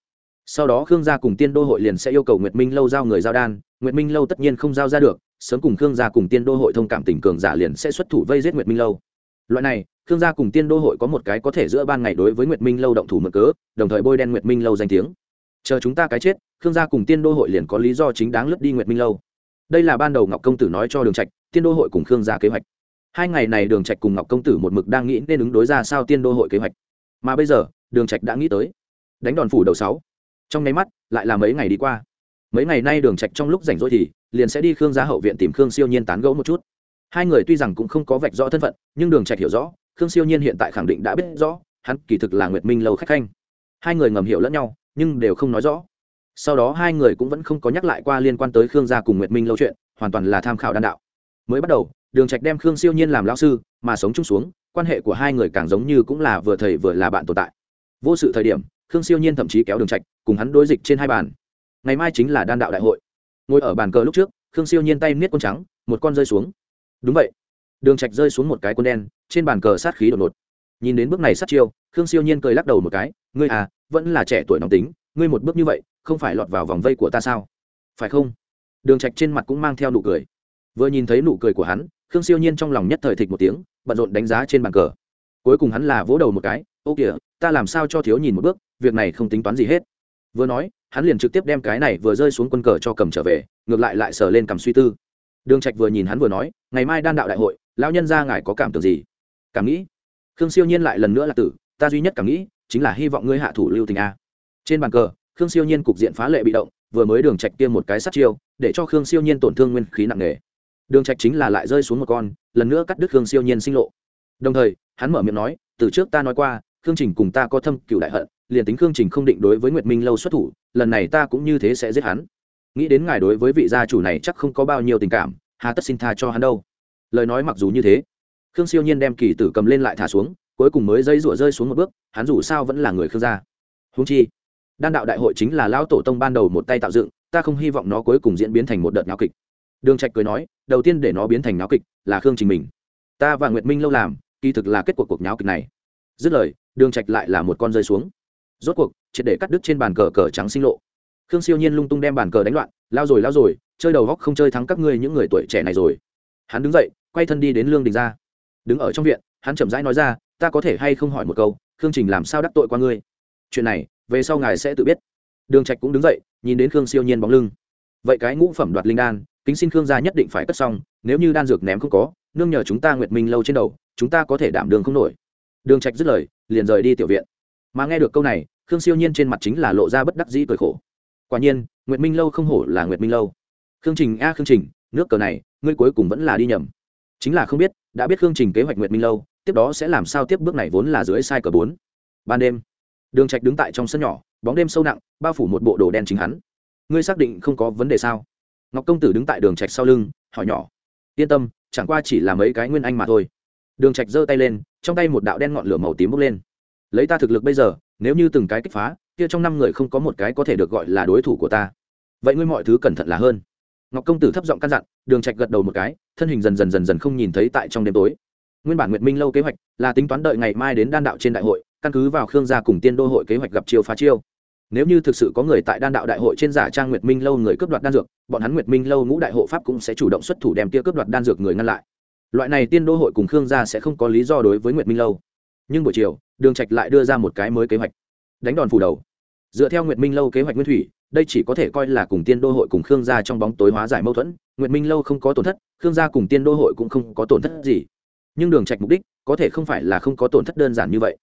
Sau đó khương gia cùng tiên đô hội liền sẽ yêu cầu nguyệt minh lâu giao người giao đan, nguyệt minh lâu tất nhiên không giao ra được, sớm cùng khương gia cùng tiên đô hội thông cảm tình cường giả liền sẽ xuất thủ vây giết nguyệt minh lâu loại này Thương gia cùng tiên đô hội có một cái có thể giữa ban ngày đối với nguyệt minh lâu động thủ mực cớ, đồng thời bôi đen nguyệt minh lâu danh tiếng. Chờ chúng ta cái chết Thương gia cùng tiên đô hội liền có lý do chính đáng lướt đi nguyệt minh lâu. Đây là ban đầu ngọc công tử nói cho đường trạch, tiên đô hội cùng khương gia kế hoạch. Hai ngày này đường trạch cùng ngọc công tử một mực đang nghĩ nên ứng đối ra sao tiên đô hội kế hoạch. Mà bây giờ, đường trạch đã nghĩ tới. Đánh đòn phủ đầu sáu. Trong nháy mắt, lại là mấy ngày đi qua. Mấy ngày nay đường trạch trong lúc rảnh rỗi thì, liền sẽ đi khương gia hậu viện tìm khương siêu nhiên tán gẫu một chút hai người tuy rằng cũng không có vạch rõ thân phận, nhưng đường trạch hiểu rõ, khương siêu nhiên hiện tại khẳng định đã biết rõ, hắn kỳ thực là nguyệt minh lâu khách khanh. Hai người ngầm hiểu lẫn nhau, nhưng đều không nói rõ. Sau đó hai người cũng vẫn không có nhắc lại qua liên quan tới khương gia cùng nguyệt minh lâu chuyện, hoàn toàn là tham khảo đan đạo. Mới bắt đầu, đường trạch đem khương siêu nhiên làm lão sư, mà sống chung xuống, quan hệ của hai người càng giống như cũng là vừa thầy vừa là bạn tồn tại. Vô sự thời điểm, khương siêu nhiên thậm chí kéo đường trạch, cùng hắn đối dịch trên hai bàn. Ngày mai chính là đan đạo đại hội. Ngồi ở bàn cờ lúc trước, khương siêu nhiên tay niết con trắng, một con rơi xuống đúng vậy. Đường trạch rơi xuống một cái quân đen, trên bàn cờ sát khí đột ngột. Nhìn đến bước này sát chiêu, khương siêu nhiên cười lắc đầu một cái, ngươi à vẫn là trẻ tuổi nóng tính, ngươi một bước như vậy, không phải lọt vào vòng vây của ta sao? Phải không? Đường trạch trên mặt cũng mang theo nụ cười. Vừa nhìn thấy nụ cười của hắn, khương siêu nhiên trong lòng nhất thời thịch một tiếng, bận rộn đánh giá trên bàn cờ. Cuối cùng hắn là vỗ đầu một cái, ô kìa, ta làm sao cho thiếu nhìn một bước, việc này không tính toán gì hết. Vừa nói, hắn liền trực tiếp đem cái này vừa rơi xuống quân cờ cho cầm trở về, ngược lại lại sờ lên cầm suy tư đường trạch vừa nhìn hắn vừa nói, ngày mai đan đạo đại hội, lão nhân gia ngài có cảm tưởng gì? Cảm nghĩ. Khương siêu nhiên lại lần nữa là tử, ta duy nhất cảm nghĩ, chính là hy vọng ngươi hạ thủ lưu tình a. Trên bàn cờ, khương siêu nhiên cục diện phá lệ bị động, vừa mới đường trạch kia một cái sát chiêu, để cho khương siêu nhiên tổn thương nguyên khí nặng nề. Đường trạch chính là lại rơi xuống một con, lần nữa cắt đứt khương siêu nhiên sinh lộ. Đồng thời, hắn mở miệng nói, từ trước ta nói qua, khương trình cùng ta có thâm cựu đại hận, liền tính khương trình không định đối với nguyệt minh lâu xuất thủ, lần này ta cũng như thế sẽ giết hắn nghĩ đến ngài đối với vị gia chủ này chắc không có bao nhiêu tình cảm, hà tất xin tha cho hắn đâu. Lời nói mặc dù như thế, khương siêu nhiên đem kỳ tử cầm lên lại thả xuống, cuối cùng mới dây rủa rơi xuống một bước, hắn dù sao vẫn là người khương gia. Húng chi, đan đạo đại hội chính là lão tổ tông ban đầu một tay tạo dựng, ta không hy vọng nó cuối cùng diễn biến thành một đợt náo kịch. Đường trạch cười nói, đầu tiên để nó biến thành náo kịch là khương trình mình. Ta và nguyệt minh lâu làm, kỳ thực là kết cuộc cuộc náo kịch này. Dứt lời, đường trạch lại là một con rơi xuống. Rốt cuộc, triệt để cắt đứt trên bàn cờ cờ trắng sinh lộ khương siêu nhiên lung tung đem bàn cờ đánh loạn, lao rồi lao rồi, chơi đầu góc không chơi thắng các ngươi những người tuổi trẻ này rồi. Hắn đứng dậy, quay thân đi đến lương đình ra đứng ở trong viện, hắn chậm rãi nói ra, ta có thể hay không hỏi một câu, khương trình làm sao đắc tội qua ngươi? Chuyện này, về sau ngài sẽ tự biết. Đường trạch cũng đứng dậy, nhìn đến khương siêu nhiên bóng lưng. Vậy cái ngũ phẩm đoạt linh đan, kính xin khương gia nhất định phải cất xong, nếu như đan dược ném không có, nương nhờ chúng ta nguyệt minh lâu trên đầu, chúng ta có thể đảm đường không nổi. Đường trạch dứt lời, liền rời đi tiểu viện. Mà nghe được câu này, khương siêu nhiên trên mặt chính là lộ ra bất đắc dĩ cười khổ quả nhiên, nguyệt minh lâu không hổ là nguyệt minh lâu. Khương trình, a khương trình, nước cờ này, ngươi cuối cùng vẫn là đi nhầm. Chính là không biết, đã biết khương trình kế hoạch nguyệt minh lâu, tiếp đó sẽ làm sao tiếp bước này vốn là dưới sai cờ bốn. Ban đêm, đường trạch đứng tại trong sân nhỏ, bóng đêm sâu nặng, bao phủ một bộ đồ đen chính hắn. Ngươi xác định không có vấn đề sao? Ngọc công tử đứng tại đường trạch sau lưng, hỏi nhỏ. Yên tâm, chẳng qua chỉ là mấy cái nguyên anh mà thôi. Đường trạch giơ tay lên, trong tay một đạo đen ngọn lửa màu tím bốc lên. Lấy ta thực lực bây giờ, nếu như từng cái kích phá kia trong năm người không có một cái có thể được gọi là đối thủ của ta. Vậy ngươi mọi thứ cẩn thận là hơn. Ngọc công tử thấp giọng căn dặn, đường trạch gật đầu một cái, thân hình dần dần dần dần không nhìn thấy tại trong đêm tối. Nguyên bản nguyệt minh lâu kế hoạch là tính toán đợi ngày mai đến đan đạo trên đại hội, căn cứ vào khương gia cùng tiên đô hội kế hoạch gặp chiêu phá chiêu. Nếu như thực sự có người tại đan đạo đại hội trên giả trang nguyệt minh lâu người cướp đoạt đan dược, bọn hắn nguyệt minh lâu ngũ đại hộ pháp cũng sẽ chủ động xuất thủ đem tia cướp đoạt đan dược người ngăn lại. Loại này tiên đô hội cùng khương gia sẽ không có lý do đối với nguyệt minh lâu. Nhưng buổi chiều, đường trạch lại đưa ra một cái mới kế hoạch đánh đòn phủ đầu. Dựa theo nguyệt minh lâu kế hoạch nguyên thủy, đây chỉ có thể coi là cùng tiên đô hội cùng khương gia trong bóng tối hóa giải mâu thuẫn. Nguyệt minh lâu không có tổn thất, khương gia cùng tiên đô hội cũng không có tổn thất gì. Nhưng đường trạch mục đích, có thể không phải là không có tổn thất đơn giản như vậy.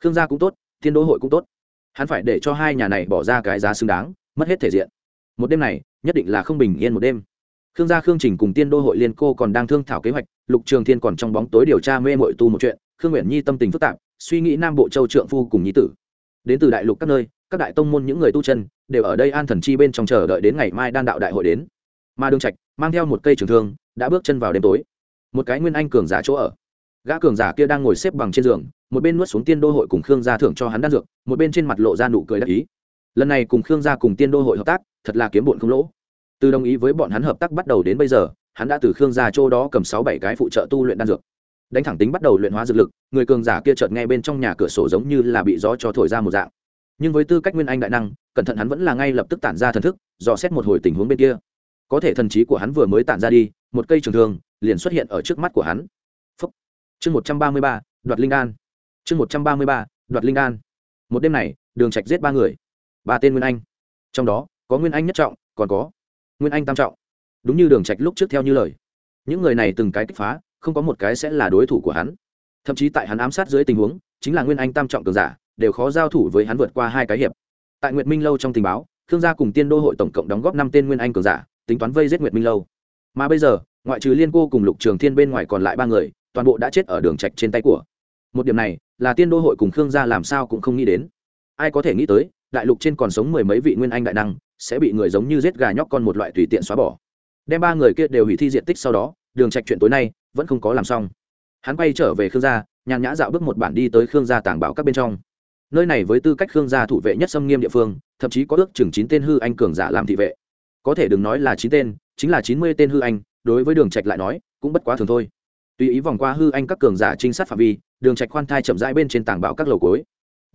Khương gia cũng tốt, tiên đô hội cũng tốt. Hắn phải để cho hai nhà này bỏ ra cái giá xứng đáng, mất hết thể diện. Một đêm này, nhất định là không bình yên một đêm. Khương gia khương trình cùng tiên đô hội liên cô còn đang thương thảo kế hoạch, lục trường thiên còn trong bóng tối điều tra mê mội tu một chuyện. Khương nguyện nhi tâm tình phức tạp, suy nghĩ nam bộ châu trượng phu cùng nhi tử đến từ đại lục các nơi, các đại tông môn những người tu chân đều ở đây an thần chi bên trong chờ đợi đến ngày mai đan đạo đại hội đến. Mà đường trạch mang theo một cây trường thương, đã bước chân vào đêm tối. Một cái nguyên anh cường giả chỗ ở. Gã cường giả kia đang ngồi xếp bằng trên giường, một bên nuốt xuống tiên đô hội cùng khương gia thưởng cho hắn đan dược, một bên trên mặt lộ ra nụ cười đắc ý. Lần này cùng khương gia cùng tiên đô hội hợp tác, thật là kiếm bụn không lỗ. Từ đồng ý với bọn hắn hợp tác bắt đầu đến bây giờ, hắn đã từ khương gia châu đó cầm sáu bảy cái phụ trợ tu luyện đan dược đánh thẳng tính bắt đầu luyện hóa dược lực, người cường giả kia chợt nghe bên trong nhà cửa sổ giống như là bị gió cho thổi ra một dạng. Nhưng với tư cách nguyên anh đại năng, cẩn thận hắn vẫn là ngay lập tức tản ra thần thức, dò xét một hồi tình huống bên kia. Có thể thần trí của hắn vừa mới tản ra đi, một cây trường thương liền xuất hiện ở trước mắt của hắn. Chương một trăm ba mươi ba, đoạt linh đan. Chương một trăm ba mươi ba, đoạt linh đan. Một đêm này, đường trạch giết ba người. Ba tên nguyên anh. Trong đó, có nguyên anh nhất trọng, còn có nguyên anh tam trọng. Đúng như đường trạch lúc trước theo như lời. Những người này từng cái kích phá không có một cái sẽ là đối thủ của hắn. Thậm chí tại hắn ám sát dưới tình huống, chính là nguyên anh tam trọng cường giả, đều khó giao thủ với hắn vượt qua hai cái hiệp. Tại nguyệt minh lâu trong tình báo thương gia cùng tiên đô hội tổng cộng đóng góp năm tên nguyên anh cường giả, tính toán vây giết nguyệt minh lâu. Mà bây giờ, ngoại trừ liên cô cùng lục trường thiên bên ngoài còn lại ba người, toàn bộ đã chết ở đường trạch trên tay của. Một điểm này, là tiên đô hội cùng khương gia làm sao cũng không nghĩ đến. Ai có thể nghĩ tới, đại lục trên còn sống mười mấy vị nguyên anh đại năng, sẽ bị người giống như giết gà nhóc con một loại tùy tiện xóa bỏ. Đem ba người kia đều hủy thi diện tích sau đó, đường trạch chuyện tối nay vẫn không có làm xong. Hắn quay trở về khương gia, nhàn nhã dạo bước một bản đi tới khương gia tàng bảo các bên trong. Nơi này với tư cách khương gia thủ vệ nhất xâm nghiêm địa phương, thậm chí có ước chừng chín tên hư anh cường giả làm thị vệ. Có thể đừng nói là chín tên, chính là chín mươi tên hư anh, đối với đường trạch lại nói, cũng bất quá thường thôi. Tùy ý vòng qua hư anh các cường giả trinh sát phạm vi, đường trạch khoan thai chậm rãi bên trên tảng bảo các lầu cối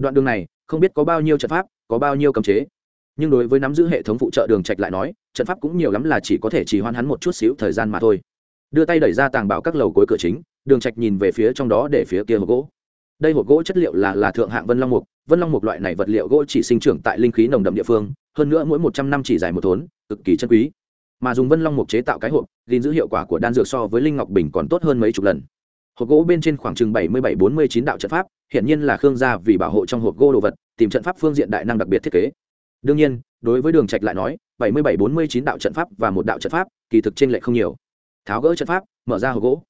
đoạn đường này, không biết có bao nhiêu trận pháp, có bao nhiêu cấm chế. Nhưng đối với nắm giữ hệ thống phụ trợ đường trạch lại nói, trận pháp cũng nhiều lắm là chỉ có thể chỉ hoan hắn một chút xíu thời gian mà thôi đưa tay đẩy ra tàng bảo các lầu cuối cửa chính, đường trạch nhìn về phía trong đó để phía kia hộp gỗ. Đây hộp gỗ chất liệu là là thượng hạng vân long mục. Vân long mục loại này vật liệu gỗ chỉ sinh trưởng tại linh khí nồng đậm địa phương, hơn nữa mỗi một trăm năm chỉ dài một thốn, cực kỳ chân quý. Mà dùng vân long mục chế tạo cái hộp, gìn giữ hiệu quả của đan dược so với linh ngọc bình còn tốt hơn mấy chục lần. Hộp gỗ bên trên khoảng chừng bảy mươi bảy bốn mươi chín đạo trận pháp hiện nhiên là khương gia vì bảo hộ trong hộp gỗ đồ vật, tìm trận pháp phương diện đại năng đặc biệt thiết kế. Đương nhiên, đối với đường trạch lại nói, bảy mươi bảy bốn mươi chín đạo trận pháp và một đạo trận pháp, kỳ thực trên lệ không nhiều tháo gỡ trận pháp, mở ra hộp gỗ.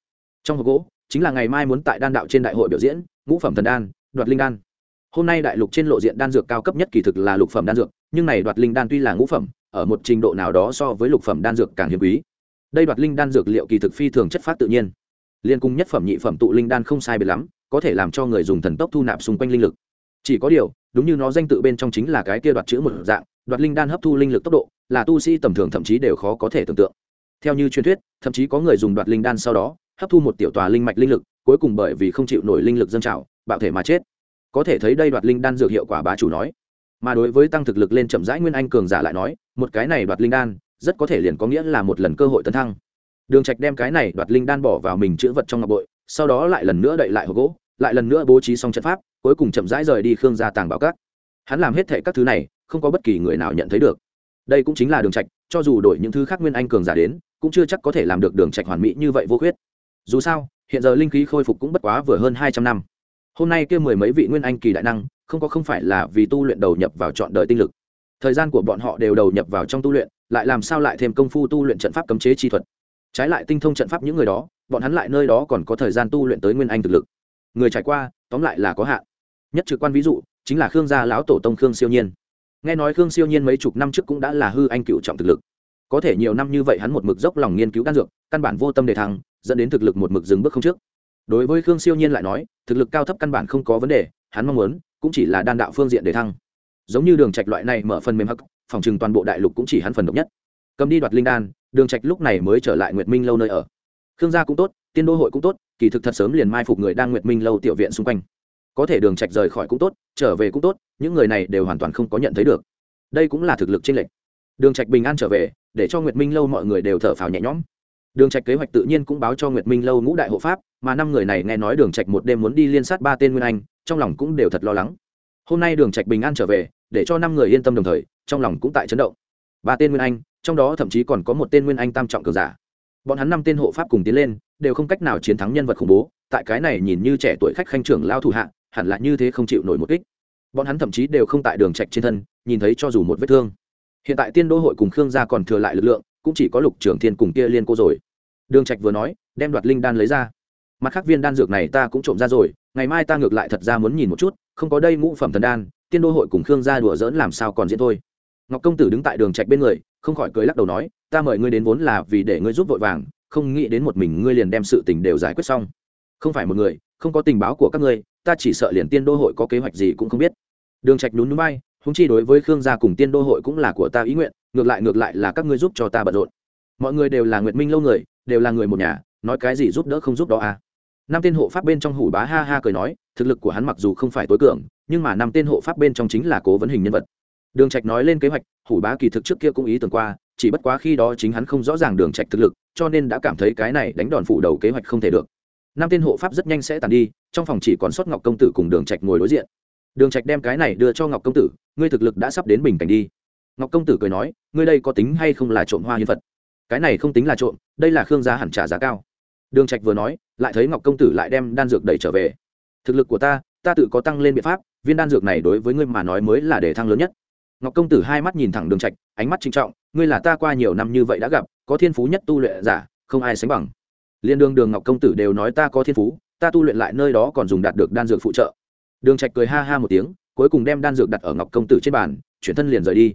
Trong hộp gỗ, chính là ngày mai muốn tại đan đạo trên đại hội biểu diễn, ngũ phẩm thần đan, đoạt linh đan. Hôm nay đại lục trên lộ diện đan dược cao cấp nhất kỳ thực là lục phẩm đan dược, nhưng này đoạt linh đan tuy là ngũ phẩm, ở một trình độ nào đó so với lục phẩm đan dược càng hiếm quý. Đây đoạt linh đan dược liệu kỳ thực phi thường chất phát tự nhiên. Liên cung nhất phẩm nhị phẩm tụ linh đan không sai biệt lắm, có thể làm cho người dùng thần tốc thu nạp xung quanh linh lực. Chỉ có điều, đúng như nó danh tự bên trong chính là cái kia đoạt chữ một dạng, đoạt linh đan hấp thu linh lực tốc độ, là tu sĩ tầm thường thậm chí đều khó có thể tưởng tượng theo như truyền thuyết, thậm chí có người dùng đoạt linh đan sau đó, hấp thu một tiểu tòa linh mạch linh lực, cuối cùng bởi vì không chịu nổi linh lực dâng trào, bạo thể mà chết. Có thể thấy đây đoạt linh đan dược hiệu quả bá chủ nói. Mà đối với tăng thực lực lên chậm rãi nguyên anh cường giả lại nói, một cái này đoạt linh đan, rất có thể liền có nghĩa là một lần cơ hội tấn thăng. Đường trạch đem cái này đoạt linh đan bỏ vào mình chữ vật trong ngọc bội, sau đó lại lần nữa đậy lại hộp gỗ, lại lần nữa bố trí xong trận pháp, cuối cùng chậm rãi rời đi khương gia tàng bảo các. Hắn làm hết thệ các thứ này, không có bất kỳ người nào nhận thấy được đây cũng chính là đường trạch, cho dù đổi những thứ khác nguyên anh cường giả đến, cũng chưa chắc có thể làm được đường trạch hoàn mỹ như vậy vô khuyết. Dù sao, hiện giờ linh khí khôi phục cũng bất quá vừa hơn hai trăm năm. Hôm nay kia mười mấy vị nguyên anh kỳ đại năng, không có không phải là vì tu luyện đầu nhập vào chọn đời tinh lực. Thời gian của bọn họ đều đầu nhập vào trong tu luyện, lại làm sao lại thêm công phu tu luyện trận pháp cấm chế chi thuật? Trái lại tinh thông trận pháp những người đó, bọn hắn lại nơi đó còn có thời gian tu luyện tới nguyên anh thực lực. Người trải qua, tóm lại là có hạn. Nhất trực quan ví dụ, chính là khương gia lão tổ tông khương siêu nhiên nghe nói khương siêu nhiên mấy chục năm trước cũng đã là hư anh cựu trọng thực lực. Có thể nhiều năm như vậy hắn một mực dốc lòng nghiên cứu đan dược, căn bản vô tâm đề thăng, dẫn đến thực lực một mực dừng bước không trước. Đối với khương siêu nhiên lại nói, thực lực cao thấp căn bản không có vấn đề, hắn mong muốn, cũng chỉ là đan đạo phương diện để thăng. Giống như đường trạch loại này mở phần mềm hắc, phòng trừng toàn bộ đại lục cũng chỉ hắn phần độc nhất. Cầm đi đoạt linh đan, đường trạch lúc này mới trở lại nguyệt minh lâu nơi ở. Khương gia cũng tốt, tiên đô hội cũng tốt, kỳ thực thật sớm liền mai phục người đang nguyệt minh lâu tiểu viện xung quanh có thể đường trạch rời khỏi cũng tốt, trở về cũng tốt, những người này đều hoàn toàn không có nhận thấy được. Đây cũng là thực lực trên lệch. đường trạch bình an trở về, để cho nguyệt minh lâu mọi người đều thở phào nhẹ nhõm. Đường trạch kế hoạch tự nhiên cũng báo cho nguyệt minh lâu ngũ đại hộ pháp, mà năm người này nghe nói đường trạch một đêm muốn đi liên sát ba tên nguyên anh, trong lòng cũng đều thật lo lắng. Hôm nay đường trạch bình an trở về, để cho năm người yên tâm đồng thời, trong lòng cũng tại chấn động. Ba tên nguyên anh, trong đó thậm chí còn có một tên nguyên anh tam trọng cường giả. Bọn hắn năm tên hộ pháp cùng tiến lên, đều không cách nào chiến thắng nhân vật khủng bố, tại cái này nhìn như trẻ tuổi khách khanh trưởng lao thủ hạ hẳn là như thế không chịu nổi một kích. Bọn hắn thậm chí đều không tại đường trạch trên thân, nhìn thấy cho dù một vết thương. Hiện tại tiên đô hội cùng khương gia còn thừa lại lực lượng, cũng chỉ có lục trưởng thiên cùng kia liên cô rồi. Đường trạch vừa nói, đem đoạt linh đan lấy ra. Mặt khác viên đan dược này ta cũng trộm ra rồi, ngày mai ta ngược lại thật ra muốn nhìn một chút, không có đây ngũ phẩm thần đan, tiên đô hội cùng khương gia đùa dỡn làm sao còn diễn thôi. Ngọc công tử đứng tại đường trạch bên người, không khỏi cười lắc đầu nói, ta mời ngươi đến vốn là vì để ngươi giúp vội vàng, không nghĩ đến một mình ngươi liền đem sự tình đều giải quyết xong. Không phải một người, không có tình báo của các ngươi ta chỉ sợ liền tiên đô hội có kế hoạch gì cũng không biết. Đường trạch nhún núi bay húng chi đối với khương gia cùng tiên đô hội cũng là của ta ý nguyện, ngược lại ngược lại là các ngươi giúp cho ta bận rộn. Mọi người đều là nguyệt minh lâu người, đều là người một nhà, nói cái gì giúp đỡ không giúp đó à? Năm tên hộ pháp bên trong hủ bá ha ha cười nói, thực lực của hắn mặc dù không phải tối cường, nhưng mà năm tên hộ pháp bên trong chính là cố vấn hình nhân vật. Đường trạch nói lên kế hoạch, hủ bá kỳ thực trước kia cũng ý tưởng qua, chỉ bất quá khi đó chính hắn không rõ ràng đường trạch thực lực, cho nên đã cảm thấy cái này đánh đòn phủ đầu kế hoạch không thể được năm tên hộ pháp rất nhanh sẽ tàn đi trong phòng chỉ còn sót ngọc công tử cùng đường trạch ngồi đối diện. Đường trạch đem cái này đưa cho ngọc công tử ngươi thực lực đã sắp đến bình cảnh đi. Ngọc công tử cười nói ngươi đây có tính hay không là trộm hoa hiên vật, cái này không tính là trộm đây là khương giá hẳn trả giá cao. Đường trạch vừa nói lại thấy ngọc công tử lại đem đan dược đẩy trở về. Thực lực của ta ta tự có tăng lên biện pháp viên đan dược này đối với ngươi mà nói mới là để thăng lớn nhất. Ngọc công tử hai mắt nhìn thẳng đường trạch ánh mắt trinh trọng ngươi là ta qua nhiều năm như vậy đã gặp có thiên phú nhất tu luyện giả không ai sánh bằng liên đường đường ngọc công tử đều nói ta có thiên phú ta tu luyện lại nơi đó còn dùng đạt được đan dược phụ trợ. Đường trạch cười ha ha một tiếng cuối cùng đem đan dược đặt ở ngọc công tử trên bàn chuyển thân liền rời đi.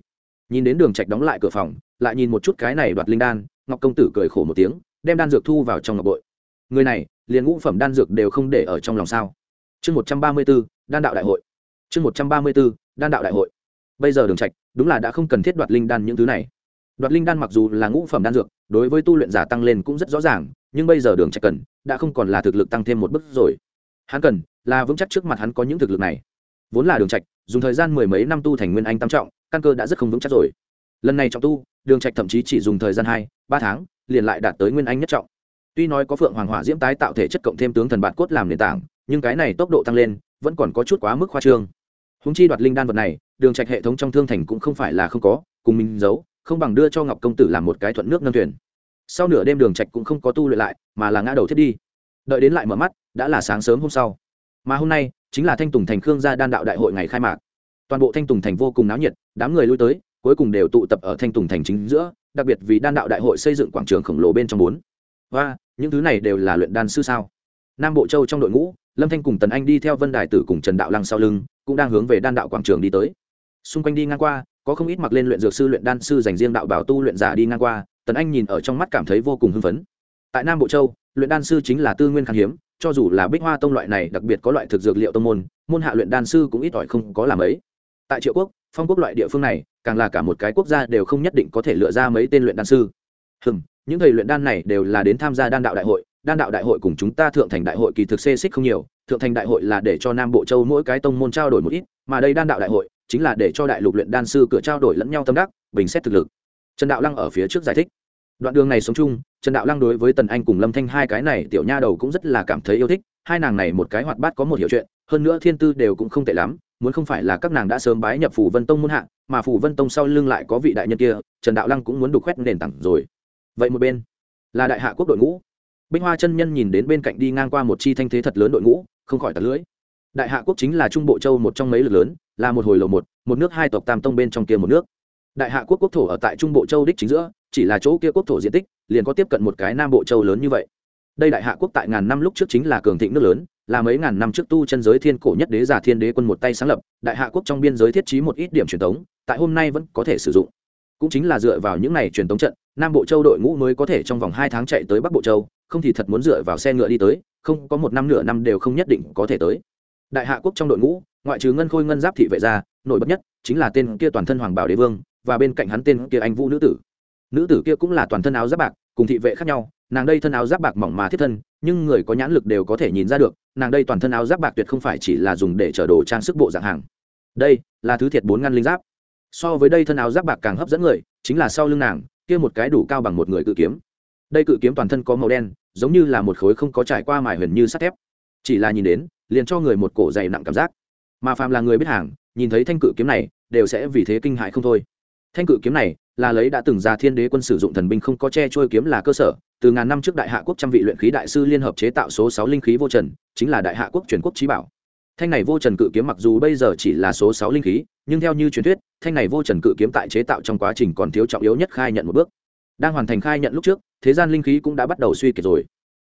Nhìn đến đường trạch đóng lại cửa phòng lại nhìn một chút cái này đoạt linh đan ngọc công tử cười khổ một tiếng đem đan dược thu vào trong ngọc bội. Người này liền ngũ phẩm đan dược đều không để ở trong lòng sao? Chương 134, đan đạo đại hội. Chương 134, đan đạo đại hội. Bây giờ đường trạch đúng là đã không cần thiết đoạt linh đan những thứ này. Đoạt linh đan mặc dù là ngũ phẩm đan dược đối với tu luyện giả tăng lên cũng rất rõ ràng nhưng bây giờ đường trạch cần đã không còn là thực lực tăng thêm một bước rồi. Hắn cần là vững chắc trước mặt hắn có những thực lực này. Vốn là đường trạch, dùng thời gian mười mấy năm tu thành nguyên anh tam trọng, căn cơ đã rất không vững chắc rồi. Lần này trọng tu, đường trạch thậm chí chỉ dùng thời gian hai, ba tháng, liền lại đạt tới nguyên anh nhất trọng. Tuy nói có phượng hoàng hỏa diễm tái tạo thể chất cộng thêm tướng thần bạt cốt làm nền tảng, nhưng cái này tốc độ tăng lên, vẫn còn có chút quá mức khoa trương. Húng chi đoạt linh đan vật này, đường trạch hệ thống trong thương thành cũng không phải là không có, cùng mình giấu, không bằng đưa cho ngọc công tử làm một cái thuận nước nâng thuyền sau nửa đêm đường trạch cũng không có tu luyện lại, mà là ngã đầu thiết đi. Đợi đến lại mở mắt, đã là sáng sớm hôm sau. Mà hôm nay, chính là thanh tùng thành khương gia đan đạo đại hội ngày khai mạc. Toàn bộ thanh tùng thành vô cùng náo nhiệt, đám người lui tới, cuối cùng đều tụ tập ở thanh tùng thành chính giữa, đặc biệt vì đan đạo đại hội xây dựng quảng trường khổng lồ bên trong bốn. Và, những thứ này đều là luyện đan sư sao? Nam bộ châu trong đội ngũ, lâm thanh cùng tần anh đi theo vân đài tử cùng trần đạo lăng sau lưng, cũng đang hướng về đan đạo quảng trường đi tới. Xung quanh đi ngang qua, có không ít mặc lên luyện dược sư luyện đan sư dành riêng đạo bảo tu luyện giả đi ngang qua tần anh nhìn ở trong mắt cảm thấy vô cùng hưng phấn. Tại nam bộ châu, luyện đan sư chính là tư nguyên khan hiếm, cho dù là bích hoa tông loại này đặc biệt có loại thực dược liệu tông môn môn hạ luyện đan sư cũng ít ỏi không có làm ấy. Tại triệu quốc, phong quốc loại địa phương này, càng là cả một cái quốc gia đều không nhất định có thể lựa ra mấy tên luyện đan sư. Hừm, những thầy luyện đan này đều là đến tham gia đan đạo đại hội, đan đạo đại hội cùng chúng ta thượng thành đại hội kỳ thực xê xích không nhiều, thượng thành đại hội là để cho nam bộ châu mỗi cái tông môn trao đổi một ít, mà đây đan đạo đại hội chính là để cho đại lục luyện đan sư cửa trao đổi lẫn nhau tâm đắc, bình xét thực lực trần đạo lăng ở phía trước giải thích. Đoạn đường này sống chung, trần đạo lăng đối với tần anh cùng lâm thanh hai cái này tiểu nha đầu cũng rất là cảm thấy yêu thích, hai nàng này một cái hoạt bát có một hiểu chuyện, hơn nữa thiên tư đều cũng không tệ lắm, muốn không phải là các nàng đã sớm bái nhập phủ vân tông muôn hạ, mà phủ vân tông sau lưng lại có vị đại nhân kia, trần đạo lăng cũng muốn đục khoét nền tảng rồi. Vậy một bên, là đại hạ quốc đội ngũ. Binh hoa chân nhân nhìn đến bên cạnh đi ngang qua một chi thanh thế thật lớn đội ngũ, không khỏi tạt lưỡi. Đại hạ quốc chính là trung bộ châu một trong mấy lực lớn, là một hồi lầu một một nước hai tộc tam tông bên trong kia một nước đại hạ quốc quốc thổ ở tại trung bộ châu đích chính giữa, chỉ là chỗ kia quốc thổ diện tích, liền có tiếp cận một cái nam bộ châu lớn như vậy. Đây đại hạ quốc tại ngàn năm lúc trước chính là cường thịnh nước lớn, là mấy ngàn năm trước tu chân giới thiên cổ nhất đế giả thiên đế quân một tay sáng lập, đại hạ quốc trong biên giới thiết trí một ít điểm truyền thống, tại hôm nay vẫn có thể sử dụng. Cũng chính là dựa vào những này truyền thống trận, nam bộ châu đội ngũ mới có thể trong vòng hai tháng chạy tới bắc bộ châu, không thì thật muốn dựa vào xe ngựa đi tới, không có một năm nửa năm đều không nhất định có thể tới. Đại hạ quốc trong đội ngũ, ngoại trừ ngân khôi ngân giáp thị vệ ra, nổi bật nhất chính là tên kia toàn thân hoàng bảo đế vương và bên cạnh hắn tên kia anh vũ nữ tử. Nữ tử kia cũng là toàn thân áo giáp bạc, cùng thị vệ khác nhau. Nàng đây thân áo giáp bạc mỏng mà thiết thân, nhưng người có nhãn lực đều có thể nhìn ra được, nàng đây toàn thân áo giáp bạc tuyệt không phải chỉ là dùng để chở đồ trang sức bộ dạng hàng. Đây là thứ thiệt bốn ngăn linh giáp. So với đây thân áo giáp bạc càng hấp dẫn người, chính là sau lưng nàng, kia một cái đủ cao bằng một người cự kiếm. Đây cự kiếm toàn thân có màu đen, giống như là một khối không có trải qua mài huyền như sắt thép. Chỉ là nhìn đến, liền cho người một cổ dày nặng cảm giác. Mà phàm là người biết hàng, nhìn thấy thanh cự kiếm này, đều sẽ vì thế kinh hại không thôi thanh cự kiếm này là lấy đã từng ra thiên đế quân sử dụng thần binh không có che trôi kiếm là cơ sở, từ ngàn năm trước đại hạ quốc trăm vị luyện khí đại sư liên hợp chế tạo số sáu linh khí vô trần, chính là đại hạ quốc truyền quốc trí bảo. Thanh này vô trần cự kiếm mặc dù bây giờ chỉ là số sáu linh khí, nhưng theo như truyền thuyết, thanh này vô trần cự kiếm tại chế tạo trong quá trình còn thiếu trọng yếu nhất khai nhận một bước. Đang hoàn thành khai nhận lúc trước, thế gian linh khí cũng đã bắt đầu suy kiệt rồi.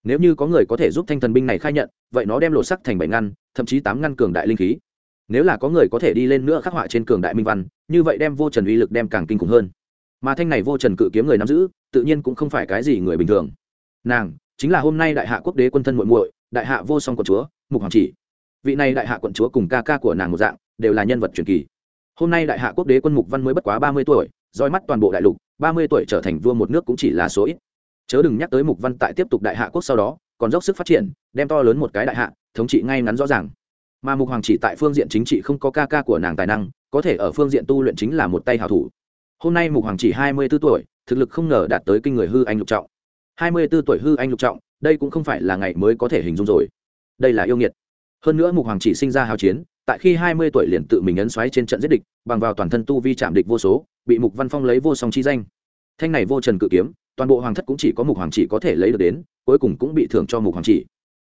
Nếu như có người có thể giúp thanh thần binh này khai nhận, vậy nó đem lộ sắc thành bảy ngăn, thậm chí tám ngăn cường đại linh khí nếu là có người có thể đi lên nữa khắc họa trên cường đại minh văn, như vậy đem vô trần uy lực đem càng kinh khủng hơn. Mà thanh này vô trần cự kiếm người nắm giữ, tự nhiên cũng không phải cái gì người bình thường. Nàng, chính là hôm nay đại hạ quốc đế quân thân muội muội, đại hạ vô song quận chúa, mục hoàng chỉ. Vị này đại hạ quận chúa cùng ca ca của nàng một dạng, đều là nhân vật truyền kỳ. Hôm nay đại hạ quốc đế quân mục văn mới bất quá ba mươi tuổi roi mắt toàn bộ đại lục, ba mươi tuổi trở thành vua một nước cũng chỉ là số ít. Chớ đừng nhắc tới mục văn tại tiếp tục đại hạ quốc sau đó, còn dốc sức phát triển, đem to lớn một cái đại hạ, thống trị ngay ngắn rõ ràng mà mục hoàng chỉ tại phương diện chính trị không có ca ca của nàng tài năng, có thể ở phương diện tu luyện chính là một tay hào thủ. Hôm nay mục hoàng chỉ hai mươi b ố tuổi, thực lực không ngờ đạt tới kinh người hư anh lục trọng. hai mươi b ố tuổi hư anh lục trọng, đây cũng không phải là ngày mới có thể hình dung rồi. Đây là yêu nghiệt. Hơn nữa mục hoàng chỉ sinh ra hào chiến, tại khi hai mươi tuổi liền tự mình ấn xoáy trên trận giết địch, bằng vào toàn thân tu vi chạm địch vô số, bị mục văn phong lấy vô song chi danh. Thanh này vô trần cự kiếm, toàn bộ hoàng thất cũng chỉ có mục hoàng chỉ có thể lấy được đến, cuối cùng cũng bị thưởng cho mục hoàng chỉ.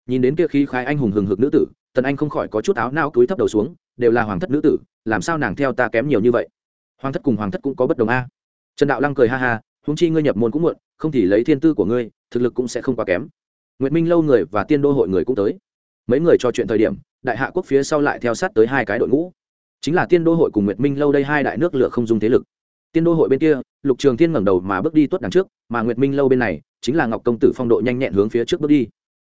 Nhìn đến kia khí khai anh hùng hừng hực nữ tử tần anh không khỏi có chút áo nao túi thấp đầu xuống, đều là hoàng thất nữ tử, làm sao nàng theo ta kém nhiều như vậy? Hoàng thất cùng hoàng thất cũng có bất đồng a. Trần đạo lăng cười ha ha húng chi ngươi nhập môn cũng muộn, không thì lấy thiên tư của ngươi, thực lực cũng sẽ không quá kém. Nguyệt minh lâu người và tiên đô hội người cũng tới. Mấy người trò chuyện thời điểm, đại hạ quốc phía sau lại theo sát tới hai cái đội ngũ. Chính là tiên đô hội cùng nguyệt minh lâu đây hai đại nước lửa không dung thế lực. Tiên đô hội bên kia, lục trường thiên ngẩng đầu mà bước đi tuốt đằng trước, mà nguyệt minh lâu bên này, chính là ngọc công tử phong độ nhanh nhẹn hướng phía trước bước đi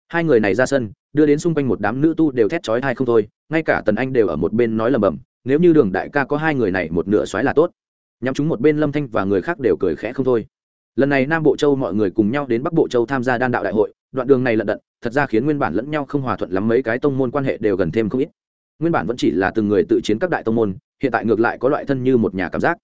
hai người này ra sân, đưa đến xung quanh một đám nữ tu đều thét chói thai không thôi, ngay cả tần anh đều ở một bên nói lầm bầm nếu như đường đại ca có hai người này một nửa xoáy là tốt. Nhắm chúng một bên lâm thanh và người khác đều cười khẽ không thôi. Lần này nam bộ châu mọi người cùng nhau đến bắc bộ châu tham gia đan đạo đại hội, đoạn đường này lận đận, thật ra khiến nguyên bản lẫn nhau không hòa thuận lắm mấy cái tông môn quan hệ đều gần thêm không ít. Nguyên bản vẫn chỉ là từng người tự chiến các đại tông môn, hiện tại ngược lại có loại thân như một nhà cảm giác.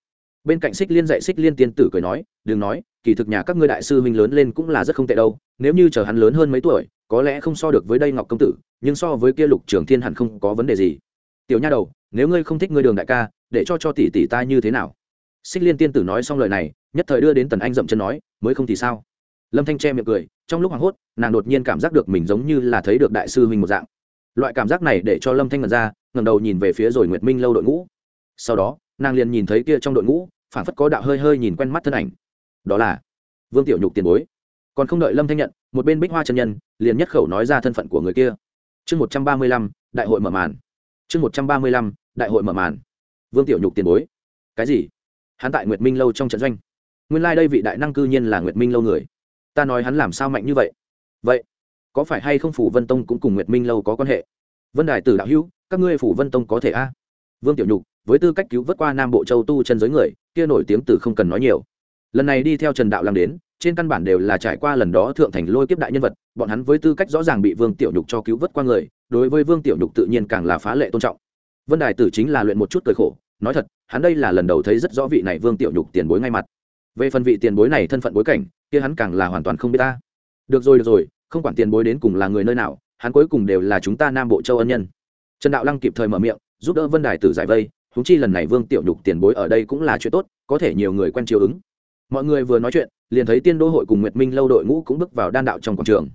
Bên cạnh xích liên dạy xích liên tiên tử cười nói, đừng nói, kỳ thực nhà các ngươi đại sư huynh lớn lên cũng là rất không tệ đâu, nếu như chờ hắn lớn hơn mấy tuổi có lẽ không so được với đây ngọc công tử, nhưng so với kia lục trường thiên hẳn không có vấn đề gì. Tiểu nha đầu, nếu ngươi không thích ngươi đường đại ca, để cho cho tỷ tỷ ta như thế nào? Xích liên tiên tử nói xong lời này, nhất thời đưa đến tần anh dậm chân nói, mới không thì sao? Lâm thanh che miệng cười, trong lúc hoảng hốt, nàng đột nhiên cảm giác được mình giống như là thấy được đại sư huynh một dạng. Loại cảm giác này để cho lâm thanh ngần ra ngầm đầu nhìn về phía rồi nguyệt minh lâu đội ngũ. Sau đó, nàng liền nhìn thấy kia trong đội ngũ phản phất có đạo hơi hơi nhìn quen mắt thân ảnh. Đó là vương tiểu nhục tiền bối. Còn không đợi lâm thanh nhận một bên bích hoa chân nhân liền nhất khẩu nói ra thân phận của người kia. Chương một trăm ba mươi lăm, đại hội mở màn. Chương một trăm ba mươi lăm, đại hội mở màn. Vương tiểu nhục tiền bối. Cái gì? Hắn tại nguyệt minh lâu trong trận doanh. Nguyên lai、like、đây vị đại năng cư nhiên là nguyệt minh lâu người. Ta nói hắn làm sao mạnh như vậy? Vậy, có phải hay không phủ vân tông cũng cùng nguyệt minh lâu có quan hệ? Vân đài tử đạo hữu, các ngươi phủ vân tông có thể a? Vương tiểu nhục, với tư cách cứu vớt qua nam bộ châu tu chân giới người, kia nổi tiếng từ không cần nói nhiều. Lần này đi theo trần đạo làm đến trên căn bản đều là trải qua lần đó thượng thành lôi kiếp đại nhân vật, bọn hắn với tư cách rõ ràng bị vương tiểu nhục cho cứu vớt qua người, đối với vương tiểu nhục tự nhiên càng là phá lệ tôn trọng. Vân đài tử chính là luyện một chút cười khổ, nói thật, hắn đây là lần đầu thấy rất rõ vị này vương tiểu nhục tiền bối ngay mặt. Về phần vị tiền bối này thân phận bối cảnh, kia hắn càng là hoàn toàn không biết ta. Được rồi được rồi, không quản tiền bối đến cùng là người nơi nào, hắn cuối cùng đều là chúng ta nam bộ châu ân nhân. Trần đạo lăng kịp thời mở miệng, giúp đỡ vân đài tử giải vây húng chi lần này vương tiểu nhục tiền bối ở đây cũng là chuyện tốt, có thể nhiều người quen chiếu ứng. Mọi người vừa nói chuyện liền thấy tiên đô hội cùng nguyệt minh lâu đội ngũ cũng bước vào đan đạo trong quảng trường.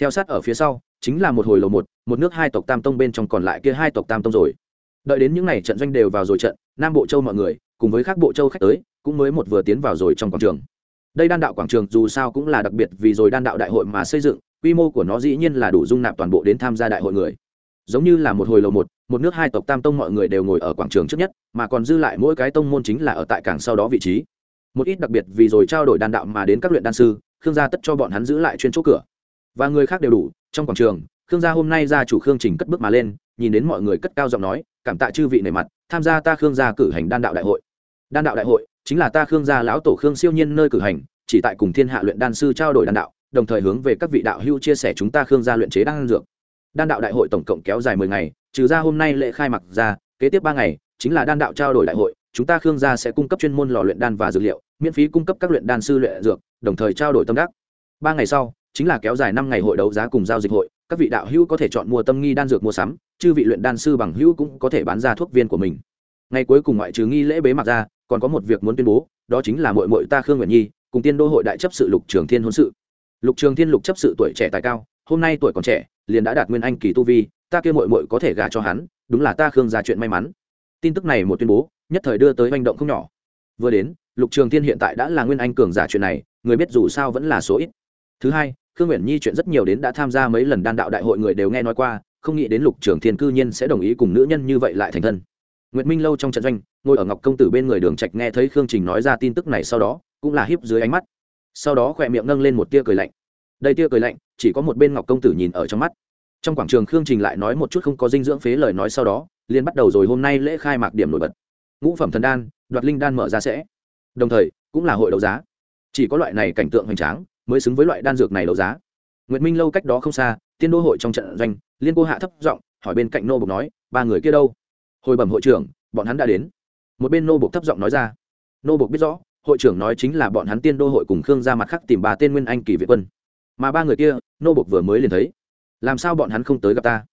Theo sát ở phía sau, chính là một hồi lầu một một nước hai tộc tam tông bên trong còn lại kia hai tộc tam tông rồi. Đợi đến những ngày trận doanh đều vào rồi trận, nam bộ châu mọi người, cùng với các bộ châu khách tới, cũng mới một vừa tiến vào rồi trong quảng trường. Đây đan đạo quảng trường dù sao cũng là đặc biệt vì rồi đan đạo đại hội mà xây dựng, quy mô của nó dĩ nhiên là đủ dung nạp toàn bộ đến tham gia đại hội người. Giống như là một hồi lầu một một nước hai tộc tam tông mọi người đều ngồi ở quảng trường trước nhất, mà còn dư lại mỗi cái tông môn chính là ở tại cảng sau đó vị trí một ít đặc biệt vì rồi trao đổi đan đạo mà đến các luyện đan sư, khương gia tất cho bọn hắn giữ lại chuyên chỗ cửa. Và người khác đều đủ, trong quảng trường, khương gia hôm nay ra chủ khương trình cất bước mà lên, nhìn đến mọi người cất cao giọng nói, cảm tạ chư vị nề mặt, tham gia ta khương gia cử hành đan đạo đại hội. Đan đạo đại hội chính là ta khương gia lão tổ khương siêu nhiên nơi cử hành, chỉ tại cùng thiên hạ luyện đan sư trao đổi đan đạo, đồng thời hướng về các vị đạo hưu chia sẻ chúng ta khương gia luyện chế đan dược. Đan đạo đại hội tổng cộng kéo dài mười ngày, trừ ra hôm nay lễ khai mạc ra, kế tiếp ba ngày chính là đan đạo trao đổi đại hội chúng ta khương gia sẽ cung cấp chuyên môn lò luyện đan và dược liệu, miễn phí cung cấp các luyện đan sư luyện dược, đồng thời trao đổi tâm đắc. Ba ngày sau, chính là kéo dài năm ngày hội đấu giá cùng giao dịch hội, các vị đạo hữu có thể chọn mua tâm nghi đan dược mua sắm, chư vị luyện đan sư bằng hữu cũng có thể bán ra thuốc viên của mình. Ngày cuối cùng ngoại trừ nghi lễ bế mạc ra, còn có một việc muốn tuyên bố, đó chính là mội mội ta khương nguyện nhi, cùng tiên đô hội đại chấp sự lục trường thiên hôn sự. Lục trường thiên lục chấp sự tuổi trẻ tài cao, hôm nay tuổi còn trẻ, liền đã đạt nguyên anh kỳ tu vi, ta kêu mội mội có thể gả cho hắn, đúng là ta khương ra chuyện may mắn. Tin tức này một tuyên bố nhất thời đưa tới hành động không nhỏ. Vừa đến, lục trường thiên hiện tại đã là nguyên anh cường giả chuyện này, người biết dù sao vẫn là số ít. Thứ hai, khương nguyện nhi chuyện rất nhiều đến đã tham gia mấy lần đan đạo đại hội người đều nghe nói qua, không nghĩ đến lục trường thiên cư nhiên sẽ đồng ý cùng nữ nhân như vậy lại thành thân. Nguyệt minh lâu trong trận doanh, ngồi ở ngọc công tử bên người đường trạch nghe thấy khương trình nói ra tin tức này sau đó, cũng là hiếp dưới ánh mắt. Sau đó khỏe miệng nâng lên một tia cười lạnh. Đây tia cười lạnh, chỉ có một bên ngọc công tử nhìn ở trong mắt. Trong quảng trường khương trình lại nói một chút không có dinh dưỡng phế lời nói sau đó, liền bắt đầu rồi hôm nay lễ khai mạc điểm nổi bật ngũ phẩm thần đan, đoạt linh đan mở ra sẽ. Đồng thời, cũng là hội đấu giá. Chỉ có loại này cảnh tượng hoành tráng mới xứng với loại đan dược này đấu giá. Nguyệt minh lâu cách đó không xa, tiên đô hội trong trận doanh, liên cô hạ thấp giọng hỏi bên cạnh nô bục nói, ba người kia đâu? Hồi bẩm hội trưởng, bọn hắn đã đến. Một bên nô bục thấp giọng nói ra. Nô bục biết rõ, hội trưởng nói chính là bọn hắn tiên đô hội cùng khương ra mặt khác tìm bà tên nguyên anh kỳ việt quân. Mà ba người kia, nô bục vừa mới liền thấy. Làm sao bọn hắn không tới gặp ta?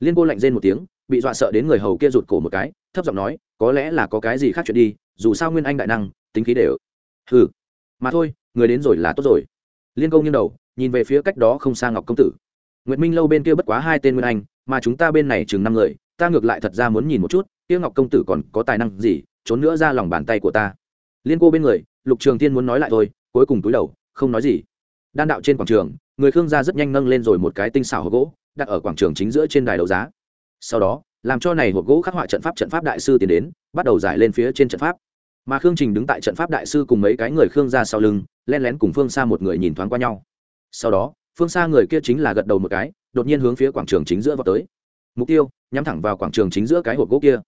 Liên cô lạnh rên một tiếng, bị dọa sợ đến người hầu kia rụt cổ một cái thấp giọng nói, có lẽ là có cái gì khác chuyện đi, dù sao nguyên anh đại năng, tính khí đều. Ừ mà thôi, người đến rồi là tốt rồi. Liên công nghiêng đầu, nhìn về phía cách đó không xa ngọc công tử. Nguyệt minh lâu bên kia bất quá hai tên nguyên anh, mà chúng ta bên này chừng năm người, ta ngược lại thật ra muốn nhìn một chút, kia ngọc công tử còn có tài năng gì, trốn nữa ra lòng bàn tay của ta. Liên cô bên người, lục trường tiên muốn nói lại thôi, cuối cùng túi đầu, không nói gì. Đan đạo trên quảng trường, người khương gia rất nhanh nâng lên rồi một cái tinh xảo hộp gỗ, đặt ở quảng trường chính giữa trên đài đấu giá. Sau đó làm cho này hộp gỗ khắc họa trận pháp trận pháp đại sư tiến đến, bắt đầu giải lên phía trên trận pháp. Mà khương trình đứng tại trận pháp đại sư cùng mấy cái người khương gia sau lưng len lén cùng phương xa một người nhìn thoáng qua nhau. Sau đó, phương xa người kia chính là gật đầu một cái, đột nhiên hướng phía quảng trường chính giữa vào tới. Mục tiêu, nhắm thẳng vào quảng trường chính giữa cái hộp gỗ kia.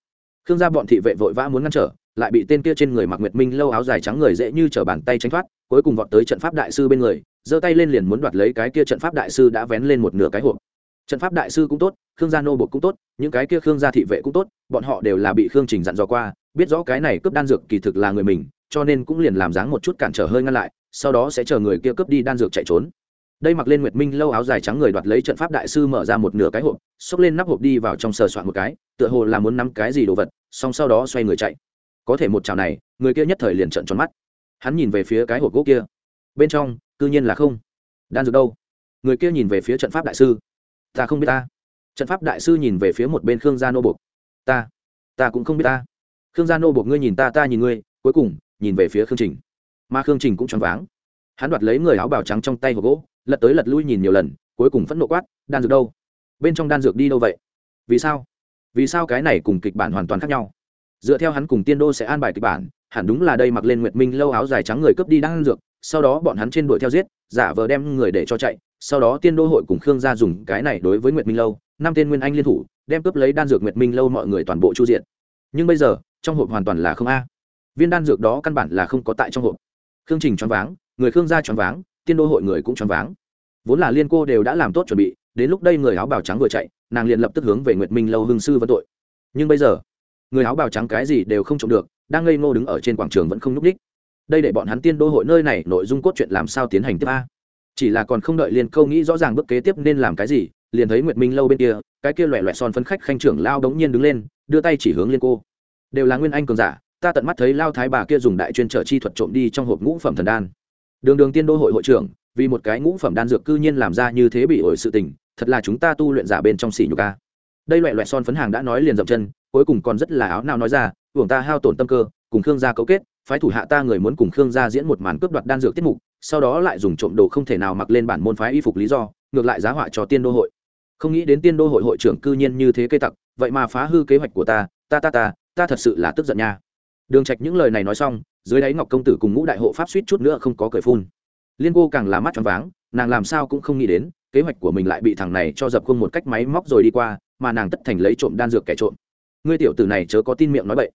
Khương gia bọn thị vệ vội vã muốn ngăn trở, lại bị tên kia trên người mặc nguyệt minh lâu áo dài trắng người dễ như t bàn tay tránh thoát, cuối cùng vọt tới trận pháp đại sư bên người, giơ tay lên liền muốn đoạt lấy cái kia trận pháp đại sư đã vén lên một nửa cái hộp trận pháp đại sư cũng tốt, khương gia nô bột cũng tốt, những cái kia khương gia thị vệ cũng tốt, bọn họ đều là bị khương trình dặn dò qua, biết rõ cái này cướp đan dược kỳ thực là người mình, cho nên cũng liền làm dáng một chút cản trở hơi ngăn lại, sau đó sẽ chờ người kia cướp đi đan dược chạy trốn. Đây mặc lên nguyệt minh lâu áo dài trắng người đoạt lấy trận pháp đại sư mở ra một nửa cái hộp, xốc lên nắp hộp đi vào trong sờ soạn một cái, tựa hồ là muốn nắm cái gì đồ vật, xong sau đó xoay người chạy. Có thể một chảo này, người kia nhất thời liền trận tròn mắt. Hắn nhìn về phía cái hộp gỗ kia. Bên trong, cư nhiên là không. Đan dược đâu? Người kia nhìn về phía trận pháp đại sư ta không biết ta. Trận pháp đại sư nhìn về phía một bên khương gia nô Bộc. ta ta cũng không biết ta. Khương gia nô Bộc ngươi nhìn ta ta nhìn ngươi, cuối cùng nhìn về phía khương trình. Mà khương trình cũng choáng váng. Hắn đoạt lấy người áo bào trắng trong tay hộp gỗ, lật tới lật lui nhìn nhiều lần, cuối cùng phẫn nộ quát, đan dược đâu? Bên trong đan dược đi đâu vậy? Vì sao? Vì sao cái này cùng kịch bản hoàn toàn khác nhau? Dựa theo hắn cùng tiên đô sẽ an bài kịch bản, hẳn đúng là đây mặc lên nguyệt minh lâu áo dài trắng người cướp đi đan dược sau đó bọn hắn trên đuổi theo giết, giả vờ đem người để cho chạy, sau đó tiên đô hội cùng khương gia dùng cái này đối với nguyệt minh lâu, năm tên nguyên anh liên thủ, đem cướp lấy đan dược nguyệt minh lâu mọi người toàn bộ chu diện nhưng bây giờ, trong hộp hoàn toàn là không a. Viên đan dược đó căn bản là không có tại trong hộp. Khương trình choáng váng, người khương gia choáng váng, tiên đô hội người cũng choáng váng. Vốn là liên cô đều đã làm tốt chuẩn bị, đến lúc đây người áo bào trắng vừa chạy, nàng liền lập tức hướng về nguyệt minh lâu hương sư vấn tội. Nhưng bây giờ, người áo bào trắng cái gì đều không trộm được, đang ngây ngô đứng ở trên quảng trường vẫn không nhúc ních đây để bọn hắn tiên đô hội nơi này nội dung cốt truyện làm sao tiến hành tiếp a? Chỉ là còn không đợi liên câu nghĩ rõ ràng bước kế tiếp nên làm cái gì, liền thấy nguyệt minh lâu bên kia, cái kia loẹ loẹ son phấn khách khanh trưởng lao đống nhiên đứng lên, đưa tay chỉ hướng liên cô. Đều là nguyên anh cường giả, ta tận mắt thấy lao thái bà kia dùng đại chuyên trở chi thuật trộm đi trong hộp ngũ phẩm thần đan. Đường đường tiên đô hội hội trưởng, vì một cái ngũ phẩm đan dược cư nhiên làm ra như thế bị ổi sự tình, thật là chúng ta tu luyện giả bên trong xỉ nhục ca đây loẹ loẹ son phấn hàng đã nói liền dậm chân, cuối cùng còn rất là áo nào nói ra uổng ta hao tổn tâm cơ, cùng khương gia cấu kết phái thủ hạ ta người muốn cùng khương gia diễn một màn cướp đoạt đan dược tiết mục, sau đó lại dùng trộm đồ không thể nào mặc lên bản môn phái y phục lý do, ngược lại giá họa cho tiên đô hội. Không nghĩ đến tiên đô hội hội trưởng cư nhiên như thế cây tặc, vậy mà phá hư kế hoạch của ta ta ta ta ta thật sự là tức giận nha. Đường trạch những lời này nói xong, dưới đáy ngọc công tử cùng ngũ đại hộ pháp suýt chút nữa không có cười phun. Liên cô càng là mắt tròn váng, nàng làm sao cũng không nghĩ đến, kế hoạch của mình lại bị thằng này cho dập khuôn một cách máy móc rồi đi qua, mà nàng tất thành lấy trộm đan dược kẻ trộm. Ngươi tiểu tử này chớ có tin miệng nói bậy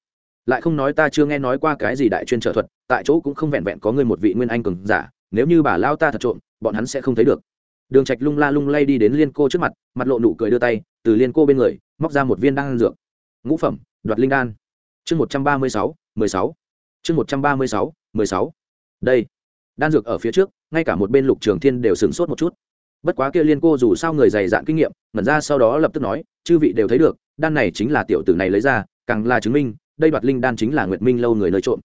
lại không nói ta chưa nghe nói qua cái gì đại chuyên trợ thuật, tại chỗ cũng không vẹn vẹn có người một vị nguyên anh cường giả, nếu như bà lao ta thật trộm, bọn hắn sẽ không thấy được. Đường trạch lung la lung lay đi đến liên cô trước mặt mặt lộ nụ cười đưa tay, từ liên cô bên người, móc ra một viên đan dược. Ngũ phẩm, đoạt linh đan. Chương một trăm ba mươi sáu, mười sáu. Chương một trăm ba mươi sáu, mười sáu. Đây. Đan dược ở phía trước, ngay cả một bên lục trường thiên đều sửng sốt một chút. Bất quá kia liên cô dù sao người dày dạn kinh nghiệm, ngẩn ra sau đó lập tức nói, chư vị đều thấy được, đan này chính là tiểu tử này lấy ra, càng là chứng minh đây đoạt linh đan chính là nguyệt minh lâu người nơi trộm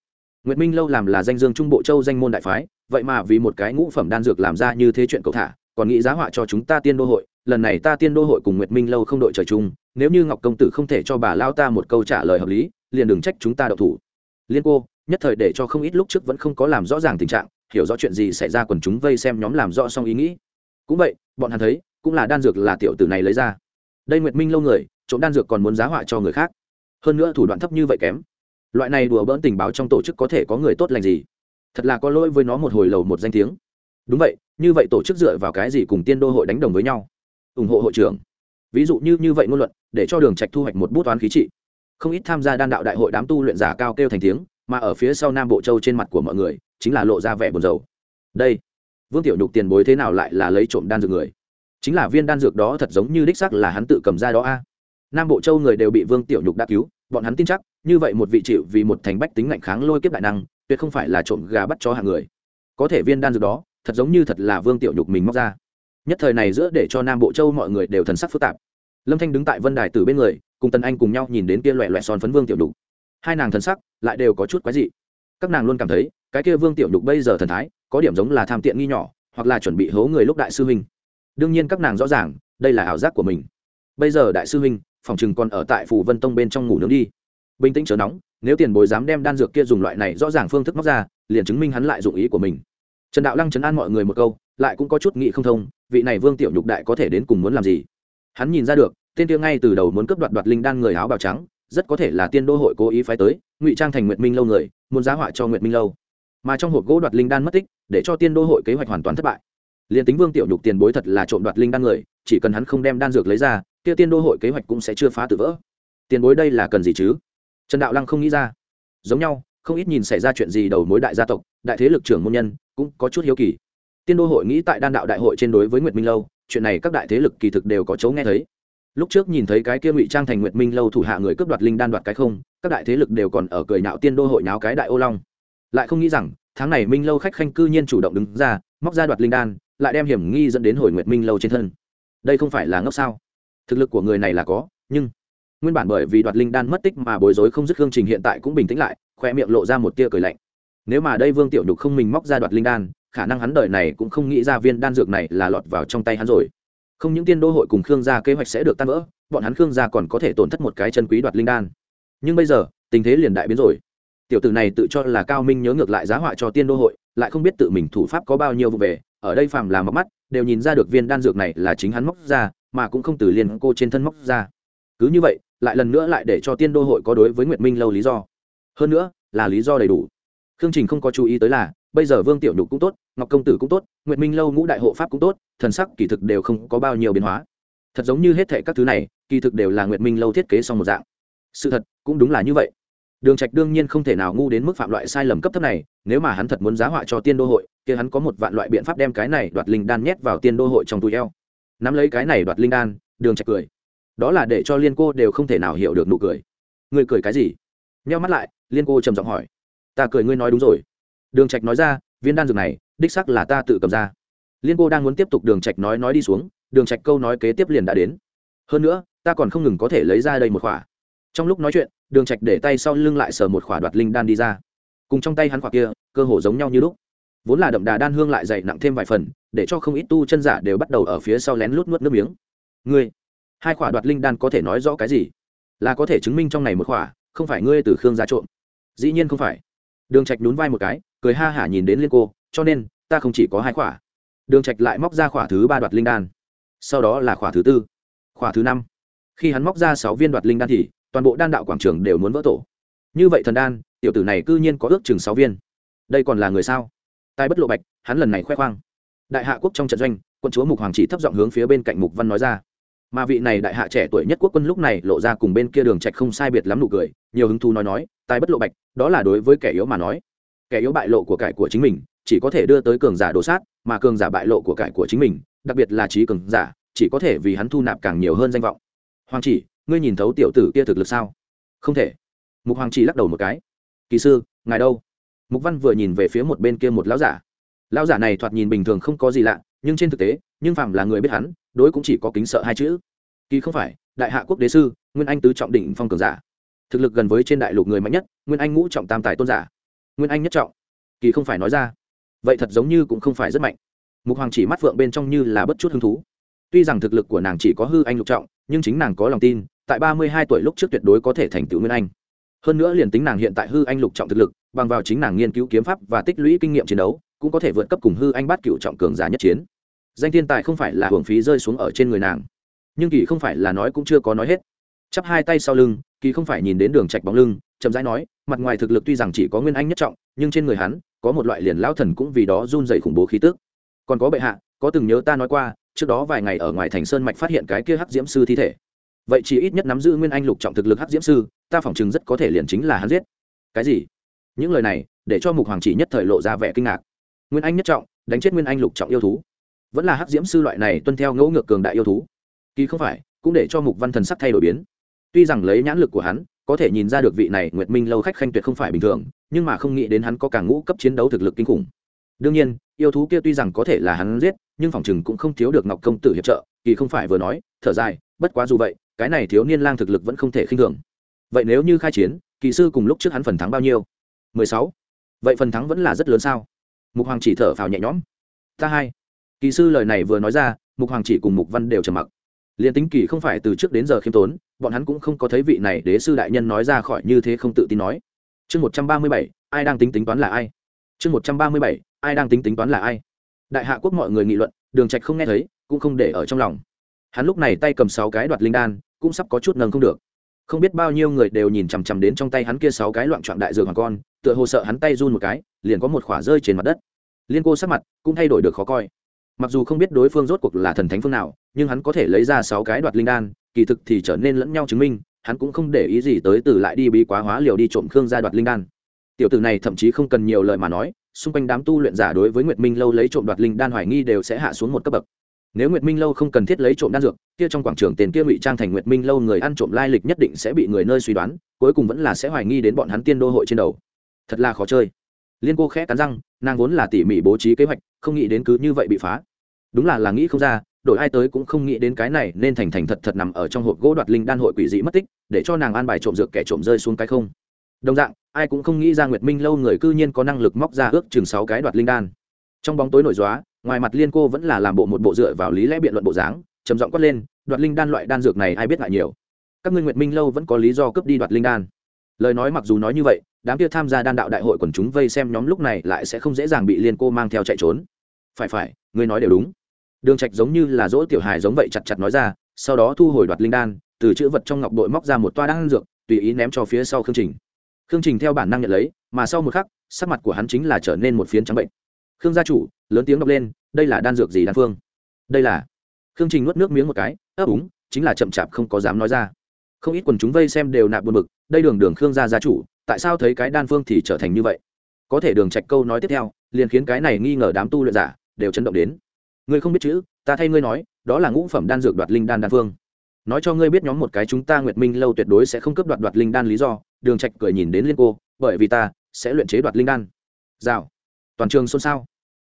nguyệt minh lâu làm là danh dương trung bộ châu danh môn đại phái vậy mà vì một cái ngũ phẩm đan dược làm ra như thế chuyện cầu thả còn nghĩ giá họa cho chúng ta tiên đô hội lần này ta tiên đô hội cùng nguyệt minh lâu không đội trời chung nếu như ngọc công tử không thể cho bà lao ta một câu trả lời hợp lý liền đừng trách chúng ta đậu thủ liên cô nhất thời để cho không ít lúc trước vẫn không có làm rõ ràng tình trạng hiểu rõ chuyện gì xảy ra quần chúng vây xem nhóm làm rõ xong ý nghĩ cũng vậy bọn hắn thấy cũng là đan dược là tiểu tử này lấy ra đây nguyệt minh lâu người trộm đan dược còn muốn giá họa cho người khác hơn nữa thủ đoạn thấp như vậy kém. Loại này đùa bỡn tình báo trong tổ chức có thể có người tốt lành gì? Thật là có lỗi với nó một hồi lầu một danh tiếng. Đúng vậy, như vậy tổ chức dựa vào cái gì cùng tiên đô hội đánh đồng với nhau? Ủng hộ hội trưởng. Ví dụ như như vậy ngôn luận, để cho đường trạch thu hoạch một bút toán khí trị. Không ít tham gia đan đạo đại hội đám tu luyện giả cao kêu thành tiếng, mà ở phía sau nam bộ châu trên mặt của mọi người, chính là lộ ra vẻ buồn rầu. Đây, vương tiểu nhục tiền bối thế nào lại là lấy trộm đan dược người? Chính là viên đan dược đó thật giống như đích xác là hắn tự cầm ra đó a nam bộ châu người đều bị vương tiểu nhục đã cứu, bọn hắn tin chắc, như vậy một vị chịu vì một thành bách tính ngạnh kháng lôi kiếp đại năng, tuyệt không phải là trộm gà bắt chó hạng người. Có thể viên đan dược đó, thật giống như thật là vương tiểu nhục mình móc ra. Nhất thời này giữa để cho nam bộ châu mọi người đều thần sắc phức tạp. Lâm thanh đứng tại vân đài từ bên người, cùng tần anh cùng nhau nhìn đến kia loẹ loẹ son phấn vương tiểu nhục. Hai nàng thần sắc lại đều có chút quái dị. Các nàng luôn cảm thấy, cái kia vương tiểu nhục bây giờ thần thái, có điểm giống là tham tiện nghi nhỏ, hoặc là chuẩn bị hố người lúc đại sư huynh. Đương nhiên các nàng rõ ràng, đây là ảo giác của mình. Bây giờ đại sư huynh phòng chừng còn ở tại phủ vân tông bên trong ngủ nướng đi. Bình tĩnh chớ nóng, nếu tiền bối dám đem đan dược kia dùng loại này rõ ràng phương thức móc ra, liền chứng minh hắn lại dụng ý của mình. Trần đạo lăng chấn an mọi người một câu, lại cũng có chút nghị không thông, vị này vương tiểu nhục đại có thể đến cùng muốn làm gì? Hắn nhìn ra được, tên tiêu ngay từ đầu muốn cướp đoạt đoạt linh đan người áo bào trắng, rất có thể là tiên đô hội cố ý phái tới, ngụy trang thành nguyệt minh lâu người, muốn giá họa cho nguyệt minh lâu. Mà trong hộp gỗ đoạt linh đan mất tích, để cho tiên đô hội kế hoạch hoàn toàn thất bại. Liền tính vương tiểu nhục tiền bối thật là trộm đoạt linh đan người, chỉ cần hắn không đem đan dược lấy ra kia tiên đô hội kế hoạch cũng sẽ chưa phá tự vỡ. Tiền bối đây là cần gì chứ? Trần đạo lăng không nghĩ ra. Giống nhau, không ít nhìn xảy ra chuyện gì đầu mối đại gia tộc, đại thế lực trưởng môn nhân cũng có chút hiếu kỳ. Tiên đô hội nghĩ tại đan đạo đại hội trên đối với nguyệt minh lâu, chuyện này các đại thế lực kỳ thực đều có chấu nghe thấy. Lúc trước nhìn thấy cái kia ngụy trang thành nguyệt minh lâu thủ hạ người cướp đoạt linh đan đoạt cái không, các đại thế lực đều còn ở cười nhạo tiên đô hội nháo cái đại ô long. Lại không nghĩ rằng, tháng này minh lâu khách khanh cư nhiên chủ động đứng ra, móc ra đoạt linh đan, lại đem hiểm nghi dẫn đến hồi nguyệt minh lâu trên thân. Đây không phải là ngốc sao? Thực lực của người này là có, nhưng nguyên bản bởi vì đoạt linh đan mất tích mà bối rối không dứt hương trình hiện tại cũng bình tĩnh lại, khoe miệng lộ ra một tia cười lạnh. Nếu mà đây vương tiểu nhục không mình móc ra đoạt linh đan, khả năng hắn đời này cũng không nghĩ ra viên đan dược này là lọt vào trong tay hắn rồi. Không những tiên đô hội cùng khương gia kế hoạch sẽ được tan vỡ, bọn hắn khương gia còn có thể tổn thất một cái chân quý đoạt linh đan. Nhưng bây giờ, tình thế liền đại biến rồi. Tiểu tử này tự cho là cao minh nhớ ngược lại giá họa cho tiên đô hội, lại không biết tự mình thủ pháp có bao nhiêu vụ về, ở đây phàm là mắc mắt, đều nhìn ra được viên đan dược này là chính hắn móc ra mà cũng không từ liên cô trên thân móc ra. Cứ như vậy, lại lần nữa lại để cho tiên đô hội có đối với nguyệt minh lâu lý do. Hơn nữa, là lý do đầy đủ. Khương trình không có chú ý tới là, bây giờ vương tiểu nhục cũng tốt, ngọc công tử cũng tốt, nguyệt minh lâu ngũ đại hộ pháp cũng tốt, thần sắc kỳ thực đều không có bao nhiêu biến hóa. Thật giống như hết thệ các thứ này, kỳ thực đều là nguyệt minh lâu thiết kế xong một dạng. Sự thật, cũng đúng là như vậy. Đường trạch đương nhiên không thể nào ngu đến mức phạm loại sai lầm cấp thấp này, nếu mà hắn thật muốn giá họa cho tiên đô hội, kia hắn có một vạn loại biện pháp đem cái này đoạt linh đan nhét vào tiên đô hội trong túi eo nắm lấy cái này đoạt linh đan, đường trạch cười. Đó là để cho liên cô đều không thể nào hiểu được nụ cười. Ngươi cười cái gì? Nheo mắt lại, liên cô trầm giọng hỏi. Ta cười ngươi nói đúng rồi. Đường trạch nói ra, viên đan dược này, đích xác là ta tự cầm ra. Liên cô đang muốn tiếp tục đường trạch nói nói đi xuống, đường trạch câu nói kế tiếp liền đã đến. Hơn nữa, ta còn không ngừng có thể lấy ra đây một khỏa. Trong lúc nói chuyện, đường trạch để tay sau lưng lại sờ một khỏa đoạt linh đan đi ra. Cùng trong tay hắn khỏa kia, cơ hồ giống nhau như lúc vốn là đậm đà đan hương lại dày nặng thêm vài phần, để cho không ít tu chân giả đều bắt đầu ở phía sau lén lút nuốt nước miếng. Ngươi, hai khỏa đoạt linh đan có thể nói rõ cái gì? Là có thể chứng minh trong này một khỏa, không phải ngươi từ khương gia trộm. Dĩ nhiên không phải. Đường trạch nhún vai một cái, cười ha hả nhìn đến liên cô, cho nên, ta không chỉ có hai khỏa. Đường trạch lại móc ra khỏa thứ ba đoạt linh đan. Sau đó là khỏa thứ tư, khỏa thứ năm. Khi hắn móc ra sáu viên đoạt linh đan thì, toàn bộ đan đạo quảng trường đều muốn vỡ tổ. Như vậy thần đan, tiểu tử này cư nhiên có ước chừng sáu viên. Đây còn là người sao? Tai bất lộ bạch, hắn lần này khoe khoang. Đại hạ quốc trong trận doanh, quân chúa mục hoàng chỉ thấp giọng hướng phía bên cạnh mục văn nói ra. Mà vị này đại hạ trẻ tuổi nhất quốc quân lúc này lộ ra cùng bên kia đường trạch không sai biệt lắm nụ cười, nhiều hứng thú nói nói tai bất lộ bạch, đó là đối với kẻ yếu mà nói. Kẻ yếu bại lộ của cải của chính mình, chỉ có thể đưa tới cường giả đổ sát, mà cường giả bại lộ của cải của chính mình, đặc biệt là trí cường giả, chỉ có thể vì hắn thu nạp càng nhiều hơn danh vọng. Hoàng chỉ, ngươi nhìn thấu tiểu tử kia thực lực sao? Không thể. Mục hoàng chỉ lắc đầu một cái. Kỳ sư, ngài đâu? Mục văn vừa nhìn về phía một bên kia một lão giả. Lão giả này thoạt nhìn bình thường không có gì lạ, nhưng trên thực tế, nhưng phạm là người biết hắn, đối cũng chỉ có kính sợ hai chữ. Kỳ không phải, đại hạ quốc đế sư, nguyên anh tứ trọng đỉnh phong cường giả. Thực lực gần với trên đại lục người mạnh nhất, nguyên anh ngũ trọng tam tài tôn giả. Nguyên anh nhất trọng. Kỳ không phải nói ra. Vậy thật giống như cũng không phải rất mạnh. Mục hoàng chỉ mắt phượng bên trong như là bất chút hứng thú. Tuy rằng thực lực của nàng chỉ có hư anh lục trọng, nhưng chính nàng có lòng tin, tại ba mươi hai tuổi lúc trước tuyệt đối có thể thành tựu nguyên anh. Hơn nữa liền tính nàng hiện tại hư anh lục trọng thực lực bằng vào chính nàng nghiên cứu kiếm pháp và tích lũy kinh nghiệm chiến đấu, cũng có thể vượt cấp cùng hư anh bắt cựu trọng cường giả nhất chiến. Danh thiên tài không phải là hưởng phí rơi xuống ở trên người nàng, nhưng kỳ không phải là nói cũng chưa có nói hết. Chắp hai tay sau lưng, kỳ không phải nhìn đến đường trạch bóng lưng, chậm rãi nói, mặt ngoài thực lực tuy rằng chỉ có nguyên anh nhất trọng, nhưng trên người hắn, có một loại liền lão thần cũng vì đó run rẩy khủng bố khí tức. Còn có bệ hạ, có từng nhớ ta nói qua, trước đó vài ngày ở ngoài thành sơn mạch phát hiện cái kia hắc diễm sư thi thể. Vậy chỉ ít nhất nắm giữ nguyên anh lục trọng thực lực hắc diễm sư, ta phỏng chừng rất có thể liền chính là hắn giết. Cái gì? Những lời này để cho mục hoàng chỉ nhất thời lộ ra vẻ kinh ngạc. Nguyên anh nhất trọng, đánh chết nguyên anh lục trọng yêu thú. Vẫn là hắc diễm sư loại này tuân theo ngẫu ngược cường đại yêu thú. Kỳ không phải, cũng để cho mục văn thần sắc thay đổi biến. Tuy rằng lấy nhãn lực của hắn, có thể nhìn ra được vị này nguyệt minh lâu khách khanh tuyệt không phải bình thường, nhưng mà không nghĩ đến hắn có cả ngũ cấp chiến đấu thực lực kinh khủng. Đương nhiên, yêu thú kia tuy rằng có thể là hắn giết, nhưng phòng chừng cũng không thiếu được ngọc công tử hiệp trợ, kỳ không phải vừa nói, thở dài, bất quá dù vậy, cái này thiếu niên lang thực lực vẫn không thể khinh thường. Vậy nếu như khai chiến, kỳ sư cùng lúc trước hắn phần thắng bao nhiêu? Mười sáu. Vậy phần thắng vẫn là rất lớn sao? Mục hoàng chỉ thở phào nhẹ nhõm. Ta hai. Kỳ sư lời này vừa nói ra, mục hoàng chỉ cùng mục văn đều trầm mặc. Liền tính kỳ không phải từ trước đến giờ khiêm tốn, bọn hắn cũng không có thấy vị này đế sư đại nhân nói ra khỏi như thế không tự tin nói. Chương một trăm ba mươi bảy, ai đang tính tính toán là ai? Chương một trăm ba mươi bảy, ai đang tính tính toán là ai? Đại hạ quốc mọi người nghị luận, đường trạch không nghe thấy, cũng không để ở trong lòng. Hắn lúc này tay cầm sáu cái đoạt linh đan, cũng sắp có chút nâng không được. Không biết bao nhiêu người đều nhìn chằm chằm đến trong tay hắn kia sáu cái loạn trọn đại dược hoàng con tựa hồ sợ hắn tay run một cái, liền có một khỏa rơi trên mặt đất. Liên cô sắc mặt cũng thay đổi được khó coi. Mặc dù không biết đối phương rốt cuộc là thần thánh phương nào, nhưng hắn có thể lấy ra sáu cái đoạt linh đan, kỳ thực thì trở nên lẫn nhau chứng minh, hắn cũng không để ý gì tới từ lại đi bí quá hóa liều đi trộm khương gia đoạt linh đan. Tiểu tử này thậm chí không cần nhiều lời mà nói, xung quanh đám tu luyện giả đối với nguyệt minh lâu lấy trộm đoạt linh đan hoài nghi đều sẽ hạ xuống một cấp bậc. Nếu nguyệt minh lâu không cần thiết lấy trộm đan dược, kia trong quảng trường tiền kia ngụy trang thành nguyệt minh lâu người ăn trộm lai lịch nhất định sẽ bị người nơi suy đoán, cuối cùng vẫn là sẽ hoài nghi đến bọn hắn tiên đô hội trên đầu thật là khó chơi. Liên cô khẽ cắn răng, nàng vốn là tỉ mỉ bố trí kế hoạch, không nghĩ đến cứ như vậy bị phá. Đúng là là nghĩ không ra, đổi ai tới cũng không nghĩ đến cái này nên thành thành thật thật nằm ở trong hộp gỗ đoạt linh đan hội quỷ dị mất tích, để cho nàng an bài trộm dược kẻ trộm rơi xuống cái không. Đồng dạng, ai cũng không nghĩ ra nguyệt minh lâu người cư nhiên có năng lực móc ra ước chừng sáu cái đoạt linh đan. Trong bóng tối nổi dóa ngoài mặt liên cô vẫn là làm bộ một bộ dựa vào lý lẽ biện luận bộ dáng, trầm giọng quát lên, đoạt linh đan loại đan dược này ai biết ngại nhiều. Các ngươi nguyệt minh lâu vẫn có lý do cướp đi đoạt linh đan. Lời nói mặc dù nói như vậy đám kia tham gia đan đạo đại hội quần chúng vây xem nhóm lúc này lại sẽ không dễ dàng bị liên cô mang theo chạy trốn. Phải phải, ngươi nói đều đúng. Đường trạch giống như là dỗ tiểu hài giống vậy chặt chặt nói ra, sau đó thu hồi đoạt linh đan, từ chữ vật trong ngọc bội móc ra một toa đan dược, tùy ý ném cho phía sau khương trình. Khương trình theo bản năng nhận lấy, mà sau một khắc, sắc mặt của hắn chính là trở nên một phiến trắng bệnh. Khương gia chủ, lớn tiếng đọc lên, đây là đan dược gì đan phương? Đây là. Khương trình nuốt nước miếng một cái, ấp úng, chính là chậm chạp không có dám nói ra. Không ít quần chúng vây xem đều nạp buồn bực, đây đường đường khương gia gia chủ tại sao thấy cái đan phương thì trở thành như vậy? Có thể đường trạch câu nói tiếp theo, liền khiến cái này nghi ngờ đám tu luyện giả đều chấn động đến. Ngươi không biết chữ, ta thay ngươi nói, đó là ngũ phẩm đan dược đoạt linh đan đan phương. Nói cho ngươi biết nhóm một cái chúng ta nguyệt minh lâu tuyệt đối sẽ không cướp đoạt đoạt linh đan lý do, đường trạch cười nhìn đến liên cô, bởi vì ta sẽ luyện chế đoạt linh đan. Rào. Toàn trường xôn xao.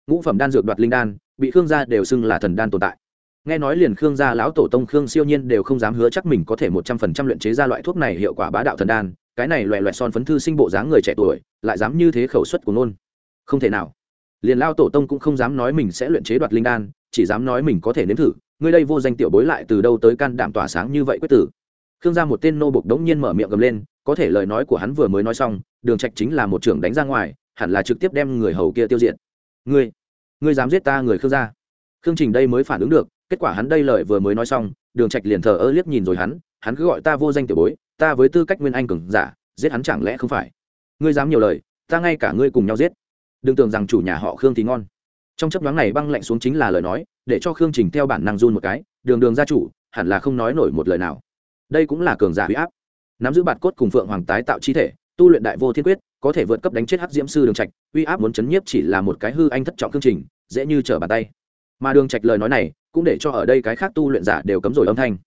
Ngũ phẩm đan dược đoạt linh đan, bị khương gia đều xưng là thần đan tồn tại. Nghe nói liền khương gia lão tổ tông khương siêu nhiên đều không dám hứa chắc mình có thể một trăm phần trăm luyện chế ra loại thuốc này hiệu quả bá đạo thần đan cái này loẹ loẹ son phấn thư sinh bộ dáng người trẻ tuổi, lại dám như thế khẩu suất của nôn không thể nào. Liền lao tổ tông cũng không dám nói mình sẽ luyện chế đoạt linh đan, chỉ dám nói mình có thể nếm thử, ngươi đây vô danh tiểu bối lại từ đâu tới can đảm tỏa sáng như vậy quyết tử. Khương gia một tên nô bộc đống nhiên mở miệng gầm lên, có thể lời nói của hắn vừa mới nói xong, đường trạch chính là một trưởng đánh ra ngoài, hẳn là trực tiếp đem người hầu kia tiêu diệt. Ngươi ngươi dám giết ta người khương gia? Khương trình đây mới phản ứng được, kết quả hắn đây lời vừa mới nói xong, đường trạch liền thờ ơ liếc nhìn rồi hắn hắn cứ gọi ta vô danh tiểu bối ta với tư cách nguyên anh cường giả, giết hắn chẳng lẽ không phải? Ngươi dám nhiều lời, ta ngay cả ngươi cùng nhau giết. Đừng tưởng rằng chủ nhà họ khương thì ngon. Trong chấp nhoáng này băng lạnh xuống chính là lời nói, để cho khương trình theo bản năng run một cái, đường đường gia chủ, hẳn là không nói nổi một lời nào. Đây cũng là cường giả huy áp. Nắm giữ bạt cốt cùng phượng hoàng tái tạo chi thể, tu luyện đại vô thiên quyết, có thể vượt cấp đánh chết hắc diễm sư đường trạch, uy áp muốn chấn nhiếp chỉ là một cái hư anh thất trọng khương trình, dễ như trở bàn tay. Mà đường trạch lời nói này, cũng để cho ở đây cái khác tu luyện giả đều cấm rồi âm thanh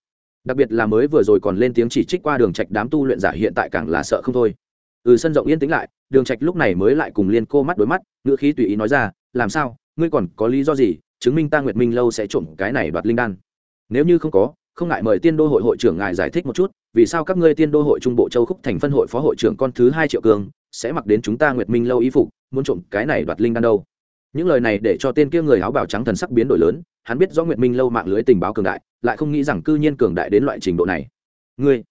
đặc biệt là mới vừa rồi còn lên tiếng chỉ trích qua đường trạch đám tu luyện giả hiện tại càng là sợ không thôi. Ừ sân rộng yên tĩnh lại, đường trạch lúc này mới lại cùng liên cô mắt đối mắt ngựa khí tùy ý nói ra, làm sao? Ngươi còn có lý do gì? Chứng minh ta nguyệt minh lâu sẽ trộm cái này đoạt linh đan. Nếu như không có, không ngại mời tiên đô hội hội trưởng ngài giải thích một chút, vì sao các ngươi tiên đô hội trung bộ châu khúc thành phân hội phó hội trưởng con thứ hai triệu cường sẽ mặc đến chúng ta nguyệt minh lâu y phục, muốn trộm cái này đoạt linh đan đâu? Những lời này để cho tên kia người áo bào trắng thần sắc biến đổi lớn, hắn biết rõ nguyệt minh lâu mạng lưới tình báo cường đại, lại không nghĩ rằng cư nhiên cường đại đến loại trình độ này. Ngươi,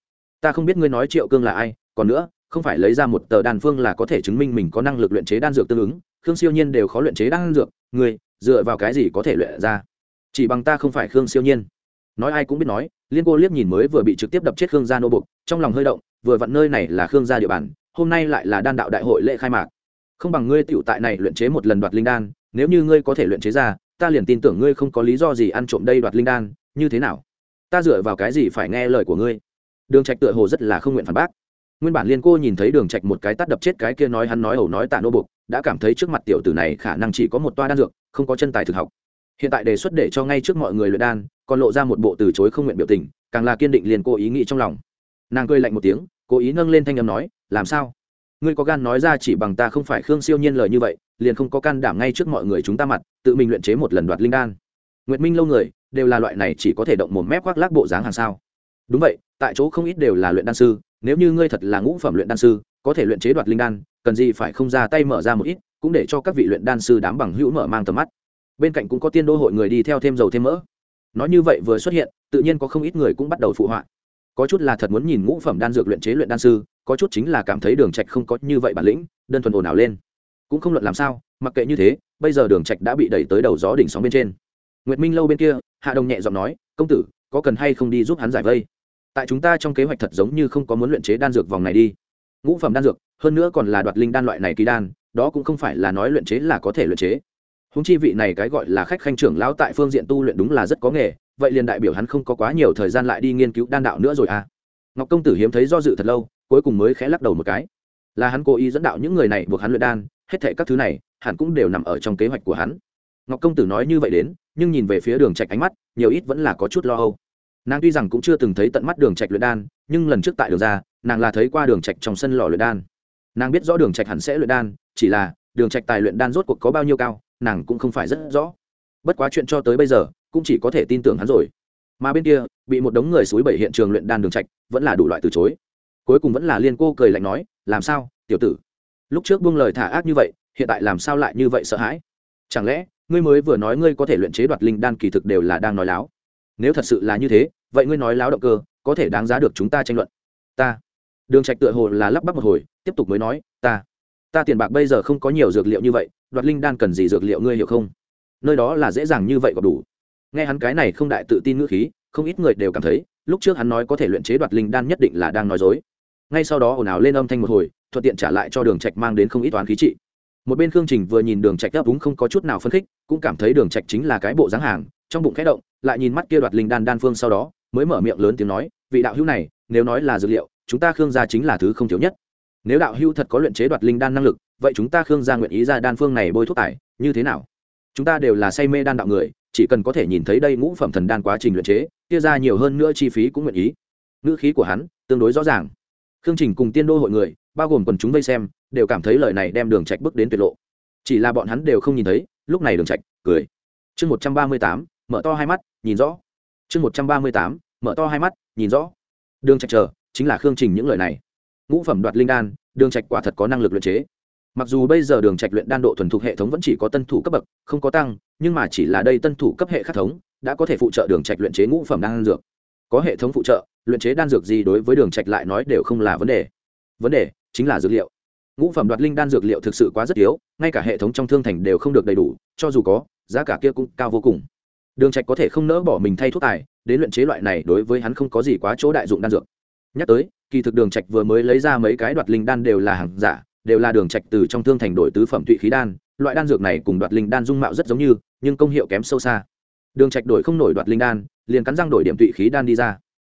ta không biết ngươi nói triệu cương là ai, còn nữa, không phải lấy ra một tờ đan phương là có thể chứng minh mình có năng lực luyện chế đan dược tương ứng, khương siêu nhiên đều khó luyện chế đan dược, ngươi, dựa vào cái gì có thể luyện ra? Chỉ bằng ta không phải khương siêu nhiên. Nói ai cũng biết nói, liên cô liếc nhìn mới vừa bị trực tiếp đập chết khương gia nô bục trong lòng hơi động, vừa vặn nơi này là khương gia địa bàn, hôm nay lại là đan đạo đại hội lễ khai mạc không bằng ngươi tựu tại này luyện chế một lần đoạt linh đan, nếu như ngươi có thể luyện chế ra, ta liền tin tưởng ngươi không có lý do gì ăn trộm đây đoạt linh đan, như thế nào? Ta dựa vào cái gì phải nghe lời của ngươi? Đường trạch tựa hồ rất là không nguyện phản bác. Nguyên bản liên cô nhìn thấy đường trạch một cái tát đập chết cái kia nói hắn nói ẩu nói tạ nô buộc đã cảm thấy trước mặt tiểu tử này khả năng chỉ có một toa đan dược, không có chân tài thực học. Hiện tại đề xuất để cho ngay trước mọi người luyện đan, còn lộ ra một bộ từ chối không nguyện biểu tình, càng là kiên định liền cô ý nghĩ trong lòng. Nàng cười lạnh một tiếng, cố ý nâng lên thanh âm nói, làm sao? Ngươi có gan nói ra chỉ bằng ta không phải khương siêu nhiên lời như vậy, liền không có can đảm ngay trước mọi người chúng ta mặt, tự mình luyện chế một lần đoạt linh đan. Nguyệt minh lâu người, đều là loại này chỉ có thể động một mép khoác lác bộ dáng hàng sao. Đúng vậy, tại chỗ không ít đều là luyện đan sư, nếu như ngươi thật là ngũ phẩm luyện đan sư, có thể luyện chế đoạt linh đan, cần gì phải không ra tay mở ra một ít, cũng để cho các vị luyện đan sư đám bằng hữu mở mang tầm mắt. Bên cạnh cũng có tiên đô hội người đi theo thêm dầu thêm mỡ. Nói như vậy vừa xuất hiện, tự nhiên có không ít người cũng bắt đầu phụ họa. Có chút là thật muốn nhìn ngũ phẩm đan dược luyện chế luyện đan sư có chút chính là cảm thấy đường trạch không có như vậy bản lĩnh, đơn thuần ồn ào lên. Cũng không luận làm sao, mặc kệ như thế, bây giờ đường trạch đã bị đẩy tới đầu gió đỉnh sóng bên trên. Nguyệt minh lâu bên kia, hạ đồng nhẹ giọng nói, công tử, có cần hay không đi giúp hắn giải vây? Tại chúng ta trong kế hoạch thật giống như không có muốn luyện chế đan dược vòng này đi. Ngũ phẩm đan dược, hơn nữa còn là đoạt linh đan loại này kỳ đan, đó cũng không phải là nói luyện chế là có thể luyện chế. Húng chi vị này cái gọi là khách khanh trưởng lão tại phương diện tu luyện đúng là rất có nghề, vậy liền đại biểu hắn không có quá nhiều thời gian lại đi nghiên cứu đan đạo nữa rồi à? Ngọc công tử hiếm thấy do dự thật lâu cuối cùng mới khẽ lắc đầu một cái. Là hắn cố ý dẫn đạo những người này buộc hắn luyện đan, hết thệ các thứ này, hẳn cũng đều nằm ở trong kế hoạch của hắn. Ngọc công tử nói như vậy đến, nhưng nhìn về phía đường trạch ánh mắt, nhiều ít vẫn là có chút lo âu. Nàng tuy rằng cũng chưa từng thấy tận mắt đường trạch luyện đan, nhưng lần trước tại đường ra, nàng là thấy qua đường trạch trong sân lò luyện đan. Nàng biết rõ đường trạch hẳn sẽ luyện đan, chỉ là, đường trạch tài luyện đan rốt cuộc có bao nhiêu cao, nàng cũng không phải rất rõ. Bất quá chuyện cho tới bây giờ, cũng chỉ có thể tin tưởng hắn rồi. Mà bên kia, bị một đống người suối bảy hiện trường luyện đan đường trạch, vẫn là đủ loại từ chối cuối cùng vẫn là liên cô cười lạnh nói, làm sao, tiểu tử? Lúc trước buông lời thả ác như vậy, hiện tại làm sao lại như vậy sợ hãi? Chẳng lẽ, ngươi mới vừa nói ngươi có thể luyện chế đoạt linh đan kỳ thực đều là đang nói láo? Nếu thật sự là như thế, vậy ngươi nói láo động cơ, có thể đáng giá được chúng ta tranh luận. Ta. Đường trạch tựa hồ là lắp bắp một hồi, tiếp tục mới nói, ta ta tiền bạc bây giờ không có nhiều dược liệu như vậy, đoạt linh đan cần gì dược liệu ngươi hiểu không? Nơi đó là dễ dàng như vậy có đủ. Nghe hắn cái này không đại tự tin ngữ khí, không ít người đều cảm thấy lúc trước hắn nói có thể luyện chế đoạt linh đan nhất định là đang nói dối. Ngay sau đó ồn ào lên âm thanh một hồi, thuận tiện trả lại cho đường trạch mang đến không ít toán khí trị. Một bên khương trình vừa nhìn đường trạch đáp đúng không có chút nào phân khích, cũng cảm thấy đường trạch chính là cái bộ dáng hàng, trong bụng khẽ động, lại nhìn mắt kia đoạt linh đan đan phương sau đó, mới mở miệng lớn tiếng nói, vị đạo hữu này, nếu nói là dược liệu, chúng ta khương gia chính là thứ không thiếu nhất. Nếu đạo hữu thật có luyện chế đoạt linh đan năng lực, vậy chúng ta khương gia nguyện ý ra đan phương này bôi thuốc tải, như thế nào? Chúng ta đều là say mê đan đạo người chỉ cần có thể nhìn thấy đây ngũ phẩm thần đan quá trình luyện chế, kia ra nhiều hơn nữa chi phí cũng nguyện ý. Ngữ khí của hắn tương đối rõ ràng. Khương trình cùng tiên đô hội người, bao gồm quần chúng vây xem, đều cảm thấy lời này đem đường trạch bước đến tuyệt lộ. Chỉ là bọn hắn đều không nhìn thấy, lúc này đường trạch cười. Chương một trăm ba mươi tám, mở to hai mắt, nhìn rõ. Chương một trăm ba mươi tám, mở to hai mắt, nhìn rõ. Đường trạch chờ, chính là khương trình những lời này. Ngũ phẩm đoạt linh đan, đường trạch quả thật có năng lực luyện chế mặc dù bây giờ đường trạch luyện đan độ thuần thục hệ thống vẫn chỉ có tân thủ cấp bậc, không có tăng, nhưng mà chỉ là đây tân thủ cấp hệ khắc thống, đã có thể phụ trợ đường trạch luyện chế ngũ phẩm đan dược. Có hệ thống phụ trợ, luyện chế đan dược gì đối với đường trạch lại nói đều không là vấn đề. Vấn đề chính là dược liệu. Ngũ phẩm đoạt linh đan dược liệu thực sự quá rất yếu, ngay cả hệ thống trong thương thành đều không được đầy đủ, cho dù có, giá cả kia cũng cao vô cùng. Đường trạch có thể không nỡ bỏ mình thay thuốc tài, đến luyện chế loại này đối với hắn không có gì quá chỗ đại dụng đan dược. Nhắc tới, kỳ thực đường trạch vừa mới lấy ra mấy cái đoạt linh đan đều là hàng giả đều là đường trạch từ trong thương thành đổi tứ phẩm tụy khí đan, loại đan dược này cùng đoạt linh đan dung mạo rất giống như, nhưng công hiệu kém sâu xa. Đường trạch đổi không nổi đoạt linh đan, liền cắn răng đổi điểm tụy khí đan đi ra.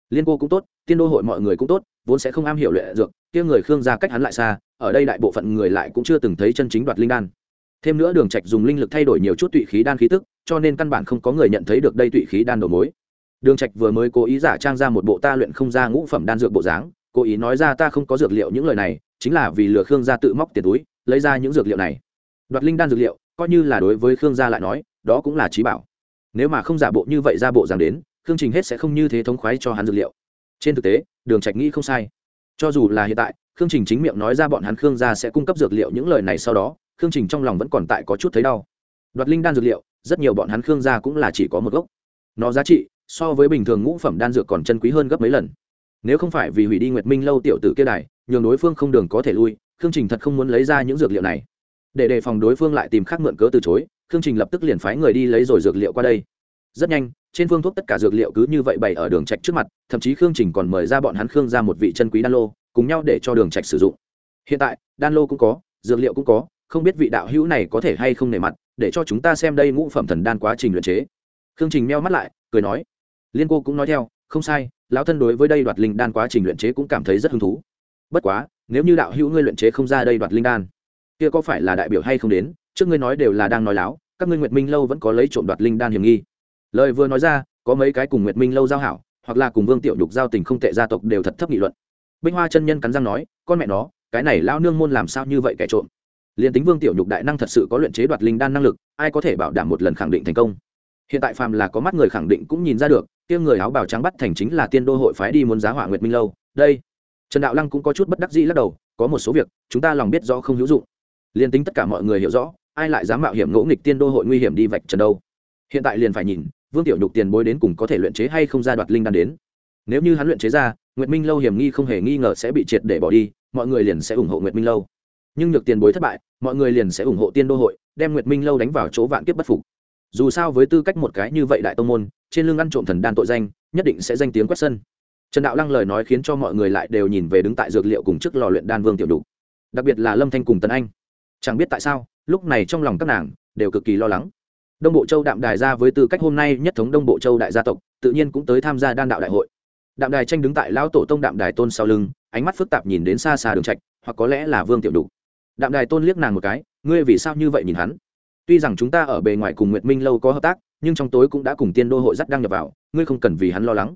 Liên cô cũng tốt, tiên đô hội mọi người cũng tốt, vốn sẽ không am hiểu luyện dược, kia người khương gia cách hắn lại xa, ở đây đại bộ phận người lại cũng chưa từng thấy chân chính đoạt linh đan. Thêm nữa đường trạch dùng linh lực thay đổi nhiều chút tụy khí đan khí tức, cho nên căn bản không có người nhận thấy được đây tụy khí đan đầu mối. Đường trạch vừa mới cố ý giả trang ra một bộ ta luyện không ra ngũ phẩm đan dược bộ dáng cố ý nói ra ta không có dược liệu những lời này, chính là vì lừa khương gia tự móc tiền túi, lấy ra những dược liệu này. Đoạt linh đan dược liệu, coi như là đối với khương gia lại nói, đó cũng là trí bảo. Nếu mà không giả bộ như vậy ra bộ rằng đến, khương trình hết sẽ không như thế thống khoái cho hắn dược liệu. Trên thực tế, đường trạch nghĩ không sai. Cho dù là hiện tại, khương trình chính miệng nói ra bọn hắn khương gia sẽ cung cấp dược liệu những lời này sau đó, khương trình trong lòng vẫn còn tại có chút thấy đau. Đoạt linh đan dược liệu, rất nhiều bọn hắn khương gia cũng là chỉ có một gốc. Nó giá trị, so với bình thường ngũ phẩm đan dược còn chân quý hơn gấp mấy lần nếu không phải vì hủy đi nguyệt minh lâu tiểu tử kia đài, nhường đối phương không đường có thể lui, khương trình thật không muốn lấy ra những dược liệu này. Để đề phòng đối phương lại tìm khác mượn cớ từ chối, khương trình lập tức liền phái người đi lấy rồi dược liệu qua đây. Rất nhanh, trên phương thuốc tất cả dược liệu cứ như vậy bày ở đường trạch trước mặt, thậm chí khương trình còn mời ra bọn hắn khương ra một vị chân quý đan lô, cùng nhau để cho đường trạch sử dụng. Hiện tại, đan lô cũng có, dược liệu cũng có, không biết vị đạo hữu này có thể hay không nề mặt, để cho chúng ta xem đây ngũ phẩm thần đan quá trình luyện chế. Khương trình meo mắt lại, cười nói. Liên cô cũng nói theo, không sai lão thân đối với đây đoạt linh đan quá trình luyện chế cũng cảm thấy rất hứng thú. Bất quá, nếu như đạo hữu ngươi luyện chế không ra đây đoạt linh đan, kia có phải là đại biểu hay không đến? Trước ngươi nói đều là đang nói láo, các ngươi nguyệt minh lâu vẫn có lấy trộm đoạt linh đan hiểm nghi. Lời vừa nói ra, có mấy cái cùng nguyệt minh lâu giao hảo, hoặc là cùng vương tiểu nhục giao tình không tệ gia tộc đều thật thấp nghị luận. Binh hoa chân nhân cắn răng nói, con mẹ nó, cái này lao nương môn làm sao như vậy kẻ trộm? Liền tính vương tiểu nhục đại năng thật sự có luyện chế đoạt linh đan năng lực, ai có thể bảo đảm một lần khẳng định thành công? Hiện tại phàm là có mắt người khẳng định cũng nhìn ra được kia người áo bào trắng bắt thành chính là tiên đô hội phái đi muốn giá hỏa nguyệt minh lâu. Đây, trần đạo lăng cũng có chút bất đắc dĩ lắc đầu, có một số việc, chúng ta lòng biết rõ không hữu dụng. Liền tính tất cả mọi người hiểu rõ, ai lại dám mạo hiểm ngỗ nghịch tiên đô hội nguy hiểm đi vạch trần đâu? Hiện tại liền phải nhìn, vương tiểu nhục tiền bối đến cùng có thể luyện chế hay không ra đoạt linh đan đến. Nếu như hắn luyện chế ra, nguyệt minh lâu hiểm nghi không hề nghi ngờ sẽ bị triệt để bỏ đi, mọi người liền sẽ ủng hộ nguyệt minh lâu. Nhưng nhược tiền bối thất bại, mọi người liền sẽ ủng hộ tiên đô hội, đem nguyệt minh lâu đánh vào chỗ vạn kiếp bất phục dù sao với tư cách một cái như vậy đại tông môn, trên lưng ăn trộm thần đan tội danh, nhất định sẽ danh tiếng quét sân. Trần đạo lăng lời nói khiến cho mọi người lại đều nhìn về đứng tại dược liệu cùng trước lò luyện đan vương tiểu đục đặc biệt là lâm thanh cùng Tấn anh. Chẳng biết tại sao, lúc này trong lòng các nàng đều cực kỳ lo lắng. Đông bộ châu đạm đài ra với tư cách hôm nay nhất thống đông bộ châu đại gia tộc, tự nhiên cũng tới tham gia đan đạo đại hội. Đạm đài tranh đứng tại lão tổ tông đạm đài tôn sau lưng, ánh mắt phức tạp nhìn đến xa xa đường trạch, hoặc có lẽ là vương tiểu đục đạm đài tôn liếc nàng một cái, ngươi vì sao như vậy nhìn hắn? Tuy rằng chúng ta ở bề ngoài cùng nguyệt minh lâu có hợp tác, nhưng trong tối cũng đã cùng tiên đô hội dắt đăng nhập vào, ngươi không cần vì hắn lo lắng.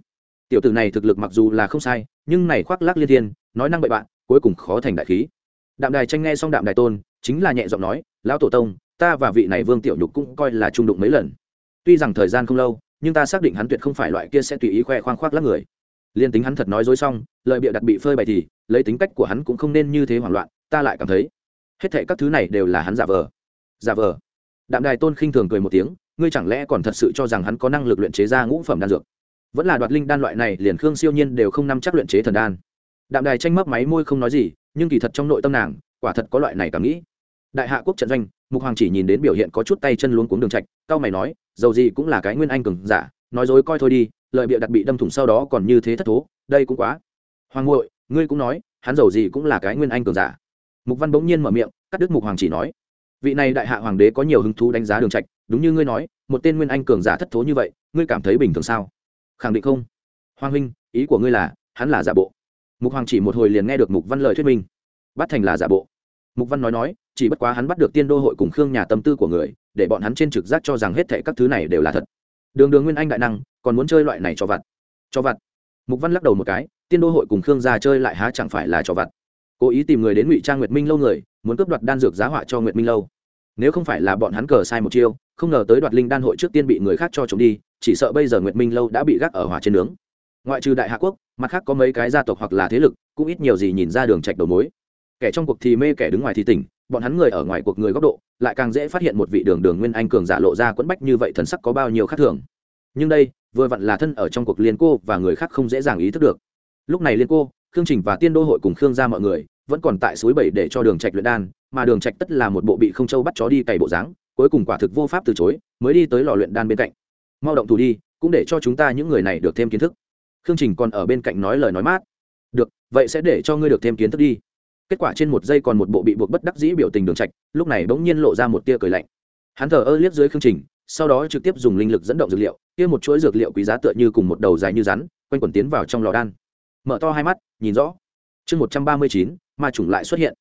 Tiểu tử này thực lực mặc dù là không sai, nhưng này khoác lác liên thiên, nói năng bậy bạn, cuối cùng khó thành đại khí. Đạm đài tranh nghe xong đạm đài tôn, chính là nhẹ giọng nói, lão tổ tông, ta và vị này vương tiểu nhục cũng coi là trung đụng mấy lần. Tuy rằng thời gian không lâu, nhưng ta xác định hắn tuyệt không phải loại kia sẽ tùy ý khoe khoang khoác lác người. Liên tính hắn thật nói dối xong, lợi bịa đặt bị phơi bày thì, lấy tính cách của hắn cũng không nên như thế hoảng loạn, ta lại cảm thấy, hết thệ các thứ này đều là hắn giả vờ. Giả vờ đạm đài tôn khinh thường cười một tiếng, ngươi chẳng lẽ còn thật sự cho rằng hắn có năng lực luyện chế ra ngũ phẩm đan dược? Vẫn là đoạt linh đan loại này, liền khương siêu nhiên đều không nắm chắc luyện chế thần đan. Đạm đài tranh mấp máy môi không nói gì, nhưng kỳ thật trong nội tâm nàng, quả thật có loại này cảm nghĩ. Đại hạ quốc trận doanh, mục hoàng chỉ nhìn đến biểu hiện có chút tay chân luống cuống đường trạch cao mày nói, dầu gì cũng là cái nguyên anh cường giả, nói dối coi thôi đi, lợi bịa đặt bị đâm thủng sau đó còn như thế thất thố, đây cũng quá. Hoàng ngội ngươi cũng nói, hắn dầu gì cũng là cái nguyên anh cường giả. Mục văn bỗng nhiên mở miệng, cắt đứt mục hoàng chỉ nói vị này đại hạ hoàng đế có nhiều hứng thú đánh giá đường trạch, đúng như ngươi nói, một tên nguyên anh cường giả thất thố như vậy, ngươi cảm thấy bình thường sao? Khẳng định không. Hoàng huynh, ý của ngươi là, hắn là giả bộ. Mục hoàng chỉ một hồi liền nghe được mục văn lời thuyết minh. Bắt thành là giả bộ. Mục văn nói nói, chỉ bất quá hắn bắt được tiên đô hội cùng khương nhà tâm tư của người, để bọn hắn trên trực giác cho rằng hết thệ các thứ này đều là thật. Đường đường nguyên anh đại năng, còn muốn chơi loại này cho vặt. Cho vặt. Mục văn lắc đầu một cái, tiên đô hội cùng khương gia chơi lại há chẳng phải là cho vặt. Cố ý tìm người đến ngụy trang nguyệt minh lâu người muốn cướp đoạt đan dược giá họa cho nguyệt minh lâu nếu không phải là bọn hắn cờ sai một chiêu không ngờ tới đoạt linh đan hội trước tiên bị người khác cho trộm đi chỉ sợ bây giờ nguyệt minh lâu đã bị gác ở hỏa trên nướng ngoại trừ đại hạ quốc mặt khác có mấy cái gia tộc hoặc là thế lực cũng ít nhiều gì nhìn ra đường trạch đầu mối kẻ trong cuộc thì mê kẻ đứng ngoài thì tỉnh bọn hắn người ở ngoài cuộc người góc độ lại càng dễ phát hiện một vị đường đường nguyên anh cường giả lộ ra quẫn bách như vậy thần sắc có bao nhiêu khác thường nhưng đây vừa vặn là thân ở trong cuộc liên cô và người khác không dễ dàng ý thức được lúc này liên cô khương trình và tiên đô hội cùng khương gia mọi người vẫn còn tại suối bảy để cho đường trạch luyện đan, mà đường trạch tất là một bộ bị không châu bắt chó đi cày bộ dáng, cuối cùng quả thực vô pháp từ chối, mới đi tới lò luyện đan bên cạnh. Mau động thủ đi, cũng để cho chúng ta những người này được thêm kiến thức. Khương trình còn ở bên cạnh nói lời nói mát. Được, vậy sẽ để cho ngươi được thêm kiến thức đi. Kết quả trên một giây còn một bộ bị buộc bất đắc dĩ biểu tình đường trạch, lúc này bỗng nhiên lộ ra một tia cười lạnh. Hắn thở ơ liếc dưới khương trình, sau đó trực tiếp dùng linh lực dẫn động dược liệu, kia một chuỗi dược liệu quý giá tựa như cùng một đầu dài như rắn, quanh quẩn tiến vào trong lò đan. Mở to hai mắt, nhìn rõ. Chương một trăm ba mươi chín ma chủng lại xuất hiện.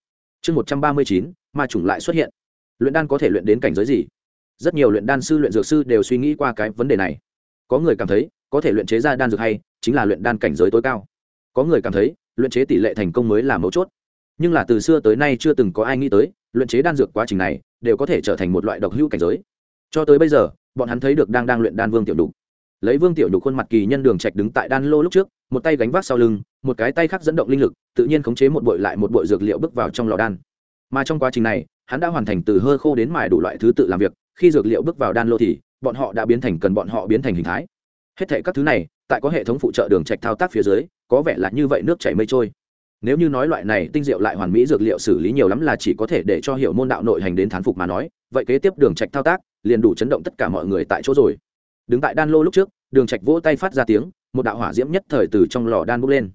Chương một trăm ba mươi chín, ma chủng lại xuất hiện. Luyện đan có thể luyện đến cảnh giới gì? Rất nhiều luyện đan sư, luyện dược sư đều suy nghĩ qua cái vấn đề này. Có người cảm thấy, có thể luyện chế ra đan dược hay, chính là luyện đan cảnh giới tối cao. Có người cảm thấy, luyện chế tỷ lệ thành công mới là mấu chốt. Nhưng là từ xưa tới nay chưa từng có ai nghĩ tới, luyện chế đan dược quá trình này, đều có thể trở thành một loại độc hữu cảnh giới. Cho tới bây giờ, bọn hắn thấy được đang đang luyện đan vương tiểu đục lấy vương tiểu nhục khuôn mặt kỳ nhân đường trạch đứng tại đan lô lúc trước, một tay gánh vác sau lưng, một cái tay khác dẫn động linh lực, tự nhiên khống chế một bội lại một bội dược liệu bước vào trong lò đan. Mà trong quá trình này, hắn đã hoàn thành từ hơ khô đến mài đủ loại thứ tự làm việc, khi dược liệu bước vào đan lô thì, bọn họ đã biến thành cần bọn họ biến thành hình thái. Hết thảy các thứ này, tại có hệ thống phụ trợ đường trạch thao tác phía dưới, có vẻ là như vậy nước chảy mây trôi. Nếu như nói loại này tinh diệu lại hoàn mỹ dược liệu xử lý nhiều lắm là chỉ có thể để cho hiểu môn đạo nội hành đến thán phục mà nói, vậy kế tiếp đường trạch thao tác, liền đủ chấn động tất cả mọi người tại chỗ rồi đứng tại đan lô lúc trước, đường trạch vỗ tay phát ra tiếng, một đạo hỏa diễm nhất thời từ trong lò đan bốc lên.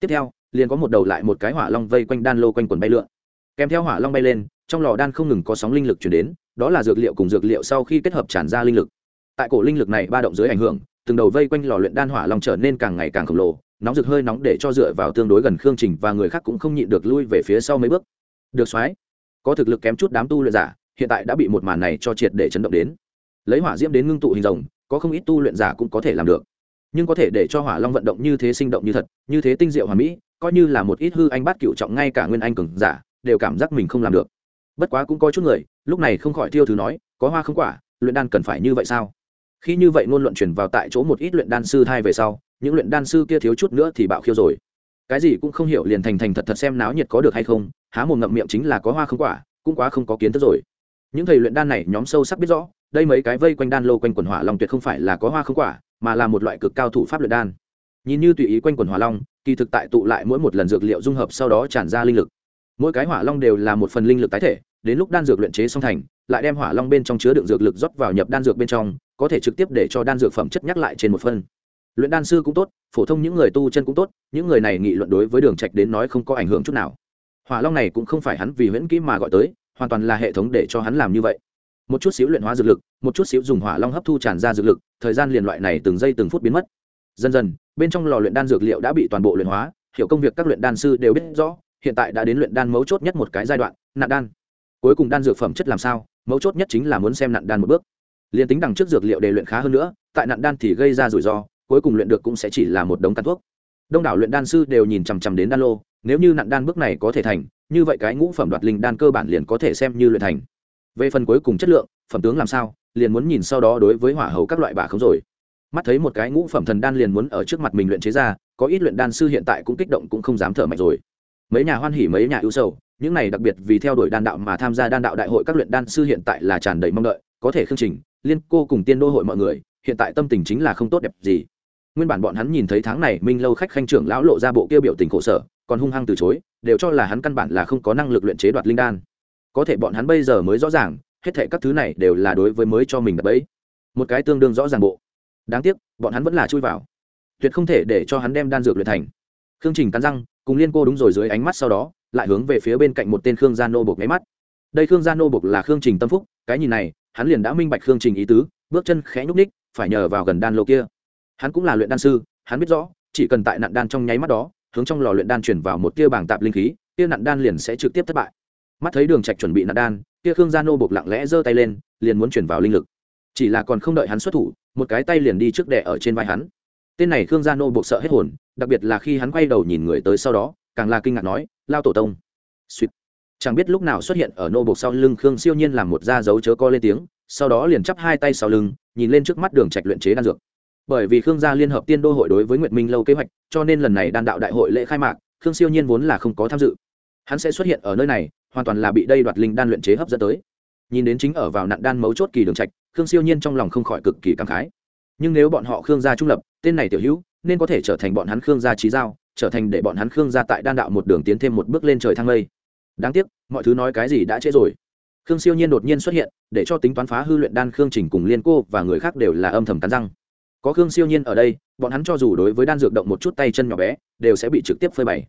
Tiếp theo, liền có một đầu lại một cái hỏa long vây quanh đan lô quanh quần bay lượn. Kèm theo hỏa long bay lên, trong lò đan không ngừng có sóng linh lực chuyển đến, đó là dược liệu cùng dược liệu sau khi kết hợp tràn ra linh lực. Tại cổ linh lực này ba động dưới ảnh hưởng, từng đầu vây quanh lò luyện đan hỏa long trở nên càng ngày càng khổng lồ, nóng rực hơi nóng để cho dựa vào tương đối gần khương trình và người khác cũng không nhịn được lui về phía sau mấy bước. Được xoáy có thực lực kém chút đám tu luyện giả, hiện tại đã bị một màn này cho triệt để chấn động đến. Lấy hỏa diễm đến ngưng tụ hình rồng có không ít tu luyện giả cũng có thể làm được. Nhưng có thể để cho hỏa long vận động như thế sinh động như thật, như thế tinh diệu hòa mỹ, coi như là một ít hư anh bát cựu trọng ngay cả nguyên anh cường giả, đều cảm giác mình không làm được. Bất quá cũng có chút người, lúc này không khỏi tiêu thứ nói, có hoa không quả, luyện đan cần phải như vậy sao? Khi như vậy ngôn luận chuyển vào tại chỗ một ít luyện đan sư thay về sau, những luyện đan sư kia thiếu chút nữa thì bạo khiêu rồi. Cái gì cũng không hiểu liền thành thành thật thật xem náo nhiệt có được hay không, há một ngậm miệng chính là có hoa không quả, cũng quá không có kiến thức rồi. Những thầy luyện đan này nhóm sâu sắc biết rõ đây mấy cái vây quanh đan lô quanh quần hỏa long tuyệt không phải là có hoa không quả, mà là một loại cực cao thủ pháp luyện đan. Nhìn như tùy ý quanh quần hỏa long, kỳ thực tại tụ lại mỗi một lần dược liệu dung hợp sau đó tràn ra linh lực. Mỗi cái hỏa long đều là một phần linh lực tái thể, đến lúc đan dược luyện chế xong thành, lại đem hỏa long bên trong chứa đựng dược lực rót vào nhập đan dược bên trong, có thể trực tiếp để cho đan dược phẩm chất nhắc lại trên một phân luyện đan sư cũng tốt, phổ thông những người tu chân cũng tốt, những người này nghị luận đối với đường trạch đến nói không có ảnh hưởng chút nào. Hỏa long này cũng không phải hắn vì huyễn kỹ mà gọi tới, hoàn toàn là hệ thống để cho hắn làm như vậy một chút xíu luyện hóa dược lực, một chút xíu dùng hỏa long hấp thu tràn ra dược lực, thời gian liền loại này từng giây từng phút biến mất. Dần dần, bên trong lò luyện đan dược liệu đã bị toàn bộ luyện hóa, hiểu công việc các luyện đan sư đều biết rõ, hiện tại đã đến luyện đan mấu chốt nhất một cái giai đoạn, nạn đan. Cuối cùng đan dược phẩm chất làm sao? Mấu chốt nhất chính là muốn xem nạn đan một bước. Liền tính đằng trước dược liệu để luyện khá hơn nữa, tại nạn đan thì gây ra rủi ro, cuối cùng luyện được cũng sẽ chỉ là một đống căn thuốc. Đông đảo luyện đan sư đều nhìn chằm chằm đến đan lô, nếu như nạn đan bước này có thể thành, như vậy cái ngũ phẩm đoạt linh đan cơ bản liền có thể xem như luyện thành về phần cuối cùng chất lượng, phẩm tướng làm sao, liền muốn nhìn sau đó đối với hỏa hầu các loại bà không rồi. Mắt thấy một cái ngũ phẩm thần đan liền muốn ở trước mặt mình luyện chế ra, có ít luyện đan sư hiện tại cũng kích động cũng không dám thở mạnh rồi. Mấy nhà hoan hỉ, mấy nhà ưu sầu, những này đặc biệt vì theo đuổi đan đạo mà tham gia đan đạo đại hội các luyện đan sư hiện tại là tràn đầy mong đợi, có thể khương trình, liên cô cùng tiên đô hội mọi người, hiện tại tâm tình chính là không tốt đẹp gì. Nguyên bản bọn hắn nhìn thấy tháng này minh lâu khách khanh trưởng lão lộ ra bộ kia biểu tình khổ sở, còn hung hăng từ chối, đều cho là hắn căn bản là không có năng lực luyện chế đoạt linh đan có thể bọn hắn bây giờ mới rõ ràng, hết thệ các thứ này đều là đối với mới cho mình đập ấy một cái tương đương rõ ràng bộ. Đáng tiếc, bọn hắn vẫn là chui vào. Tuyệt không thể để cho hắn đem đan dược luyện thành. Khương trình cắn răng, cùng liên cô đúng rồi dưới ánh mắt sau đó, lại hướng về phía bên cạnh một tên khương gia nô bộc nháy mắt. Đây khương gia nô bộc là khương trình tâm phúc, cái nhìn này, hắn liền đã minh bạch khương trình ý tứ, bước chân khẽ nhúc ních phải nhờ vào gần đan lô kia. Hắn cũng là luyện đan sư, hắn biết rõ, chỉ cần tại nạn đan trong nháy mắt đó, hướng trong lò luyện đan chuyển vào một tia bảng tạp linh khí, tia nạn đan liền sẽ trực tiếp thất bại mắt thấy đường trạch chuẩn bị nạp đan, kia khương gia nô bộc lặng lẽ giơ tay lên, liền muốn chuyển vào linh lực. Chỉ là còn không đợi hắn xuất thủ, một cái tay liền đi trước đè ở trên vai hắn. Tên này khương gia nô bộc sợ hết hồn, đặc biệt là khi hắn quay đầu nhìn người tới sau đó, càng là kinh ngạc nói, lao tổ tông. Suýt. Chẳng biết lúc nào xuất hiện ở nô bộc sau lưng khương siêu nhiên làm một da dấu chớ co lên tiếng, sau đó liền chắp hai tay sau lưng, nhìn lên trước mắt đường trạch luyện chế đan dược. Bởi vì khương gia liên hợp tiên đô hội đối với nguyệt minh lâu kế hoạch, cho nên lần này đan đạo đại hội lễ khai mạc, khương siêu nhiên vốn là không có tham dự. Hắn sẽ xuất hiện ở nơi này hoàn toàn là bị đây đoạt linh đan luyện chế hấp dẫn tới. Nhìn đến chính ở vào nạn đan mấu chốt kỳ đường trạch, khương siêu nhiên trong lòng không khỏi cực kỳ cảm khái. Nhưng nếu bọn họ khương gia trung lập, tên này tiểu hữu, nên có thể trở thành bọn hắn khương gia trí giao, trở thành để bọn hắn khương gia tại đan đạo một đường tiến thêm một bước lên trời thang lây. Đáng tiếc, mọi thứ nói cái gì đã trễ rồi. Khương siêu nhiên đột nhiên xuất hiện, để cho tính toán phá hư luyện đan khương trình cùng liên cô và người khác đều là âm thầm cắn răng. Có khương siêu nhiên ở đây, bọn hắn cho dù đối với đan dược động một chút tay chân nhỏ bé, đều sẽ bị trực tiếp phơi bày.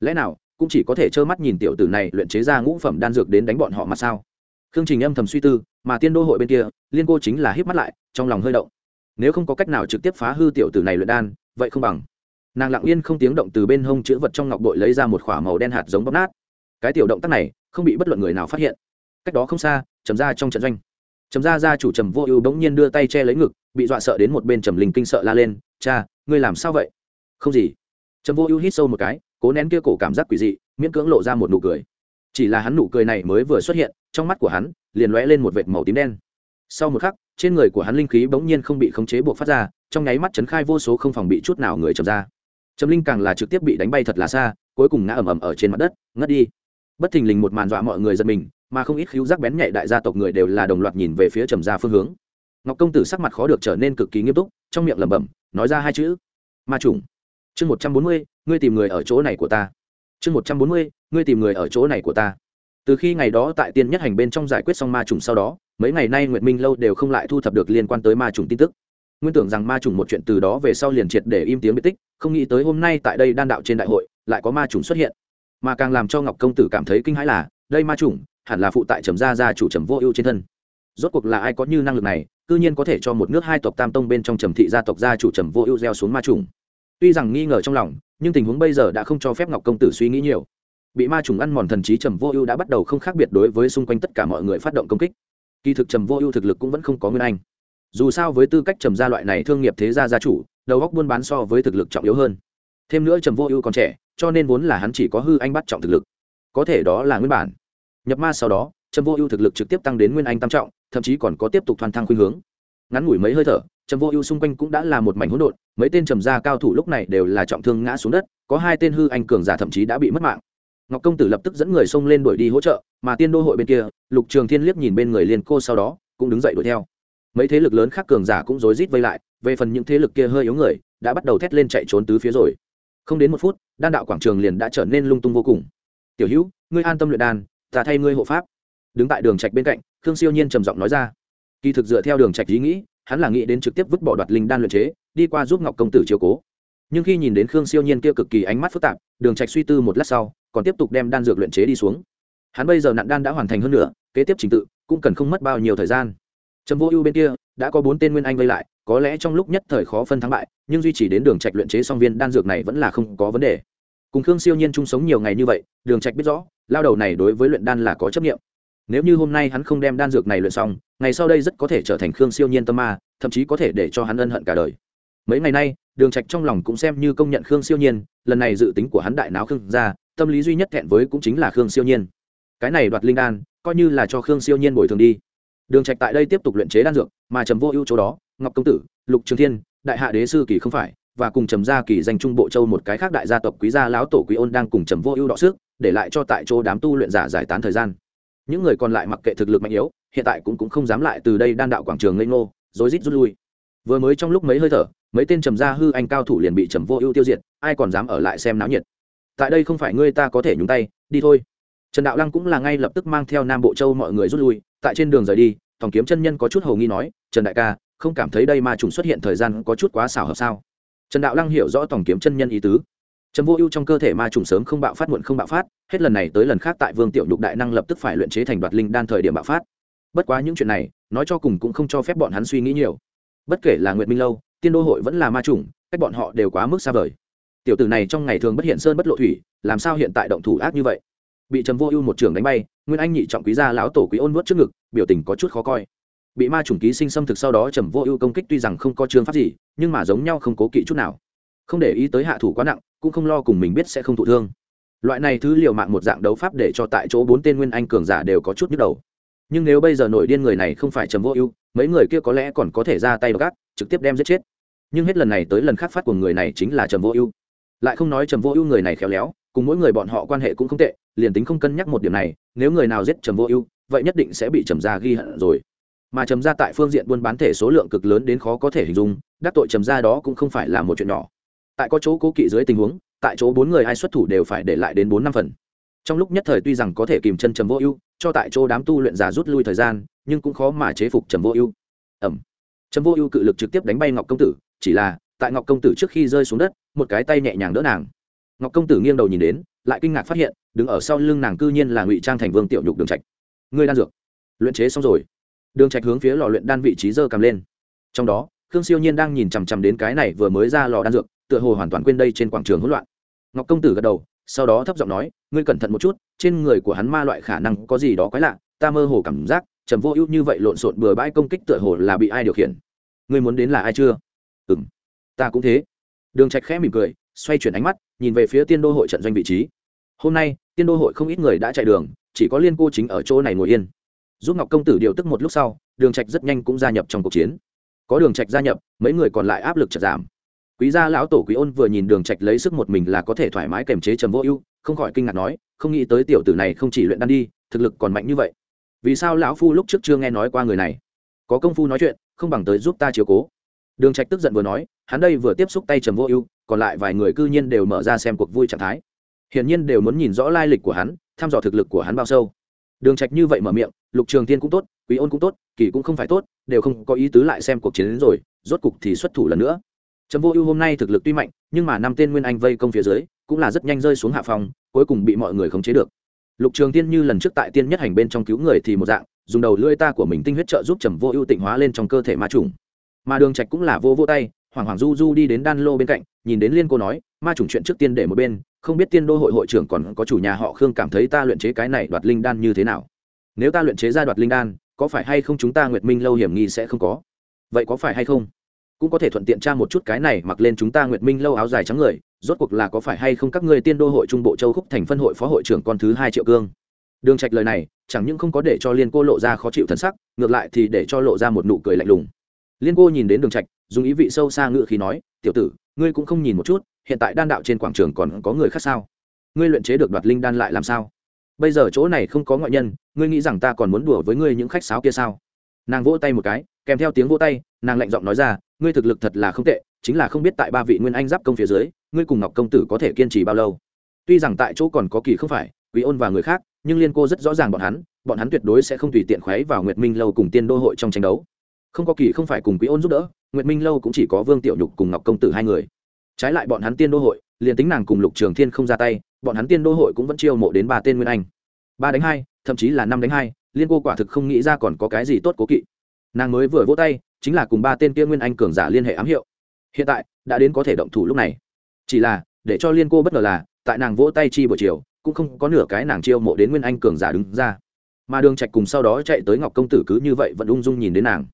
Lẽ nào cũng chỉ có thể trơ mắt nhìn tiểu tử này luyện chế ra ngũ phẩm đan dược đến đánh bọn họ mà sao? Khương trình âm thầm suy tư, mà tiên đô hội bên kia, liên cô chính là hít mắt lại, trong lòng hơi động. Nếu không có cách nào trực tiếp phá hư tiểu tử này luyện đan, vậy không bằng. Nàng lặng yên không tiếng động từ bên hông chữ vật trong ngọc bội lấy ra một k h ỏ a màu đen hạt giống bóp nát. Cái tiểu động tác này, không bị bất luận người nào phát hiện. Cách đó không xa, trầm ra trong trận doanh. Trầm ra ra chủ trầm vô ưu bỗng nhiên đưa tay che lấy ngực, bị dọa sợ đến một bên trầm linh kinh sợ la lên, cha, ngươi làm sao vậy? Không gì. Trầm vô ưu hít sâu một cái cố nén kia cổ cảm giác quỷ dị, miễn cưỡng lộ ra một nụ cười. Chỉ là hắn nụ cười này mới vừa xuất hiện, trong mắt của hắn liền lóe lên một vệt màu tím đen. Sau một khắc, trên người của hắn linh khí bỗng nhiên không bị khống chế buộc phát ra, trong nháy mắt chấn khai vô số không phòng bị chút nào người chậm ra. Trầm linh càng là trực tiếp bị đánh bay thật là xa, cuối cùng ngã ầm ầm ở trên mặt đất, ngất đi. Bất thình lình một màn dọa mọi người giật mình, mà không ít khíu giác bén nhạy đại gia tộc người đều là đồng loạt nhìn về phía trầm gia phương hướng. Ngọc công tử sắc mặt khó được trở nên cực kỳ nghiêm túc, trong miệng lẩm bẩm, nói ra hai chữ. Ma trùng chương một trăm bốn mươi, ngươi tìm người ở chỗ này của ta. Chương một trăm bốn mươi, ngươi tìm người ở chỗ này của ta. Từ khi ngày đó tại tiên nhất hành bên trong giải quyết xong ma trùng sau đó, mấy ngày nay nguyệt minh lâu đều không lại thu thập được liên quan tới ma trùng tin tức. Nguyên tưởng rằng ma trùng một chuyện từ đó về sau liền triệt để im tiếng biệt tích, không nghĩ tới hôm nay tại đây đan đạo trên đại hội, lại có ma trùng xuất hiện. Mà càng làm cho ngọc công tử cảm thấy kinh hãi là, đây ma trùng, hẳn là phụ tại trầm gia gia chủ trầm vô ưu trên thân. Rốt cuộc là ai có như năng lực này, cư nhiên có thể cho một nước hai tộc tam tông bên trong trầm thị gia tộc gia chủ trầm vô ưu gieo xuống ma trùng tuy rằng nghi ngờ trong lòng, nhưng tình huống bây giờ đã không cho phép ngọc công tử suy nghĩ nhiều. Bị ma trùng ăn mòn thần trí trầm vô ưu đã bắt đầu không khác biệt đối với xung quanh tất cả mọi người phát động công kích. Kỳ thực trầm vô ưu thực lực cũng vẫn không có nguyên anh. Dù sao với tư cách trầm gia loại này thương nghiệp thế gia gia chủ, đầu góc buôn bán so với thực lực trọng yếu hơn. Thêm nữa trầm vô ưu còn trẻ, cho nên vốn là hắn chỉ có hư anh bắt trọng thực lực. Có thể đó là nguyên bản. Nhập ma sau đó, trầm vô ưu thực lực trực tiếp tăng đến nguyên anh tam trọng, thậm chí còn có tiếp tục thoan thăng khuynh hướng. Ngắn ngủi mấy hơi thở trầm vô ưu xung quanh cũng đã là một mảnh hỗn độn, mấy tên trầm gia cao thủ lúc này đều là trọng thương ngã xuống đất, có hai tên hư anh cường giả thậm chí đã bị mất mạng. Ngọc công tử lập tức dẫn người xông lên đuổi đi hỗ trợ, mà tiên đô hội bên kia, lục trường thiên liếc nhìn bên người liên cô sau đó, cũng đứng dậy đuổi theo. Mấy thế lực lớn khác cường giả cũng rối rít vây lại, về phần những thế lực kia hơi yếu người, đã bắt đầu thét lên chạy trốn tứ phía rồi. Không đến một phút, đan đạo quảng trường liền đã trở nên lung tung vô cùng. Tiểu hữu, ngươi an tâm luyện đan, ta thay ngươi hộ pháp. Đứng tại đường trạch bên cạnh, khương siêu nhiên trầm giọng nói ra. Kỳ thực dựa theo đường trạch ý nghĩ hắn là nghĩ đến trực tiếp vứt bỏ đoạt linh đan luyện chế, đi qua giúp ngọc công tử chiếu cố. Nhưng khi nhìn đến khương siêu nhiên kia cực kỳ ánh mắt phức tạp, đường trạch suy tư một lát sau, còn tiếp tục đem đan dược luyện chế đi xuống. Hắn bây giờ nạn đan đã hoàn thành hơn nữa kế tiếp trình tự cũng cần không mất bao nhiêu thời gian. Trầm vô ưu bên kia đã có bốn tên nguyên anh vây lại, có lẽ trong lúc nhất thời khó phân thắng bại, nhưng duy trì đến đường trạch luyện chế xong viên đan dược này vẫn là không có vấn đề. Cùng khương siêu nhiên chung sống nhiều ngày như vậy, đường trạch biết rõ, lao đầu này đối với luyện đan là có chấp nghiệm nếu như hôm nay hắn không đem đan dược này luyện xong, ngày sau đây rất có thể trở thành khương siêu nhiên tâm ma, thậm chí có thể để cho hắn ân hận cả đời. Mấy ngày nay, đường trạch trong lòng cũng xem như công nhận khương siêu nhiên, lần này dự tính của hắn đại náo khương ra tâm lý duy nhất thẹn với cũng chính là khương siêu nhiên. Cái này đoạt linh đan, coi như là cho khương siêu nhiên bồi thường đi. Đường trạch tại đây tiếp tục luyện chế đan dược, mà trầm vô ưu chỗ đó, ngọc công tử, lục trường thiên, đại hạ đế sư kỳ không phải, và cùng trầm gia kỳ danh trung bộ châu một cái khác đại gia tộc quý gia lão tổ quý ôn đang cùng trầm vô ưu đọ sức, để lại cho tại chỗ đám tu luyện giả giải tán thời gian những người còn lại mặc kệ thực lực mạnh yếu, hiện tại cũng cũng không dám lại từ đây đan đạo quảng trường ngây ngô, rối rít rút lui. Vừa mới trong lúc mấy hơi thở, mấy tên trầm gia hư anh cao thủ liền bị trầm vô ưu tiêu diệt, ai còn dám ở lại xem náo nhiệt. Tại đây không phải ngươi ta có thể nhúng tay, đi thôi. Trần đạo lăng cũng là ngay lập tức mang theo nam bộ châu mọi người rút lui, tại trên đường rời đi thòng kiếm chân nhân có chút hầu nghi nói, trần đại ca, không cảm thấy đây ma trùng xuất hiện thời gian có chút quá xảo hợp sao? Trần đạo lăng hiểu rõ thòng kiếm chân nhân ý tứ trầm vô ưu trong cơ thể ma trùng sớm không bạo phát muộn không bạo phát, hết lần này tới lần khác tại vương tiểu nhục đại năng lập tức phải luyện chế thành đoạt linh đan thời điểm bạo phát. Bất quá những chuyện này, nói cho cùng cũng không cho phép bọn hắn suy nghĩ nhiều. Bất kể là nguyệt minh lâu, tiên đô hội vẫn là ma trùng, cách bọn họ đều quá mức xa vời. Tiểu tử này trong ngày thường bất hiện sơn bất lộ thủy, làm sao hiện tại động thủ ác như vậy? Bị trầm vô ưu một trường đánh bay, nguyên anh nhị trọng quý gia lão tổ quý ôn nuốt trước ngực, biểu tình có chút khó coi. Bị ma trùng ký sinh xâm thực sau đó trầm vô ưu công kích tuy rằng không có trường pháp gì, nhưng mà giống nhau không cố kỵ chút nào không để ý tới hạ thủ quá nặng, cũng không lo cùng mình biết sẽ không thụ thương. Loại này thứ liều mạng một dạng đấu pháp để cho tại chỗ bốn tên nguyên anh cường giả đều có chút nhức đầu. Nhưng nếu bây giờ nổi điên người này không phải trầm vô ưu, mấy người kia có lẽ còn có thể ra tay gác trực tiếp đem giết chết. Nhưng hết lần này tới lần khác phát của người này chính là trầm vô ưu. Lại không nói trầm vô ưu người này khéo léo, cùng mỗi người bọn họ quan hệ cũng không tệ, liền tính không cân nhắc một điểm này, nếu người nào giết trầm vô ưu, vậy nhất định sẽ bị trầm gia ghi hận rồi. Mà trầm gia tại phương diện buôn bán thể số lượng cực lớn đến khó có thể hình dung, đắc tội trầm gia đó cũng không phải là một chuyện nhỏ tại có chỗ cố kỵ dưới tình huống, tại chỗ bốn người ai xuất thủ đều phải để lại đến bốn năm phần. Trong lúc nhất thời tuy rằng có thể kìm chân trầm vô ưu, cho tại chỗ đám tu luyện giả rút lui thời gian, nhưng cũng khó mà chế phục trầm vô ưu. Ẩm. Trầm vô ưu cự lực trực tiếp đánh bay ngọc công tử, chỉ là, tại ngọc công tử trước khi rơi xuống đất, một cái tay nhẹ nhàng đỡ nàng. Ngọc công tử nghiêng đầu nhìn đến, lại kinh ngạc phát hiện, đứng ở sau lưng nàng cư nhiên là ngụy trang thành vương tiểu nhục đường trạch. Ngươi đan dược. Luyện chế xong rồi. Đường trạch hướng phía lò luyện đan vị trí dơ cầm lên. Trong đó, khương siêu nhiên đang nhìn chằm chằm đến cái này vừa mới ra lò đan dược tựa hồ hoàn toàn quên đây trên quảng trường hỗn loạn. Ngọc công tử gật đầu, sau đó thấp giọng nói, ngươi cẩn thận một chút, trên người của hắn ma loại khả năng có gì đó quái lạ, ta mơ hồ cảm giác, trầm vô ưu như vậy lộn xộn bừa bãi công kích tựa hồ là bị ai điều khiển. Ngươi muốn đến là ai chưa? Ừm, ta cũng thế. Đường trạch khẽ mỉm cười, xoay chuyển ánh mắt, nhìn về phía tiên đô hội trận doanh vị trí. Hôm nay, tiên đô hội không ít người đã chạy đường, chỉ có liên cô chính ở chỗ này ngồi yên. Giúp ngọc công tử điều tức một lúc sau, đường trạch rất nhanh cũng gia nhập trong cuộc chiến. Có đường trạch gia nhập, mấy người còn lại áp lực chợt giảm quý gia lão tổ quý ôn vừa nhìn đường trạch lấy sức một mình là có thể thoải mái kềm chế trầm vô ưu, không khỏi kinh ngạc nói, không nghĩ tới tiểu tử này không chỉ luyện đan đi, thực lực còn mạnh như vậy. Vì sao lão phu lúc trước chưa nghe nói qua người này? Có công phu nói chuyện, không bằng tới giúp ta chiếu cố. Đường trạch tức giận vừa nói, hắn đây vừa tiếp xúc tay trầm vô ưu, còn lại vài người cư nhiên đều mở ra xem cuộc vui trạng thái. Hiển nhiên đều muốn nhìn rõ lai lịch của hắn, thăm dò thực lực của hắn bao sâu. Đường trạch như vậy mở miệng, lục trường tiên cũng tốt, quý ôn cũng tốt, kỳ cũng không phải tốt, đều không có ý tứ lại xem cuộc chiến đến rồi, rốt cục thì xuất thủ lần nữa trầm vô ưu hôm nay thực lực tuy mạnh, nhưng mà năm tên nguyên anh vây công phía dưới, cũng là rất nhanh rơi xuống hạ phòng, cuối cùng bị mọi người khống chế được. Lục trường tiên như lần trước tại tiên nhất hành bên trong cứu người thì một dạng, dùng đầu lưỡi ta của mình tinh huyết trợ giúp trầm vô ưu tịnh hóa lên trong cơ thể ma trùng mà đường trạch cũng là vô vô tay hoàng hoàng du du đi đến đan lô bên cạnh, nhìn đến liên cô nói, ma trùng chuyện trước tiên để một bên, không biết tiên đô hội hội trưởng còn có chủ nhà họ khương cảm thấy ta luyện chế cái này đoạt linh đan như thế nào? Nếu ta luyện chế ra đoạt linh đan, có phải hay không chúng ta nguyệt minh lâu hiểm nghi sẽ không có? Vậy có phải hay không? Cũng có thể thuận tiện tra một chút cái này mặc lên chúng ta nguyệt minh lâu áo dài trắng người, rốt cuộc là có phải hay không các ngươi tiên đô hội trung bộ châu khúc thành phân hội phó hội trưởng con thứ hai triệu cương. Đường trạch lời này, chẳng những không có để cho liên cô lộ ra khó chịu thần sắc, ngược lại thì để cho lộ ra một nụ cười lạnh lùng. Liên cô nhìn đến đường trạch, dùng ý vị sâu xa ngựa khí nói, tiểu tử, ngươi cũng không nhìn một chút, hiện tại đan đạo trên quảng trường còn có người khác sao? Ngươi luyện chế được đoạt linh đan lại làm sao? Bây giờ chỗ này không có ngoại nhân, ngươi nghĩ rằng ta còn muốn đùa với ngươi những khách sáo kia sao? Nàng vỗ tay một cái kèm theo tiếng vỗ tay, nàng lạnh giọng nói ra, ngươi thực lực thật là không tệ, chính là không biết tại ba vị nguyên anh giáp công phía dưới, ngươi cùng ngọc công tử có thể kiên trì bao lâu. Tuy rằng tại chỗ còn có kỳ không phải, quý ôn và người khác, nhưng liên cô rất rõ ràng bọn hắn bọn hắn tuyệt đối sẽ không tùy tiện khoáy vào nguyệt minh lâu cùng tiên đô hội trong tranh đấu. Không có kỳ không phải cùng quý ôn giúp đỡ, nguyệt minh lâu cũng chỉ có vương tiểu nhục cùng ngọc công tử hai người. Trái lại bọn hắn tiên đô hội, liền tính nàng cùng lục trường thiên không ra tay, bọn hắn tiên đô hội cũng vẫn chiêu mộ đến ba tên nguyên anh. Ba đánh hai, thậm chí là năm đánh hai, liên cô quả thực không nghĩ ra còn có cái gì tốt cố kỵ nàng mới vừa vỗ tay, chính là cùng ba tên kia nguyên anh cường giả liên hệ ám hiệu. Hiện tại, đã đến có thể động thủ lúc này. Chỉ là, để cho liên cô bất ngờ là, tại nàng vỗ tay chi buổi chiều, cũng không có nửa cái nàng chiêu mộ đến nguyên anh cường giả đứng ra. Mà đường trạch cùng sau đó chạy tới ngọc công tử cứ như vậy vẫn ung dung nhìn đến nàng.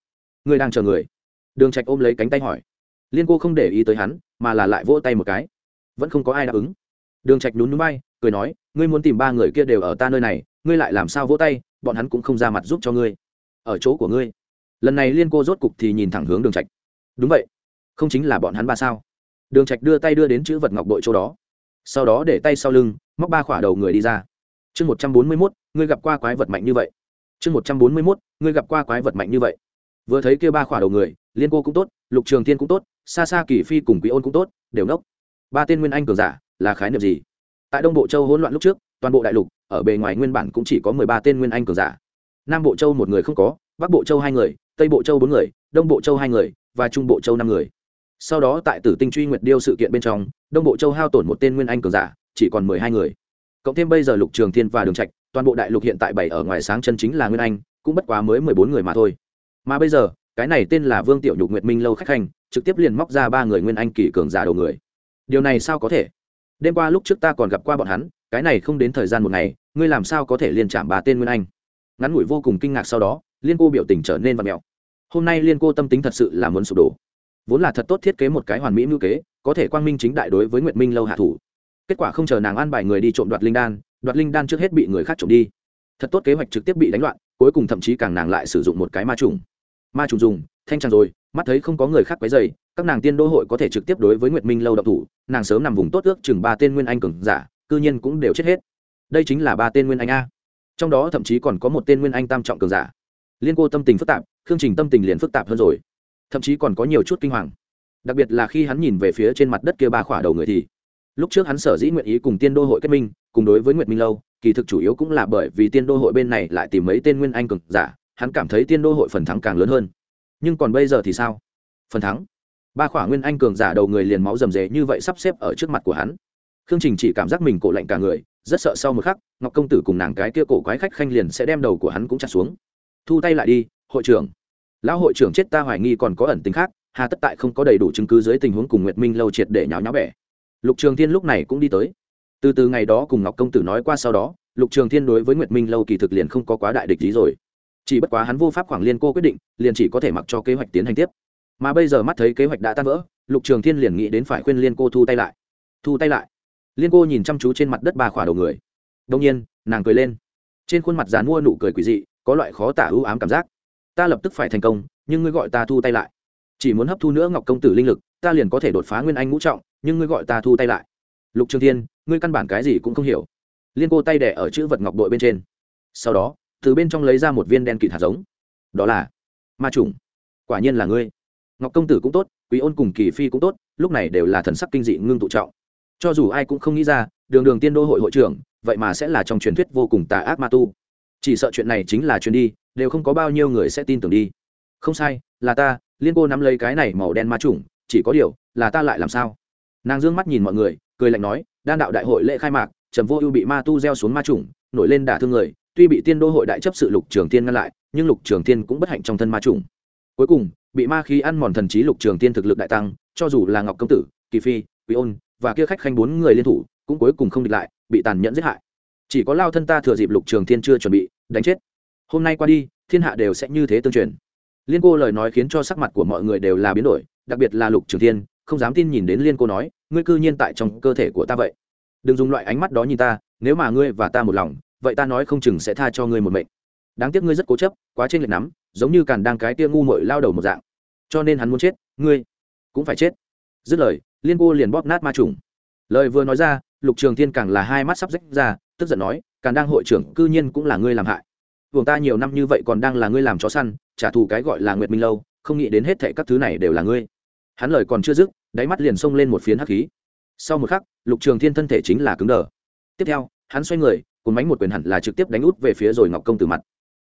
Người đang chờ người. Đường trạch ôm lấy cánh tay hỏi. Liên cô không để ý tới hắn, mà là lại vỗ tay một cái. Vẫn không có ai đáp ứng. Đường trạch nhún nhún bay cười nói, ngươi muốn tìm ba người kia đều ở ta nơi này, ngươi lại làm sao vỗ tay, bọn hắn cũng không ra mặt giúp cho ngươi. Ở chỗ của ngươi lần này liên cô rốt cục thì nhìn thẳng hướng đường trạch. Đúng vậy. Không chính là bọn hắn ba sao? Đường trạch đưa tay đưa đến chữ vật ngọc bội chỗ đó. Sau đó để tay sau lưng móc ba khỏa đầu người đi ra. Chương một trăm bốn mươi 141, ngươi gặp qua quái vật mạnh như vậy. Chương một trăm bốn mươi 141, ngươi gặp qua quái vật mạnh như vậy. Vừa thấy kia ba khỏa đầu người liên cô cũng tốt lục trường tiên cũng tốt xa xa kỳ phi cùng quý ôn cũng tốt đều nốc. Ba tên nguyên anh cường giả là khái niệm gì? Tại đông bộ châu hỗn loạn lúc trước toàn bộ đại lục ở bề ngoài nguyên bản cũng chỉ có mười ba tên nguyên anh cường giả. Nam bộ châu một người không có bắc bộ châu hai người, tây bộ châu bốn người, đông bộ châu hai người và trung bộ châu năm người. Sau đó tại tử tinh truy nguyệt điêu sự kiện bên trong, đông bộ châu hao tổn một tên nguyên anh cường giả, chỉ còn mười hai người. Cộng thêm bây giờ lục trường thiên và đường trạch, toàn bộ đại lục hiện tại bảy ở ngoài sáng chân chính là nguyên anh, cũng bất quá mới mười bốn người mà thôi. Mà bây giờ, cái này tên là vương tiểu nhục nguyệt minh lâu khách hành trực tiếp liền móc ra ba người nguyên anh kỳ cường giả đầu người. Điều này sao có thể? Đêm qua lúc trước ta còn gặp qua bọn hắn, cái này không đến thời gian một ngày, ngươi làm sao có thể liền chạm bà tên nguyên anh? Ngắn ngủi vô cùng kinh ngạc sau đó liên cô biểu tình trở nên vật mẹo. Hôm nay liên cô tâm tính thật sự là muốn sụp đổ. Vốn là thật tốt thiết kế một cái hoàn mỹ ngữ kế, có thể quang minh chính đại đối với nguyệt minh lâu hạ thủ. Kết quả không chờ nàng an bài người đi trộm đoạt linh đan, đoạt linh đan trước hết bị người khác trộm đi. Thật tốt kế hoạch trực tiếp bị đánh loạn, cuối cùng thậm chí càng nàng lại sử dụng một cái ma trùng. Ma trùng dùng, thanh trang rồi, mắt thấy không có người khác quấy dày các nàng tiên đô hội có thể trực tiếp đối với nguyệt minh lâu độc thủ, nàng sớm nằm vùng tốt ước chừng ba tên nguyên anh cường giả, cư nhiên cũng đều chết hết. Đây chính là ba tên nguyên anh a. Trong đó thậm chí còn có một tên nguyên anh tam trọng cường giả liên cô tâm tình phức tạp, khương trình tâm tình liền phức tạp hơn rồi. Thậm chí còn có nhiều chút kinh hoàng. Đặc biệt là khi hắn nhìn về phía trên mặt đất kia ba khỏa đầu người thì, lúc trước hắn sở dĩ nguyện ý cùng tiên đô hội kết minh, cùng đối với nguyệt minh lâu, kỳ thực chủ yếu cũng là bởi vì tiên đô hội bên này lại tìm mấy tên nguyên anh cường giả, hắn cảm thấy tiên đô hội phần thắng càng lớn hơn. Nhưng còn bây giờ thì sao? Phần thắng? Ba khỏa nguyên anh cường giả đầu người liền máu rầm rề như vậy sắp xếp ở trước mặt của hắn. Khương trình chỉ cảm giác mình cổ lạnh cả người, rất sợ sau một khắc, ngọc công tử cùng nàng cái kia cổ quái khách khanh liền sẽ đem đầu của hắn cũng chặt xuống thu tay lại đi, hội trưởng. Lão hội trưởng chết ta hoài nghi còn có ẩn tính khác, hà tất tại không có đầy đủ chứng cứ dưới tình huống cùng nguyệt minh lâu triệt để nháo nháo bẻ. Lục trường thiên lúc này cũng đi tới. Từ từ ngày đó cùng ngọc công tử nói qua sau đó, lục trường thiên đối với nguyệt minh lâu kỳ thực liền không có quá đại địch lý rồi. Chỉ bất quá hắn vô pháp khoảng liên cô quyết định, liền chỉ có thể mặc cho kế hoạch tiến hành tiếp. Mà bây giờ mắt thấy kế hoạch đã tan vỡ, lục trường thiên liền nghĩ đến phải khuyên liên cô thu tay lại. Thu tay lại. Liên cô nhìn chăm chú trên mặt đất ba khỏa đầu người. Đông nhiên, nàng cười lên. Trên khuôn mặt dán mua nụ cười quỷ dị có loại khó tả ưu ám cảm giác. Ta lập tức phải thành công, nhưng ngươi gọi ta thu tay lại. Chỉ muốn hấp thu nữa ngọc công tử linh lực, ta liền có thể đột phá nguyên anh ngũ trọng, nhưng ngươi gọi ta thu tay lại. Lục trường thiên, ngươi căn bản cái gì cũng không hiểu. Liên cô tay đẻ ở chữ vật ngọc đội bên trên. Sau đó, từ bên trong lấy ra một viên đen kịt hạt giống. Đó là ma trùng. Quả nhiên là ngươi. Ngọc công tử cũng tốt, quý ôn cùng kỳ phi cũng tốt, lúc này đều là thần sắc kinh dị ngưng tụ trọng. Cho dù ai cũng không nghĩ ra, đường đường tiên đô hội hội trưởng, vậy mà sẽ là trong truyền thuyết vô cùng tà ác ma tu chỉ sợ chuyện này chính là chuyện đi, đều không có bao nhiêu người sẽ tin tưởng đi. Không sai, là ta, liên cô nắm lấy cái này màu đen ma trùng chỉ có điều, là ta lại làm sao? Nàng d ư ơ n g mắt nhìn mọi người, cười lạnh nói, đan đạo đại hội lễ khai mạc, trầm vô ưu bị ma tu gieo xuống ma trùng nổi lên đả thương người, tuy bị tiên đô hội đại chấp sự lục trường tiên ngăn lại, nhưng lục trường tiên cũng bất hạnh trong thân ma trùng cuối cùng, bị ma khí ăn mòn thần trí lục trường tiên thực lực đại tăng, cho dù là ngọc công tử, kỳ phi, quý ôn và kia khách khanh bốn người liên thủ, cũng cuối cùng không địch lại, bị tàn nhẫn giết hại chỉ có lao thân ta thừa dịp lục trường thiên chưa chuẩn bị, đánh chết. Hôm nay qua đi, thiên hạ đều sẽ như thế tương truyền. Liên cô lời nói khiến cho sắc mặt của mọi người đều là biến đổi, đặc biệt là lục trường thiên, không dám tin nhìn đến liên cô nói, ngươi cư nhiên tại trong cơ thể của ta vậy. Đừng dùng loại ánh mắt đó nhìn ta, nếu mà ngươi và ta một lòng, vậy ta nói không chừng sẽ tha cho ngươi một mệnh. Đáng tiếc ngươi rất cố chấp, quá trên lệch nắm giống như càn đang cái tia ngu mội lao đầu một dạng. Cho nên hắn muốn chết, ngươi cũng phải chết. Dứt lời, liên cô liền bóp nát ma trùng. Lời vừa nói ra, lục trường thiên càng là hai mắt sắp rách ra tức giận nói, càn đang hội trưởng, cư nhiên cũng là ngươi làm hại. Vùng ta nhiều năm như vậy còn đang là ngươi làm chó săn, trả thù cái gọi là nguyệt minh lâu, không nghĩ đến hết thệ các thứ này đều là ngươi. Hắn lời còn chưa dứt, đáy mắt liền xông lên một phiến hắc khí. Sau một khắc, lục trường thiên thân thể chính là cứng đờ. Tiếp theo, hắn xoay người cùng bánh một quyền hẳn là trực tiếp đánh út về phía rồi ngọc công tử mặt.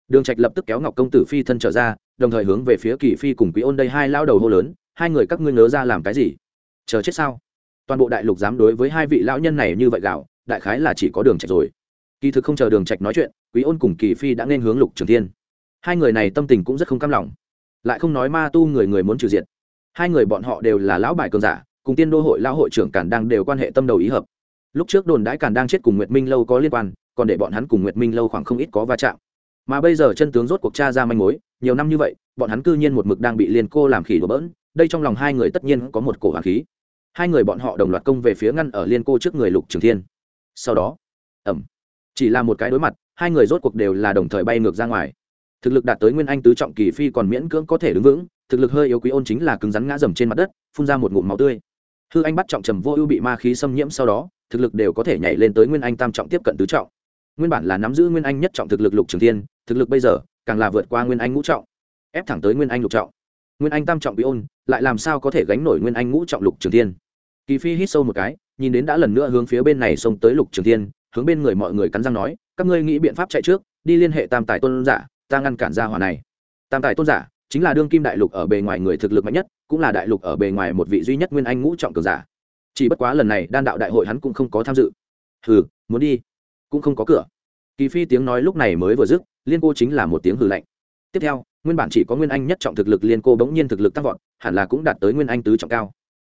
Đường trạch lập tức kéo ngọc công tử phi thân trở ra, đồng thời hướng về phía kỳ phi cùng quý ôn đây hai lao đầu hô lớn, hai người các ngươi nhớ ra làm cái gì? Chờ chết sao? Toàn bộ đại lục dám đối với hai vị lão nhân này như vậy gạo đại khái là chỉ có đường trạch rồi. Kỳ thực không chờ đường trạch nói chuyện, quý ôn cùng kỳ phi đã nên hướng lục trường thiên. Hai người này tâm tình cũng rất không cam lòng. Lại không nói ma tu người người muốn trừ diện hai người bọn họ đều là lão bài cường giả, cùng tiên đô hội lão hội trưởng càn đang đều quan hệ tâm đầu ý hợp. Lúc trước đồn đãi càn đang chết cùng nguyệt minh lâu có liên quan, còn để bọn hắn cùng nguyệt minh lâu khoảng không ít có va chạm. Mà bây giờ chân tướng rốt cuộc cha ra manh mối, nhiều năm như vậy, bọn hắn cư nhiên một mực đang bị liên cô làm khỉ đổ bỡn, đây trong lòng hai người tất nhiên có một cổ hoàng khí. Hai người bọn họ đồng loạt công về phía ngăn ở liên cô trước người lục trường thiên sau đó ẩm chỉ là một cái đối mặt, hai người rốt cuộc đều là đồng thời bay ngược ra ngoài. Thực lực đạt tới nguyên anh tứ trọng kỳ phi còn miễn cưỡng có thể đứng vững, thực lực hơi yếu quý ôn chính là cứng rắn ngã dầm trên mặt đất, phun ra một ngụm máu tươi. Hư anh bắt trọng trầm vô ưu bị ma khí xâm nhiễm sau đó, thực lực đều có thể nhảy lên tới nguyên anh tam trọng tiếp cận tứ trọng. Nguyên bản là nắm giữ nguyên anh nhất trọng thực lực lục trường thiên, thực lực bây giờ càng là vượt qua nguyên anh ngũ trọng, ép thẳng tới nguyên anh lục trọng. Nguyên anh tam trọng bị ôn lại làm sao có thể gánh nổi nguyên anh ngũ trọng lục trường thiên? Kỳ phi hít sâu một cái nhìn đến đã lần nữa hướng phía bên này xông tới lục trường thiên, hướng bên người mọi người cắn răng nói, các ngươi nghĩ biện pháp chạy trước, đi liên hệ tam tài tôn giả, ta ngăn cản ra hỏa này. Tam tài tôn giả chính là đương kim đại lục ở bề ngoài người thực lực mạnh nhất, cũng là đại lục ở bề ngoài một vị duy nhất nguyên anh ngũ trọng cường giả. Chỉ bất quá lần này, đan đạo đại hội hắn cũng không có tham dự. Hừ, muốn đi, cũng không có cửa. Kỳ phi tiếng nói lúc này mới vừa dứt, liên cô chính là một tiếng hừ lạnh. Tiếp theo, nguyên bản chỉ có nguyên anh nhất trọng thực lực liên cô bỗng nhiên thực lực tăng vọt, hẳn là cũng đạt tới nguyên anh tứ trọng cao.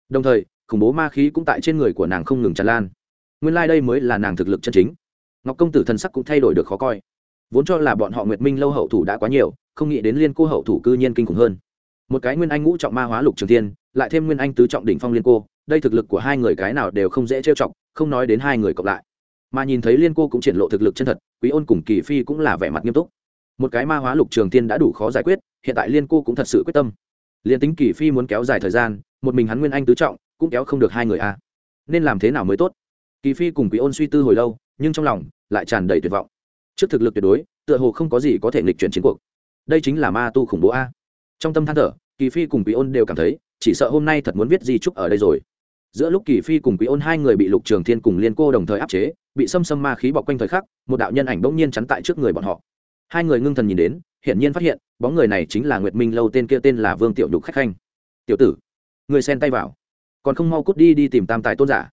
Đồng thời khủng bố ma khí cũng tại trên người của nàng không ngừng tràn lan. Nguyên lai、like、đây mới là nàng thực lực chân chính. Ngọc công tử thần sắc cũng thay đổi được khó coi. Vốn cho là bọn họ nguyệt minh lâu hậu thủ đã quá nhiều, không nghĩ đến liên cô hậu thủ cư nhiên kinh khủng hơn. Một cái nguyên anh ngũ trọng ma hóa lục trường tiên lại thêm nguyên anh tứ trọng đỉnh phong liên cô, đây thực lực của hai người cái nào đều không dễ trêu chọc, không nói đến hai người cộng lại. Mà nhìn thấy liên cô cũng triển lộ thực lực chân thật, quý ôn cùng kỳ phi cũng là vẻ mặt nghiêm túc. Một cái ma hóa lục trường tiên đã đủ khó giải quyết, hiện tại liên cô cũng thật sự quyết tâm. Liền tính kỳ phi muốn kéo dài thời gian, một mình hắn nguyên anh tứ trọng cũng kéo không được hai người a. Nên làm thế nào mới tốt? Kỳ phi cùng quý ôn suy tư hồi lâu, nhưng trong lòng lại tràn đầy tuyệt vọng. Trước thực lực tuyệt đối, tựa hồ không có gì có thể nghịch chuyển chiến cuộc. Đây chính là ma tu khủng bố a. Trong tâm than thở, kỳ phi cùng quý ôn đều cảm thấy, chỉ sợ hôm nay thật muốn viết di trúc ở đây rồi. Giữa lúc kỳ phi cùng quý ôn hai người bị lục trường thiên cùng liên cô đồng thời áp chế, bị xâm xâm ma khí bọc quanh thời khắc, một đạo nhân ảnh bỗng nhiên chắn tại trước người bọn họ. Hai người ngưng thần nhìn đến, hiển nhiên phát hiện, bóng người này chính là nguyệt minh lâu tên kia tên là vương tiểu nhục khách khanh. Tiểu tử, người xen tay vào còn không mau cút đi đi tìm tam tài tôn giả.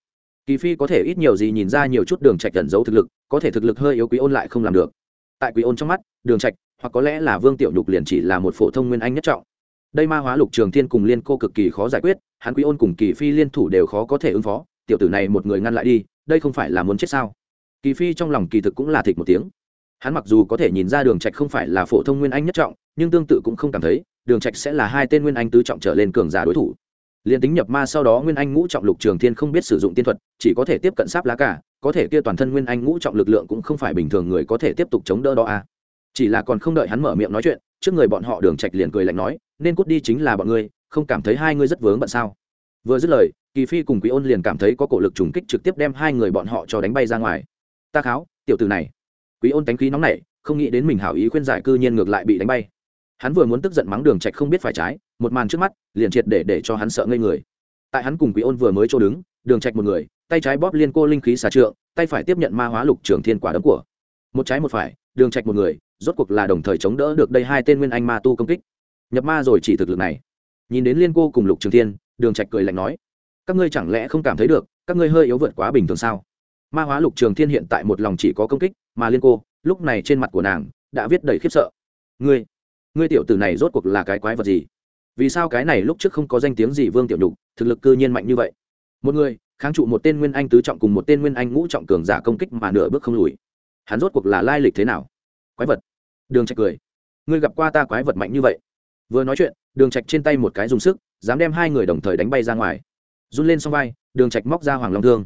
Kỳ phi có thể ít nhiều gì nhìn ra nhiều chút đường trạch ẩn giấu thực lực, có thể thực lực hơi yếu quý ôn lại không làm được. Tại quý ôn trong mắt, đường trạch, hoặc có lẽ là vương tiểu nhục liền chỉ là một phổ thông nguyên anh nhất trọng. Đây ma hóa lục trường thiên cùng liên cô cực kỳ khó giải quyết, hắn quý ôn cùng kỳ phi liên thủ đều khó có thể ứng phó, tiểu tử này một người ngăn lại đi, đây không phải là muốn chết sao? Kỳ phi trong lòng kỳ thực cũng là thịt một tiếng. Hắn mặc dù có thể nhìn ra đường trạch không phải là phổ thông nguyên anh nhất trọng, nhưng tương tự cũng không cảm thấy, đường trạch sẽ là hai tên nguyên anh tứ trọng trở lên cường giả đối thủ liền tính nhập ma sau đó nguyên anh ngũ trọng lục trường thiên không biết sử dụng tiên thuật, chỉ có thể tiếp cận sáp lá cả, có thể kia toàn thân nguyên anh ngũ trọng lực lượng cũng không phải bình thường người có thể tiếp tục chống đỡ đó à. Chỉ là còn không đợi hắn mở miệng nói chuyện, trước người bọn họ đường trạch liền cười lạnh nói, nên cút đi chính là bọn ngươi, không cảm thấy hai ngươi rất vướng bận sao? Vừa dứt lời, kỳ phi cùng quý ôn liền cảm thấy có cổ lực trùng kích trực tiếp đem hai người bọn họ cho đánh bay ra ngoài. Ta kháo, tiểu tử này. Quý ôn tánh khí nóng nảy, không nghĩ đến mình hảo ý khuyên giải cư nhiên ngược lại bị đánh bay. Hắn vừa muốn tức giận mắng đường trạch không biết phải trái một màn trước mắt, liền triệt để để cho hắn sợ ngây người. Tại hắn cùng quý ôn vừa mới chỗ đứng, đường trạch một người, tay trái bóp liên cô linh khí xà trượng, tay phải tiếp nhận ma hóa lục trường thiên quả đấm của. Một trái một phải, đường trạch một người, rốt cuộc là đồng thời chống đỡ được đây hai tên nguyên anh ma tu công kích. Nhập ma rồi chỉ thực lực này. Nhìn đến liên cô cùng lục trường thiên, đường trạch cười lạnh nói, các ngươi chẳng lẽ không cảm thấy được, các ngươi hơi yếu vượt quá bình thường sao? Ma hóa lục trường thiên hiện tại một lòng chỉ có công kích, mà liên cô, lúc này trên mặt của nàng, đã viết đầy khiếp sợ. Ngươi ngươi tiểu tử này rốt cuộc là cái quái vật gì? Vì sao cái này lúc trước không có danh tiếng gì vương tiểu nhục, thực lực cư nhiên mạnh như vậy? Một người, kháng trụ một tên nguyên anh tứ trọng cùng một tên nguyên anh ngũ trọng cường giả công kích mà nửa bước không lùi. Hắn rốt cuộc là lai lịch thế nào? Quái vật. Đường trạch cười. Ngươi gặp qua ta quái vật mạnh như vậy? Vừa nói chuyện, đường trạch trên tay một cái dùng sức, dám đem hai người đồng thời đánh bay ra ngoài. Run lên song vai, đường trạch móc ra hoàng long thương.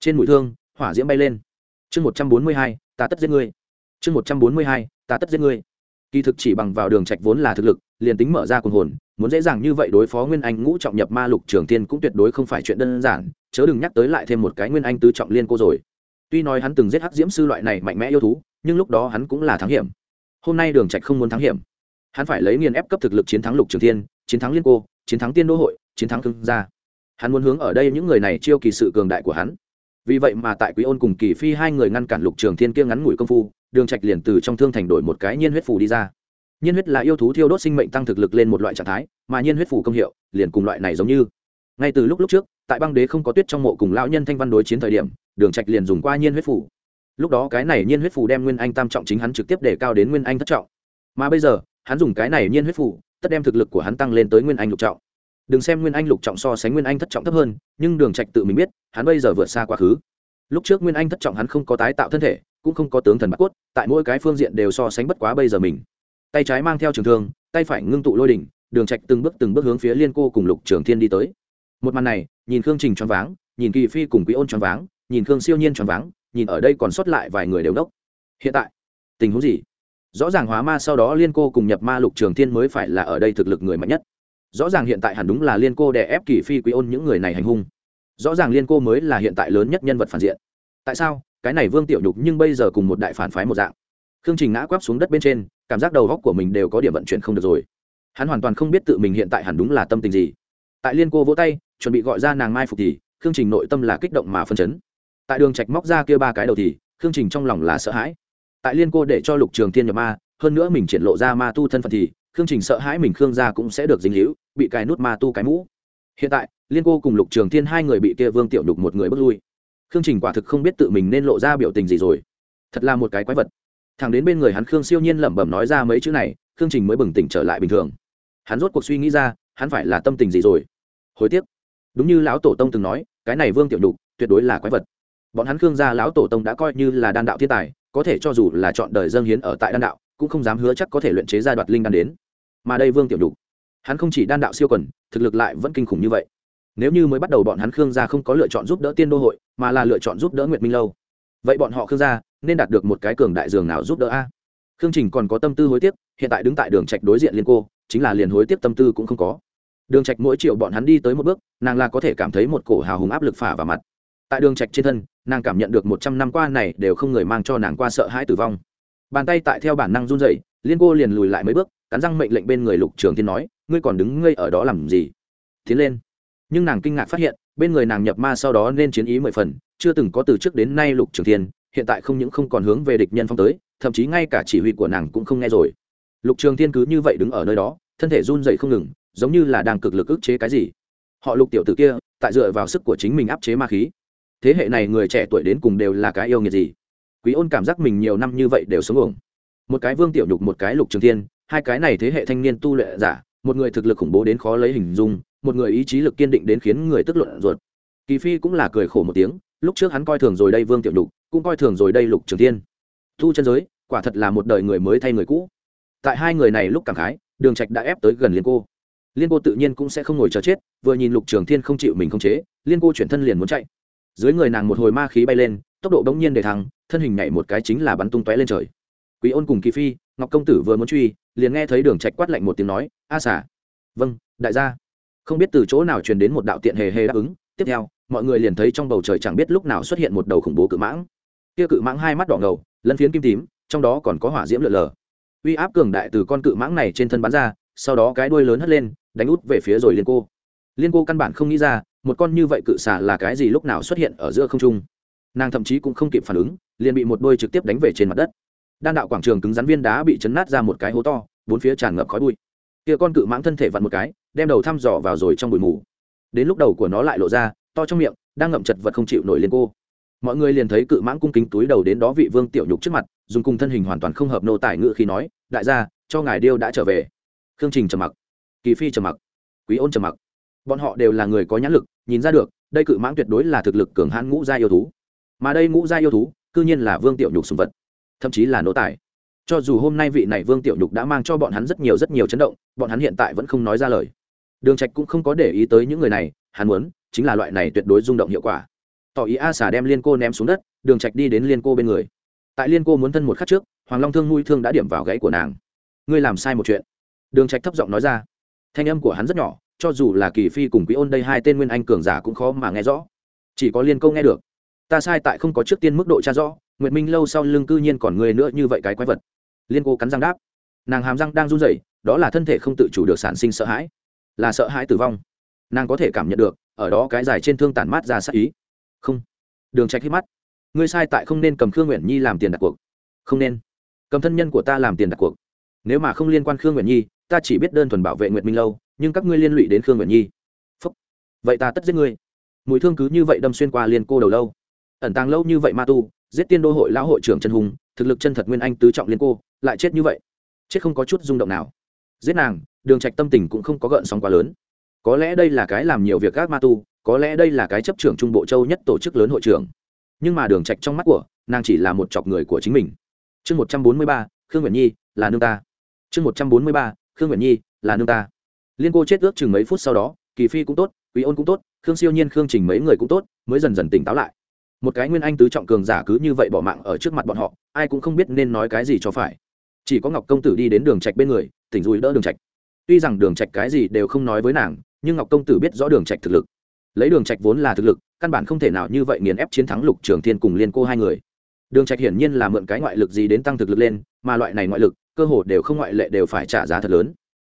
Trên mũi thương, hỏa diễm bay lên. Chương một trăm bốn mươi hai, ta tất giết ngươi. Chương một trăm bốn mươi hai, ta tất giết ngươi. Kỳ thực chỉ bằng vào đường trạch vốn là thực lực, liền tính mở ra cuồng hồn muốn dễ dàng như vậy đối phó nguyên anh ngũ trọng nhập ma lục trường tiên cũng tuyệt đối không phải chuyện đơn giản, chớ đừng nhắc tới lại thêm một cái nguyên anh tứ trọng liên cô rồi. Tuy nói hắn từng giết hắc diễm sư loại này mạnh mẽ yêu thú, nhưng lúc đó hắn cũng là thắng hiểm. Hôm nay đường trạch không muốn thắng hiểm. Hắn phải lấy nghiền ép cấp thực lực chiến thắng lục trường thiên, chiến thắng liên cô, chiến thắng tiên đô hội, chiến thắng thương gia. Hắn muốn hướng ở đây những người này chiêu kỳ sự cường đại của hắn. Vì vậy mà tại quý ôn cùng kỳ phi hai người ngăn cản lục trường thiên kia ngắn ngủi công phu, đường trạch liền từ trong thương thành đổi một cái nhiên huyết phù đi ra nhiên huyết là yêu thú thiêu đốt sinh mệnh tăng thực lực lên một loại trạng thái mà nhiên huyết phủ công hiệu liền cùng loại này giống như. Ngay từ lúc lúc trước tại băng đế không có tuyết trong mộ cùng lão nhân thanh văn đối chiến thời điểm đường trạch liền dùng qua nhiên huyết phủ. lúc đó cái này nhiên huyết phủ đem nguyên anh tam trọng chính hắn trực tiếp để cao đến nguyên anh thất trọng. Mà bây giờ hắn dùng cái này nhiên huyết phủ, tất đem thực lực của hắn tăng lên tới nguyên anh lục trọng. Đừng xem nguyên anh lục trọng so sánh nguyên anh thất trọng thấp hơn nhưng đường trạch tự mình biết hắn bây giờ vượt xa quá khứ. Lúc trước nguyên anh thất trọng hắn không có tái tạo thân thể cũng không có tướng thần bạc cốt tại mỗi cái phương diện đều so sánh bất quá bây giờ mình tay trái mang theo trường thương, tay phải ngưng tụ lôi đỉnh, đường trạch từng bước từng bước hướng phía liên cô cùng lục trường thiên đi tới. Một màn này, nhìn khương trình choáng váng, nhìn kỳ phi cùng quý ôn choáng váng, nhìn khương siêu nhiên choáng váng, nhìn ở đây còn sót lại vài người đều đốc. Hiện tại, tình huống gì? Rõ ràng hóa ma sau đó liên cô cùng nhập ma lục trường thiên mới phải là ở đây thực lực người mạnh nhất. Rõ ràng hiện tại hẳn đúng là liên cô đè ép kỳ phi, quý ôn những người này hành hung. Rõ ràng liên cô mới là hiện tại lớn nhất nhân vật phản diện. Tại sao? Cái này vương tiểu nhục nhưng bây giờ cùng một đại phản phái một dạng. Khương trình ngã quắp xuống đất bên trên cảm giác đầu góc của mình đều có điểm vận chuyển không được rồi. Hắn hoàn toàn không biết tự mình hiện tại hẳn đúng là tâm tình gì. Tại liên cô vỗ tay, chuẩn bị gọi ra nàng mai phục thì, khương trình nội tâm là kích động mà phân chấn. Tại đường trạch móc ra kia ba cái đầu thì, khương trình trong lòng là sợ hãi. Tại liên cô để cho lục trường thiên nhập ma, hơn nữa mình triển lộ ra ma tu thân phận thì, khương trình sợ hãi mình khương gia cũng sẽ được dính hữu bị cài nút ma tu cái mũ. Hiện tại, liên cô cùng lục trường thiên hai người bị kia vương tiểu đục một người bước lui. Khương trình quả thực không biết tự mình nên lộ ra biểu tình gì rồi. Thật là một cái quái vật thằng đến bên người hắn khương siêu nhiên lẩm bẩm nói ra mấy chữ này, khương trình mới bừng tỉnh trở lại bình thường. Hắn rốt cuộc suy nghĩ ra, hắn phải là tâm tình gì rồi? Hối tiếc. Đúng như lão tổ tông từng nói, cái này vương tiểu đục tuyệt đối là quái vật. Bọn hắn khương gia lão tổ tông đã coi như là đan đạo thiên tài, có thể cho dù là chọn đời dâng hiến ở tại đan đạo, cũng không dám hứa chắc có thể luyện chế ra đoạt linh đan đến. Mà đây vương tiểu đục hắn không chỉ đan đạo siêu quần, thực lực lại vẫn kinh khủng như vậy. Nếu như mới bắt đầu bọn hắn khương gia không có lựa chọn giúp đỡ tiên đô hội, mà là lựa chọn giúp đỡ nguyệt minh lâu. Vậy bọn họ khương gia nên đạt được một cái cường đại dường nào giúp đỡ a? Khương trình còn có tâm tư hối tiếc, hiện tại đứng tại đường trạch đối diện liên cô, chính là liền hối tiếc tâm tư cũng không có. Đường trạch mỗi triệu bọn hắn đi tới một bước, nàng là có thể cảm thấy một cổ hào hùng áp lực phả vào mặt. Tại đường trạch trên thân, nàng cảm nhận được một trăm năm qua này đều không người mang cho nàng qua sợ hãi tử vong. Bàn tay tại theo bản năng run rẩy, liên cô liền lùi lại mấy bước, cắn răng mệnh lệnh bên người lục trường thiên nói, ngươi còn đứng ngây ở đó làm gì? Tiến lên. Nhưng nàng kinh ngạc phát hiện, bên người nàng nhập ma sau đó nên chiến ý mười phần, chưa từng có từ trước đến nay lục trường thiên hiện tại không những không còn hướng về địch nhân phong tới, thậm chí ngay cả chỉ huy của nàng cũng không nghe rồi. Lục trường thiên cứ như vậy đứng ở nơi đó, thân thể run dậy không ngừng, giống như là đang cực lực ức chế cái gì. Họ lục tiểu t ử kia, tại dựa vào sức của chính mình áp chế ma khí. Thế hệ này người trẻ tuổi đến cùng đều là cái yêu nghiệt gì? Quý ôn cảm giác mình nhiều năm như vậy đều sống ổng một cái vương tiểu nhục, một cái lục trường thiên, hai cái này thế hệ thanh niên tu lệ giả, một người thực lực khủng bố đến khó lấy hình dung, một người ý chí lực kiên định đến khiến người tức luận ruột. Kỳ phi cũng là cười khổ một tiếng, lúc trước hắn coi thường rồi đây vương tiểu nhục cũng coi thường rồi đây lục trường thiên. Thu chân giới, quả thật là một đời người mới thay người cũ. Tại hai người này lúc cảm khái, đường trạch đã ép tới gần liên cô. Liên cô tự nhiên cũng sẽ không ngồi chờ chết, vừa nhìn lục trường thiên không chịu mình không chế, liên cô chuyển thân liền muốn chạy. Dưới người nàng một hồi ma khí bay lên, tốc độ đống nhiên để thăng, thân hình nhảy một cái chính là bắn tung tóe lên trời. Quý ôn cùng kỳ phi, ngọc công tử vừa muốn truy, liền nghe thấy đường trạch quát lạnh một tiếng nói, a xả vâng đại gia. Không biết từ chỗ nào truyền đến một đạo tiện hề hề đáp ứng, tiếp theo, mọi người liền thấy trong bầu trời chẳng biết lúc nào xuất hiện một đầu khủng bố cự mãng kia cự mãng hai mắt đỏ ngầu, lân phiến kim tím, trong đó còn có hỏa diễm lượn lờ. Uy áp cường đại từ con cự mãng này trên thân bắn ra, sau đó cái đuôi lớn hất lên, đánh út về phía rồi liên cô. Liên cô căn bản không nghĩ ra, một con như vậy cự xà là cái gì lúc nào xuất hiện ở giữa không trung. Nàng thậm chí cũng không kịp phản ứng, liền bị một đôi trực tiếp đánh về trên mặt đất. Đan đạo quảng trường cứng rắn viên đá bị chấn nát ra một cái hố to, bốn phía tràn ngập khói bụi. Kia con cự mãng thân thể vặn một cái, đem đầu thăm dò vào rồi trong bụi mù. Đến lúc đầu của nó lại lộ ra, to trong miệng, đang ngậm chật vật không chịu nổi liên cô mọi người liền thấy cự mãng cung kính túi đầu đến đó vị vương tiểu nhục trước mặt, dùng cùng thân hình hoàn toàn không hợp nô tài ngự khi nói, đại gia, cho ngài điêu đã trở về. Khương trình trầm mặc, kỳ phi trầm mặc, quý ôn trầm mặc. Bọn họ đều là người có nhãn lực, nhìn ra được, đây cự mãng tuyệt đối là thực lực cường hãn ngũ gia yêu thú. Mà đây ngũ gia yêu thú, cư nhiên là vương tiểu nhục sùng vật, thậm chí là nô tài. Cho dù hôm nay vị này vương tiểu nhục đã mang cho bọn hắn rất nhiều rất nhiều chấn động, bọn hắn hiện tại vẫn không nói ra lời. Đường trạch cũng không có để ý tới những người này, hắn muốn, chính là loại này tuyệt đối rung động hiệu quả tỏ ý a xà đem liên cô ném xuống đất, đường trạch đi đến liên cô bên người. Tại liên cô muốn thân một khắc trước, hoàng long thương nuôi thương đã điểm vào gãy của nàng. Ngươi làm sai một chuyện. Đường trạch thấp giọng nói ra. Thanh âm của hắn rất nhỏ, cho dù là kỳ phi cùng quý ôn đây hai tên nguyên anh cường giả cũng khó mà nghe rõ. Chỉ có liên câu nghe được. Ta sai tại không có trước tiên mức độ tra rõ, nguyệt minh lâu sau lưng cư nhiên còn người nữa như vậy cái quái vật. Liên cô cắn răng đáp. Nàng hàm răng đang run rẩy, đó là thân thể không tự chủ được sản sinh sợ hãi. Là sợ hãi tử vong. Nàng có thể cảm nhận được, ở đó cái dài trên thương tàn mát ra sắc ý không. Đường trạch hít mắt. Ngươi sai tại không nên cầm khương nguyện nhi làm tiền đặt cuộc. Không nên. Cầm thân nhân của ta làm tiền đặt cuộc. Nếu mà không liên quan khương nguyện nhi, ta chỉ biết đơn thuần bảo vệ nguyệt minh lâu, nhưng các ngươi liên lụy đến khương nguyện nhi. Phúc. vậy ta tất giết ngươi. Mùi thương cứ như vậy đâm xuyên qua liên cô đầu lâu. Ẩn tàng lâu như vậy ma tu, giết tiên đô hội lão hội trưởng trần hùng, thực lực chân thật nguyên anh tứ trọng liên cô, lại chết như vậy. Chết không có chút rung động nào. Giết nàng, đường trạch tâm tình cũng không có gợn sóng quá lớn. Có lẽ đây là cái làm nhiều việc các ma tu có lẽ đây là cái chấp trưởng trung bộ châu nhất tổ chức lớn hội trưởng. Nhưng mà đường trạch trong mắt của, nàng chỉ là một chọc người của chính mình. Chương một trăm bốn mươi ba, khương nguyện nhi, là nương ta. Chương một trăm bốn mươi ba, khương nguyện nhi, là nương ta. Liên cô chết ước chừng mấy phút sau đó, kỳ phi cũng tốt, quý ôn cũng tốt, khương siêu nhiên, khương trình mấy người cũng tốt, mới dần dần tỉnh táo lại. Một cái nguyên anh tứ trọng cường giả cứ như vậy bỏ mạng ở trước mặt bọn họ, ai cũng không biết nên nói cái gì cho phải. Chỉ có ngọc công tử đi đến đường trạch bên người, tỉnh rùi đỡ đường trạch. Tuy rằng đường trạch cái gì đều không nói với nàng, nhưng ngọc công tử biết rõ đường trạch thực lực lấy đường trạch vốn là thực lực, căn bản không thể nào như vậy nghiền ép chiến thắng lục trường thiên cùng liên cô hai người. Đường trạch hiển nhiên là mượn cái ngoại lực gì đến tăng thực lực lên, mà loại này ngoại lực, cơ hồ đều không ngoại lệ đều phải trả giá thật lớn.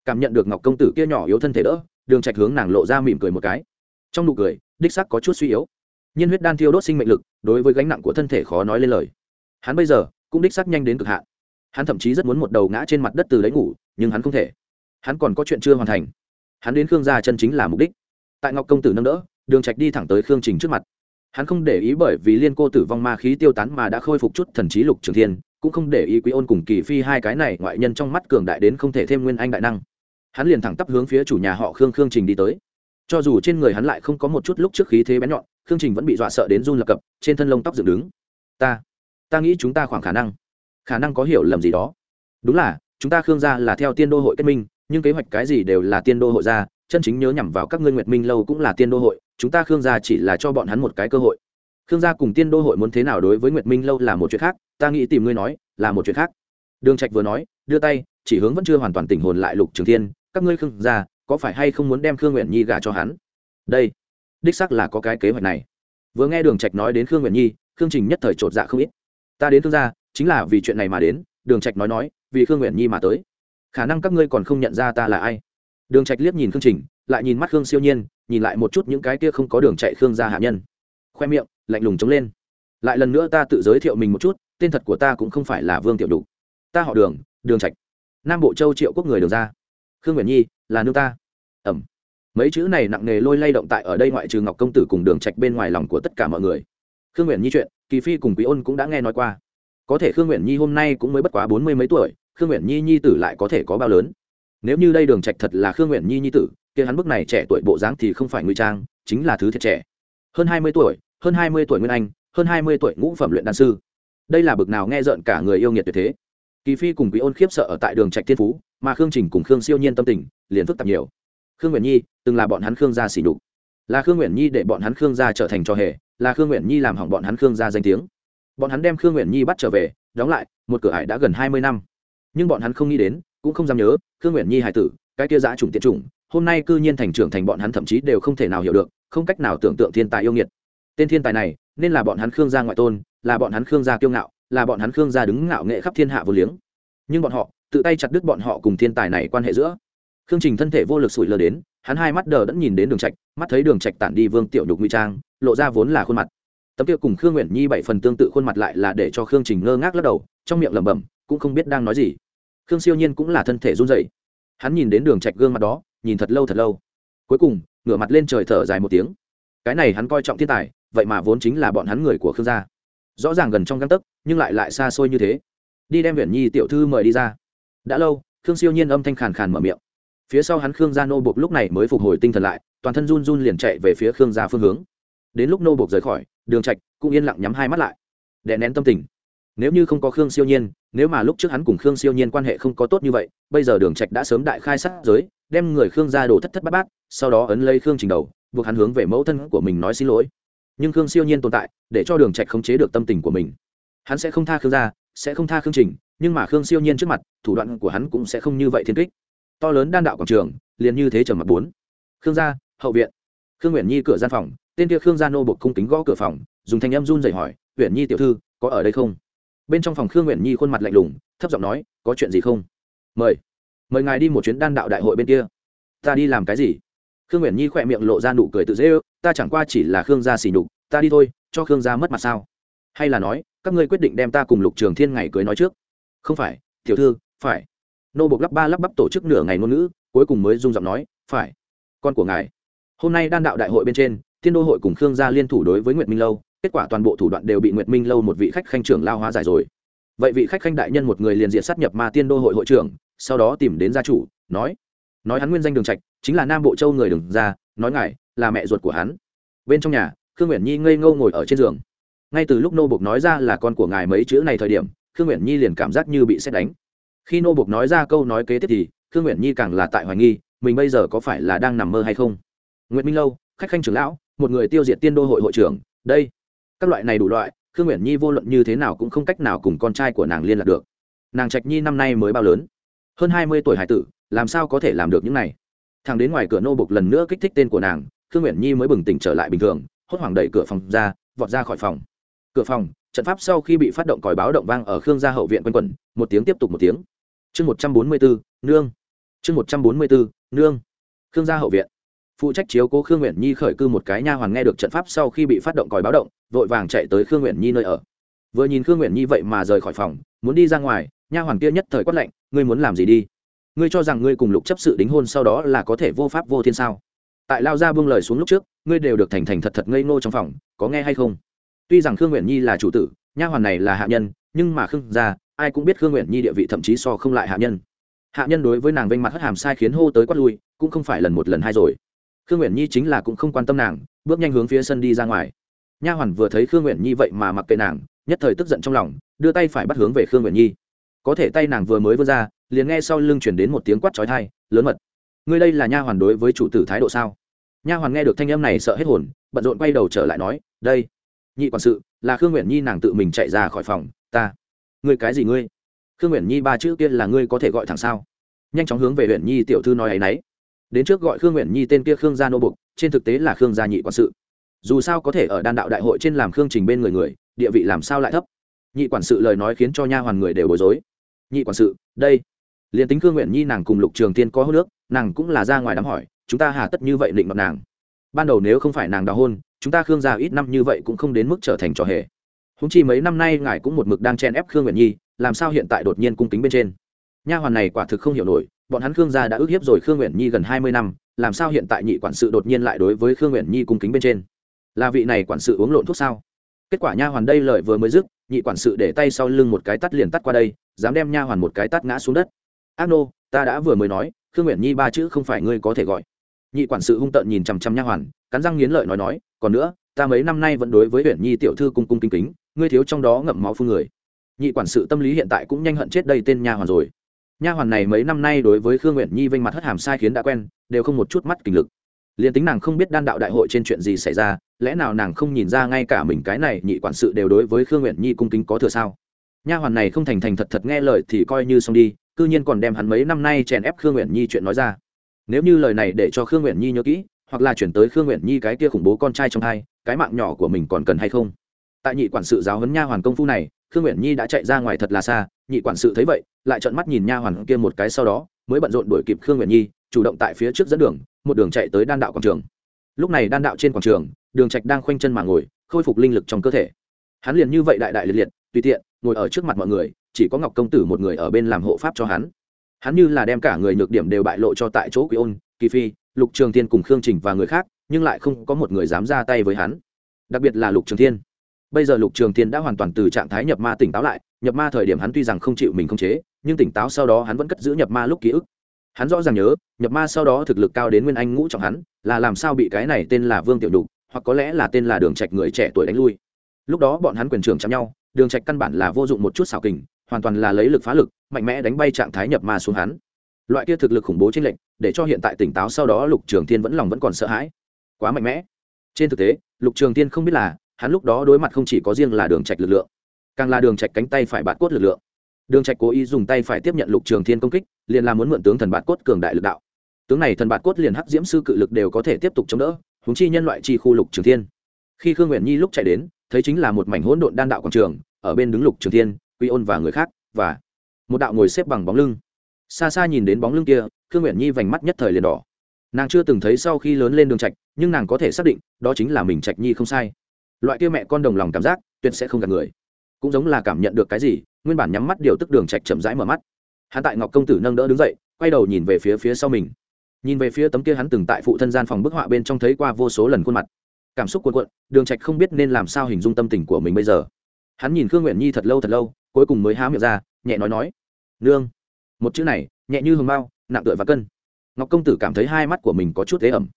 Cảm nhận được ngọc công tử kia nhỏ yếu thân thể đỡ, đường trạch hướng nàng lộ ra mỉm cười một cái. Trong nụ cười, đích xác có chút suy yếu. Nhiên huyết đan thiêu đốt sinh mệnh lực, đối với gánh nặng của thân thể khó nói lên lời. Hắn bây giờ, cũng đích xác nhanh đến cực hạn. Hắn thậm chí rất muốn một đầu ngã trên mặt đất từ lấy ngủ, nhưng hắn không thể. Hắn còn có chuyện chưa hoàn thành. Hắn đến khương gia chân chính là mục đích tại ngọc công tử nâng đỡ, đường trạch đi thẳng tới khương trình trước mặt. Hắn không để ý bởi vì liên cô tử vong ma khí tiêu tán mà đã khôi phục chút thần trí lục trường thiên, cũng không để ý quý ôn cùng kỳ phi hai cái này ngoại nhân trong mắt cường đại đến không thể thêm nguyên anh đại năng. Hắn liền thẳng tắp hướng phía chủ nhà họ khương khương trình đi tới. Cho dù trên người hắn lại không có một chút lúc trước khí thế bén nhọn, khương trình vẫn bị dọa sợ đến run lập cập, trên thân lông tóc dựng đứng. Ta ta nghĩ chúng ta khoảng khả năng khả năng có hiểu lầm gì đó. Đúng là, chúng ta khương gia là theo tiên đô hội kết minh, nhưng kế hoạch cái gì đều là tiên đô hội ra chân chính nhớ nhằm vào các ngươi nguyệt minh lâu cũng là tiên đô hội, chúng ta khương gia chỉ là cho bọn hắn một cái cơ hội. Khương gia cùng tiên đô hội muốn thế nào đối với nguyệt minh lâu là một chuyện khác, ta nghĩ tìm ngươi nói, là một chuyện khác. Đường trạch vừa nói, đưa tay, chỉ hướng vẫn chưa hoàn toàn tỉnh hồn lại lục trường thiên, các ngươi khương gia, có phải hay không muốn đem khương nguyện nhi gả cho hắn? Đây, đích xác là có cái kế hoạch này. Vừa nghe đường trạch nói đến khương nguyện nhi, khương trình nhất thời trột dạ không ít. Ta đến khương gia, chính là vì chuyện này mà đến, đường trạch nói nói, vì khương nguyện nhi mà tới. Khả năng các ngươi còn không nhận ra ta là ai đường trạch liếc nhìn khương trình lại nhìn mắt khương siêu nhiên nhìn lại một chút những cái kia không có đường chạy khương gia hạ nhân. Khoe miệng lạnh lùng chống lên. Lại lần nữa ta tự giới thiệu mình một chút tên thật của ta cũng không phải là vương tiểu Đủ, ta họ đường đường trạch. Nam bộ châu triệu quốc người đường ra khương nguyễn nhi là nương ta. Ẩm. Mấy chữ này nặng nề lôi lay động tại ở đây ngoại trừ ngọc công tử cùng đường trạch bên ngoài lòng của tất cả mọi người. Khương nguyễn nhi chuyện kỳ phi cùng quý ôn cũng đã nghe nói qua. Có thể khương nguyễn nhi hôm nay cũng mới bất quá bốn mươi mấy tuổi khương nguyễn nhi nhi tử lại có thể có bao lớn? Nếu như đây đường trạch thật là khương nguyện nhi nhi tử, kia hắn bức này trẻ tuổi bộ dáng thì không phải nguy trang, chính là thứ thiệt trẻ. Hơn hai mươi tuổi, hơn hai mươi tuổi nguyên anh, hơn hai mươi tuổi ngũ phẩm luyện đan sư. Đây là bực nào nghe rợn cả người yêu nghiệt tuyệt thế. Kỳ phi cùng quý ôn khiếp sợ ở tại đường trạch thiên phú, mà khương trình cùng khương siêu nhiên tâm tình liền phức tạp nhiều. Khương nguyện nhi, từng là bọn hắn khương gia xỉ đục là khương nguyện nhi để bọn hắn khương gia trở thành trò hề, là khương nguyện nhi làm hỏng bọn hắn khương gia danh tiếng. Bọn hắn đem khương nguyện nhi bắt trở về, đóng lại, một cửa ải đã gần hai mươi năm. Nhưng bọn hắn không nghĩ đến cũng không dám nhớ, khương nguyện nhi hải tử, cái kia giã chủng tiện chủng hôm nay cư nhiên thành trưởng thành bọn hắn thậm chí đều không thể nào hiểu được, không cách nào tưởng tượng thiên tài yêu nghiệt. Tên thiên tài này, nên là bọn hắn khương gia ngoại tôn, là bọn hắn khương gia kiêu ngạo, là bọn hắn khương gia đứng ngạo nghệ khắp thiên hạ vô liếng. Nhưng bọn họ, tự tay chặt đứt bọn họ cùng thiên tài này quan hệ giữa. Khương trình thân thể vô lực sủi lơ đến, hắn hai mắt đờ đẫn nhìn đến đường trạch, mắt thấy đường trạch tản đi vương tiểu nhục nguy trang, lộ ra vốn là khuôn mặt. Tấm kia cùng khương nguyện nhi bảy phần tương tự khuôn mặt lại là để cho khương trình ngơ ngác lắc đầu, trong miệng lẩm bẩm, cũng không biết đang nói gì khương siêu nhiên cũng là thân thể run rẩy. Hắn nhìn đến đường trạch gương mặt đó, nhìn thật lâu thật lâu. Cuối cùng, ngửa mặt lên trời thở dài một tiếng. Cái này hắn coi trọng thiên tài, vậy mà vốn chính là bọn hắn người của khương gia. Rõ ràng gần trong găng tấc, nhưng lại lại xa xôi như thế. Đi đem viện nhi tiểu thư mời đi ra. Đã lâu, khương siêu nhiên âm thanh khàn khàn mở miệng. Phía sau hắn khương gia nô bộc lúc này mới phục hồi tinh thần lại, toàn thân run run liền chạy về phía khương gia phương hướng. Đến lúc nô bộc rời khỏi, đường trạch cũng yên lặng nhắm hai mắt lại. Đè nén tâm tình nếu như không có khương siêu nhiên, nếu mà lúc trước hắn cùng khương siêu nhiên quan hệ không có tốt như vậy, bây giờ đường trạch đã sớm đại khai sát giới, đem người khương gia đổ thất thất bát bát, sau đó ấn lấy khương trình đầu, buộc hắn hướng về mẫu thân của mình nói xin lỗi. Nhưng khương siêu nhiên tồn tại, để cho đường trạch khống chế được tâm tình của mình. Hắn sẽ không tha khương gia, sẽ không tha khương trình, nhưng mà khương siêu nhiên trước mặt, thủ đoạn của hắn cũng sẽ không như vậy thiên kích. To lớn đan đạo quảng trường, liền như thế trầm mặt bốn. Khương gia, hậu viện. Khương nguyễn nhi cửa gian phòng, tên kia khương gia nô buộc cung kính gõ cửa phòng, dùng thanh âm run rẩy hỏi nguyễn nhi tiểu thư, có ở đây không? Bên trong phòng khương nguyện nhi khuôn mặt lạnh lùng, thấp giọng nói, có chuyện gì không? Mời mời ngài đi một chuyến đan đạo đại hội bên kia. Ta đi làm cái gì? Khương nguyện nhi khỏe miệng lộ ra nụ cười tự dễ ư ta chẳng qua chỉ là khương gia xỉ nhục, ta đi thôi, cho khương gia mất mặt sao? Hay là nói, các ngươi quyết định đem ta cùng lục trường thiên ngày cưới nói trước. Không phải, tiểu thư, phải. Nô bộc lắp ba lắp bắp tổ chức nửa ngày ngôn ngữ, cuối cùng mới rung giọng nói, phải, con của ngài. Hôm nay đan đạo đại hội bên trên, thiên đô hội cùng khương gia liên thủ đối với nguyệt minh lâu kết quả toàn bộ thủ đoạn đều bị nguyệt minh lâu một vị khách khanh trưởng lao hóa giải rồi. Vậy vị khách khanh đại nhân một người liền diện sát nhập ma tiên đô hội hội trưởng, sau đó tìm đến gia chủ, nói nói hắn nguyên danh đường trạch, chính là nam bộ châu người đường ra nói ngài là mẹ ruột của hắn. Bên trong nhà, khương nguyện nhi ngây ngâu ngồi ở trên giường. Ngay từ lúc nô bộc nói ra là con của ngài mấy chữ này thời điểm, khương nguyện nhi liền cảm giác như bị xét đánh. Khi nô bộc nói ra câu nói kế tiếp thì, khương nguyện nhi càng là tại hoài nghi, mình bây giờ có phải là đang nằm mơ hay không? Nguyễn minh lâu, khách khanh trưởng lão, một người tiêu diệt tiên đô hội hội trưởng, đây các loại này đủ loại, khương nguyện nhi vô luận như thế nào cũng không cách nào cùng con trai của nàng liên lạc được. Nàng trạch nhi năm nay mới bao lớn? Hơn hai mươi tuổi hải tử, làm sao có thể làm được những này? Thằng đến ngoài cửa nô bục lần nữa kích thích tên của nàng, khương nguyện nhi mới bừng tỉnh trở lại bình thường, hốt hoảng đẩy cửa phòng ra, vọt ra khỏi phòng. Cửa phòng, trận pháp sau khi bị phát động còi báo động vang ở khương gia hậu viện quanh quẩn, một tiếng tiếp tục một tiếng. Chương một trăm bốn mươi bốn nương. Chương một trăm bốn mươi bốn nương. Khương gia hậu viện phụ trách chiếu cố khương nguyện nhi khởi cư một cái nha hoàn nghe được trận pháp sau khi bị phát động còi báo động, vội vàng chạy tới khương nguyện nhi nơi ở. Vừa nhìn khương nguyện nhi vậy mà rời khỏi phòng, muốn đi ra ngoài, nha hoàn kia nhất thời quát lạnh, ngươi muốn làm gì đi? Ngươi cho rằng ngươi cùng lục chấp sự đính hôn sau đó là có thể vô pháp vô thiên sao? Tại lao ra buông lời xuống lúc trước, ngươi đều được thành thành thật thật ngây ngô trong phòng, có nghe hay không? Tuy rằng khương nguyện nhi là chủ tử, nha hoàn này là hạ nhân, nhưng mà khương gia, ai cũng biết khương nguyện nhi địa vị thậm chí so không lại hạ nhân. Hạ nhân đối với nàng vênh mặt hất hàm sai khiến hô tới quát lui, cũng không phải lần một lần hai rồi khương nguyện nhi chính là cũng không quan tâm nàng, bước nhanh hướng phía sân đi ra ngoài. Nha hoàn vừa thấy khương nguyện nhi vậy mà mặc kệ nàng, nhất thời tức giận trong lòng, đưa tay phải bắt hướng về khương nguyện nhi. Có thể tay nàng vừa mới vươn ra, liền nghe sau lưng chuyển đến một tiếng quát trói thai lớn mật. Ngươi đây là nha hoàn đối với chủ tử thái độ sao? Nha hoàn nghe được thanh âm này sợ hết hồn, bận rộn quay đầu trở lại nói, đây, nhị quản sự, là khương nguyện nhi nàng tự mình chạy ra khỏi phòng, ta. Ngươi cái gì ngươi? Khương nguyện nhi ba chữ kia là ngươi có thể gọi thẳng sao? Nhanh chóng hướng về huyện nhi tiểu thư nói ấ y n ấ y đến trước gọi khương nguyện nhi tên kia khương gia nô bục, trên thực tế là khương gia nhị quản sự. Dù sao có thể ở đan đạo đại hội trên làm khương trình bên người người, địa vị làm sao lại thấp? Nhị quản sự lời nói khiến cho nha hoàn người đều bối rối. Nhị quản sự, đây. Liền tính khương nguyện nhi nàng cùng lục trường tiên có hô nước nàng cũng là ra ngoài đám hỏi, chúng ta hà tất như vậy định mặt nàng. Ban đầu nếu không phải nàng đào hôn, chúng ta khương gia ít năm như vậy cũng không đến mức trở thành trò hề. Húng chi mấy năm nay ngài cũng một mực đang chen ép khương nguyện nhi, làm sao hiện tại đột nhiên cung kính bên trên? Nha hoàn này quả thực không hiểu nổi bọn hắn khương gia đã ước hiếp rồi khương nguyện nhi gần hai mươi năm, làm sao hiện tại nhị quản sự đột nhiên lại đối với khương nguyện nhi cung kính bên trên? Là vị này quản sự uống lộn thuốc sao? Kết quả nha hoàn đây lợi vừa mới dứt, nhị quản sự để tay sau lưng một cái tắt liền tắt qua đây, dám đem nha hoàn một cái tắt ngã xuống đất. Ác nô, ta đã vừa mới nói, khương nguyện nhi ba chữ không phải ngươi có thể gọi. Nhị quản sự hung tợn nhìn chằm chằm nha hoàn, cắn răng nghiến lợi nói nói, còn nữa, ta mấy năm nay vẫn đối với huyện nhi tiểu thư cung cung kính kính, ngươi thiếu trong đó ngậm máu phương người. Nhị quản sự tâm lý hiện tại cũng nhanh hận chết đây tên nha hoàn rồi nha hoàn này mấy năm nay đối với khương nguyện nhi vênh mặt hất hàm sai khiến đã quen, đều không một chút mắt kình lực. Liền tính nàng không biết đan đạo đại hội trên chuyện gì xảy ra, lẽ nào nàng không nhìn ra ngay cả mình cái này nhị quản sự đều đối với khương nguyện nhi cung kính có thừa sao? Nha hoàn này không thành thành thật thật nghe lời thì coi như xong đi, cư nhiên còn đem hắn mấy năm nay chèn ép khương nguyện nhi chuyện nói ra. Nếu như lời này để cho khương nguyện nhi nhớ kỹ, hoặc là chuyển tới khương nguyện nhi cái kia khủng bố con trai trong hai, cái mạng nhỏ của mình còn cần hay không? Tại nhị quản sự giáo huấn nha hoàn công phu này khương nguyện nhi đã chạy ra ngoài thật là xa, nhị quản sự thấy vậy, lại trợn mắt nhìn nha hoàn kia một cái sau đó, mới bận rộn đuổi kịp khương nguyện nhi, chủ động tại phía trước dẫn đường, một đường chạy tới đan đạo quảng trường. Lúc này đan đạo trên quảng trường, đường trạch đang khoanh chân mà ngồi, khôi phục linh lực trong cơ thể. Hắn liền như vậy đại đại liệt liệt, tùy tiện, ngồi ở trước mặt mọi người, chỉ có ngọc công tử một người ở bên làm hộ pháp cho hắn. Hắn như là đem cả người nhược điểm đều bại lộ cho tại chỗ quý ôn, kỳ phi, lục trường thiên cùng khương trình và người khác, nhưng lại không có một người dám ra tay với hắn. Đặc biệt là lục trường thiên bây giờ lục trường thiên đã hoàn toàn từ trạng thái nhập ma tỉnh táo lại, nhập ma thời điểm hắn tuy rằng không chịu mình không chế, nhưng tỉnh táo sau đó hắn vẫn cất giữ nhập ma lúc ký ức. Hắn rõ ràng nhớ, nhập ma sau đó thực lực cao đến nguyên anh ngũ trọng hắn, là làm sao bị cái này tên là vương tiểu đục hoặc có lẽ là tên là đường trạch người trẻ tuổi đánh lui. Lúc đó bọn hắn quyền trưởng chạm nhau, đường trạch căn bản là vô dụng một chút xảo kình, hoàn toàn là lấy lực phá lực, mạnh mẽ đánh bay trạng thái nhập ma xuống hắn. Loại kia thực lực khủng bố trên lệnh, để cho hiện tại tỉnh táo sau đó lục trường thiên vẫn lòng vẫn còn sợ hãi. Quá mạnh mẽ. Trên thực tế, lục trường thiên không biết là hắn lúc đó đối mặt không chỉ có riêng là đường trạch lực lượng, càng là đường trạch cánh tay phải bạt cốt lực lượng. Đường trạch cố ý dùng tay phải tiếp nhận lục trường thiên công kích, liền là muốn mượn tướng thần bạt cốt cường đại lực đạo. Tướng này thần bạt cốt liền hắc diễm sư cự lực đều có thể tiếp tục chống đỡ, huống chi nhân loại chi khu lục trường thiên. Khi khương nguyện nhi lúc chạy đến, thấy chính là một mảnh hỗn độn đan đạo quảng trường, ở bên đứng lục trường thiên, quy ôn và người khác, và một đạo ngồi xếp bằng bóng lưng. Xa xa nhìn đến bóng lưng kia, khương nguyện nhi vành mắt nhất thời liền đỏ. Nàng chưa từng thấy sau khi lớn lên đường trạch, nhưng nàng có thể xác định, đó chính là mình trạch nhi không sai loại kia mẹ con đồng lòng cảm giác, tuyệt sẽ không gặp người. Cũng giống là cảm nhận được cái gì, nguyên bản nhắm mắt điều tức đường trạch chậm rãi mở mắt. Hắn tại ngọc công tử nâng đỡ đứng dậy, quay đầu nhìn về phía phía sau mình. Nhìn về phía tấm kia hắn từng tại phụ thân gian phòng bức họa bên trong thấy qua vô số lần khuôn mặt. Cảm xúc cuộn cuộn, đường trạch không biết nên làm sao hình dung tâm tình của mình bây giờ. Hắn nhìn khương nguyện nhi thật lâu thật lâu, cuối cùng mới há miệng ra, nhẹ nói nói. Nương. Một chữ này, nhẹ như hồng bao nặng tựa và cân. Ngọc công tử cảm thấy hai mắt của mình có chút thế ẩm.